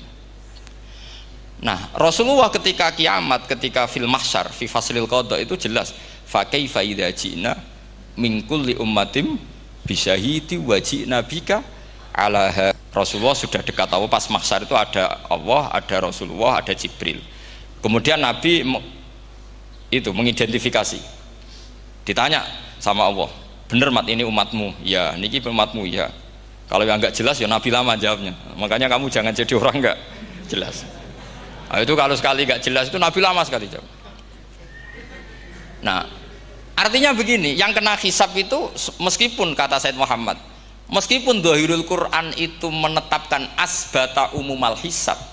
Nah, Rasulullah ketika kiamat, ketika fil mahsyar, fi faslil qadha itu jelas, fa kaifa idza ji'na min kulli ummatin bisyahidi wa ji'na bika ala Rasulullah sudah dekat tahu pas mahsyar itu ada Allah, ada Rasulullah, ada Jibril. Kemudian Nabi itu mengidentifikasi. Ditanya sama Allah, bener mat ini umatmu? Ya niki umatmu ya. Kalau yang nggak jelas ya nabi lama jawabnya. Makanya kamu jangan jadi orang nggak jelas. Nah, itu kalau sekali nggak jelas itu nabi lama sekali jawab. Nah artinya begini yang kena hisap itu meskipun kata Said Muhammad meskipun dohirul Quran itu menetapkan asbata umumal hisap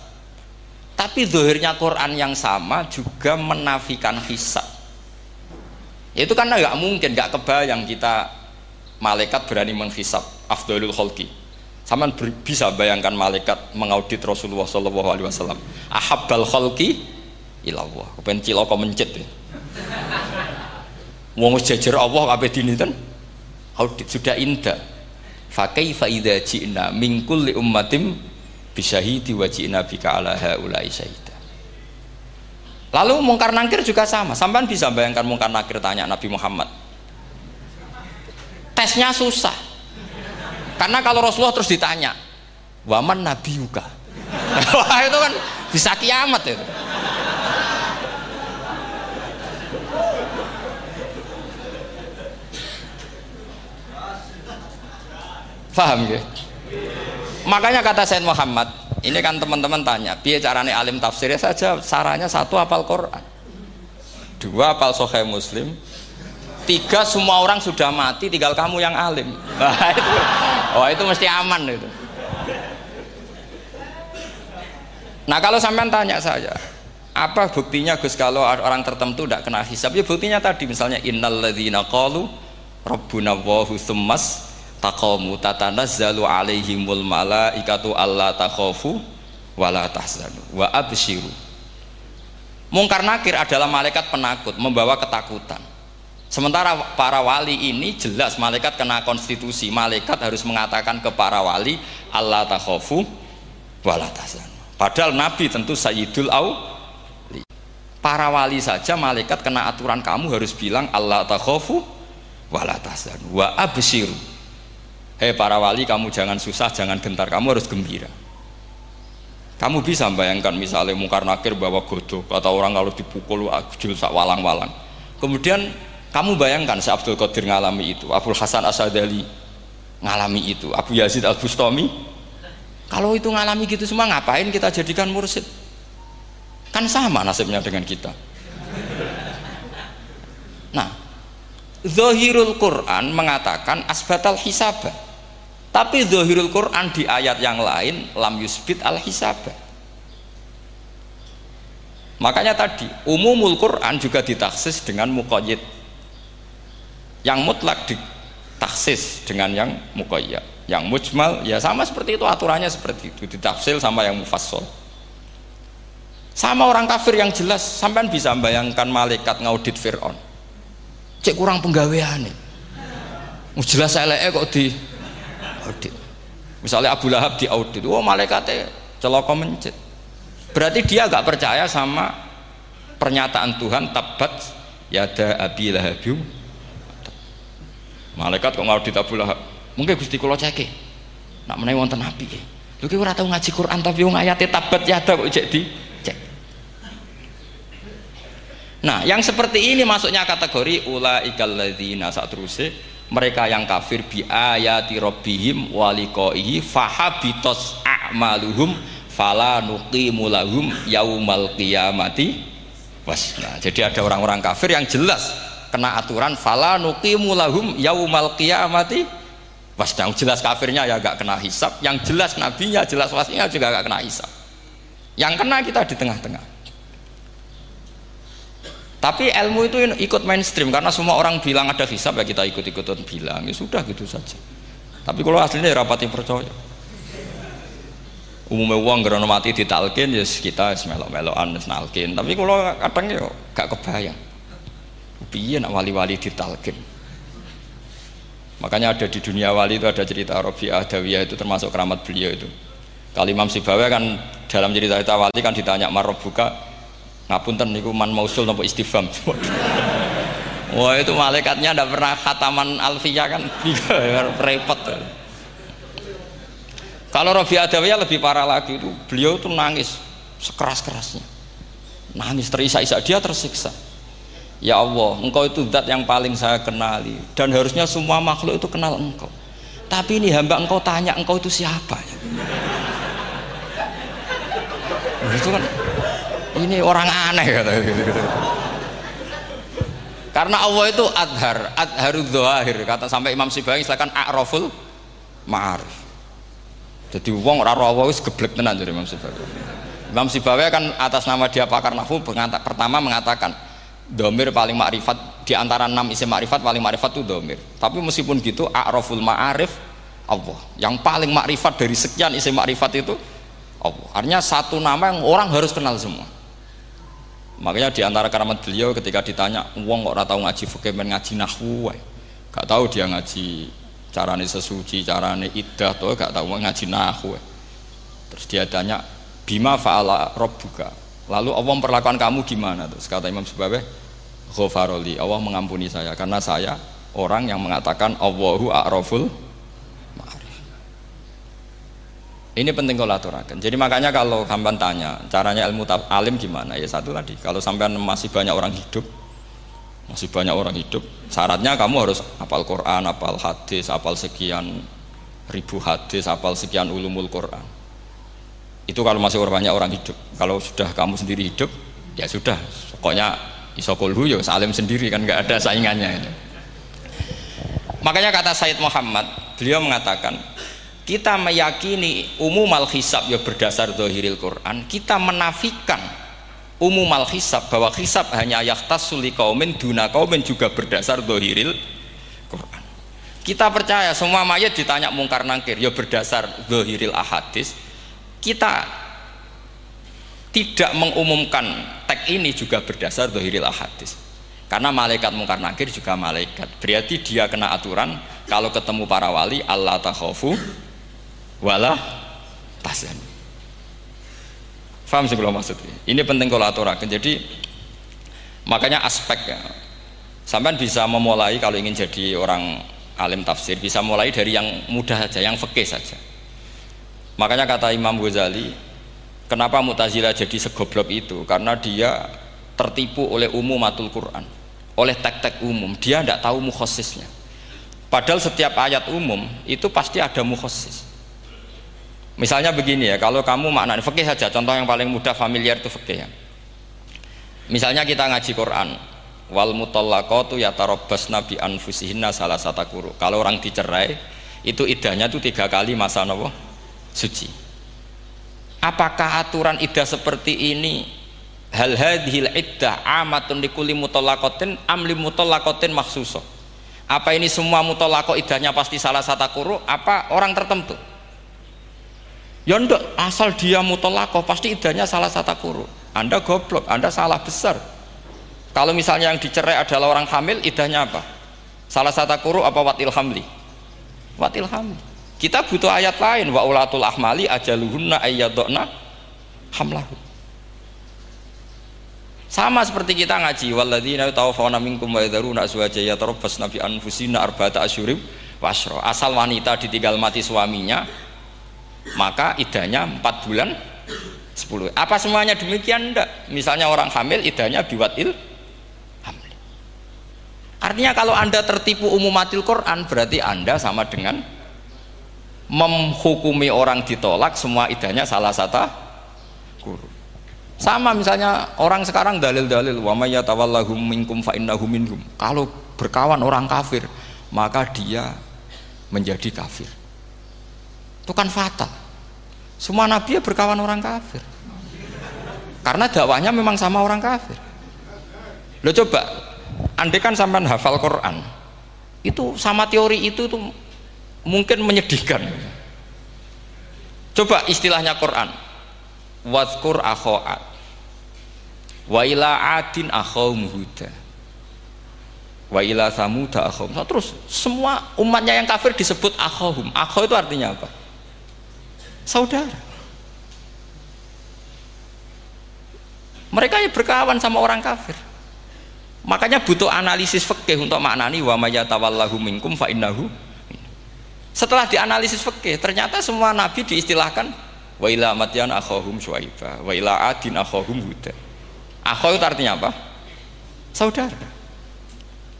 tapi zohirnya Quran yang sama juga menafikan hisab. Itu karena nggak mungkin nggak kebayang kita malaikat berani menghisap afdalul kholki sama bisa bayangkan malaikat mengaudit Rasulullah Shallallahu Alaihi Wasallam. Ahabbal kholki ilallah. Kepen ciloko mencet ya. Wong jajar Allah kabeh dini kan audit sudah indah fakai faida ji'na min kulli ummatim bisyahidi wa ji'na bika ala haulai syahida. Lalu mungkar nangkir juga sama. Sampai bisa bayangkan mungkar nangkir tanya Nabi Muhammad. Tesnya susah. Karena kalau Rasulullah terus ditanya waman nabi yuka *laughs* wah itu kan bisa kiamat itu paham ya? Makanya kata Said Muhammad ini kan teman-teman tanya biar caranya alim tafsirnya saja sarannya satu apal Quran dua apal Sahih Muslim tiga semua orang sudah mati tinggal kamu yang alim. *laughs* Nah, itu oh itu mesti aman itu. Nah kalau sampean tanya saya apa buktinya Gus kalau orang tertentu tidak kena hisab? Ya buktinya tadi misalnya innalladzina qalu rabbuna wahu summas taqamu tatanazzalu alaihimul malaikatu alla takhafu wala tahzanu wa abshiru mungkar nakir adalah malaikat penakut membawa ketakutan Sementara para wali ini jelas malaikat kena konstitusi. Malaikat harus mengatakan ke para wali Allah takhofu walatasan. Padahal Nabi tentu Sayyidul Auli. Para wali saja malaikat kena aturan kamu harus bilang Allah takhofu walatasan wa absiru. Hei para wali kamu jangan susah, jangan gentar, kamu harus gembira. Kamu bisa bayangkan misalnya mungkar nakir bawa godok atau orang kalau dipukul jul sak walang-walang. Kemudian kamu bayangkan si Abdul Qadir ngalami itu, Abdul Hasan Asadali ngalami itu, Abu Yazid Al Bustami. Kalau itu ngalami gitu semua ngapain kita jadikan mursid? Kan sama nasibnya dengan kita. Nah, Zohirul Quran mengatakan asbatal hisabah. Tapi Zohirul Quran di ayat yang lain lam yusbit al hisabah. Makanya tadi umumul Quran juga ditaksis dengan muqayyid. Yang mutlak ditaksis dengan yang mukoyya yang mujmal ya sama seperti itu aturannya seperti itu. Ditafsil sama yang mufassal sama orang kafir yang jelas sampai bisa bayangkan malaikat ngaudit Fir'aun. Cek kurang penggawean nih jelas saya kok di audit. Misalnya Abu Lahab di audit oh malaikatnya celoko mencet. Berarti dia gak percaya sama pernyataan Tuhan tabat yada abi lahabiu malaikat kok ngaudit Abu Lahab? Mungkin Gusti kula ceke nak menawi wonten api. Lho ki ora tau ngaji Quran tapi wong ayate tabat yada kok cek di cek. Nah yang seperti ini masuknya kategori ulaikal ladzina saat terusnya mereka yang kafir bi ayati rabbihim waliqaihi fahabitos a'maluhum fala nuqimu lahum yaumal qiyamati. Wasna jadi ada orang-orang kafir yang jelas kena aturan fala nuqimu lahum yaumal qiyamati. Wasdang jelas kafirnya ya gak kena hisap yang jelas nabinya jelas wasinya juga gak kena hisap. Yang kena kita di tengah-tengah tapi ilmu itu ikut mainstream karena semua orang bilang ada hisap ya kita ikut-ikutan bilang ya sudah gitu saja. Tapi kalau aslinya ya rapati percaya. Umumnya uang karena mati ditalkin ya kita melok-melokan nalkin. Tapi kalau kadang ya gak kebayang. Piye nak wali-wali ditalkin? Makanya ada di dunia wali itu ada cerita Rabi'ah Dawiyah itu termasuk keramat beliau itu. Kali Imam Sibawa kan dalam cerita cerita wali kan ditanya buka ngapunten niku man mausul nopo istifham wah itu malaikatnya tidak pernah khataman alfiyah kan? *laughs* Repot. Kalau Rabi'ah Dawiyah lebih parah lagi itu beliau tuh nangis sekeras-kerasnya. Nangis terisak-isak. Dia tersiksa. Ya Allah, engkau itu zat yang paling saya kenali. Dan harusnya semua makhluk itu kenal engkau. Tapi ini hamba engkau tanya engkau itu siapa? *laughs* Nah, itu kan ini orang aneh kata gitu. Karena Allah itu adhar, adharud doahir kata sampai Imam Sibawi silakan a'raful ma'arif. Jadi wong ora Allah wis geblek tenan dari Imam Sibawi. Imam Sibawi kan atas nama dia pakar mengata- pertama mengatakan domir paling makrifat di antara enam isim makrifat paling makrifat itu domir tapi meskipun gitu a'raful ma'arif Allah yang paling makrifat dari sekian isim makrifat itu Allah artinya satu nama yang orang harus kenal semua makanya di antara keramat beliau ketika ditanya wong kok tahu ngaji fikih ngaji nahwu gak tahu dia ngaji carane sesuci carane idah tuh gak tahu ngaji nahwu terus dia tanya bima fa'ala rabbuka? Lalu Allah memperlakukan kamu gimana? Terus kata Imam Subabeh ghafaroli. Allah mengampuni saya karena saya orang yang mengatakan Allahu a'raful ma'arif ini penting kalau aturakan jadi makanya kalau sampean tanya caranya ilmu alim gimana? Ya satu tadi. Kalau sampean masih banyak orang hidup masih banyak orang hidup syaratnya kamu harus hafal Quran hafal hadis hafal sekian ribu hadis hafal sekian ulumul Quran. Itu kalau masih banyak orang hidup. Kalau sudah kamu sendiri hidup ya sudah. Pokoknya isokulhu ya salim sendiri kan nggak ada saingannya makanya kata Said Muhammad beliau mengatakan kita meyakini umum al hisab ya berdasar dohiril Quran kita menafikan umum al hisab bahwa hisab hanya yaktas suli kaumin duna kaumin juga berdasar dohiril Quran. Kita percaya semua mayat ditanya mungkar nangkir ya berdasar dohiril ahadis. Kita tidak mengumumkan tag ini juga berdasar dohiril ahadis. Karena malaikat mungkar nakir juga malaikat. Berarti dia kena aturan kalau ketemu para wali Allah takhofu wala tahzan Faham sih kalau maksudnya? Ini penting kalau aturakan. Jadi makanya aspek ya. Sampai bisa memulai kalau ingin jadi orang alim tafsir bisa mulai dari yang mudah saja, yang fikih saja. Makanya kata Imam Ghazali, kenapa Mu'tazilah jadi segoblok itu? Karena dia tertipu oleh umumatul Quran, oleh tek-tek umum. Dia tidak tahu mukhosisnya. Padahal setiap ayat umum itu pasti ada mukhosis. Misalnya begini ya, kalau kamu maknanya fikih saja, contoh yang paling mudah familiar itu fikih ya. Misalnya kita ngaji Quran, wal mutallaqatu yatarabbasna bi anfusihinna salah kuru. Kalau orang dicerai, itu idahnya itu tiga kali masa nopo suci. Apakah aturan idah seperti ini hal hadhil iddah amatun likuli mutallaqatin am li mutallaqatin maksusoh? Apa ini semua mutallaqah idahnya pasti salah kuru? Apa orang tertentu? Ya enggak, asal dia mutolakoh pasti idahnya salah satu kuru. Anda goblok, Anda salah besar. Kalau misalnya yang dicerai adalah orang hamil, idahnya apa? Salah satu kuru apa watil hamli? Watil hamli. Kita butuh ayat lain wa ulatul ahmali ajaluhunna ayyadna hamlahu. Sama seperti kita ngaji walladzina tawaffawna minkum wa yadharuna azwaja yatarabbasna bi anfusina arba'ata asyurim wasra. Asal wanita ditinggal mati suaminya, maka idahnya 4 bulan 10 apa semuanya demikian? Enggak. Misalnya orang hamil idahnya biwatil hamil. Artinya kalau anda tertipu umumatil Quran berarti anda sama dengan menghukumi orang ditolak semua idahnya salah satu guru. Sama misalnya orang sekarang dalil-dalil wa may minkum kalau berkawan orang kafir maka dia menjadi kafir itu kan fatal. Semua nabi ya berkawan orang kafir. Karena dakwahnya memang sama orang kafir. Lo coba andai kan sampai hafal Quran itu sama teori itu tuh mungkin menyedihkan. Coba istilahnya Quran. Wadkur akhoat wa ila adin akhawum huda. Wa ila samuda akhawum terus semua umatnya yang kafir disebut akhawum akhaw itu artinya apa saudara. Mereka ya berkawan sama orang kafir. Makanya butuh analisis fikih untuk maknani wa mayatawallahu minkum fa innahu setelah dianalisis fikih ternyata semua nabi diistilahkan wa ila matyan akhahum syuaiba wa ila adin akhahum huda. Akhaw itu artinya apa? Saudara.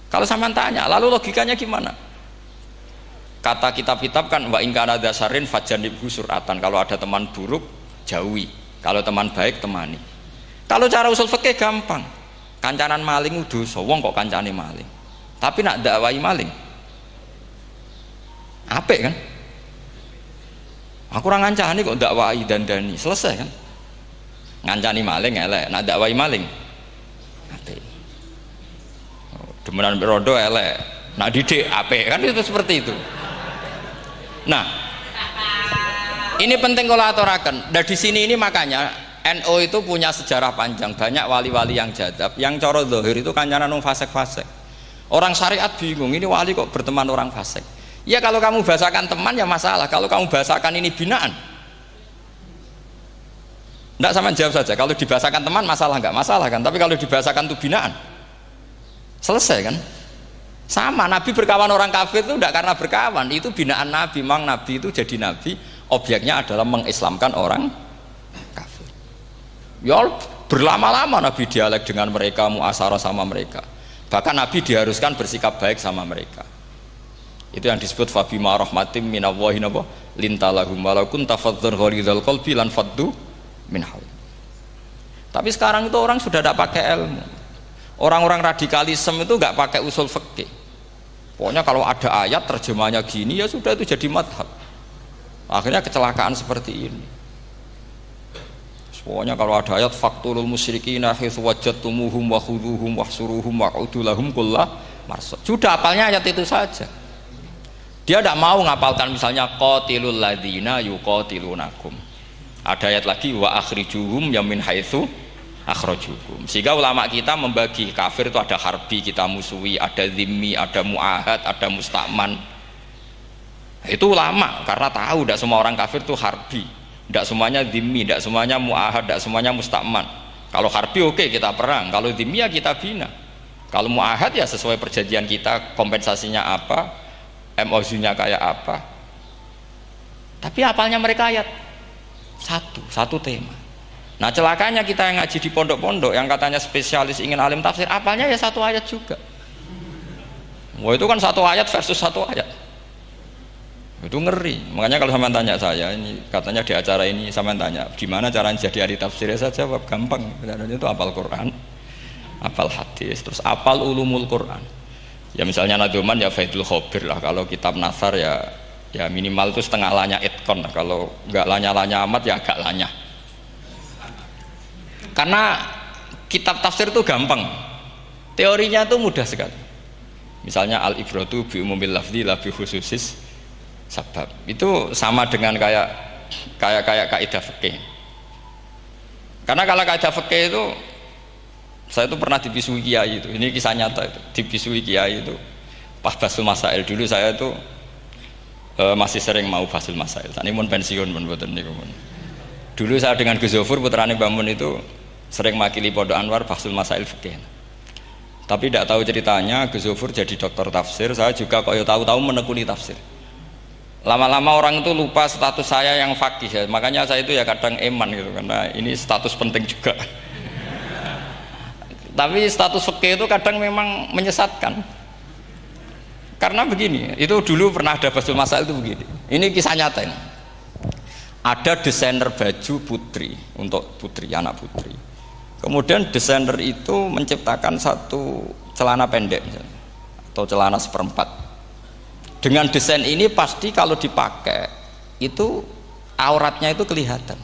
Kalau sama tanya lalu logikanya gimana kata kitab-kitab kan wa ingkana dasarin fajanib suratan. Kalau ada teman buruk jauhi. Kalau teman baik temani. Kalau cara usul fikih gampang. Kancanan maling udah sowong kok kancane maling? Tapi nak dakwai maling? Apa kan? Aku orang ngancani kok dakwai dan dani selesai kan? Ngancani maling elek. Nak dakwai maling? Apik. Oh, demenan rodo elek. Nak didik apik. Kan itu seperti itu nah ini penting kalau aturakan dan di sini ini makanya NO itu punya sejarah panjang. Banyak wali-wali yang jadab. Yang coro dohir itu kancanan fasek-fasek orang syariat bingung ini wali kok berteman orang fasek ya kalau kamu bahasakan teman ya masalah. Kalau kamu bahasakan ini binaan. Tidak sama jawab saja. Kalau dibahasakan teman masalah nggak masalah kan. Tapi kalau dibahasakan itu binaan, selesai kan? Sama Nabi berkawan orang kafir itu tidak karena berkawan, itu binaan Nabi. Memang Nabi itu jadi Nabi, objeknya adalah mengislamkan orang kafir. Ya berlama-lama Nabi dialek dengan mereka, muasara sama mereka. Bahkan Nabi diharuskan bersikap baik sama mereka. Itu yang disebut fabima rahmatim minallahi lintalahum walau kunta fadzan ghalidhal qalbi lan faddu min Tapi sekarang itu orang sudah tidak pakai ilmu. Orang-orang radikalisme itu nggak pakai usul fikih. Pokoknya kalau ada ayat terjemahnya gini ya sudah itu jadi madhab. Akhirnya kecelakaan seperti ini. Pokoknya kalau ada ayat faktulul musyrikin haitsu wajadtumuhum wa khuduhum wahsuruhum wa'udu lahum kullah marsad. Sudah apalnya ayat itu saja. Dia tidak mau ngapalkan misalnya qatilul ladzina yuqatilunakum ada ayat lagi wa akhrijuhum yamin haitsu akhrajuhum sehingga ulama kita membagi kafir itu ada harbi kita musuhi ada zimmi ada muahad ada mustakman itu ulama karena tahu tidak semua orang kafir itu harbi. Tidak semuanya zimmi tidak semuanya muahad tidak semuanya mustakman kalau harbi oke okay, kita perang. Kalau zimmi ya kita bina. Kalau muahad ya sesuai perjanjian kita kompensasinya apa MOU nya kayak apa. Tapi apalnya mereka ayat? Satu, satu tema. Nah celakanya kita yang ngaji di pondok-pondok yang katanya spesialis ingin alim tafsir, apanya ya satu ayat juga. Wah itu kan satu ayat versus satu ayat. Itu ngeri. Makanya kalau sama tanya saya, ini katanya di acara ini sama tanya, gimana caranya jadi ahli tafsir saya jawab gampang. Caranya itu apal Quran, apal hadis, terus apal ulumul Quran. Ya misalnya Naduman ya Faidul Khobir lah. Kalau kitab Nasar ya ya minimal itu setengah lanya itkon lah kalau nggak lanya-lanya amat ya agak lanya karena kitab tafsir itu gampang. Teorinya itu mudah sekali. Misalnya al ibratu bi umumil lafzi la bi khususis sebab itu sama dengan kayak kayak kayak kaidah fikih karena kalau kaidah fikih itu saya itu pernah dibisui kiai itu. Ini kisah nyata itu. Dibisui kiai itu. Pas basul masail dulu saya itu uh, masih sering mau fasil masail. Tani pun pensiun pun buatan niku. Dulu saya dengan Gus Zofur putrane Bangun itu sering makili Pondok Anwar fasil masail fikih. Tapi tidak tahu ceritanya Gus Zofur jadi dokter tafsir, saya juga kok ya tahu-tahu menekuni tafsir. Lama-lama orang itu lupa status saya yang fakih ya. Makanya saya itu ya kadang eman gitu karena ini status penting juga. *laughs* Tapi status fikih itu kadang memang menyesatkan karena begini, itu dulu pernah ada basul masalah itu begini. Ini kisah nyata ini. Ada desainer baju putri untuk putri, anak putri. Kemudian desainer itu menciptakan satu celana pendek atau celana seperempat. Dengan desain ini pasti kalau dipakai itu auratnya itu kelihatan.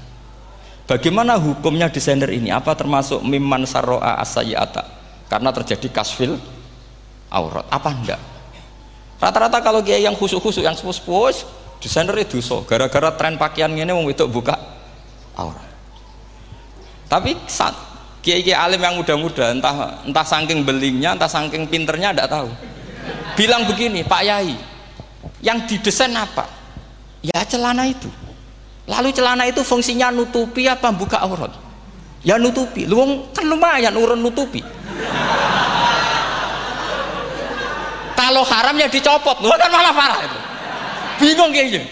Bagaimana hukumnya desainer ini? Apa termasuk mimman sarroa asayata? Karena terjadi kasfil aurat. Apa enggak? Rata-rata kalau kiai yang khusuk-khusuk yang sepuh-sepuh desainer itu so gara-gara tren pakaian ini mau itu buka aurat. Tapi saat kiai-kiai alim yang muda-muda entah entah saking belingnya entah saking pinternya tidak tahu. Bilang begini, Pak Yai, yang didesain apa? Ya celana itu. Lalu celana itu fungsinya nutupi apa buka aurat? Ya nutupi. Lu kan lumayan urun nutupi kalau haram ya dicopot lu kan malah parah itu bingung kayaknya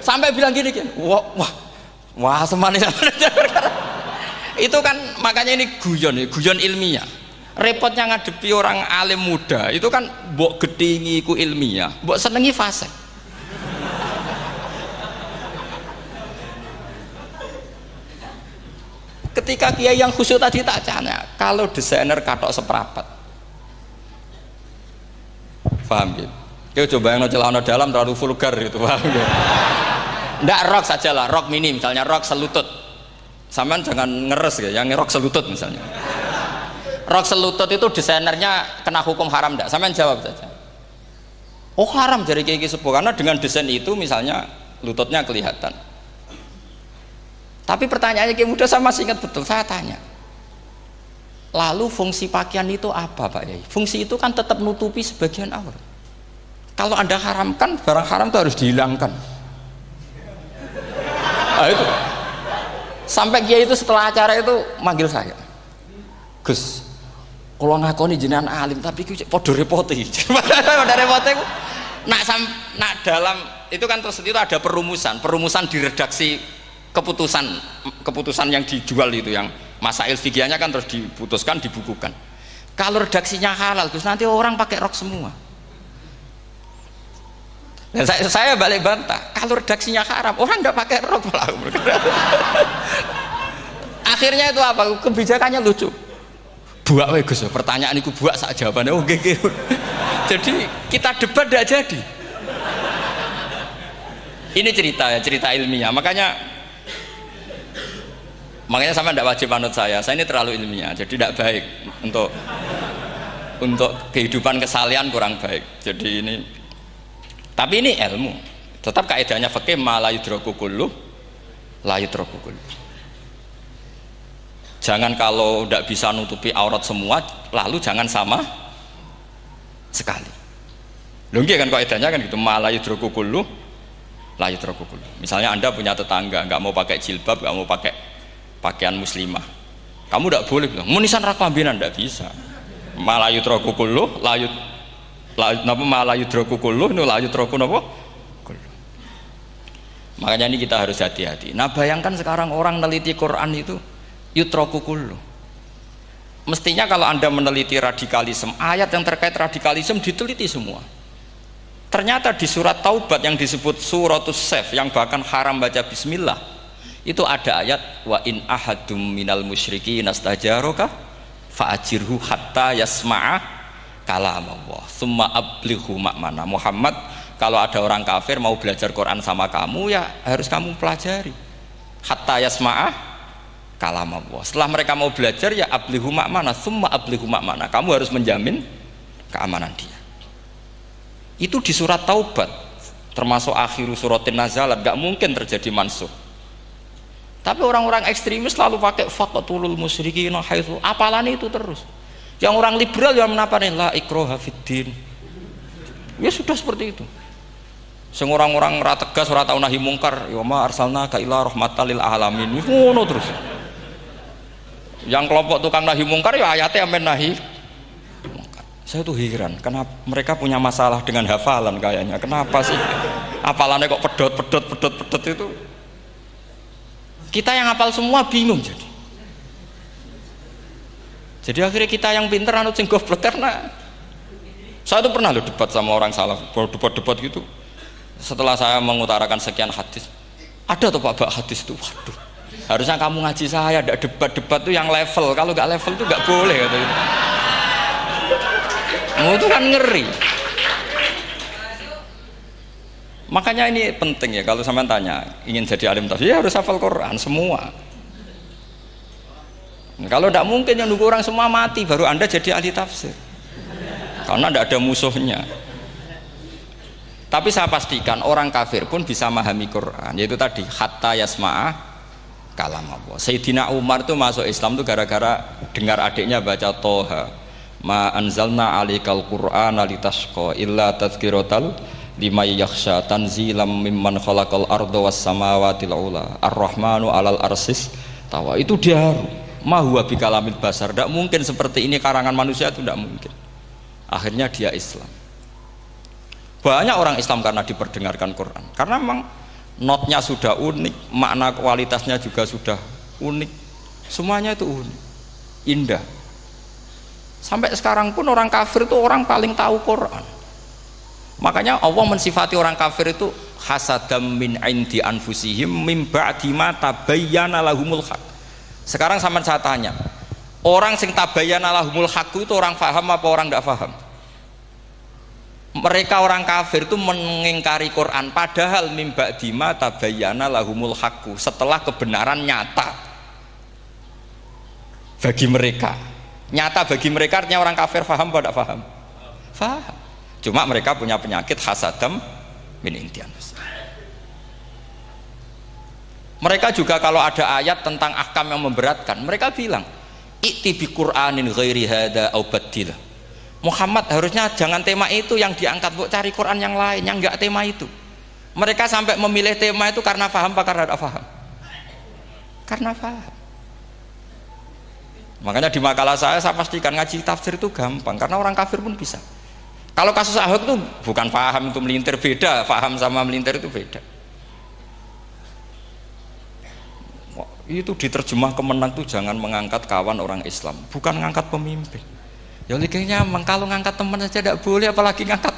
sampai bilang gini kan wah wah wah semanis *laughs* itu kan makanya ini guyon guyon ilmiah. Repotnya ngadepi orang alim muda itu kan bok gedingi ku ilmiah bok senengi fase ketika kiai yang khusyuk tadi tak tanya kalau desainer katok seperapat paham gitu Kau coba yang celana dalam terlalu vulgar gitu paham gitu ndak rok saja lah rok mini misalnya rok selutut Sampean jangan ngeres ya, yang rok selutut misalnya. Rok selutut itu desainernya kena hukum haram enggak? Sampean jawab saja. Oh haram dari Kiai Sepuh karena dengan desain itu misalnya lututnya kelihatan. Tapi pertanyaannya Kiai Muda saya masih ingat betul, saya tanya. Lalu fungsi pakaian itu apa Pak Yai? Fungsi itu kan tetap nutupi sebagian aurat. Kalau Anda haramkan, barang haram itu harus dihilangkan. Nah, itu. Sampai Kiai itu setelah acara itu manggil saya. Gus, kalau ngakoni jenengan alim tapi itu podo repoti. *laughs* Podo repoti nak sam, nak dalam itu kan terus itu ada perumusan, perumusan di redaksi keputusan keputusan yang dijual itu yang masail fikihnya kan terus diputuskan dibukukan kalau redaksinya halal terus nanti orang pakai rok semua dan saya, saya balik bantah kalau redaksinya haram orang nggak pakai rok *laughs* akhirnya itu apa? Kebijakannya lucu. Buat Gus pertanyaan itu buat saat jawabannya. Oh gege *laughs* jadi kita debat tidak jadi. Ini cerita ya cerita ilmiah. Makanya makanya sama tidak wajib manut saya. Saya ini terlalu ilmiah jadi tidak baik untuk untuk kehidupan kesalian kurang baik. Jadi ini tapi ini ilmu. Tetap kaidahnya fakih malayu kullu layu kullu jangan kalau tidak bisa nutupi aurat semua lalu jangan sama sekali. Lho kan kaidahnya kan gitu malayu kullu layu kullu misalnya anda punya tetangga nggak mau pakai jilbab nggak mau pakai pakaian muslimah. Kamu tidak boleh bilang munisan rakambinan tidak bisa. Malayu kullu layut napa malayu troku kullu nu layut troku napa makanya ini kita harus hati-hati. Nah bayangkan sekarang orang meneliti Quran itu yutroku kullu mestinya kalau anda meneliti radikalisme ayat yang terkait radikalisme diteliti semua. Ternyata di surat taubat yang disebut suratus sef yang bahkan haram baca bismillah itu ada ayat wa in ahadum minal musyriki nastajaroka fa'ajirhu hatta yasma'a kalam Allah. Summa ablighu makmana. Muhammad kalau ada orang kafir mau belajar Quran sama kamu ya harus kamu pelajari. Hatta yasma'a kalam Allah. Setelah mereka mau belajar ya ablighu makmana. Summa ablighu makmana. Kamu harus menjamin keamanan dia. Itu di surat taubat termasuk akhir suratin nazalat. Gak mungkin terjadi mansuh. Tapi orang-orang ekstremis selalu pakai faqatulul musyrikin haitsu. Apalan itu terus. Yang orang liberal yang menapa nih la ikroha fiddin. Ya sudah seperti itu. Sing orang-orang ora tegas ora tau nahi mungkar, ya ma arsalna ka ila rahmatal lil alamin. Ngono terus. Yang kelompok tukang nahi mungkar ya ayatnya amen nahi Saya tuh heran, kenapa mereka punya masalah dengan hafalan kayaknya. Kenapa sih? Apalannya kok pedot pedot pedot pedot itu kita yang hafal semua bingung jadi jadi akhirnya kita yang pinter anut sing goblok karena saya tuh pernah lo debat sama orang salah debat-debat gitu setelah saya mengutarakan sekian hadis ada tuh pak bak hadis tuh waduh harusnya kamu ngaji saya ada debat-debat tuh yang level kalau nggak level tuh nggak boleh kata gitu. Itu kan ngeri Makanya ini penting ya kalau sampean tanya ingin jadi alim tafsir ya harus hafal Quran semua. Kalau tidak mungkin yang nunggu orang semua mati baru anda jadi ahli tafsir. Karena tidak ada musuhnya. Tapi saya pastikan orang kafir pun bisa memahami Quran. Yaitu tadi hatta yasma'ah kalam Allah. Sayyidina Umar itu masuk Islam itu gara-gara dengar adiknya baca Toha. Ma anzalna alikal Qur'an litasqa illa tadhkiratal lima yakhsha tanzilam mimman khalaqal arda was samawati ula ar-rahmanu alal arsis tawa. Itu dia ma huwa bikalamil basar. Tidak mungkin seperti ini karangan manusia itu tidak mungkin. Akhirnya dia Islam. Banyak orang Islam karena diperdengarkan Quran. Karena memang notnya sudah unik makna kualitasnya juga sudah unik. Semuanya itu unik. Indah. Sampai sekarang pun orang kafir itu orang paling tahu Quran. Makanya Allah mensifati orang kafir itu hasadam min indi anfusihim mim ba'di tabayyana lahumul haq. Sekarang sama saya tanya, orang sing tabayyana lahumul haq itu orang faham apa orang tidak faham? Mereka orang kafir itu mengingkari Quran padahal mim ba'di ma tabayyana lahumul haq setelah kebenaran nyata. bagi mereka nyata bagi mereka artinya orang kafir faham apa tidak faham faham cuma mereka punya penyakit hasadam min intianus mereka juga kalau ada ayat tentang ahkam yang memberatkan mereka bilang ikti bi Qur'anin ghairi hada au Muhammad harusnya jangan tema itu yang diangkat buat cari Quran yang lain yang enggak tema itu. Mereka sampai memilih tema itu karena paham apa karena tidak paham karena paham makanya di makalah saya saya pastikan ngaji tafsir itu gampang karena orang kafir pun bisa. Kalau kasus Ahok itu bukan paham itu melintir beda. Paham sama melintir itu beda itu diterjemah kemenang itu jangan mengangkat kawan orang Islam bukan mengangkat pemimpin. Ya likanya kalau ngangkat teman saja tidak boleh apalagi ngangkat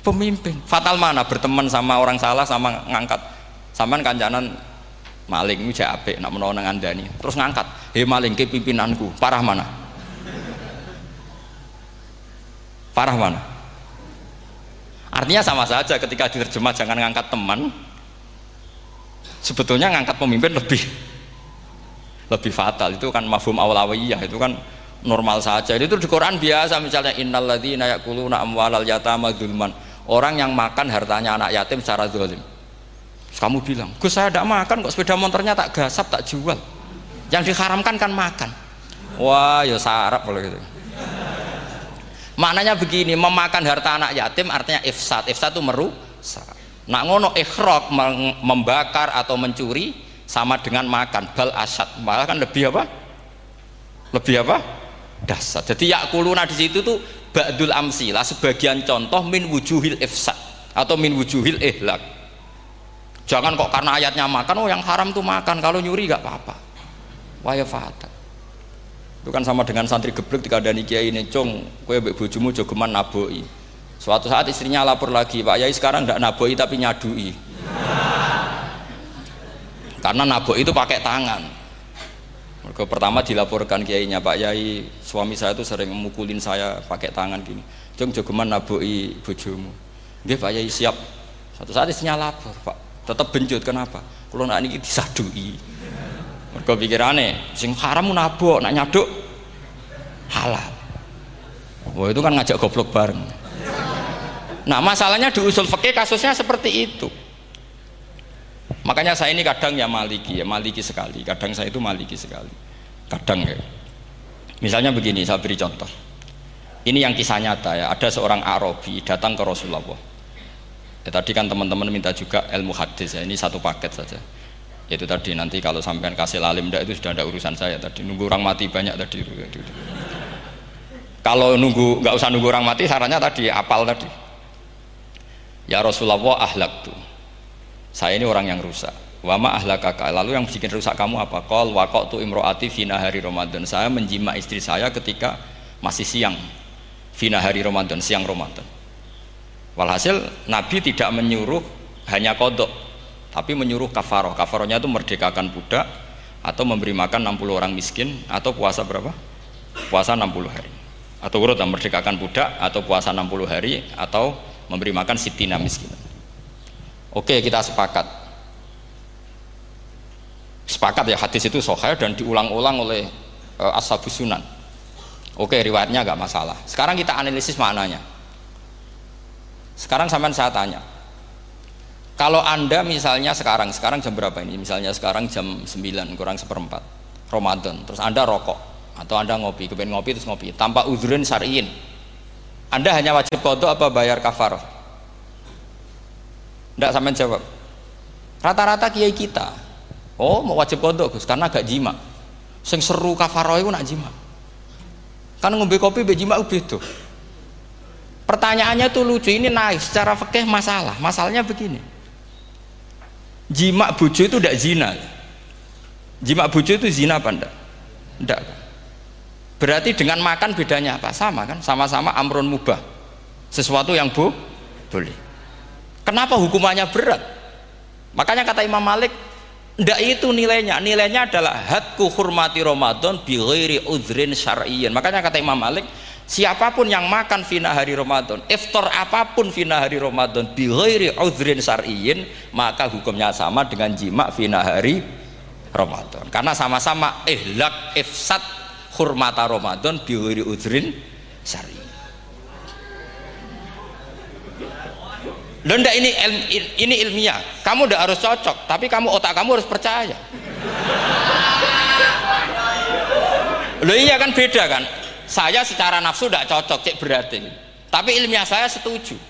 pemimpin. Fatal mana? Berteman sama orang salah sama ngangkat. Sama kancanan maling ini apik nak menolong andani. Terus ngangkat hei maling ke pimpinanku. Parah mana? Parah mana? Artinya sama saja ketika diterjemah jangan ngangkat teman sebetulnya ngangkat pemimpin lebih lebih fatal. Itu kan mafhum awalawiyah itu kan normal saja. Itu di Quran biasa misalnya innalladzina yakuluna amwalal yatama dzulman. Orang yang makan hartanya anak yatim secara zalim kamu bilang Gus saya tidak makan kok sepeda motornya tak gasap tak jual. Yang diharamkan kan makan. Wah ya sarap kalau gitu. Maknanya begini memakan harta anak yatim artinya ifsad. Ifsad itu merusak nak ngono ikhrok membakar atau mencuri sama dengan makan. Bal asad. Malah kan lebih apa? Lebih apa? Dasar. Jadi yakuluna di situ tuh ba'dul amsilah sebagian contoh min wujuhil ifsad atau min wujuhil ihlak. Jangan kok karena ayatnya makan oh yang haram tuh makan. Kalau nyuri gak apa-apa. Waya fata itu kan sama dengan santri geblek ada kiai ini cong kue bojomu jogeman naboi suatu saat istrinya lapor lagi pak yai sekarang tidak naboi tapi nyadui karena naboi itu pakai tangan mereka pertama dilaporkan kiainya Pak Yai, suami saya itu sering memukulin saya pakai tangan gini. Jong jogeman naboi bojomu. Nggih Pak Yai siap. Satu saat istrinya lapor, Pak. Tetap benjut kenapa? Kalau nak ini disadui. Mereka pikirannya, sing haram nabok, nak nyaduk halal. Wah itu kan ngajak goblok bareng. Nah masalahnya di usul kasusnya seperti itu. Makanya saya ini kadang ya maliki ya maliki sekali. Kadang saya itu maliki sekali. Kadang ya. Misalnya begini saya beri contoh. Ini yang kisah nyata ya. Ada seorang Arabi datang ke Rasulullah. Ya, tadi kan teman-teman minta juga ilmu hadis ya. Ini satu paket saja. Itu tadi nanti kalau sampean kasih lalim itu sudah ada urusan saya tadi. Nunggu orang mati banyak tadi kalau nunggu nggak usah nunggu orang mati sarannya tadi apal tadi. Ya Rasulullah ahlak tuh saya ini orang yang rusak. Wama ahlakaka. Lalu yang bikin rusak kamu apa? Kol wakok tu imroati fina hari Ramadan. Saya menjima istri saya ketika masih siang. Fina hari Ramadan siang Ramadan. Walhasil Nabi tidak menyuruh hanya kodok tapi menyuruh kafaroh. Kafarohnya itu merdekakan budak atau memberi makan 60 orang miskin atau puasa berapa? puasa 60 hari atau urut merdekakan budak atau puasa 60 hari atau memberi makan sitina miskin. Oke kita sepakat. Sepakat ya hadis itu sohail dan diulang-ulang oleh uh, Ashabus Sunan. Oke riwayatnya gak masalah. Sekarang kita analisis maknanya. Sekarang sampai saya tanya Kalau anda misalnya sekarang Sekarang jam berapa ini? Misalnya sekarang jam 9 kurang seperempat Ramadan. Terus anda rokok Atau anda ngopi Kepengen ngopi terus ngopi Tanpa udhurin syariin Anda hanya wajib kodok apa bayar kafarah tidak sampai jawab. Rata-rata kiai kita, oh mau wajib kodok Gus karena gak jima. Sing seru kafaroh itu nak jima. Kan ngombe kopi be jima tuh. Pertanyaannya tuh lucu ini naik secara fikih masalah. Masalahnya begini. Jima bujo itu tidak zina. Jima bujo itu zina apa enggak? Enggak. Berarti dengan makan bedanya apa? Sama kan? Sama-sama amrun mubah. Sesuatu yang bu boleh. Kenapa hukumannya berat? Makanya kata Imam Malik, ndak itu nilainya. Nilainya adalah hadku hurmati Ramadan bi ghairi udhrin syar'iyyin. Makanya kata Imam Malik, siapa pun yang makan fina hari Ramadan, iftar apa pun fina hari Ramadan bi ghairi udhrin syar'iyyin, maka hukumnya sama dengan jima fina hari Ramadan karena sama-sama ihlak ifsad hurmata Ramadan biwiri udrin syari Loh enggak ini ini ilmiah. Kamu udah harus cocok, tapi kamu otak kamu harus percaya. Loh iya kan beda kan? Saya secara nafsu tidak cocok, cek berarti. Tapi ilmiah saya setuju.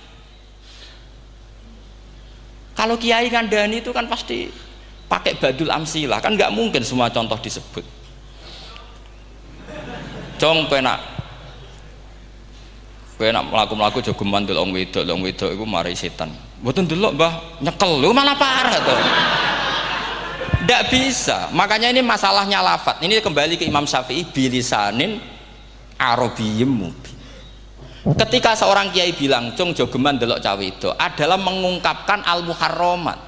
Kalau kiai kandani itu kan pasti pakai badul amsilah, kan nggak mungkin semua contoh disebut. Cong penak Kowe nak mlaku-mlaku aja geman delok wong wedok, wong wedok iku mari setan. Mboten delok, Mbah, nyekel. Lu malah parah to. Tidak bisa. Makanya ini masalahnya lafat. Ini kembali ke Imam Syafi'i bilisanin arabiyyim mubin. Ketika seorang kiai bilang, "Cung jogeman delok cawe itu," adalah mengungkapkan al-muharramat.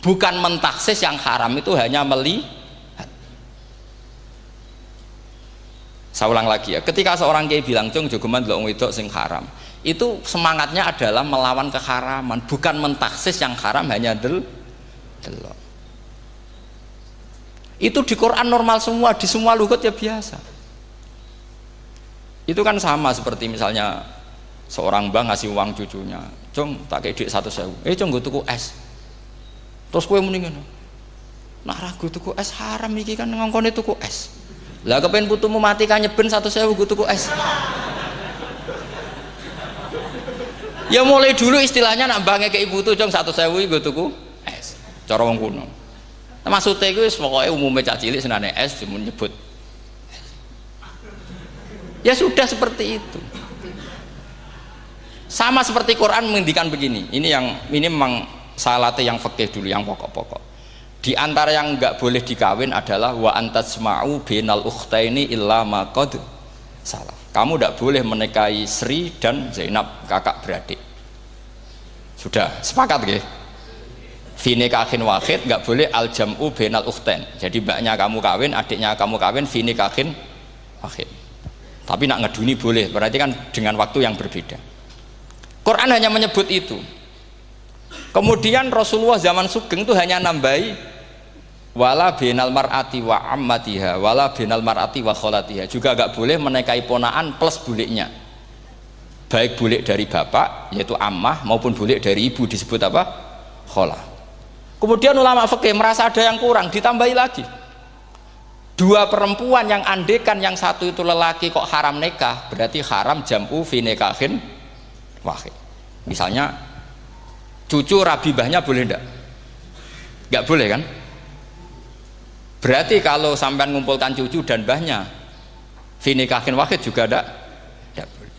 Bukan mentaksis yang haram itu hanya meli saya ulang lagi ya. Ketika seorang kiai bilang cung jogeman delok wedok sing haram itu semangatnya adalah melawan keharaman bukan mentaksis yang haram hanya del delok. Itu di Quran normal semua di semua lugat ya biasa. Itu kan sama seperti misalnya seorang bang ngasih uang cucunya cung tak kayak duit satu sewu. Eh cung gue tuku es. Terus kue mendingan nah ragu tuku es haram iki kan ngongkone tuku es lah kepen putumu mati kan nyeben satu sewu gue tuku es. Ya mulai dulu istilahnya nak bange ke ibu tuh jong satu sewu gue tuku es. Cara wong kuno. Nah, maksudnya gue pokoknya umumnya cak cilik senane es cuma nyebut. Ya sudah seperti itu. Sama seperti Quran menghentikan begini. Ini yang ini memang salate yang fakih dulu yang pokok-pokok di antara yang nggak boleh dikawin adalah wa antasma'u binal ukhtaini illa maqad salah. Kamu tidak boleh menikahi Sri dan Zainab kakak beradik. Sudah sepakat gak? Fini kahin wahid nggak boleh al jam'u binal ukhtain. Jadi mbaknya kamu kawin, adiknya kamu kawin, fini kahin wahid. Tapi nak ngeduni boleh, berarti kan dengan waktu yang berbeda. Quran hanya menyebut itu. Kemudian Rasulullah zaman Sugeng itu hanya nambahi wala binal mar'ati wa ammatiha wala binal mar'ati wa kholatiha. Juga gak boleh menikahi ponaan plus buliknya. Baik bulik dari bapak yaitu ammah maupun bulik dari ibu disebut apa? kholah. Kemudian ulama fikih merasa ada yang kurang ditambahi lagi. Dua perempuan yang andekan yang satu itu lelaki kok haram nikah berarti haram jam'u fi nikahin wahid. Misalnya cucu rabibahnya boleh enggak? enggak boleh kan? berarti kalau sampai mengumpulkan cucu dan bahnya finikahin wahid juga enggak? enggak boleh.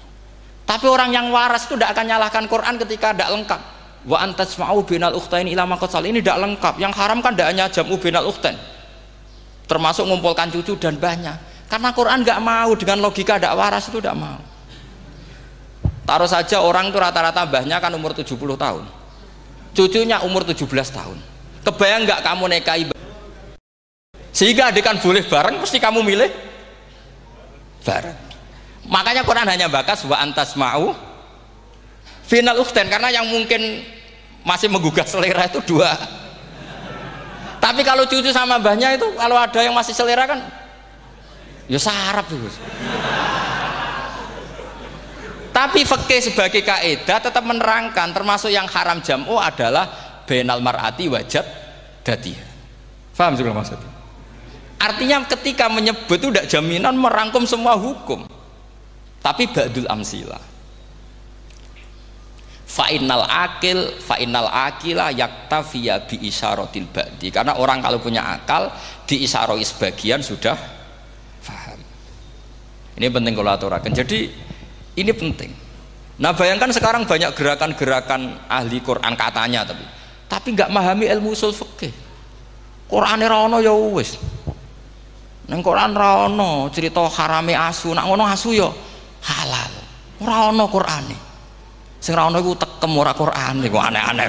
Tapi orang yang waras itu tidak akan nyalahkan Quran ketika tidak lengkap. Wa antas ma'u binal ukhtain ila maqsal. Ini tidak lengkap. Yang haram kan tidak hanya jam'u binal ukhtain. Termasuk mengumpulkan cucu dan bahnya karena Quran nggak mau dengan logika tidak waras itu tidak mau. Taruh saja orang itu rata-rata bahnya kan umur 70 tahun cucunya umur 17 tahun. Kebayang nggak kamu nikahi sehingga adik kan boleh bareng pasti kamu milih bareng. Makanya Quran hanya bakas wa antas mau final ukhten karena yang mungkin masih menggugah selera itu dua. Tapi kalau cucu sama mbahnya itu kalau ada yang masih selera kan ya sarap itu tapi fakih sebagai kaidah tetap menerangkan termasuk yang haram jamu adalah benal mar'ati wajat dati. Paham juga maksudnya? Artinya ketika menyebut itu tidak jaminan merangkum semua hukum. Tapi ba'dul amsila. Fa'inal akil fa'inal akila yaktafiya bi isyarotil ba'di. Karena orang kalau punya akal di isaroi sebagian sudah faham. Ini penting kalau aturakan. Jadi ini penting. Nah bayangkan sekarang banyak gerakan-gerakan ahli Quran katanya tapi tapi nggak memahami ilmu usul fikih. Quran rano ya wis. Neng Quran rano cerita harame asu, nak ngono asu ya halal. Ora ono Qurane. Sing ra ono iku tekem ora Quran iku aneh-aneh.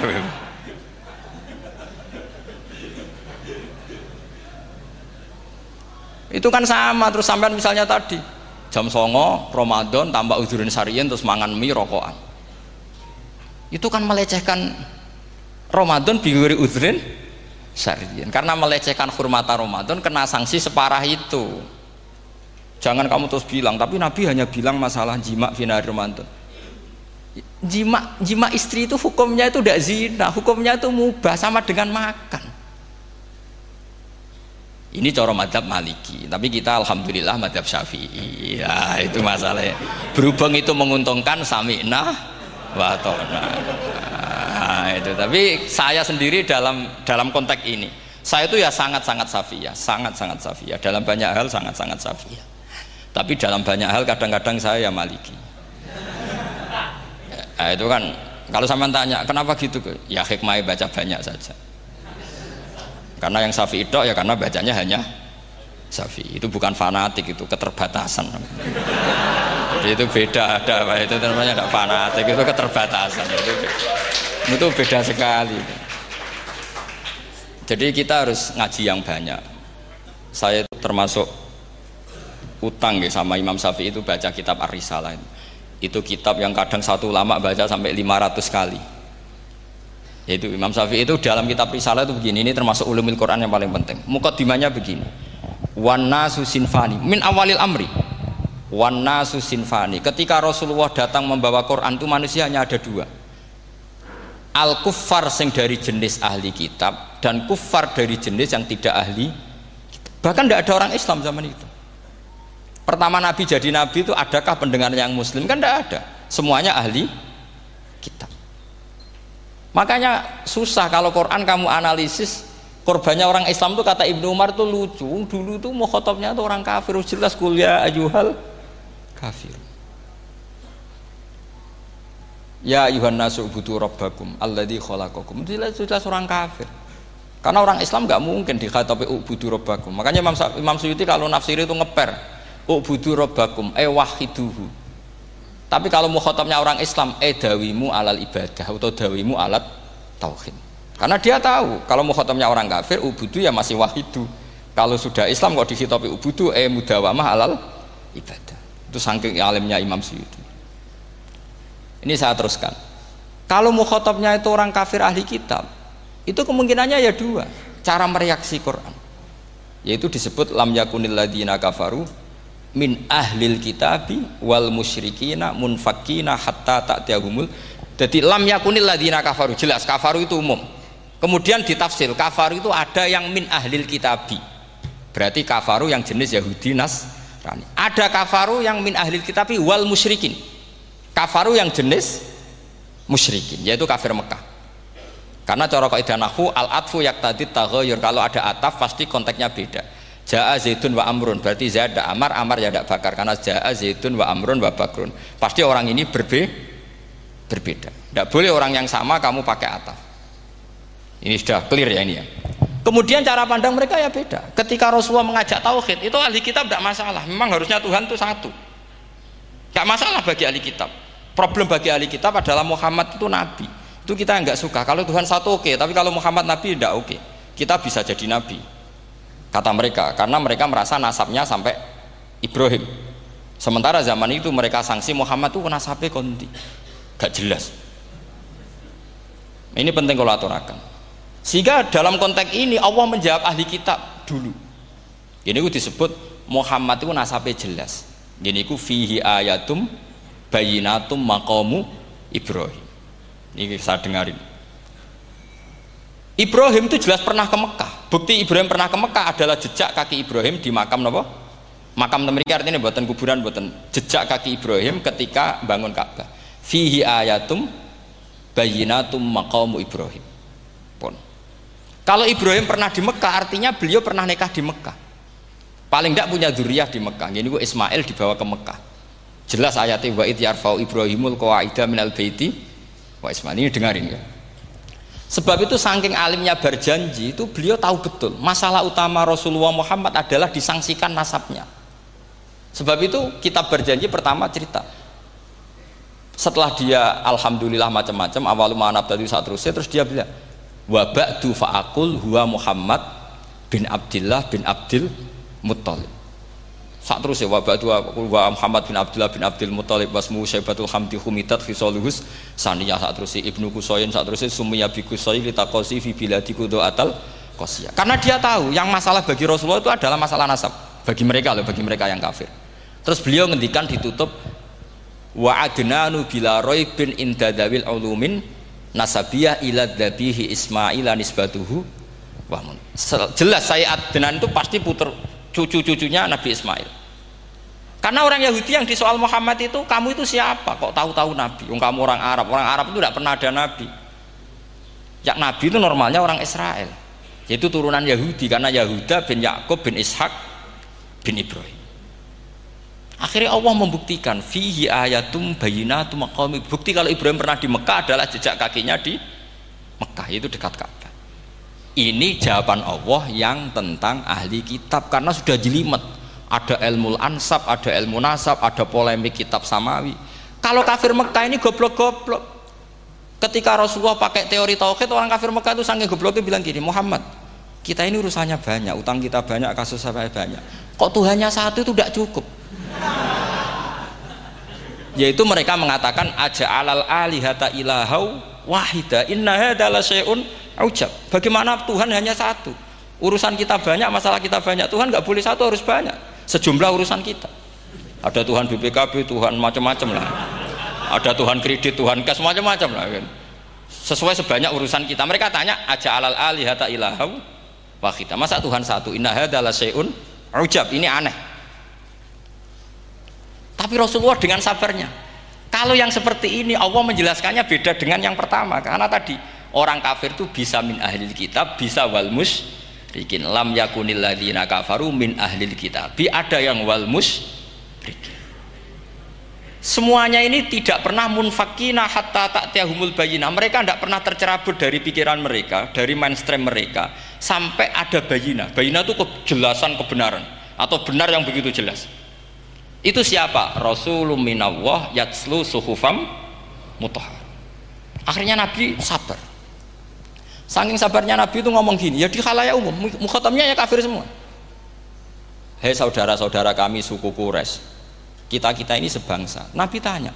Itu kan sama terus sampean misalnya tadi jam songo Ramadan tambah uzurin sarian terus mangan mie rokokan. Itu kan melecehkan Ramadan biguri uzurin syariyin karena melecehkan hurmata Ramadan kena sanksi separah itu. Jangan kamu terus bilang tapi Nabi hanya bilang masalah jima finari Ramadan. Jima jima istri itu hukumnya itu tidak zina hukumnya itu mubah sama dengan makan ini coro madhab maliki tapi kita alhamdulillah madhab syafi'i. Ya itu masalahnya berhubung itu menguntungkan sami'na wa nah, itu. Tapi saya sendiri dalam dalam konteks ini saya itu ya sangat-sangat safiyah sangat-sangat safiyah dalam banyak hal sangat-sangat safiyah tapi dalam banyak hal kadang-kadang saya ya maliki. Nah, itu kan kalau sama tanya kenapa gitu? Ya hikmah baca banyak saja karena yang Safi itu ya karena bacanya hanya Safi. Itu bukan fanatik itu keterbatasan. Jadi itu beda ada apa itu namanya tidak fanatik itu keterbatasan. Itu itu beda sekali. Jadi kita harus ngaji yang banyak. Saya termasuk utang ya sama Imam Syafi'i itu baca kitab Ar-Risalah itu. Kitab yang kadang satu lama baca sampai 500 kali yaitu Imam Syafi'i itu dalam kitab Risalah itu begini ini termasuk ulumil Quran yang paling penting. Mukadimahnya begini. Susinfani min awalil amri. Susinfani ketika Rasulullah datang membawa Quran itu manusia hanya ada dua. Al kuffar sing dari jenis ahli kitab dan kuffar dari jenis yang tidak ahli bahkan tidak ada orang Islam zaman itu. Pertama Nabi jadi Nabi itu adakah pendengar yang muslim? Kan tidak ada. Semuanya ahli kitab Makanya susah kalau Quran kamu analisis korbannya orang Islam tuh kata Ibnu Umar tuh lucu. Dulu tuh mukhotobnya tuh orang kafir jelas kuliah ayuhal kafir. Ya ayuhan nasu butuh rabbakum alladzi khalaqakum. Jelas jelas orang kafir. Karena orang Islam nggak mungkin dikhatabi ubudu rabbakum. Makanya Imam, Imam Suyuti kalau nafsir itu ngeper ubudu rabbakum eh wahiduhu tapi kalau mukhotabnya orang Islam, eh dawimu alal ibadah atau dawimu alat tauhid. Karena dia tahu kalau mukhotabnya orang kafir, ubudu ya masih wahidu. Kalau sudah Islam kok dihitopi ubudu, eh mudawamah alal ibadah. Itu saking alimnya Imam Syuuti. Ini saya teruskan. Kalau mukhotabnya itu orang kafir ahli kitab, itu kemungkinannya ya dua. Cara mereaksi Quran. Yaitu disebut lam yakunil ladina kafaru min ahlil kitabi wal musyrikina munfakina hatta ta'tiyahumul. Jadi lam yakunil ladina kafaru. Jelas kafaru itu umum. Kemudian ditafsir kafaru itu ada yang min ahlil kitabi. Berarti kafaru yang jenis Yahudi Nasrani. Ada kafaru yang min ahlil kitabi wal musyrikin. Kafaru yang jenis musyrikin yaitu kafir Mekah. Karena cara kaidah nahwu al atfu yaktadi taghayyur kalau ada ataf pasti konteksnya beda Ja'a Zaidun wa Amrun berarti Zaid ada Amar, Amar ya tidak bakar karena Ja'a Zaidun wa Amrun wa Bakrun. Pasti orang ini berbe berbeda. Tidak boleh orang yang sama kamu pakai ataf. Ini sudah clear ya ini ya. Kemudian cara pandang mereka ya beda. Ketika Rasulullah mengajak tauhid, itu ahli kitab tidak masalah. Memang harusnya Tuhan itu satu. Tidak masalah bagi ahli kitab. Problem bagi ahli kitab adalah Muhammad itu nabi. Itu kita nggak suka. Kalau Tuhan satu oke, okay. tapi kalau Muhammad nabi tidak oke. Okay. Kita bisa jadi nabi kata mereka karena mereka merasa nasabnya sampai Ibrahim. Sementara zaman itu mereka sanksi Muhammad itu nasabnya konti. Gak jelas. Ini penting kalau aturakan. Sehingga dalam konteks ini Allah menjawab ahli kitab dulu. Ini disebut Muhammad itu nasabnya jelas. Ini itu fihi ayatum bayinatum maqamu Ibrahim. Ini saya dengarin. Ibrahim itu jelas pernah ke Mekah. Bukti Ibrahim pernah ke Mekah adalah jejak kaki Ibrahim di makam apa? Makam temriki artinya buatan kuburan buatan jejak kaki Ibrahim ketika bangun Ka'bah. Fihi ayatum bayinatum maqamu Ibrahim. Pun. Kalau Ibrahim pernah di Mekah artinya beliau pernah nikah di Mekah. Paling tidak punya zuriyah di Mekah. Jadi Ismail dibawa ke Mekah. Jelas ayatnya wa id yarfau Ibrahimul qawaida minal baiti wa Ismail ini dengarin ya. Sebab itu saking alimnya berjanji itu beliau tahu betul. Masalah utama Rasulullah Muhammad adalah disangsikan nasabnya. Sebab itu kita berjanji pertama cerita. Setelah dia alhamdulillah macam-macam awal manab tadi saat terus terus dia bilang wabak faakul huwa Muhammad bin Abdullah bin Abdul Muttalib saat terus ya wabah dua wa Muhammad bin Abdullah bin Abdul Muttalib wasmu syaibatul hamdi humitat fi soluhus saniyah saat terus ibnu kusoyin saat terus sumia bi kusoyin litakosi fi biladi kudo atal Kosia. Karena dia tahu yang masalah bagi Rasulullah itu adalah masalah nasab bagi mereka loh, bagi mereka yang kafir. Terus beliau ngendikan ditutup wa adnanu bila bin indadawil ulumin nasabiyah ila dhabihi ismaila nisbatuhu wamun. Jelas saya Adnan itu pasti puter cucu-cucunya Nabi Ismail. Karena orang Yahudi yang di soal Muhammad itu kamu itu siapa? Kok tahu-tahu Nabi? Yang kamu orang Arab. Orang Arab itu tidak pernah ada Nabi. Yang Nabi itu normalnya orang Israel yaitu turunan Yahudi karena Yahuda bin Yakub bin Ishak bin Ibrahim akhirnya Allah membuktikan fihi ayatum bayinatum bukti kalau Ibrahim pernah di Mekah adalah jejak kakinya di Mekah itu dekat Ka'bah ini jawaban Allah yang tentang ahli kitab. Karena sudah jelimet. Ada ilmu ansab, ada ilmu nasab, ada polemik kitab samawi. Kalau kafir Mekah ini goblok-goblok. Ketika Rasulullah pakai teori tauhid orang kafir Mekah itu sangat gobloknya bilang gini Muhammad kita ini urusannya banyak utang kita banyak kasus saya banyak. Kok Tuhannya satu itu tidak cukup? Yaitu mereka mengatakan aja alal alihata ilahau wahida inna hadala syai'un ujab. Bagaimana Tuhan hanya satu? Urusan kita banyak masalah kita banyak. Tuhan nggak boleh satu harus banyak. Sejumlah urusan kita. Ada Tuhan BPKB Tuhan macam-macam lah. Ada Tuhan kredit Tuhan kas macam-macam lah. Kan sesuai sebanyak urusan kita. Mereka tanya aja alal alihata ilahau wahidah masa Tuhan satu? Inna hadalah syai'un ujab. Ini aneh. Tapi Rasulullah dengan sabarnya kalau yang seperti ini Allah menjelaskannya beda dengan yang pertama. Karena tadi orang kafir itu bisa min ahli kitab bisa wal musyrikin. Lam yakunil ladina kafaru min ahli kitab. Ada yang wal musyrikin. Semuanya ini tidak pernah munfakina hatta tak tiahumul bayina mereka tidak pernah tercerabut dari pikiran mereka dari mainstream mereka sampai ada bayina bayina itu kejelasan kebenaran atau benar yang begitu jelas itu siapa? Rasulullah minallah yatslu suhufam mutahar akhirnya Nabi sabar saking sabarnya Nabi itu ngomong gini ya di khalayak umum mukhatamnya ya kafir semua hei saudara-saudara kami suku Quraisy kita-kita ini sebangsa. Nabi tanya,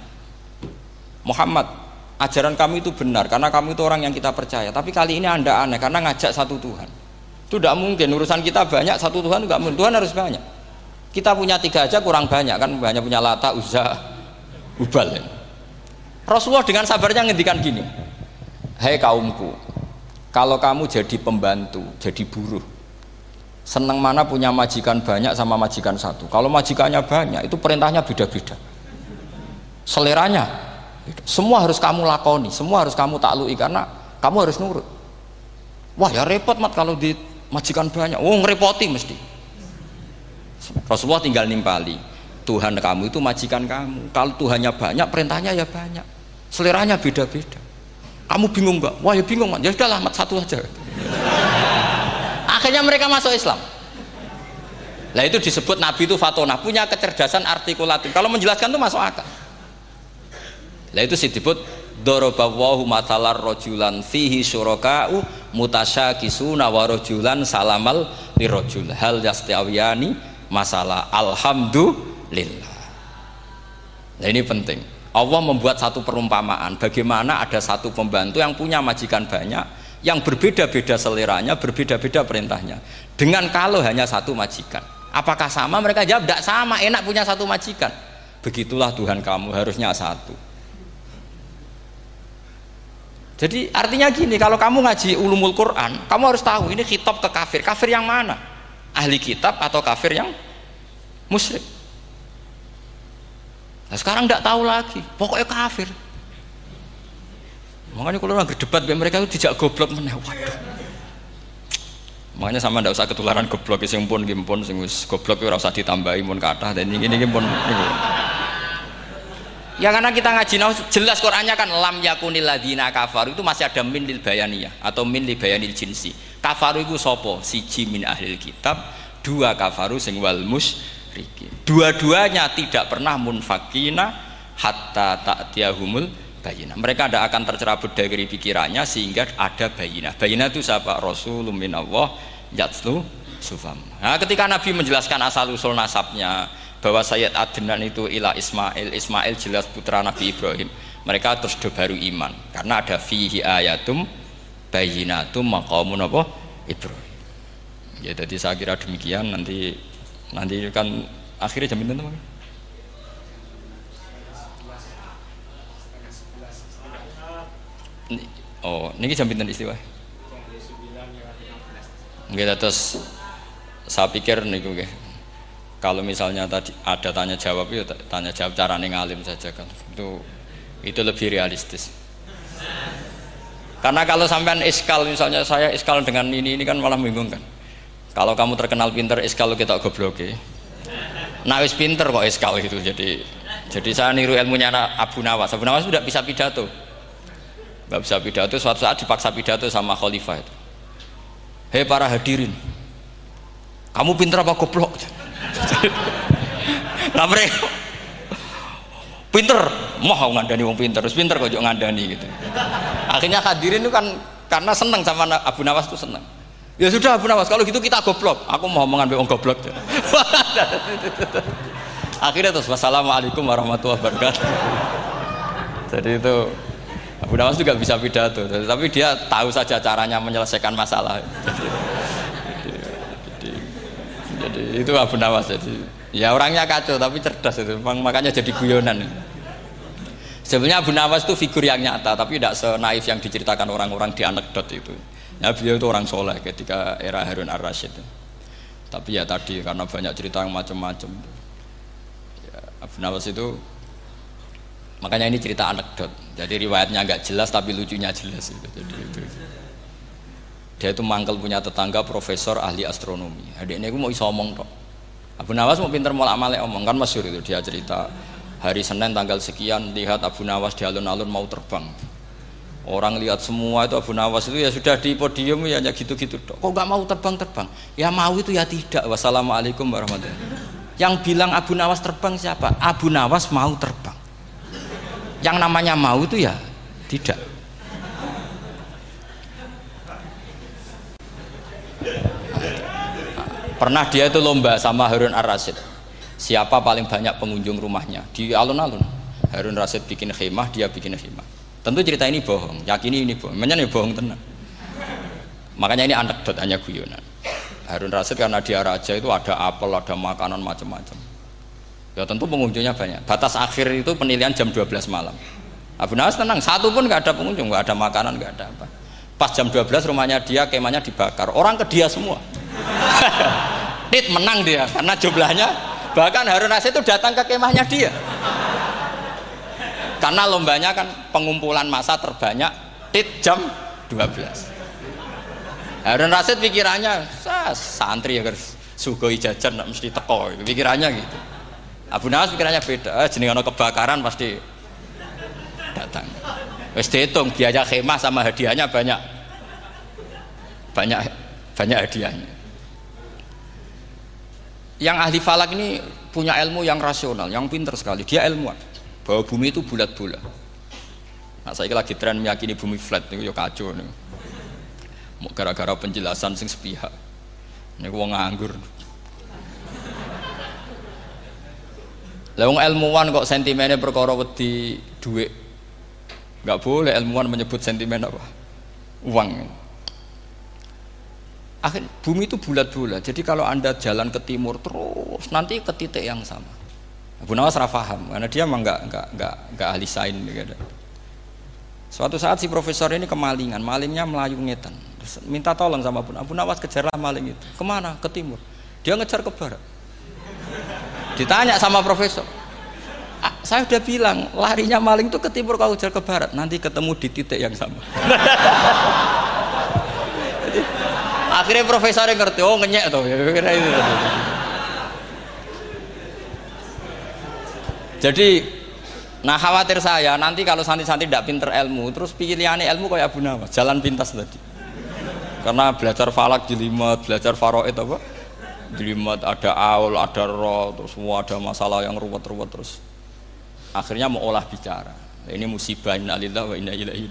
Muhammad, ajaran kami itu benar karena kamu itu orang yang kita percaya. Tapi kali ini anda aneh karena ngajak satu Tuhan. Itu tidak mungkin. Urusan kita banyak, satu Tuhan juga mungkin. Tuhan harus banyak. Kita punya tiga aja kurang banyak kan? Banyak punya lata, uzza, ubal. Ya. Rasulullah dengan sabarnya ngendikan gini, Hei kaumku, kalau kamu jadi pembantu, jadi buruh, senang mana punya majikan banyak sama majikan satu. Kalau majikannya banyak itu perintahnya beda-beda. Seleranya semua harus kamu lakoni semua harus kamu taklui karena kamu harus nurut. Wah ya repot mat kalau di majikan banyak. Oh ngerepoti mesti Rasulullah tinggal nimpali Tuhan kamu itu majikan kamu. Kalau Tuhannya banyak perintahnya ya banyak. Seleranya beda-beda. Kamu bingung nggak? Wah ya bingung ya sudahlah mat satu aja. Akhirnya mereka masuk Islam. Nah itu disebut Nabi itu fatona. Punya kecerdasan artikulatif. Kalau menjelaskan itu masuk akal. Nah itu disebut dorobawahu matalar rojulan fihi syuraka'u mutasyakisuna wa rojulan salamal lirojul. Hal yastiawiyani masalah alhamdulillah nah ini penting Allah membuat satu perumpamaan bagaimana ada satu pembantu yang punya majikan banyak yang berbeda-beda seleranya, berbeda-beda perintahnya. Dengan kalau hanya satu majikan. Apakah sama? Mereka jawab, tidak sama, enak punya satu majikan. Begitulah Tuhan kamu, harusnya satu. Jadi artinya gini, kalau kamu ngaji ulumul Quran, kamu harus tahu ini kitab ke kafir. Kafir yang mana? Ahli kitab atau kafir yang musyrik? Nah, sekarang tidak tahu lagi, pokoknya kafir. Makanya kalau orang berdebat mereka itu tidak goblok meneh. Makanya sama ndak usah ketularan goblok. Sing pun nggih pun sing goblok ora usah ditambahi pun kathah. Dan ini ini pun Ya karena kita ngaji nah, jelas Qurannya kan lam yakunil ladina kafaru. Itu masih ada min lil bayaniyah atau min lil bayanil jinsi. Kafaru itu sopo? Siji min ahlil kitab, dua kafaru sing wal musyrikin. Dua-duanya tidak pernah munfakina hatta ta'tiyahumul bayina. Mereka tidak akan tercerabut dari pikirannya sehingga ada bayina. Bayina itu siapa? Rasulullah minallah yatslu sufam. Nah ketika Nabi menjelaskan asal usul nasabnya bahwa Sayyid Adnan itu ilah Ismail. Ismail jelas putra Nabi Ibrahim. Mereka terus baru iman. Karena ada fihi ayatum bayinatum maqamun apa? Ibrahim. Ya jadi saya kira demikian. Nanti nanti kan akhirnya jam itu teman Oh, ini jam pinten istiwa? Nggih terus saya pikir niku nggih. Kalau misalnya tadi ada tanya jawab itu tanya jawab cara ngalim saja kan. Itu itu lebih realistis. Karena kalau sampean iskal misalnya saya iskal dengan ini ini kan malah bingung kan. Kalau kamu terkenal pinter iskal kita goblok ya. Nah wis pinter kok iskal gitu jadi jadi saya niru ilmunya Abu Nawas. Abu Nawas sudah bisa pidato. Gak bisa pidato suatu saat dipaksa pidato sama khalifah itu. Hei para hadirin. Kamu pinter apa goblok? Lah mereka pinter, mau ngandani wong pinter, terus pinter kok ngandani gitu. Akhirnya hadirin itu kan karena seneng sama Abu Nawas itu seneng. Ya sudah Abu Nawas, kalau gitu kita goblok. Aku mau mengambil wong goblok. *laughs* Akhirnya terus wassalamualaikum warahmatullahi wabarakatuh. Jadi itu Abu Nawas juga bisa pidato, tapi dia tahu saja caranya menyelesaikan masalah. Jadi, itu Abu Nawas. Jadi ya orangnya kacau tapi cerdas itu, makanya jadi guyonan. Sebenarnya Abu Nawas itu figur yang nyata, tapi tidak senaif yang diceritakan orang-orang di anekdot itu. Ya beliau itu orang soleh ketika era Harun ar-Rasyid. Tapi ya tadi karena banyak cerita yang macam-macam. Ya, Abu Nawas itu makanya ini cerita anekdot. Jadi riwayatnya agak jelas tapi lucunya jelas itu. Jadi itu. Dia itu mangkel punya tetangga profesor ahli astronomi. Adik ini mau iso omong tok. Abu Nawas mau pinter mulak malik omong kan masyur itu dia cerita hari Senin tanggal sekian lihat Abu Nawas di alun-alun mau terbang Orang lihat semua itu Abu Nawas itu ya sudah di podium ya hanya gitu-gitu. Kok nggak mau terbang-terbang? Ya mau itu ya tidak. Wassalamualaikum warahmatullahi wabarakatuh. Yang bilang Abu Nawas terbang siapa? Abu Nawas mau terbang. Yang namanya mau itu ya tidak. Pernah dia itu lomba sama Harun Ar-Rasyid. Siapa paling banyak pengunjung rumahnya di alun-alun? Harun Rasyid bikin khemah, dia bikin khemah Tentu cerita ini bohong, yakini ini bohong. Makanya ini bohong tenang. Makanya ini anekdot hanya guyonan. Harun Rasid karena dia raja itu ada apel, ada makanan macam-macam. Ya tentu pengunjungnya banyak. Batas akhir itu penilaian jam 12 malam. Abu Nawas tenang, satu pun nggak ada pengunjung, nggak ada makanan, nggak ada apa. Pas jam 12 rumahnya dia, kemahnya dibakar. Orang ke dia semua. *laughs* Tit menang dia karena jumlahnya. Bahkan Harun Rasid itu datang ke kemahnya dia. Karena lombanya kan pengumpulan masa terbanyak tit jam 12 Harun Rasid pikirannya santri ya guys sugoi jajan mesti teko. Pikirannya gitu. Abu Nawas pikirannya beda. Eh, jenis kebakaran pasti datang. Wis dihitung biaya khemah sama hadiahnya banyak. Banyak banyak hadiahnya yang ahli falak ini punya ilmu yang rasional yang pinter sekali dia ilmuwan bahwa bumi itu bulat-bulat. Nah, saya lagi tren meyakini bumi flat itu ya kacau nih. Gara-gara penjelasan sing sepihak. Ini gua nganggur. Lah ilmuwan kok sentimennya perkara wedi duit. Enggak boleh ilmuwan menyebut sentimen apa? Uang. Akhir bumi itu bulat-bulat. Jadi kalau Anda jalan ke timur terus nanti ke titik yang sama. Abu Nawas paham karena dia memang nggak nggak nggak nggak ahli sain gitu. Suatu saat si profesor ini kemalingan, malingnya melayu ngetan. Terus minta tolong sama Abu, Abu Nawas kejarlah maling itu. Ke mana? Ke timur. Dia ngejar ke barat. Ditanya sama profesor. Ah, saya udah bilang larinya maling itu ke timur kalau kejar ke barat. Nanti ketemu di titik yang sama. *laughs* Akhirnya profesornya ngerti, oh ngenyek tuh. Kira itu. Jadi nah khawatir saya nanti kalau santri-santri tidak pinter ilmu terus pilihannya ilmu kayak Abu Nawas jalan pintas tadi karena belajar falak jelimet belajar faroid apa jelimet ada aul ada roh terus semua ada masalah yang ruwet-ruwet terus akhirnya mau olah bicara ini musibah innalillah wa inna ilaihi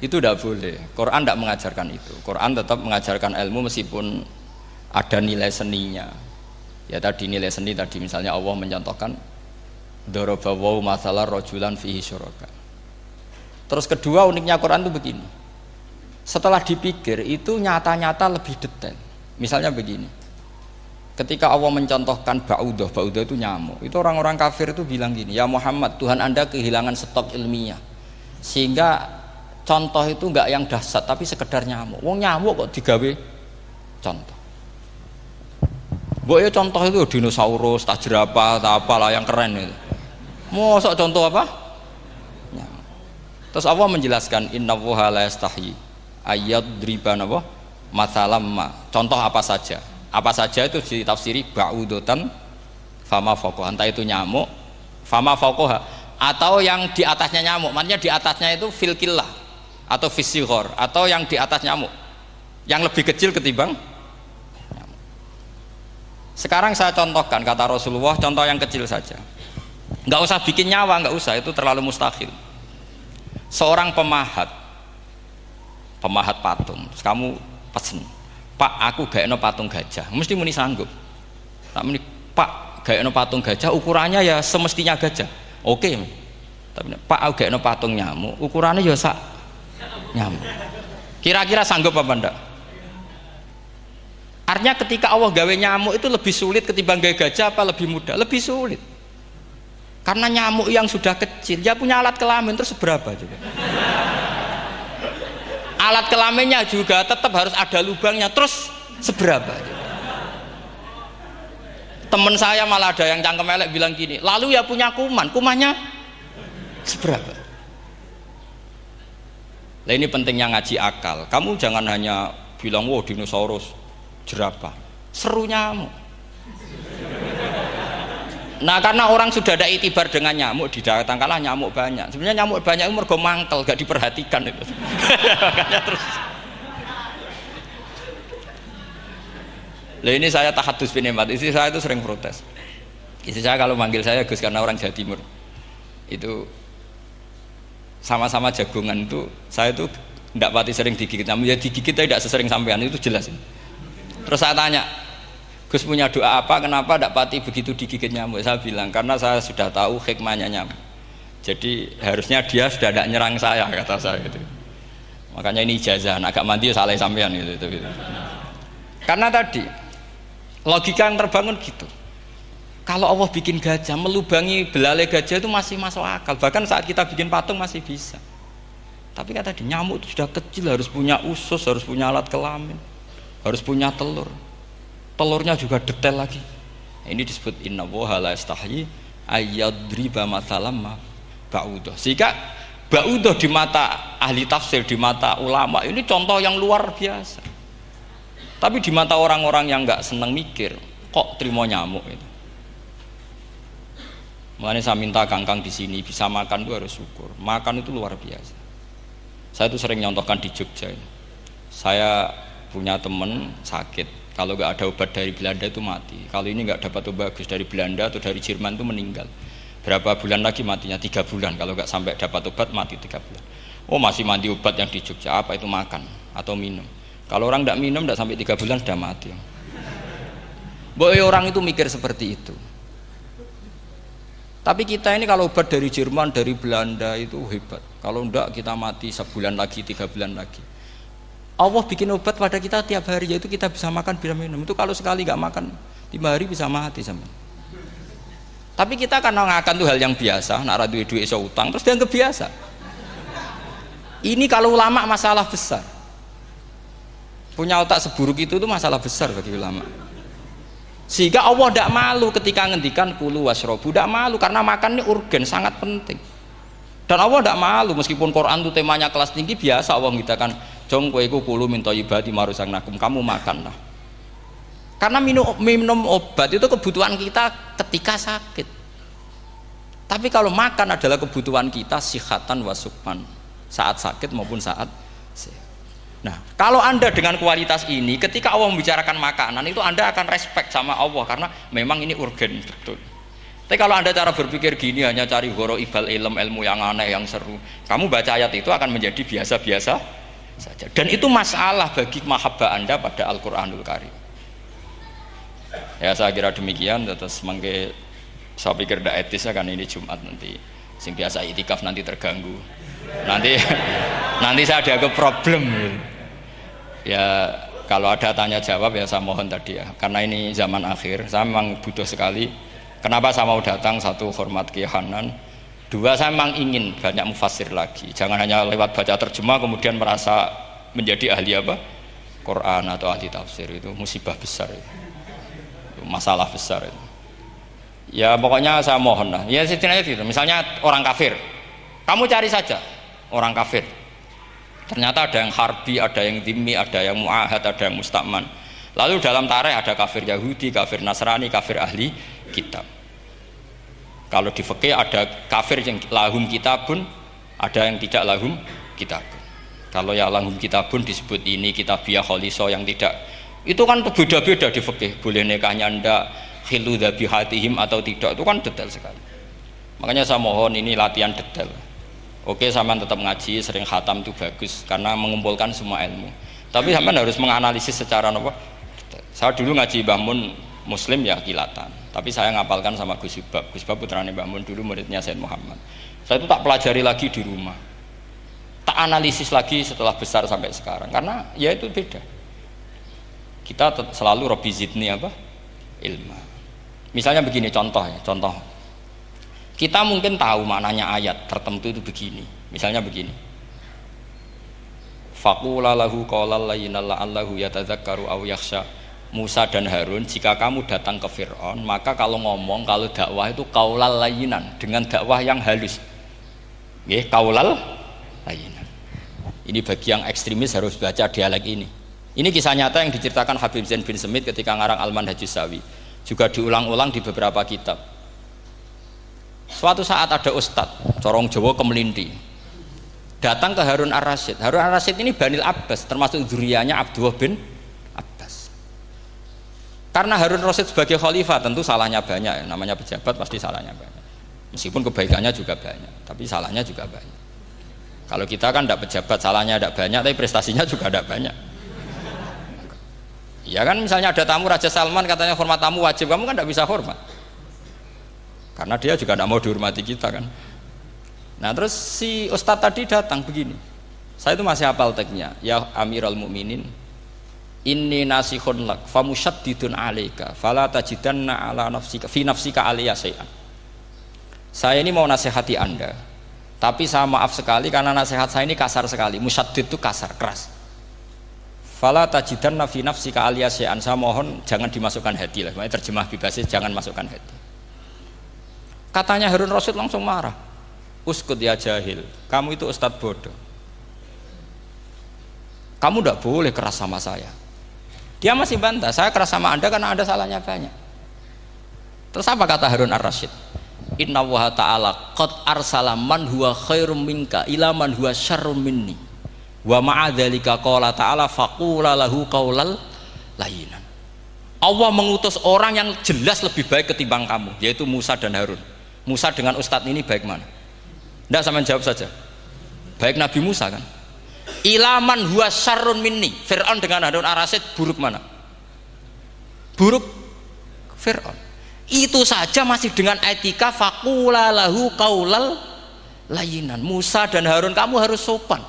itu tidak boleh. Quran tidak mengajarkan itu. Quran tetap mengajarkan ilmu meskipun ada nilai seninya. Ya tadi nilai seni tadi misalnya Allah mencontohkan doroba masalah rojulan fihi syuraka. Terus kedua uniknya Quran itu begini. Setelah dipikir itu nyata-nyata lebih detail. Misalnya begini. Ketika Allah mencontohkan ba'udah ba'udah itu nyamuk. Itu orang-orang kafir itu bilang gini ya Muhammad Tuhan anda kehilangan stok ilmiah. Sehingga contoh itu enggak yang dasar tapi sekedar nyamuk wong nyamuk kok digawe contoh Buat ya contoh itu dinosaurus, tak jerapah, tak apalah yang keren itu. Mau contoh apa? Nyamuk. Terus Allah menjelaskan inna wuha la ayat driban apa? Masalam ma. Contoh apa saja? Apa saja itu ditafsiri ba'udotan fama fokoh. Entah itu nyamuk, fama fokoh atau yang di atasnya nyamuk. Maksudnya di atasnya itu filkillah atau fisikor atau yang di atas nyamuk. Yang lebih kecil ketimbang sekarang saya contohkan kata Rasulullah contoh yang kecil saja. Nggak usah bikin nyawa, nggak usah itu terlalu mustahil. Seorang pemahat, pemahat patung, kamu pesen, Pak aku gak eno patung gajah, mesti muni sanggup. Tak muni, Pak gak eno patung gajah, ukurannya ya semestinya gajah. Oke, tapi Pak aku gak eno patung nyamuk, ukurannya ya sak nyamuk. Kira-kira sanggup apa enggak? Artinya ketika Allah gawe nyamuk itu lebih sulit ketimbang gawe gajah apa lebih mudah? Lebih sulit. Karena nyamuk yang sudah kecil, dia punya alat kelamin terus seberapa juga. alat kelaminnya juga tetap harus ada lubangnya terus seberapa juga. Temen saya malah ada yang cangkem elek bilang gini, lalu ya punya kuman, kumannya seberapa? Nah ini pentingnya ngaji akal. Kamu jangan hanya bilang, wow dinosaurus, jerapah seru nyamuk nah karena orang sudah ada itibar dengan nyamuk di datang kalah nyamuk banyak. Sebenarnya nyamuk banyak itu mergo mangkel gak diperhatikan itu. *laughs* Makanya terus. Ini saya tahadus binemat, istri saya itu sering protes. Istri saya kalau manggil saya Gus karena orang Jawa Timur. Itu sama-sama jagungan itu saya itu tidak pati sering digigit. Namun ya digigit tidak sesering sampean itu jelas. Terus saya tanya, Gus punya doa apa? Kenapa tidak pati begitu digigit nyamuk? Saya bilang karena saya sudah tahu hikmahnya nyamuk. Jadi harusnya dia sudah tidak nyerang saya *laughs* kata saya itu. Makanya ini ijazah, agak mandi ya salah sampean gitu, itu, gitu. Karena tadi logika yang terbangun gitu. Kalau Allah bikin gajah, melubangi belalai gajah itu masih masuk akal. Bahkan saat kita bikin patung masih bisa. Tapi kata tadi nyamuk itu sudah kecil harus punya usus, harus punya alat kelamin harus punya telur. Telurnya juga detail lagi. Ini disebut inna woha la istahyi ayyadriba matalam ba'udah. Sehingga ba'udah di mata ahli tafsir di mata ulama ini contoh yang luar biasa. Tapi di mata orang-orang yang nggak seneng mikir kok terima nyamuk itu Makanya saya minta kangkang di sini bisa makan itu harus syukur. Makan itu luar biasa. Saya itu sering nyontohkan di Jogja. Saya punya temen sakit. Kalau nggak ada obat dari Belanda itu mati. Kalau ini nggak dapat obat bagus dari Belanda atau dari Jerman itu meninggal. Berapa bulan lagi matinya? Tiga bulan. Kalau nggak sampai dapat obat mati tiga bulan. Oh masih mandi obat yang di Jogja. Apa itu makan atau minum? Kalau orang tidak minum tidak sampai tiga bulan sudah mati. Boy orang itu mikir seperti itu tapi kita ini kalau obat dari Jerman dari Belanda itu hebat. Kalau enggak kita mati sebulan lagi tiga bulan lagi. Allah bikin obat pada kita tiap hari yaitu kita bisa makan bisa minum. Itu kalau sekali nggak makan lima hari bisa mati sama tapi kita kan ngakan tuh hal yang biasa nak duit duit so utang terus dianggap biasa. Ini kalau ulama masalah besar. Punya otak seburuk itu tuh masalah besar bagi ulama sehingga Allah tidak malu ketika ngendikan kulu wasrobu. Tidak malu karena makan ini urgen sangat penting. Dan Allah tidak malu meskipun Quran itu temanya kelas tinggi biasa Allah mengatakan jong kowe iku kulu minta ibadi marusang nakum kamu makan lah. Karena minum minum obat itu kebutuhan kita ketika sakit. Tapi kalau makan adalah kebutuhan kita sihatan wasukman saat sakit maupun saat sehat Nah, kalau Anda dengan kualitas ini, ketika Allah membicarakan makanan, itu Anda akan respect sama Allah karena memang ini urgen betul. Tapi kalau Anda cara berpikir gini hanya cari horo ibal ilm ilmu yang aneh yang seru, kamu baca ayat itu akan menjadi biasa-biasa saja. Dan itu masalah bagi mahabbah Anda pada Al-Qur'anul Karim. Ya saya kira demikian terus mangke saya pikir tidak etis kan ini Jumat nanti sing biasa itikaf nanti terganggu. Nanti *laughs* nanti saya ada ke problem. Ya kalau ada tanya jawab ya saya mohon tadi ya. Karena ini zaman akhir, saya memang butuh sekali. Kenapa saya mau datang? Satu hormat Kiai Hanan. Dua saya memang ingin banyak mufasir lagi. Jangan hanya lewat baca terjemah kemudian merasa menjadi ahli apa? Quran atau ahli tafsir itu musibah besar itu. Masalah besar itu. Ya pokoknya saya mohon lah. Ya setidaknya itu. Misalnya orang kafir, kamu cari saja orang kafir Ternyata ada yang harbi, ada yang dimi, ada yang mu'ahad, ada yang mustakman. Lalu dalam tarikh ada kafir Yahudi, kafir Nasrani, kafir ahli kitab. Kalau di fikih ada kafir yang lahum kitabun, ada yang tidak lahum kitabun. Kalau yang lahum kitabun disebut ini kitabiah kholiso yang tidak. Itu kan beda-beda di fikih. Boleh nikahnya ndak, khilu hatihim atau tidak. Itu kan detail sekali. Makanya saya mohon ini latihan detail. Oke, sama tetap ngaji, sering khatam itu bagus karena mengumpulkan semua ilmu. Tapi sama harus menganalisis secara apa? Saya dulu ngaji bangun Muslim ya kilatan. Tapi saya ngapalkan sama Gus Ibab. Gus Ibab putranya bangun dulu muridnya Said Muhammad. Saya itu tak pelajari lagi di rumah. Tak analisis lagi setelah besar sampai sekarang. Karena ya itu beda. Kita selalu Robi Zidni apa? Ilmu. Misalnya begini contoh ya, contoh kita mungkin tahu maknanya ayat tertentu itu begini. Misalnya begini. Faqula lahu qawlal layyinal la'allahu yatadzakkaru aw. Musa dan Harun, jika kamu datang ke Fir'aun, maka kalau ngomong, kalau dakwah itu kaulal layinan, dengan dakwah yang halus. Nggih, kaulal layinan. Ini bagi yang ekstremis harus baca dialek ini. Ini kisah nyata yang diceritakan Habib Zain bin Semit ketika ngarang Al-Manhajus Sawi. Juga diulang-ulang di beberapa kitab. Suatu saat ada ustadz, corong Jawa kemelinti, datang ke Harun Ar-Rasyid. Harun Ar-Rasyid ini Banil Abbas, termasuk zuriyanya Abdullah bin Abbas. Karena Harun Rasyid sebagai khalifah tentu salahnya banyak, namanya pejabat pasti salahnya banyak. Meskipun kebaikannya juga banyak, tapi salahnya juga banyak. Kalau kita kan tidak pejabat, salahnya tidak banyak, tapi prestasinya juga tidak banyak. Ya kan misalnya ada tamu Raja Salman katanya hormat tamu wajib, kamu kan tidak bisa hormat karena dia juga tidak mau dihormati kita kan? Nah terus si ustadz tadi datang begini. Saya itu masih hafal teksnya ya amiral mukminin inni nasihun lak famusyaddidun alaika fala tajidanna ala nafsika fi nafsika aliyah syai'an. Saya ini mau nasihati anda tapi saya maaf sekali karena nasihat saya ini kasar sekali. Musyaddid itu kasar keras. Fala tajidanna fi nafsika syai'an. Saya mohon jangan dimasukkan hati lah. Terjemah bebasnya jangan masukkan hati Katanya Harun Rasid langsung marah. Uskut ya jahil, kamu itu ustadz bodoh. Kamu tidak boleh keras sama saya. Dia masih bantah, saya keras sama anda karena ada salahnya banyak. Terus apa kata Harun Ar-Rasyid? Inna wa ta'ala qad arsala man huwa khairum minka ila man huwa syarrum minni. Wa ma'adzalika qala ta'ala faqula lahu qaulal layinan. Allah mengutus orang yang jelas lebih baik ketimbang kamu, yaitu Musa dan Harun. Musa dengan Ustadz ini baik mana? Tidak sama jawab saja. Baik Nabi Musa kan? Ilaman huwa syarrun minni. Fir'aun dengan Harun Arasid buruk mana? Buruk Fir'aun. Itu saja masih dengan etika fakula lahu kaulal layinan. Musa dan Harun kamu harus sopan.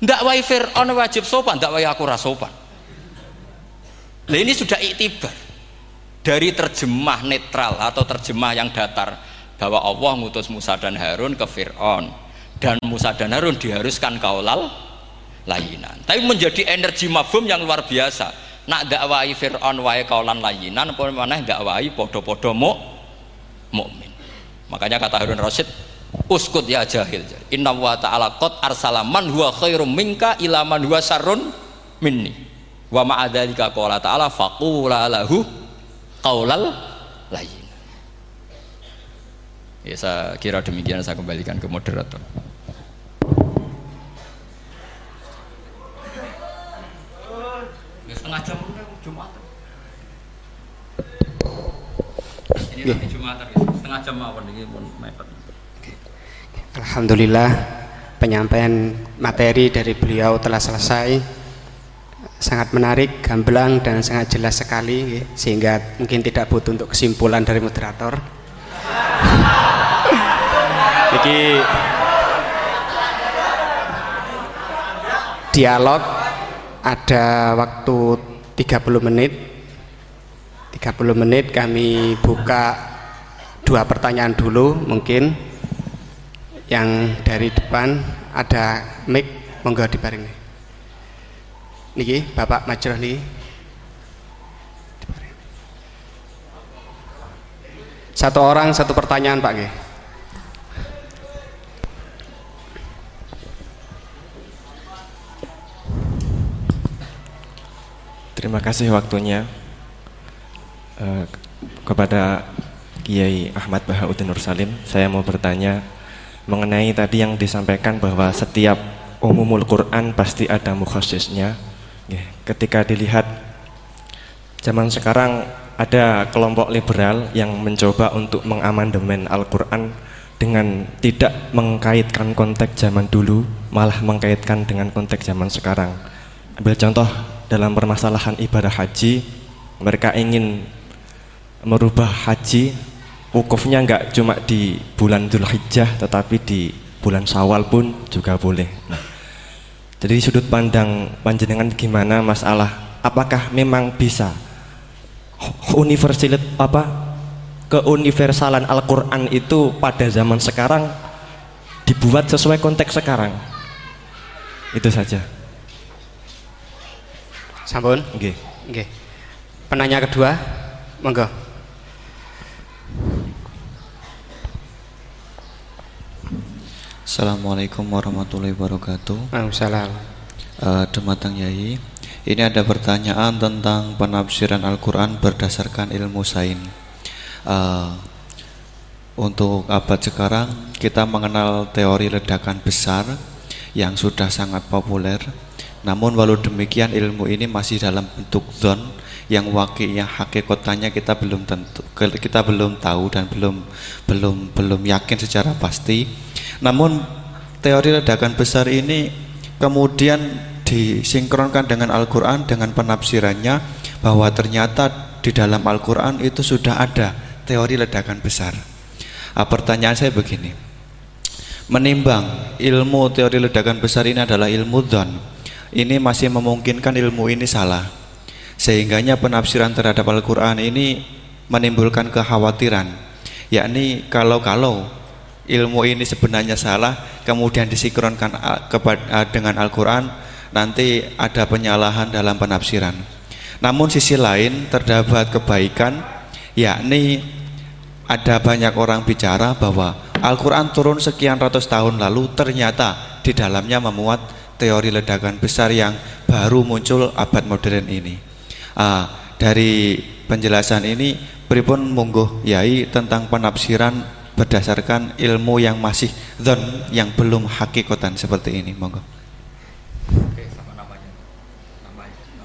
Tidak wai Fir'aun wajib sopan, tidak wai aku sopan. Nah ini sudah iktibar dari terjemah netral atau terjemah yang datar bahwa Allah ngutus Musa dan Harun ke Fir'aun. Dan Musa dan Harun diharuskan kaulal layinan. Tapi menjadi energi mafhum yang luar biasa. Nak dakwai Fir'aun wae kaulan layinan apa mana dakwai podo-podo mu mukmin. Makanya kata Harun Rasid uskut ya jahil. Inna wa ta'ala qad arsala man huwa khairum minka ila man huwa syarrun minni. Wa ma'adzalika qala ta'ala faqula lahu qaulal layin Ya saya kira demikian saya kembalikan ke moderator. Ya, setengah jam Jumat. Ini nanti Jumat setengah jam apa ini pun mepet. Alhamdulillah penyampaian materi dari beliau telah selesai sangat menarik, gamblang dan sangat jelas sekali sehingga mungkin tidak butuh untuk kesimpulan dari moderator. Iki dialog ada waktu 30 menit. 30 menit kami buka dua pertanyaan dulu mungkin. Yang dari depan ada mic monggo dibaring nih niki Bapak Majroh satu orang satu pertanyaan Pak G. Terima kasih waktunya uh, kepada Kiai Ahmad Bahauddin Nur Salim. Saya mau bertanya mengenai tadi yang disampaikan bahwa setiap umumul Quran pasti ada mukhasisnya. Ketika dilihat zaman sekarang ada kelompok liberal yang mencoba untuk mengamandemen Al-Quran dengan tidak mengkaitkan konteks zaman dulu, malah mengkaitkan dengan konteks zaman sekarang. Ambil contoh dalam permasalahan ibadah haji mereka ingin merubah haji wukufnya nggak cuma di bulan Dhul Hijjah tetapi di bulan Syawal pun juga boleh nah, jadi sudut pandang panjenengan gimana masalah apakah memang bisa universalit apa keuniversalan Al-Quran itu pada zaman sekarang dibuat sesuai konteks sekarang itu saja Sampun? Nggih. Nggih. Penanya kedua, monggo. Assalamualaikum warahmatullahi wabarakatuh. Waalaikumsalam. Uh, Dematang Yai, ini ada pertanyaan tentang penafsiran Al-Quran berdasarkan ilmu sains. Uh, untuk abad sekarang kita mengenal teori ledakan besar yang sudah sangat populer namun walau demikian ilmu ini masih dalam bentuk zon yang wakilnya hakikatnya kita belum tentu kita belum tahu dan belum belum belum yakin secara pasti. Namun teori ledakan besar ini kemudian disinkronkan dengan Al-Qur'an dengan penafsirannya bahwa ternyata di dalam Al-Qur'an itu sudah ada teori ledakan besar. Nah, pertanyaan saya begini. Menimbang ilmu teori ledakan besar ini adalah ilmu don ini masih memungkinkan ilmu ini salah sehingganya penafsiran terhadap Al-Quran ini menimbulkan kekhawatiran yakni kalau-kalau ilmu ini sebenarnya salah kemudian disinkronkan dengan Al-Quran nanti ada penyalahan dalam penafsiran namun sisi lain terdapat kebaikan yakni ada banyak orang bicara bahwa Al-Quran turun sekian ratus tahun lalu ternyata di dalamnya memuat teori ledakan besar yang baru muncul abad modern ini. Ah, dari penjelasan ini pripun monggo yai tentang penafsiran berdasarkan ilmu yang masih zon yang belum hakikatan seperti ini monggo. Namanya.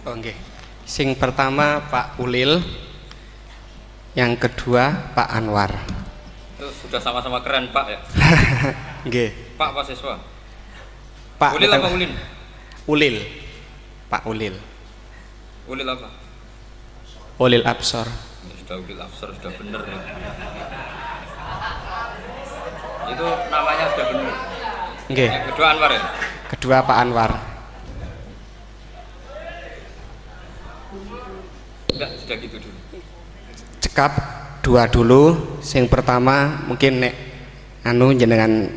Oh, Oke. Sing pertama Pak Ulil, yang kedua Pak Anwar. Itu sudah sama-sama keren Pak ya. *laughs* Oke. Pak Pak siswa. Pak Ulil apa Ulil? Ulil. Pak Ulil. Ulil apa? Ulil Absor. Ya, sudah Ulil Absor sudah benar ya. Itu namanya sudah benar. Yang kedua Anwar ya? Kedua Pak Anwar. Enggak, sudah gitu dulu. Cekap dua dulu. Sing pertama mungkin nek anu jenengan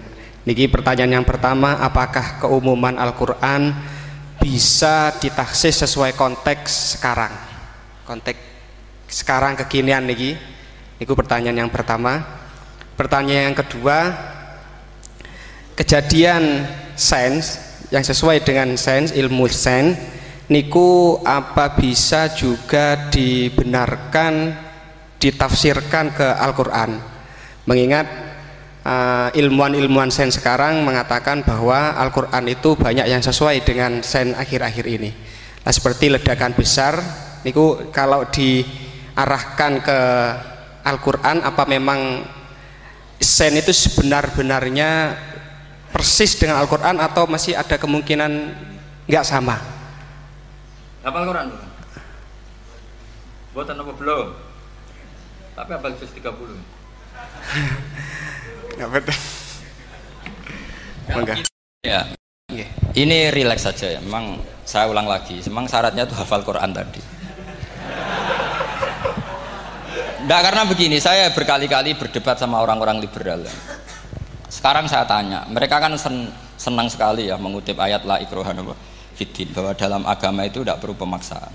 Niki pertanyaan yang pertama, apakah keumuman Al-Quran bisa ditaksis sesuai konteks sekarang? Konteks sekarang kekinian niki. Niku pertanyaan yang pertama. Pertanyaan yang kedua, kejadian sains yang sesuai dengan sains ilmu sains niku apa bisa juga dibenarkan ditafsirkan ke Al-Quran? Mengingat uh, ilmuwan-ilmuwan sains sekarang mengatakan bahwa Al-Quran itu banyak yang sesuai dengan sains akhir-akhir ini. Nah, seperti ledakan besar niku kalau diarahkan ke Al-Quran apa memang sains itu sebenar-benarnya persis dengan Al-Quran atau masih ada kemungkinan nggak sama apa Al-Quran? buatan apa belum? tapi apa 30 *laughs* nggak betul ya ini rileks saja ya memang Saya ulang lagi, semang syaratnya itu hafal Quran tadi. Enggak karena begini, saya berkali-kali berdebat sama orang-orang liberal. Sekarang saya tanya, mereka kan sen senang sekali ya mengutip ayat la ikrohan fitin bahwa dalam agama itu tidak perlu pemaksaan.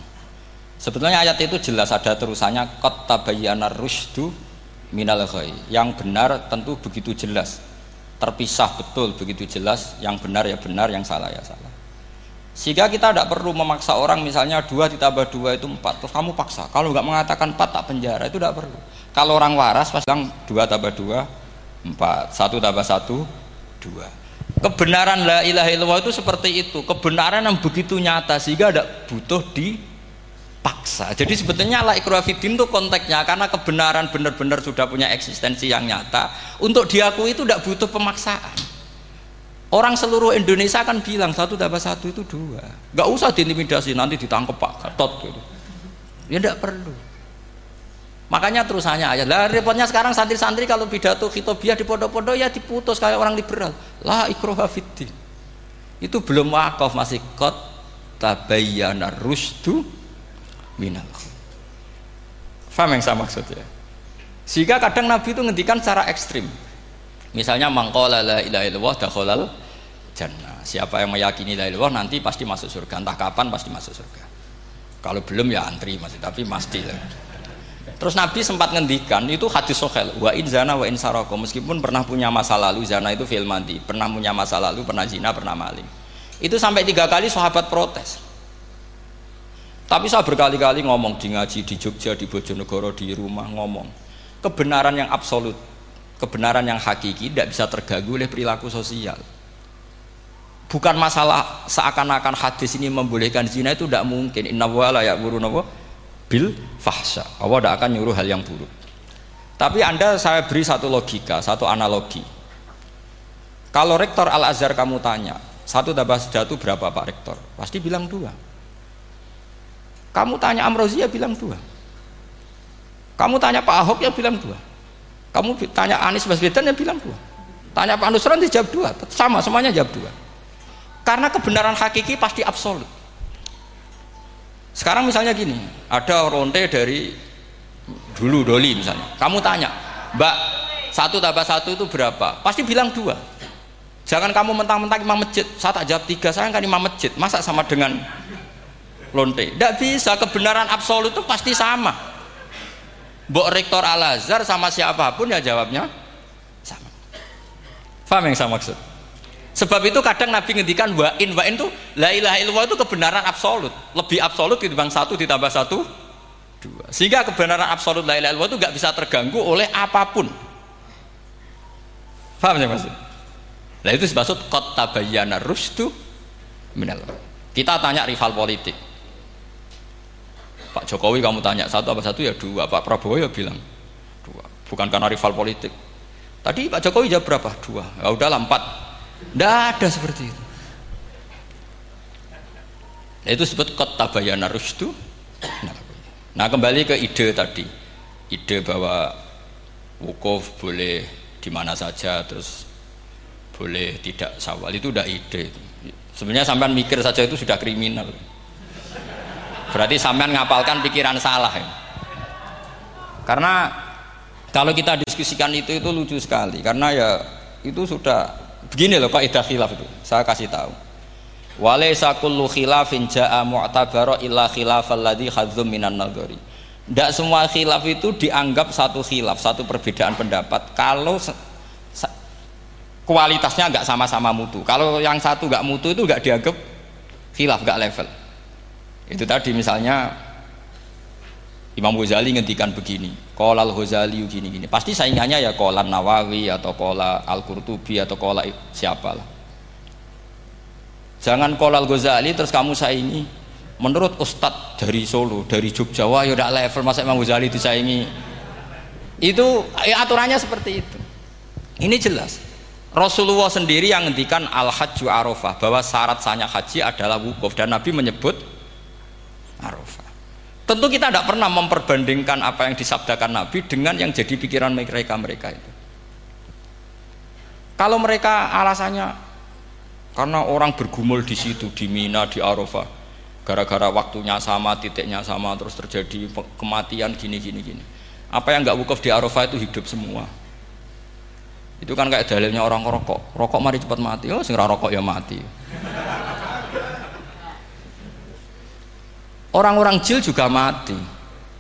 Sebetulnya ayat itu jelas ada terusannya kot tabayyana rusdu minal ghai. Yang benar tentu begitu jelas. Terpisah betul begitu jelas, yang benar ya benar, yang salah ya salah. Sehingga kita tidak perlu memaksa orang misalnya dua ditambah dua itu empat terus kamu paksa. Kalau nggak mengatakan empat tak penjara itu tidak perlu. Kalau orang waras pas bilang dua tambah dua empat, satu tambah satu dua. Kebenaran la ilaha illallah itu seperti itu. Kebenaran yang begitu nyata sehingga tidak butuh dipaksa. Jadi sebetulnya la ikrafidin itu konteksnya karena kebenaran benar-benar sudah punya eksistensi yang nyata. Untuk diakui itu tidak butuh pemaksaan. Orang seluruh Indonesia akan bilang satu tambah satu itu dua. Gak usah diintimidasi nanti ditangkap Pak Gatot gitu. Ya tidak perlu. Makanya terusannya aja. Lah repotnya sekarang santri-santri kalau pidato khitobiah di pondok-pondok ya diputus kayak orang liberal. Lah ikroha fiddin. Itu belum wakaf masih kot tabayyana rusdu minal. Faham yang saya maksud ya? Sehingga kadang Nabi itu ngendikan secara ekstrim. Misalnya mangkola la ilaha illallah dakhalal jannah. Siapa yang meyakini la ilaha nanti pasti masuk surga. Entah kapan pasti masuk surga. Kalau belum ya antri masih, tapi pasti lah. Terus Nabi sempat ngendikan itu hadis sohel wa in zana wa in saroko meskipun pernah punya masa lalu zana itu fil mandi pernah punya masa lalu pernah zina pernah maling. Itu sampai tiga kali sahabat protes. Tapi saya berkali-kali ngomong di ngaji di Jogja di Bojonegoro di rumah ngomong. Kebenaran yang absolut kebenaran yang hakiki tidak bisa terganggu oleh perilaku sosial. Bukan masalah seakan-akan hadis ini membolehkan zina itu tidak mungkin. Inna wala ya guru nawa bil fahsya. Allah tidak akan nyuruh hal yang buruk. Tapi anda saya beri satu logika satu analogi. Kalau rektor Al Azhar kamu tanya satu tambah satu berapa Pak Rektor? Pasti bilang dua. Kamu tanya Amrozi ya bilang dua. Kamu tanya Pak Ahok ya bilang dua. Kamu tanya Anies Baswedan ya bilang dua. Tanya Pak Nusron dijawab dua. Sama semuanya jawab dua. Karena kebenaran hakiki pasti absolut. Sekarang misalnya gini, ada ronte dari dulu doli misalnya. Kamu tanya, Mbak, satu tambah satu itu berapa? Pasti bilang dua. Jangan kamu mentang-mentang imam masjid. Saya tak jawab tiga, saya kan imam masjid. Masa sama dengan lonte? Tidak bisa. Kebenaran absolut itu pasti sama. Mbok rektor Al Azhar sama siapa pun ya jawabnya sama. Faham yang saya maksud? Sebab itu kadang Nabi ngendikan wa in wa in itu la ilaha illallah itu kebenaran absolut, lebih absolut ketimbang satu ditambah satu dua. Sehingga kebenaran absolut la ilaha illallah itu nggak bisa terganggu oleh apa pun. Paham ya maksud? Nah itu maksud kot tabayyana rusdu minal. Kita tanya rival politik. Pak Jokowi kamu tanya satu apa satu ya dua. Pak Prabowo ya bilang dua. Bukan karena rival politik. Tadi Pak Jokowi jawab berapa? Dua. Ya udahlah empat tidak ada seperti itu. Nah, itu sebut kota bayana rusdu. Nah kembali ke ide tadi, ide bahwa wukuf boleh di mana saja, terus boleh tidak sawal itu udah ide. Sebenarnya sampean mikir saja itu sudah kriminal. Berarti sampean ngapalkan pikiran salah ya. Karena kalau kita diskusikan itu itu lucu sekali karena ya itu sudah Begini loh kaidah khilaf itu. Saya kasih tahu. Walaysa kullu khilafin jaa mu'tabara illa khilafal ladzi hadzum minan nadhari. Tidak semua khilaf itu dianggap satu khilaf, satu perbedaan pendapat kalau kualitasnya nggak sama-sama mutu. Kalau yang satu nggak mutu itu nggak dianggap khilaf, nggak level. Itu tadi misalnya Imam Ghazali ngendikan begini Kolal Ghazali gini gini. Pasti saingannya ya Kolal Nawawi atau Kolal Al Qurtubi atau Kolal siapa lah jangan Kolal Ghazali terus kamu saingi. Menurut Ustadz dari Solo dari Jogja wah ya level masa Imam Ghazali disaingi? Itu ya, aturannya seperti itu. Ini jelas. Rasulullah sendiri yang ngendikan al hajju arafah bahwa syarat sahnya haji adalah wukuf. Dan Nabi menyebut arafah Tentu kita tidak pernah memperbandingkan apa yang disabdakan Nabi dengan yang jadi pikiran mereka mereka itu. Kalau mereka alasannya karena orang bergumul di situ di Mina di Arafah, gara-gara waktunya sama titiknya sama terus terjadi kematian gini gini gini. Apa yang nggak wukuf di Arafah itu hidup semua. Itu kan kayak dalilnya orang rokok rokok mari cepat mati. Oh sing rokok ya mati orang-orang jil juga mati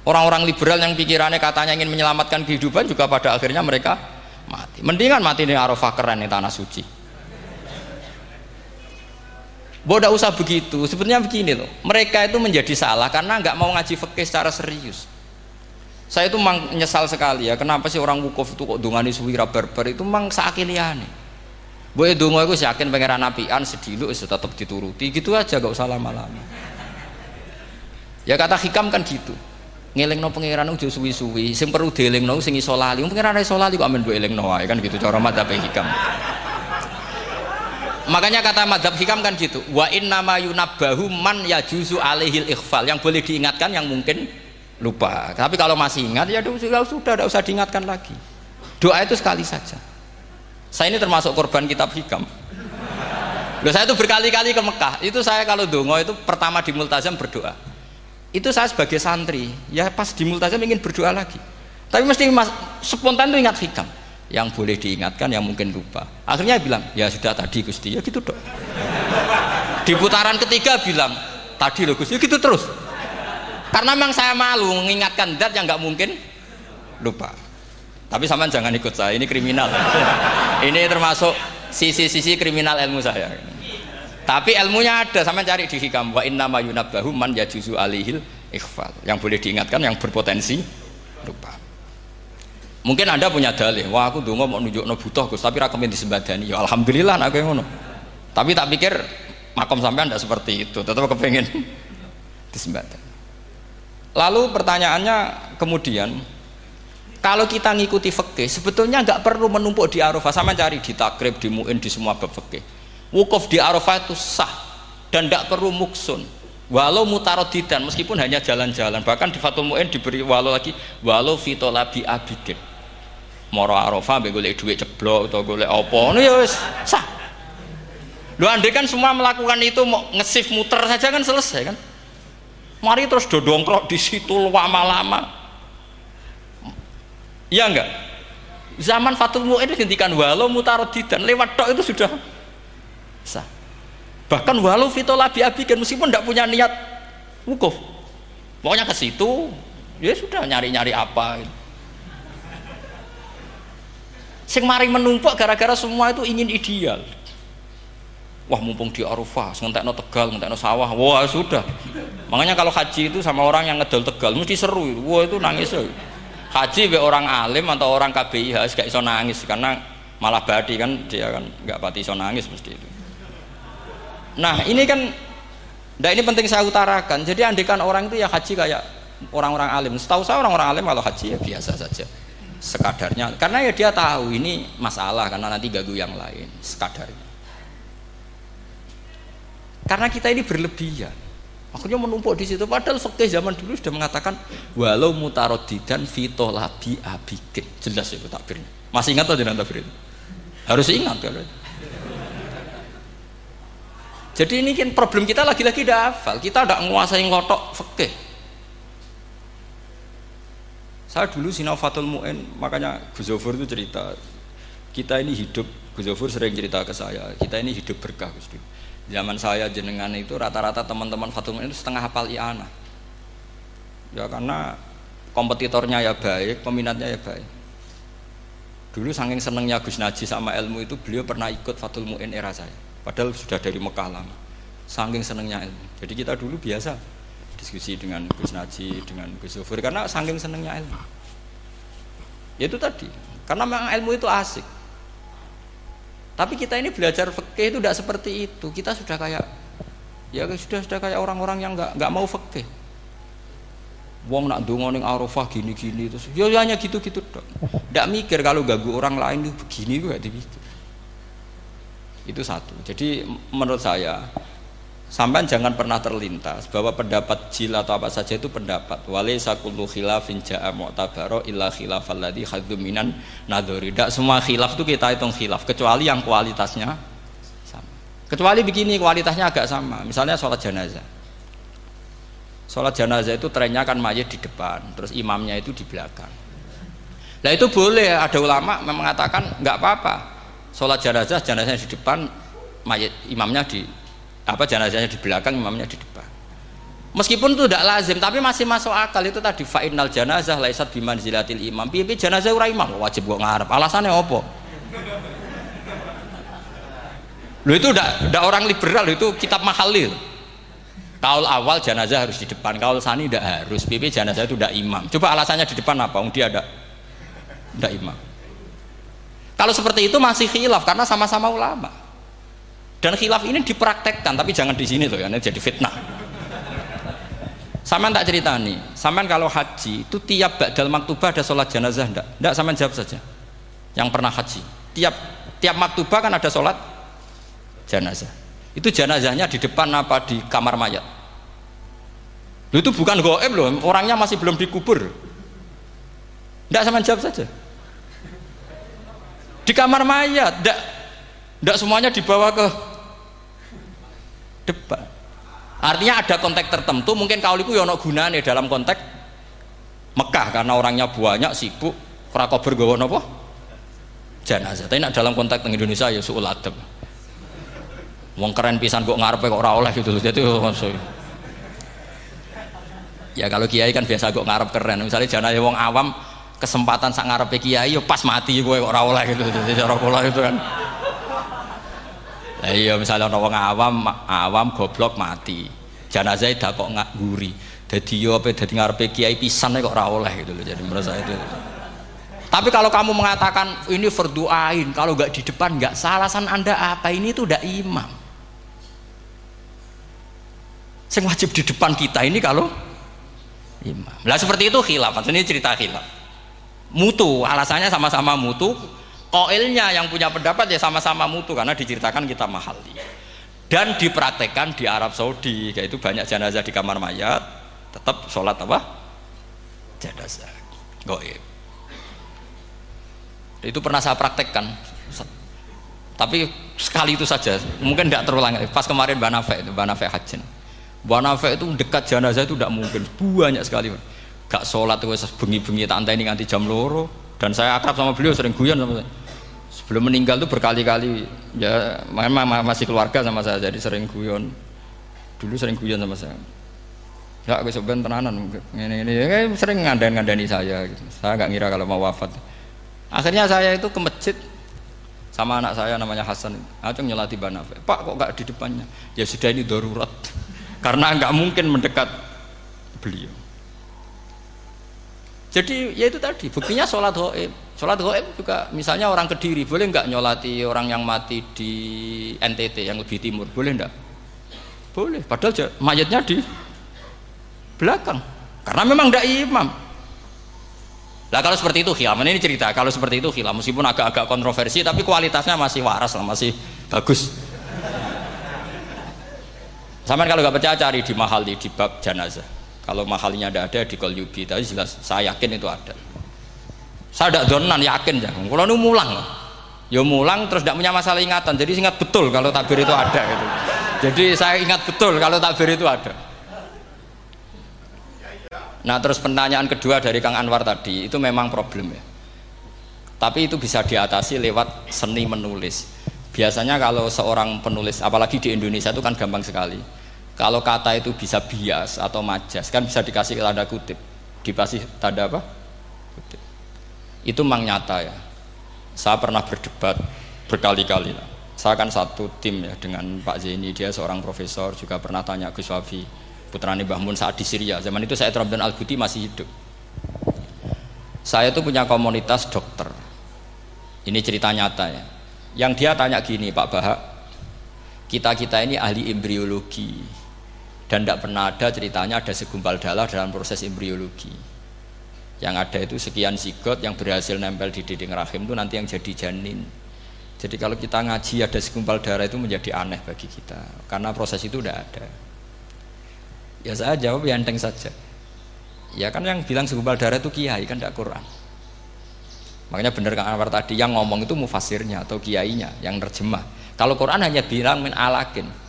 orang-orang liberal yang pikirannya katanya ingin menyelamatkan kehidupan juga pada akhirnya mereka mati mendingan mati di Arafah keren di tanah suci Bodoh usah begitu. Sebenarnya begini loh. Mereka itu menjadi salah karena nggak mau ngaji fikih secara serius. Saya itu memang nyesal sekali ya. Kenapa sih orang wukuf itu kok dungani suwira berber itu memang sakiliane. Boy dungo aku yakin pangeran sedilu itu tetap dituruti gitu aja gak usah lama-lama. Ya kata hikam kan gitu. no pangeran udah suwi-suwi, sing perlu no sing iso lali. Pangeran iso lali kok amen mbok elingno wae kan gitu cara madzhab hikam. Makanya kata madhab hikam kan gitu. Wa in nama yunabbahu man yajuzu alaihil ikhfal. Yang boleh diingatkan yang mungkin lupa. Tapi kalau masih ingat ya sudah sudah tidak usah diingatkan lagi. Doa itu sekali saja. Saya ini termasuk korban kitab hikam. Loh, saya itu berkali-kali ke Mekah. Itu saya kalau dongo itu pertama di multazam berdoa itu saya sebagai santri ya pas di multazam ingin berdoa lagi. Tapi mesti mas, spontan itu ingat hikam. Yang boleh diingatkan yang mungkin lupa. Akhirnya bilang ya sudah tadi Gusti. Ya gitu dok. Di putaran ketiga bilang tadi loh Gusti. Ya gitu terus. Karena memang saya malu mengingatkan dat yang nggak mungkin lupa. Tapi sama jangan ikut saya ini kriminal. *laughs* Ini termasuk sisi-sisi kriminal ilmu saya tapi ilmunya ada sama cari di hikam wa inna ma yunabbahu man yajuzu alihil ikhfal yang boleh diingatkan yang berpotensi lupa Mungkin Anda punya dalih, wah aku dulu mau nunjuk no butuh Gus, tapi rakemin disembadani. Ya alhamdulillah aku yang ngono. Tapi tak pikir makom sampean tidak seperti itu, tetap kepengen *laughs* disembadani. Lalu pertanyaannya kemudian, kalau kita ngikuti fikih, sebetulnya nggak perlu menumpuk di Arafah, sama cari di takrib, di muin, di semua bab fikih. Wukuf di Arafah itu sah dan tidak perlu muksun. Walau mutarodidan meskipun hanya jalan-jalan. Bahkan di Fatul Mu'in diberi walau lagi walau fitolabi abidin. Moro arafah mbek golek dhuwit ceblok atau golek apa. Ngono ya sah. Lho andai kan semua melakukan itu mau ngesif muter saja kan selesai kan? Mari terus dodongkrok di situ lama-lama. Iya enggak zaman Fatul Mu'in dihentikan walau mutarodidan lewat tok itu sudah sah. Bahkan walau fitolabi abikan meskipun tidak punya niat wukuf pokoknya ke situ ya sudah nyari-nyari apa. Gitu sing mari menumpuk gara-gara semua itu ingin ideal. Wah mumpung di Arafah no Tegal no sawah wah sudah. Makanya kalau haji itu sama orang yang ngedol Tegal mesti seru wah itu nangis ya. haji be orang alim atau orang KBIH gak iso nangis karena malah badi kan dia kan nggak pati iso nangis mesti itu nah ini kan nah ini penting saya utarakan. Jadi andikan orang itu ya haji kayak orang-orang alim. Setahu saya orang-orang alim kalau haji ya biasa saja. Sekadarnya. Karena ya dia tahu ini masalah karena nanti gagu yang lain sekadarnya. Karena kita ini berlebihan. Akhirnya menumpuk di situ. Padahal fakih zaman dulu sudah mengatakan walau mutarodidan fitolabi abikin. Jelas itu takbirnya. Masih ingat atau tidak takbir itu harus ingat kalau jadi ini kan problem kita lagi-lagi tidak hafal kita tidak menguasai ngotok fakih saya dulu sinau Fatul Mu'in, makanya Gus Zofur itu cerita, kita ini hidup, Gus Zofur sering cerita ke saya, kita ini hidup berkah Gus Zaman saya jenengan itu rata-rata teman-teman Fatul Mu'in itu setengah hafal i'ana. Ya karena kompetitornya ya baik, peminatnya ya baik. Dulu saking senengnya Gus Naji sama ilmu itu beliau pernah ikut Fatul Mu'in era saya. Padahal sudah dari Mekah lama. Saking senengnya ilmu. Jadi kita dulu biasa diskusi dengan Gus Naji dengan Gus Zufur karena saking senengnya ilmu ya itu tadi karena memang ilmu itu asik tapi kita ini belajar fikih itu tidak seperti itu kita sudah kayak ya sudah sudah kayak orang-orang yang nggak nggak mau fikih Wong nak dungo ning Arafah gini-gini terus ya hanya gitu-gitu dok. Tidak mikir kalau ganggu orang lain itu begini gue gak dipikir. Itu satu. Jadi menurut saya Sampai jangan pernah terlintas bahwa pendapat jil atau apa saja itu pendapat. Wali sakullu khilafin ja'a mu'tabaro illa khilaf alladhi khadzuminan nadhuri. Tidak semua khilaf itu kita hitung khilaf kecuali yang kualitasnya sama. Kecuali begini kualitasnya agak sama. Misalnya sholat jenazah. Sholat jenazah itu trennya kan mayat di depan, terus imamnya itu di belakang. Nah itu boleh, ada ulama mengatakan nggak apa-apa. Sholat jenazah, jenazahnya di depan, mayat imamnya di apa jenazahnya di belakang, imamnya di depan. Meskipun itu tidak lazim, tapi masih masuk akal itu tadi fa'inal janazah laisat biman zilatil imam. Piye jenazah ora imam wajib gua ngarep. Alasannya apa? Lu itu udah orang liberal itu kitab mahalil. Kaul awal jenazah harus di depan, kaul sani tidak harus. Pipi jenazah itu tidak imam. Coba alasannya di depan apa? Dia ada tidak imam. Kalau seperti itu masih khilaf karena sama-sama ulama. Dan khilaf ini dipraktekkan, tapi jangan di sini loh ya, jadi fitnah. Saman tak cerita nih, saman kalau haji itu tiap bakdal maktubah ada sholat jenazah enggak? Enggak, saman jawab saja. Yang pernah haji, tiap tiap maktubah kan ada sholat jenazah. Itu jenazahnya di depan apa di kamar mayat? Loh, itu bukan goib loh, orangnya masih belum dikubur. Enggak sama jawab saja. Di kamar mayat, enggak, enggak semuanya dibawa ke depan. Artinya ada konteks tertentu mungkin kauliku yono ya gunane dalam konteks Mekah karena orangnya banyak sibuk ora kober gawa napa? Jenazah. Tapi nak dalam konteks teng Indonesia ya suul adab. Wong keren pisan kok ngarepe kok ora oleh gitu. Jadi maksud Ya kalau kiai kan biasa kok ngarep keren. Misalnya jenazah wong awam kesempatan sak ngarepe kiai yo ya pas mati kowe kok ora oleh gitu. Jadi cara kula itu kan. Lah iya misalnya ana wong awam awam goblok mati. Jenazah dak kok nguri. Dadi yo apa dadi ngarepe kiai pisan kok ora oleh gitu loh. Jadi saya itu. Tapi kalau kamu mengatakan ini verduain, kalau nggak di depan nggak salah, san anda apa? Ini tuh udah imam. Yang wajib di depan kita ini kalau imam. Lah seperti itu khilaf. Ini cerita khilaf. Mutu, alasannya sama-sama mutu. Koilnya yang punya pendapat ya sama-sama mutu karena diceritakan kita mahal. Dan dipraktekkan di Arab Saudi yaitu banyak jenazah di kamar mayat tetap sholat apa? Jenazah. Goib. Itu pernah saya praktekkan. Tapi sekali itu saja mungkin tidak terulang. Pas kemarin Banafe itu Banafe Hajin. Itu dekat jenazah itu tidak mungkin. Banyak sekali gak sholat itu bengi-bengi tak ini nganti jam loro. Dan saya akrab sama beliau sering guyon sama saya. Sebelum meninggal tuh berkali-kali. Ya memang masih keluarga sama saya jadi sering guyon. Dulu sering guyon sama saya. Ya aku sebenarnya tenanan ini ini ya, sering ngandan ngandani saya gitu. Saya nggak ngira kalau mau wafat. Akhirnya saya itu ke masjid sama anak saya namanya Hasan. Acung nyelati banafe pak kok nggak di depannya? Ya sudah ini darurat. *laughs* Karena nggak mungkin mendekat beliau jadi ya itu tadi buktinya sholat hoib Sholat goib juga misalnya orang kediri boleh nggak nyolati orang yang mati di NTT yang lebih timur boleh nggak? Boleh. Padahal mayatnya di belakang karena memang tidak imam. Lah kalau seperti itu hilam ini cerita kalau seperti itu hilam meskipun agak-agak kontroversi tapi kualitasnya masih waras lah masih bagus. Sampai kalau nggak percaya cari di mahal di, di bab jenazah. Kalau mahalnya ada ada di Kolyubi, tapi jelas saya yakin itu ada. Saya tidak donan yakin ya kalau nu mulang. Ya mulang terus tidak punya masalah ingatan. Jadi ingat betul kalau takbir itu ada gitu. jadi saya ingat betul kalau takbir itu ada. Nah terus pertanyaan kedua dari Kang Anwar tadi itu memang problem ya. Tapi itu bisa diatasi lewat seni menulis. Biasanya kalau seorang penulis apalagi di Indonesia itu kan gampang sekali kalau kata itu bisa bias atau majas kan bisa dikasih tanda kutip. Dikasih tanda apa? Kutip. Itu memang nyata ya. Saya pernah berdebat berkali-kali lah. Saya kan satu tim ya dengan Pak Zeni dia seorang profesor juga pernah tanya Gus Wafi putrani Mbah Mun saat di Syria. Zaman itu saya Abdul Al Buti masih hidup. Saya itu punya komunitas dokter. Ini cerita nyata ya. Yang dia tanya gini Pak Bahak kita-kita ini ahli embriologi dan tidak pernah ada ceritanya ada segumpal darah dalam proses embriologi. Yang ada itu sekian sigot yang berhasil nempel di dinding rahim itu nanti yang jadi janin. Jadi kalau kita ngaji ada segumpal darah itu menjadi aneh bagi kita. Karena proses itu tidak ada. Ya saya jawab ya enteng saja. Ya kan yang bilang segumpal darah itu kiai kan tidak Quran. Makanya benar kan Anwar tadi yang ngomong itu mufasirnya atau kiainya yang terjemah. Kalau Quran hanya bilang min alakin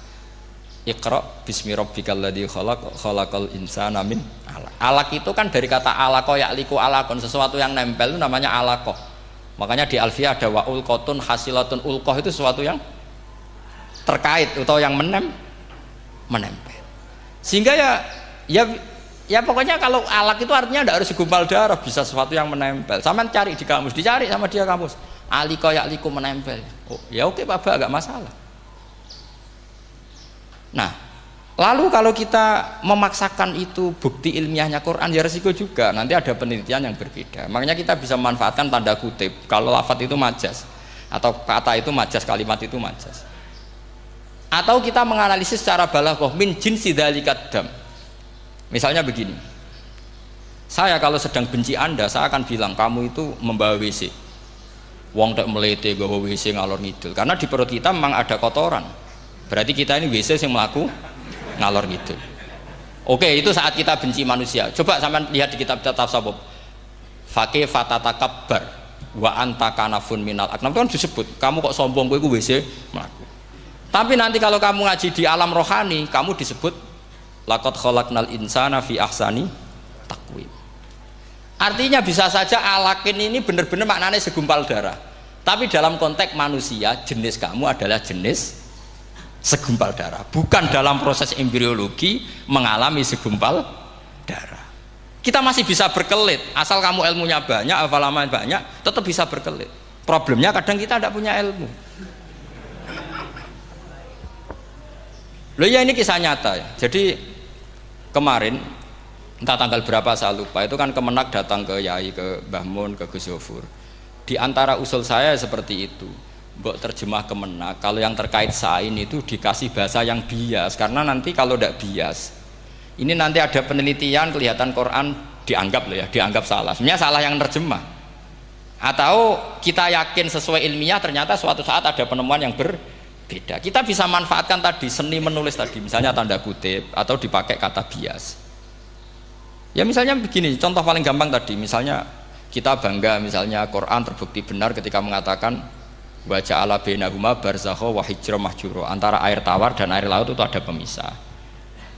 Iqra bismi rabbikal ladzi khalaq khalaqal insana min alaq. Alaq itu kan dari kata alaqo ya'liku alakon sesuatu yang nempel itu namanya alaqo. Makanya di Alfiyah ada wa ulqatun hasilatun ulqah itu sesuatu yang terkait atau yang menem menempel. Sehingga ya ya ya pokoknya kalau alak itu artinya tidak harus segumpal darah bisa sesuatu yang menempel. Sama cari di kamus, dicari sama dia kamus. Aliko ya'liku menempel. Oh, ya oke Pak, agak masalah. Nah, lalu kalau kita memaksakan itu bukti ilmiahnya Quran ya resiko juga. Nanti ada penelitian yang berbeda. Makanya kita bisa memanfaatkan tanda kutip. Kalau lafat itu majas atau kata itu majas, kalimat itu majas. Atau kita menganalisis secara balaghah min jinsi dzalikat dam. Misalnya begini. Saya kalau sedang benci Anda, saya akan bilang kamu itu membawa WC. Wong tak melete gawa WC ngalor ngidul. Karena di perut kita memang ada kotoran Berarti kita ini WC yang melaku ngalor gitu. Oke, itu saat kita benci manusia. Coba sampai lihat di kitab kitab sabab. Fakih fatata wa anta kanafun minal aknam kan disebut kamu kok sombong gue WC melaku. Tapi nanti kalau kamu ngaji di alam rohani, kamu disebut lakot khalaqnal insana fi ahsani takwim. Artinya bisa saja alakin ini benar-benar maknanya segumpal darah. Tapi dalam konteks manusia, jenis kamu adalah jenis segumpal darah. Bukan dalam proses embriologi mengalami segumpal darah. Kita masih bisa berkelit. Asal kamu ilmunya banyak hafalaman banyak tetap bisa berkelit. Problemnya kadang kita tidak punya ilmu. Loh ya ini kisah nyata ya. Jadi kemarin entah tanggal berapa saya lupa itu kan kemenak datang ke Yai ke Mbah Mun ke Gus Yofur di antara usul saya seperti itu Mbok terjemah kemenak kalau yang terkait sain itu dikasih bahasa yang bias. Karena nanti kalau tidak bias ini nanti ada penelitian kelihatan Quran dianggap loh ya dianggap salah. Sebenarnya salah yang terjemah. Atau kita yakin sesuai ilmiah ternyata suatu saat ada penemuan yang berbeda. Kita bisa manfaatkan tadi seni menulis tadi misalnya tanda kutip atau dipakai kata bias. Ya misalnya begini contoh paling gampang tadi misalnya kita bangga misalnya Quran terbukti benar ketika mengatakan wajah ala bainahuma barzakho wa hijrah mahjuro. Antara air tawar dan air laut itu ada pemisah.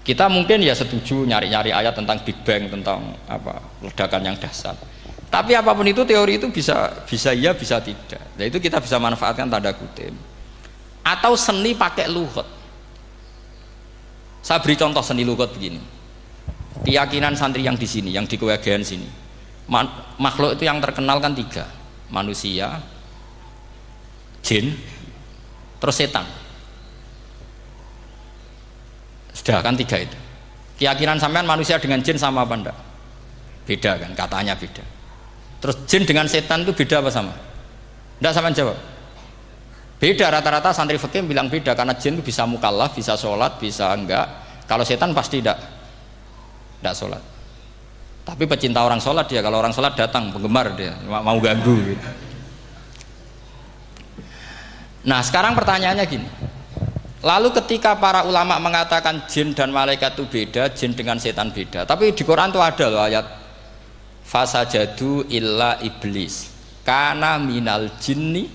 Kita mungkin ya setuju nyari-nyari ayat tentang Big Bang tentang apa ledakan yang dahsyat tapi apa pun itu teori itu bisa bisa iya bisa tidak. Nah itu kita bisa manfaatkan tanda kutip. Atau seni pakai luhut. Saya beri contoh seni luhut begini. Keyakinan santri yang di sini yang di kewagian sini. Makhluk itu yang terkenal kan tiga. Manusia jin terus setan. Sudah kan tiga itu. Keyakinan sampean manusia dengan jin sama apa enggak? Beda kan katanya beda. Terus jin dengan setan itu beda apa sama? Enggak sama jawab. Beda rata-rata santri fakir bilang beda karena jin itu bisa mukallaf bisa sholat bisa enggak. Kalau setan pasti enggak. Enggak sholat. Tapi pecinta orang sholat dia kalau orang sholat datang penggemar dia mau ganggu gitu. Nah sekarang pertanyaannya gini. Lalu ketika para ulama mengatakan jin dan malaikat itu beda Jin dengan setan beda. Tapi di Quran itu ada loh ayat Fasajadu illa iblis Karena minal jinni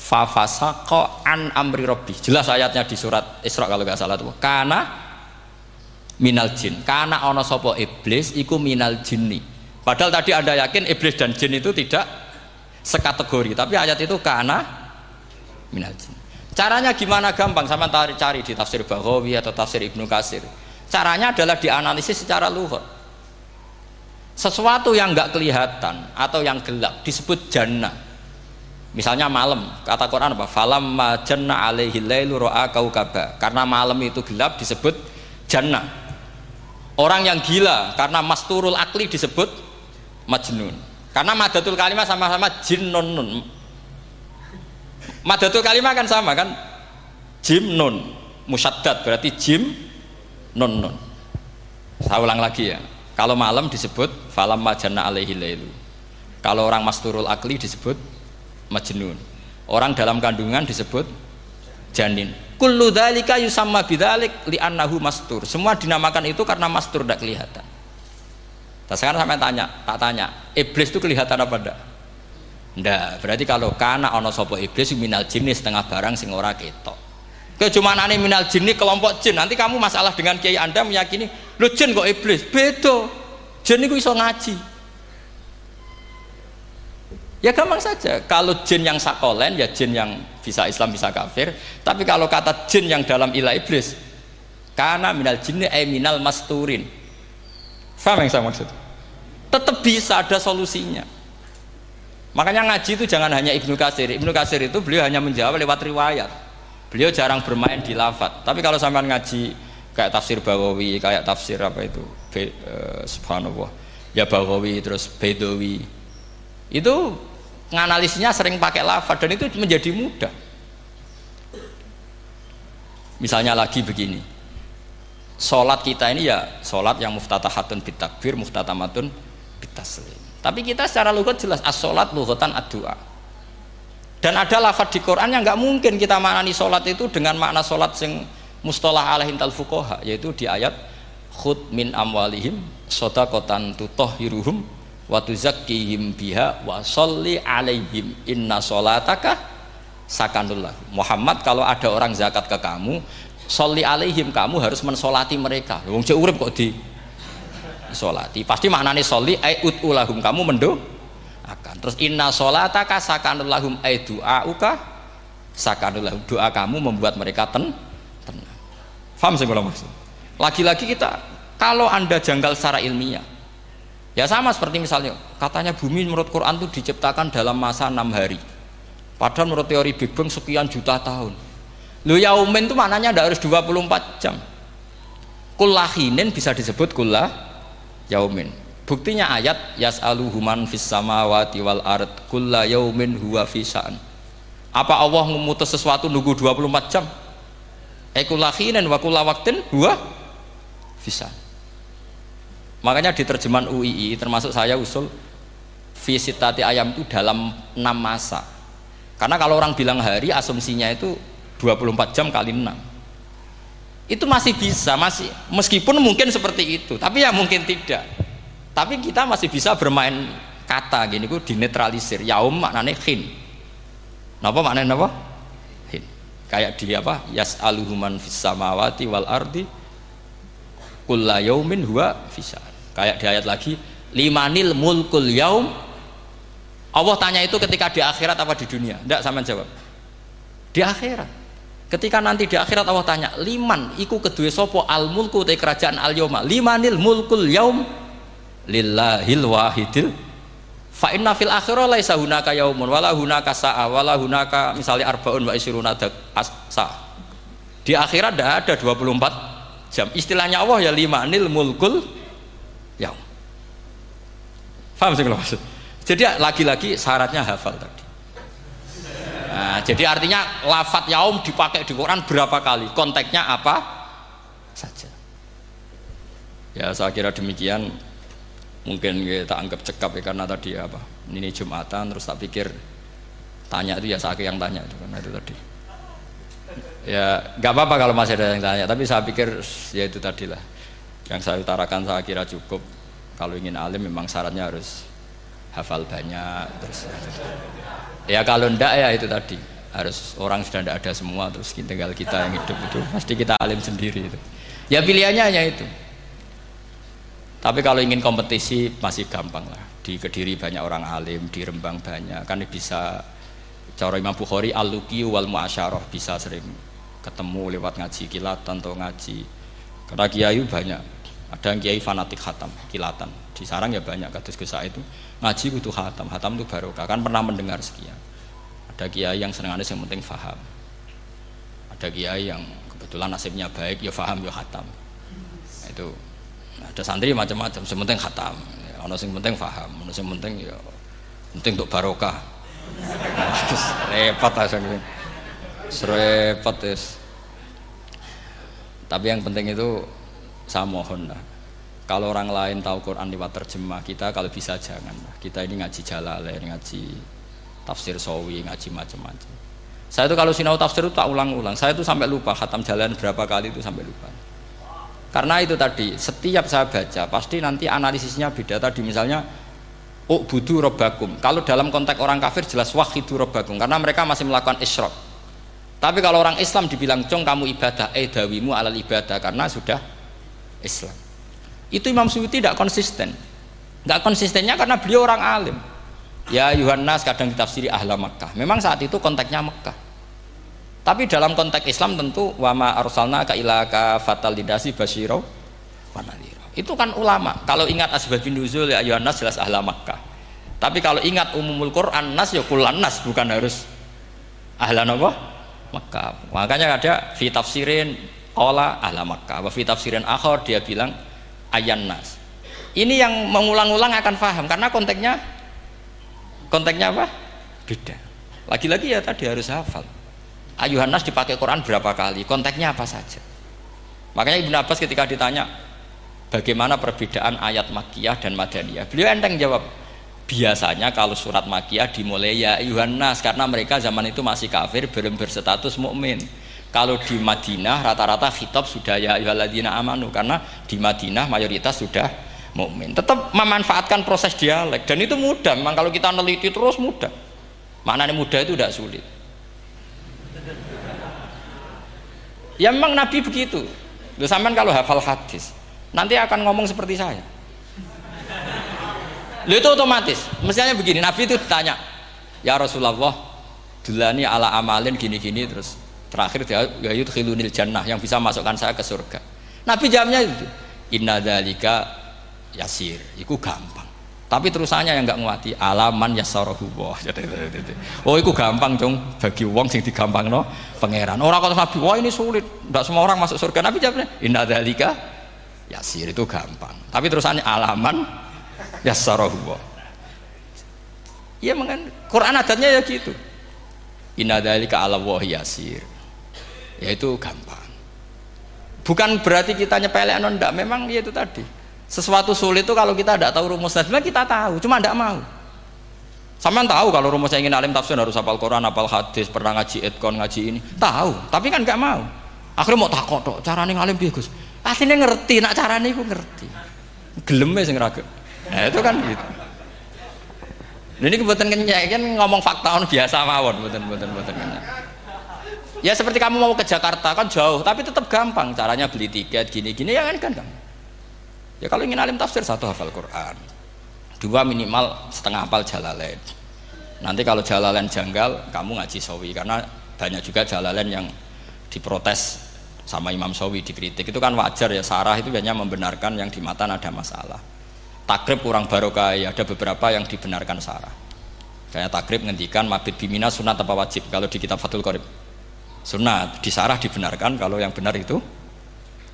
Fafasako an amri robbi Jelas ayatnya di surat Isra kalau nggak salah tuh. Karena minal jin. Karena ono sopo iblis Iku minal jinni. Padahal tadi anda yakin iblis dan jin itu tidak sekategori Tapi ayat itu karena minal jin. Caranya gimana gampang sama cari cari di tafsir Baghawi atau tafsir Ibnu Kasir. Caranya adalah dianalisis secara luhur. Sesuatu yang nggak kelihatan atau yang gelap disebut jannah. Misalnya malam, kata Quran apa? Falam majanna alaihi lailu ra'a kaukaba. Karena malam itu gelap disebut jannah. Orang yang gila karena masturul akli disebut majnun. Karena madatul kalimat sama-sama jinnun Madatul kalimah kan sama kan? Jim nun musaddad berarti jim nun nun. Saya ulang lagi ya. Kalau malam disebut falam majana alaihi lailu. Kalau orang masturul akli disebut majnun. Orang dalam kandungan disebut janin. Kullu dzalika yusamma bidzalik li'annahu mastur. Semua dinamakan itu karena mastur tidak kelihatan. Nah, sekarang sampai tanya, tak tanya, iblis itu kelihatan apa enggak? Ndak, berarti kalau kana ana sapa iblis minal jenis setengah barang sing ora ketok. Kejumanane minal jin ini kelompok jin. Nanti kamu masalah dengan kiai Anda meyakini, lo jin kok iblis?" Beda. Jin itu iso ngaji. Ya gampang saja. Kalau jin yang sakolen ya jin yang bisa Islam bisa kafir. Tapi kalau kata jin yang dalam ilah iblis, karena minal jinni eh minal masturin. Faham yang saya maksud? Tetap bisa ada solusinya. Makanya ngaji itu jangan hanya Ibnu Kasir. Ibnu Kasir itu beliau hanya menjawab lewat riwayat. Beliau jarang bermain di lafat. Tapi kalau sampai ngaji kayak tafsir Bawawi, kayak tafsir apa itu, Be, uh, subhanallah, ya Bawawi terus Bedawi, itu nganalisnya sering pakai lafaz dan itu menjadi mudah misalnya lagi begini sholat kita ini ya sholat yang muftatahatun bitakbir muftatamatun bitaslim tapi kita secara lugat jelas as sholat lughatan ad-du'a. Dan ada lafaz di Quran yang nggak mungkin kita maknani sholat itu dengan makna sholat yang mustalah alaihim tal yaitu di ayat khud min amwalihim sodakotan tutohiruhum wa tuzakkihim biha wa sholli alaihim inna sholataka sakanullah Muhammad kalau ada orang zakat ke kamu sholli alaihim kamu harus mensolati mereka. Wong urip kok di solati. Pasti maknanya sholli ay ulahum kamu mendo akan. Terus inna sholataka sakanullahum ay du'auka sakanullahum doa kamu membuat mereka ten tenang. Paham sih kalau maksud? Lagi-lagi kita kalau anda janggal secara ilmiah Ya sama seperti misalnya katanya bumi menurut Quran itu diciptakan dalam masa enam hari. Padahal menurut teori Big Bang sekian juta tahun. Lu yaumin itu maknanya tidak harus 24 jam. Kullahinin bisa disebut kullah yaumin. Buktinya ayat yas'aluhuman fis samawati wal ard kulla yaumin huwa fisa'an. Apa Allah memutus sesuatu nunggu 24 jam? Ekulakhinin wa kulla waktin huwa fisa'an makanya di terjemahan UII termasuk saya usul visitati ayam itu dalam enam masa karena kalau orang bilang hari asumsinya itu 24 jam kali 6 itu masih bisa masih meskipun mungkin seperti itu tapi ya mungkin tidak. Tapi kita masih bisa bermain kata gini ku dinetralisir. Yaum maknanya khin apa maknanya apa khin kayak di apa? Yas aluhuman fis samawati wal ardi kulla yaumin huwa fisa kayak di ayat lagi limanil mulkul yaum. Allah tanya itu ketika di akhirat apa di dunia? Tidak sama jawab. Di akhirat ketika nanti di akhirat Allah tanya liman iku kedua sopo al mulku te kerajaan al yoma limanil mulkul yaum lillahil wahidil. Fa inna fil akhirah laisa hunaka yaumun wala hunaka sa'a wala hunaka misalnya arbaun wa isruna sa. Di akhirat tidak ada 24 jam. Istilahnya Allah ya lima nil mulkul ya paham sih maksud? Jadi lagi-lagi syaratnya hafal tadi nah, jadi artinya lafat yaum dipakai di Quran berapa kali? Konteksnya apa? Saja. Ya saya kira demikian. Mungkin kita anggap cekap ya karena tadi apa? Ini Jumatan terus tak pikir tanya itu ya saya yang tanya itu karena itu tadi. Ya nggak apa-apa kalau masih ada yang tanya tapi saya pikir ya itu tadi lah. Yang saya utarakan saya kira cukup. Kalau ingin alim memang syaratnya harus hafal banyak terus ya kalau ndak ya itu tadi. Harus orang sudah tidak ada semua terus tinggal kita yang hidup itu pasti kita alim sendiri itu. Ya pilihannya hanya itu. Tapi kalau ingin kompetisi masih gampang lah. Di kediri banyak orang alim di rembang banyak. Kan bisa cara Imam Bukhari al-luki wal muasyarah bisa sering ketemu lewat ngaji kilatan atau ngaji. Karena kiai banyak. Ada yang kiai fanatik khatam kilatan. Di sarang ya banyak kados kisah itu ngaji butuh khatam khatam itu barokah. Kan pernah mendengar sekian. Ada kiai yang senengannya yang penting faham. Ada kiai yang kebetulan nasibnya baik ya faham ya khatam. Itu ada santri macam-macam sementing khatam. Ya, ono sing penting faham ono sing penting ya penting untuk barokah. *laughs* Repot lah repot is. tapi yang penting itu saya mohon lah kalau orang lain tahu Quran lewat terjemah kita kalau bisa jangan. Kita ini ngaji jalalain ngaji tafsir sawi ngaji macam-macam. Saya itu kalau sinau tafsir itu tak ulang-ulang. Saya itu sampai lupa khatam jalan berapa kali itu sampai lupa. Karena itu tadi setiap saya baca pasti nanti analisisnya beda. Tadi misalnya oh budu robakum kalau dalam konteks orang kafir jelas wahidu robakum karena mereka masih melakukan isyrok. Tapi kalau orang Islam dibilang cong kamu ibadah, eh dawimu alal ibadah karena sudah Islam. Itu Imam Suyuti tidak konsisten. Tidak konsistennya karena beliau orang alim. Ya Yohanes kadang ditafsiri ahla Makkah. Memang saat itu konteksnya Makkah. Tapi dalam konteks Islam tentu wama arsalna ka ilaka fatal lidasi basyiro Itu kan ulama. Kalau ingat asbabun nuzul ya Yohanes jelas ahla Makkah. Tapi kalau ingat umumul Quran nas ya kulan nas bukan harus ahla apa? Mekah. Makanya ada fi tafsirin ola ahla Mekah. Wa fi tafsirin akhir dia bilang ayan nas. Ini yang mengulang-ulang akan paham karena konteksnya konteksnya apa? Beda. Lagi-lagi ya tadi harus hafal. Ayuhan nas dipakai Quran berapa kali? Konteksnya apa saja? Makanya Ibnu Abbas ketika ditanya bagaimana perbedaan ayat Makkiyah dan Madaniyah, beliau enteng jawab, biasanya kalau surat makiyah dimulai ya Yohanes karena mereka zaman itu masih kafir belum berstatus mukmin kalau di Madinah rata-rata khitab sudah ya ayyuhalladzina amanu karena di Madinah mayoritas sudah mukmin. Tetap memanfaatkan proses dialek. Dan itu mudah. Memang kalau kita neliti terus mudah. Mana mudah itu tidak sulit. Ya memang Nabi begitu. Loh, sampean kalau hafal hadis nanti akan ngomong seperti saya. Lu itu otomatis. Misalnya begini, Nabi itu ditanya, "Ya Rasulullah, dulani ala amalin gini-gini terus terakhir dia ya yudkhilunil jannah yang bisa masukkan saya ke surga." Nabi jawabnya itu, "Inna dzalika yasir." Itu gampang. Tapi terusannya yang nggak nguati alaman yasarahu. Oh, itu gampang dong bagi wong sing digampang no pangeran. Orang kata Nabi, wah ini sulit, tidak semua orang masuk surga. Nabi jawabnya, inna dzalika yasir itu gampang. Tapi terusannya alaman yassarahu ya mengen Quran adatnya ya gitu inna dzalika ala yasir ya itu gampang bukan berarti kita nyepelek non memang ya itu tadi sesuatu sulit itu kalau kita tidak tahu rumusnya sebenarnya kita tahu cuma tidak mau Sampean tahu kalau rumusnya ingin alim tafsir harus hafal Quran, hafal hadis, pernah ngaji etkon, ngaji ini. Tahu, tapi kan nggak mau. Akhirnya mau takut tuh, caranya ngalim bagus. Aslinya ngerti, nak caranya itu ngerti. Gelem sing raga. Nah, itu kan gitu. Ini kebetulan kenyek kan ngomong fakta on biasa mawon, betul betul betul. Ya seperti kamu mau ke Jakarta kan jauh, tapi tetap gampang caranya beli tiket gini-gini ya kan kan. Ya kalau ingin alim tafsir satu hafal Quran, dua minimal setengah hafal Jalalain. Nanti kalau Jalalain janggal, kamu ngaji sawi. Karena banyak juga Jalalain yang diprotes sama Imam Sawi dikritik. Itu kan wajar ya Sarah itu hanya membenarkan yang di mata ada masalah. Takrib kurang barokah ya ada beberapa yang dibenarkan sarah. Kayak takrib ngendikan mabit bimina sunat apa wajib? Kalau di kitab Fathul Qorib sunat di sarah dibenarkan kalau yang benar itu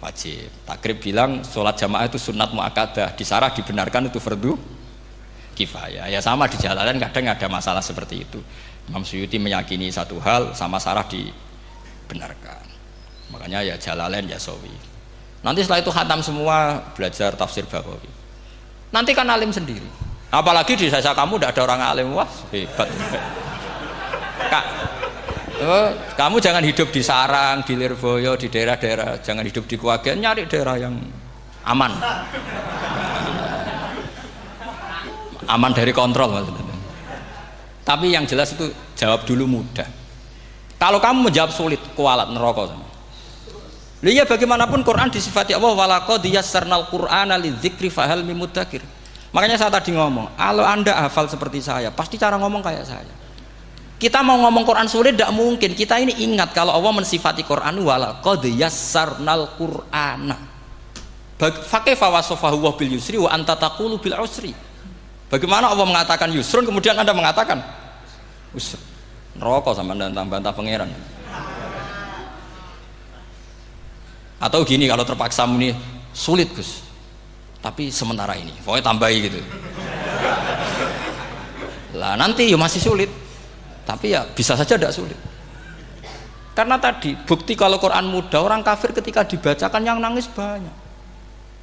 wajib. Takrib bilang sholat jamaah itu sunat muakadah di sarah dibenarkan itu fardu kifayah. Ya sama di jalanan kadang ada masalah seperti itu. Imam Suyuti meyakini satu hal sama sarah dibenarkan. Makanya ya jalalain ya sawi nanti setelah itu khatam semua belajar tafsir Bawawi nanti kan alim sendiri. Apalagi di desa kamu tidak ada orang alim. Wah hebat. Kak oh, kamu jangan hidup di sarang di Lirboyo di daerah-daerah. Jangan hidup di Kuagen nyari daerah yang aman. Aman dari kontrol maksudnya tapi yang jelas itu jawab dulu mudah. Kalau kamu menjawab sulit kualat neraka Lihat bagaimanapun Quran disifati Allah walaqad yassarnal Qur'ana lidzikri fahal mimudakir. Makanya saya tadi ngomong, kalau Anda hafal seperti saya, pasti cara ngomong kayak saya. Kita mau ngomong Quran sulit tidak mungkin. Kita ini ingat kalau Allah mensifati Quran walaqad yassarnal Qur'ana. Fakaifa wasafahu wa bil yusri wa anta taqulu bil usri. Bagaimana Allah mengatakan yusrun kemudian Anda mengatakan usr. Neraka sama Anda bantah pangeran atau gini kalau terpaksa muni sulit Gus tapi sementara ini pokoknya tambahi gitu lah nanti ya masih sulit tapi ya bisa saja tidak sulit. Karena tadi bukti kalau Quran mudah orang kafir ketika dibacakan yang nangis banyak.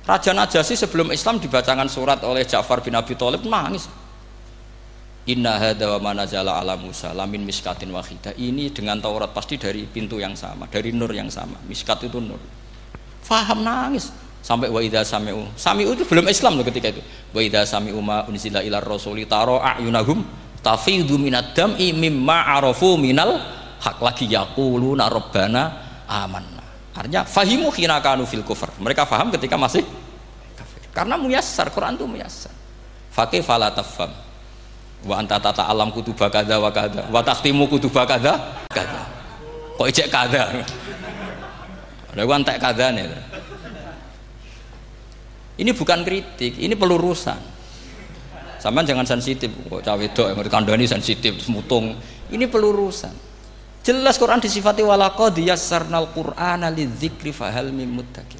Raja Najasyi sebelum Islam dibacakan surat oleh Ja'far bin Abi Thalib nangis. Inna hadha wa manazala ala Musa lamin miskatin wahidah ini dengan Taurat pasti dari pintu yang sama dari nur yang sama. Miskat itu nur. Faham nangis. Sampai wa idza sami'u. Sami'u itu belum Islam loh ketika itu. Wa idza sami'u ma unzila ila rasuli taro a'yunahum tafidu minad dam'i mimma arafu minal hak lagi yaquluna rabbana amanna. Artinya fahimu khina kanu fil kufur mereka faham ketika masih kafir. Karena muyassar Quran itu muyassar. Fakih fala tafham. Wa anta tata alam kutuba kada wa kada. Wa takhtimu kutuba kada kada. Kok ijek kada? Ada wantek kada nih. Ini bukan kritik ini pelurusan sama jangan sensitif kok cawe dok yang kandani sensitif mutung. Ini pelurusan. Jelas Quran disifati walaqad yassarnal qur'ana lidzikri fahal mim muddakir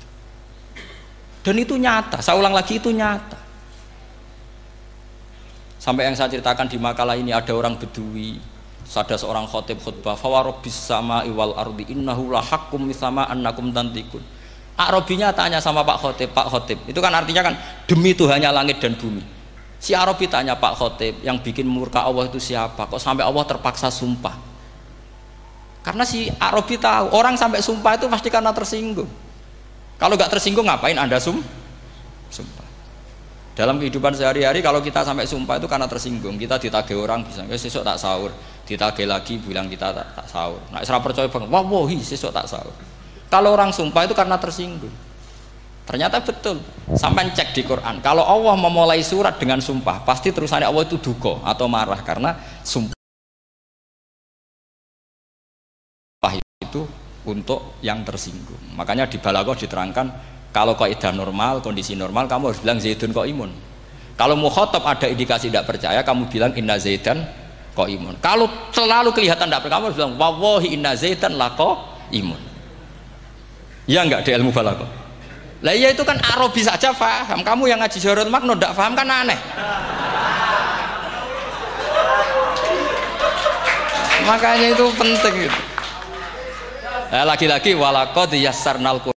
dan itu nyata. Saya ulang lagi itu nyata. Sampai yang saya ceritakan di makalah ini ada orang bedui. Ada seorang khotib khutbah fawarobis sama iwal ardi innahu lahakum misama annakum tantikun Arabinya tanya sama Pak Khotib, Pak Khotib, itu kan artinya kan demi Tuhannya langit dan bumi. Si Arabi tanya Pak Khotib, yang bikin murka Allah itu siapa? Kok sampai Allah terpaksa sumpah? Karena si Arabi tahu orang sampai sumpah itu pasti karena tersinggung. Kalau nggak tersinggung ngapain anda sum? Sumpah. Dalam kehidupan sehari-hari kalau kita sampai sumpah itu karena tersinggung. Kita ditagih orang bisa, eh, sesok tak sahur. Ditagih lagi bilang kita tak, tak sahur. Nah, percaya bang, wah wahi sesok tak sahur. Kalau orang sumpah itu karena tersinggung. Ternyata betul. Sampai cek di Quran. Kalau Allah memulai surat dengan sumpah, pasti terusannya Allah itu duko atau marah karena sumpah itu untuk yang tersinggung. Makanya di Balaghah diterangkan kalau kaidah normal, kondisi normal kamu harus bilang Zaidun kok imun. Kalau mukhotob ada indikasi tidak percaya, kamu bilang inna Zaidan kok imun. Kalau selalu kelihatan tidak percaya, kamu harus bilang wawahi inna Zaidan lah kok imun. Ya enggak di ilmu balaghah. Lah iya itu kan Arabi saja paham. Kamu yang ngaji Jarul Makno enggak paham kan aneh. Makanya itu penting itu. lagi-lagi walakod yassarnal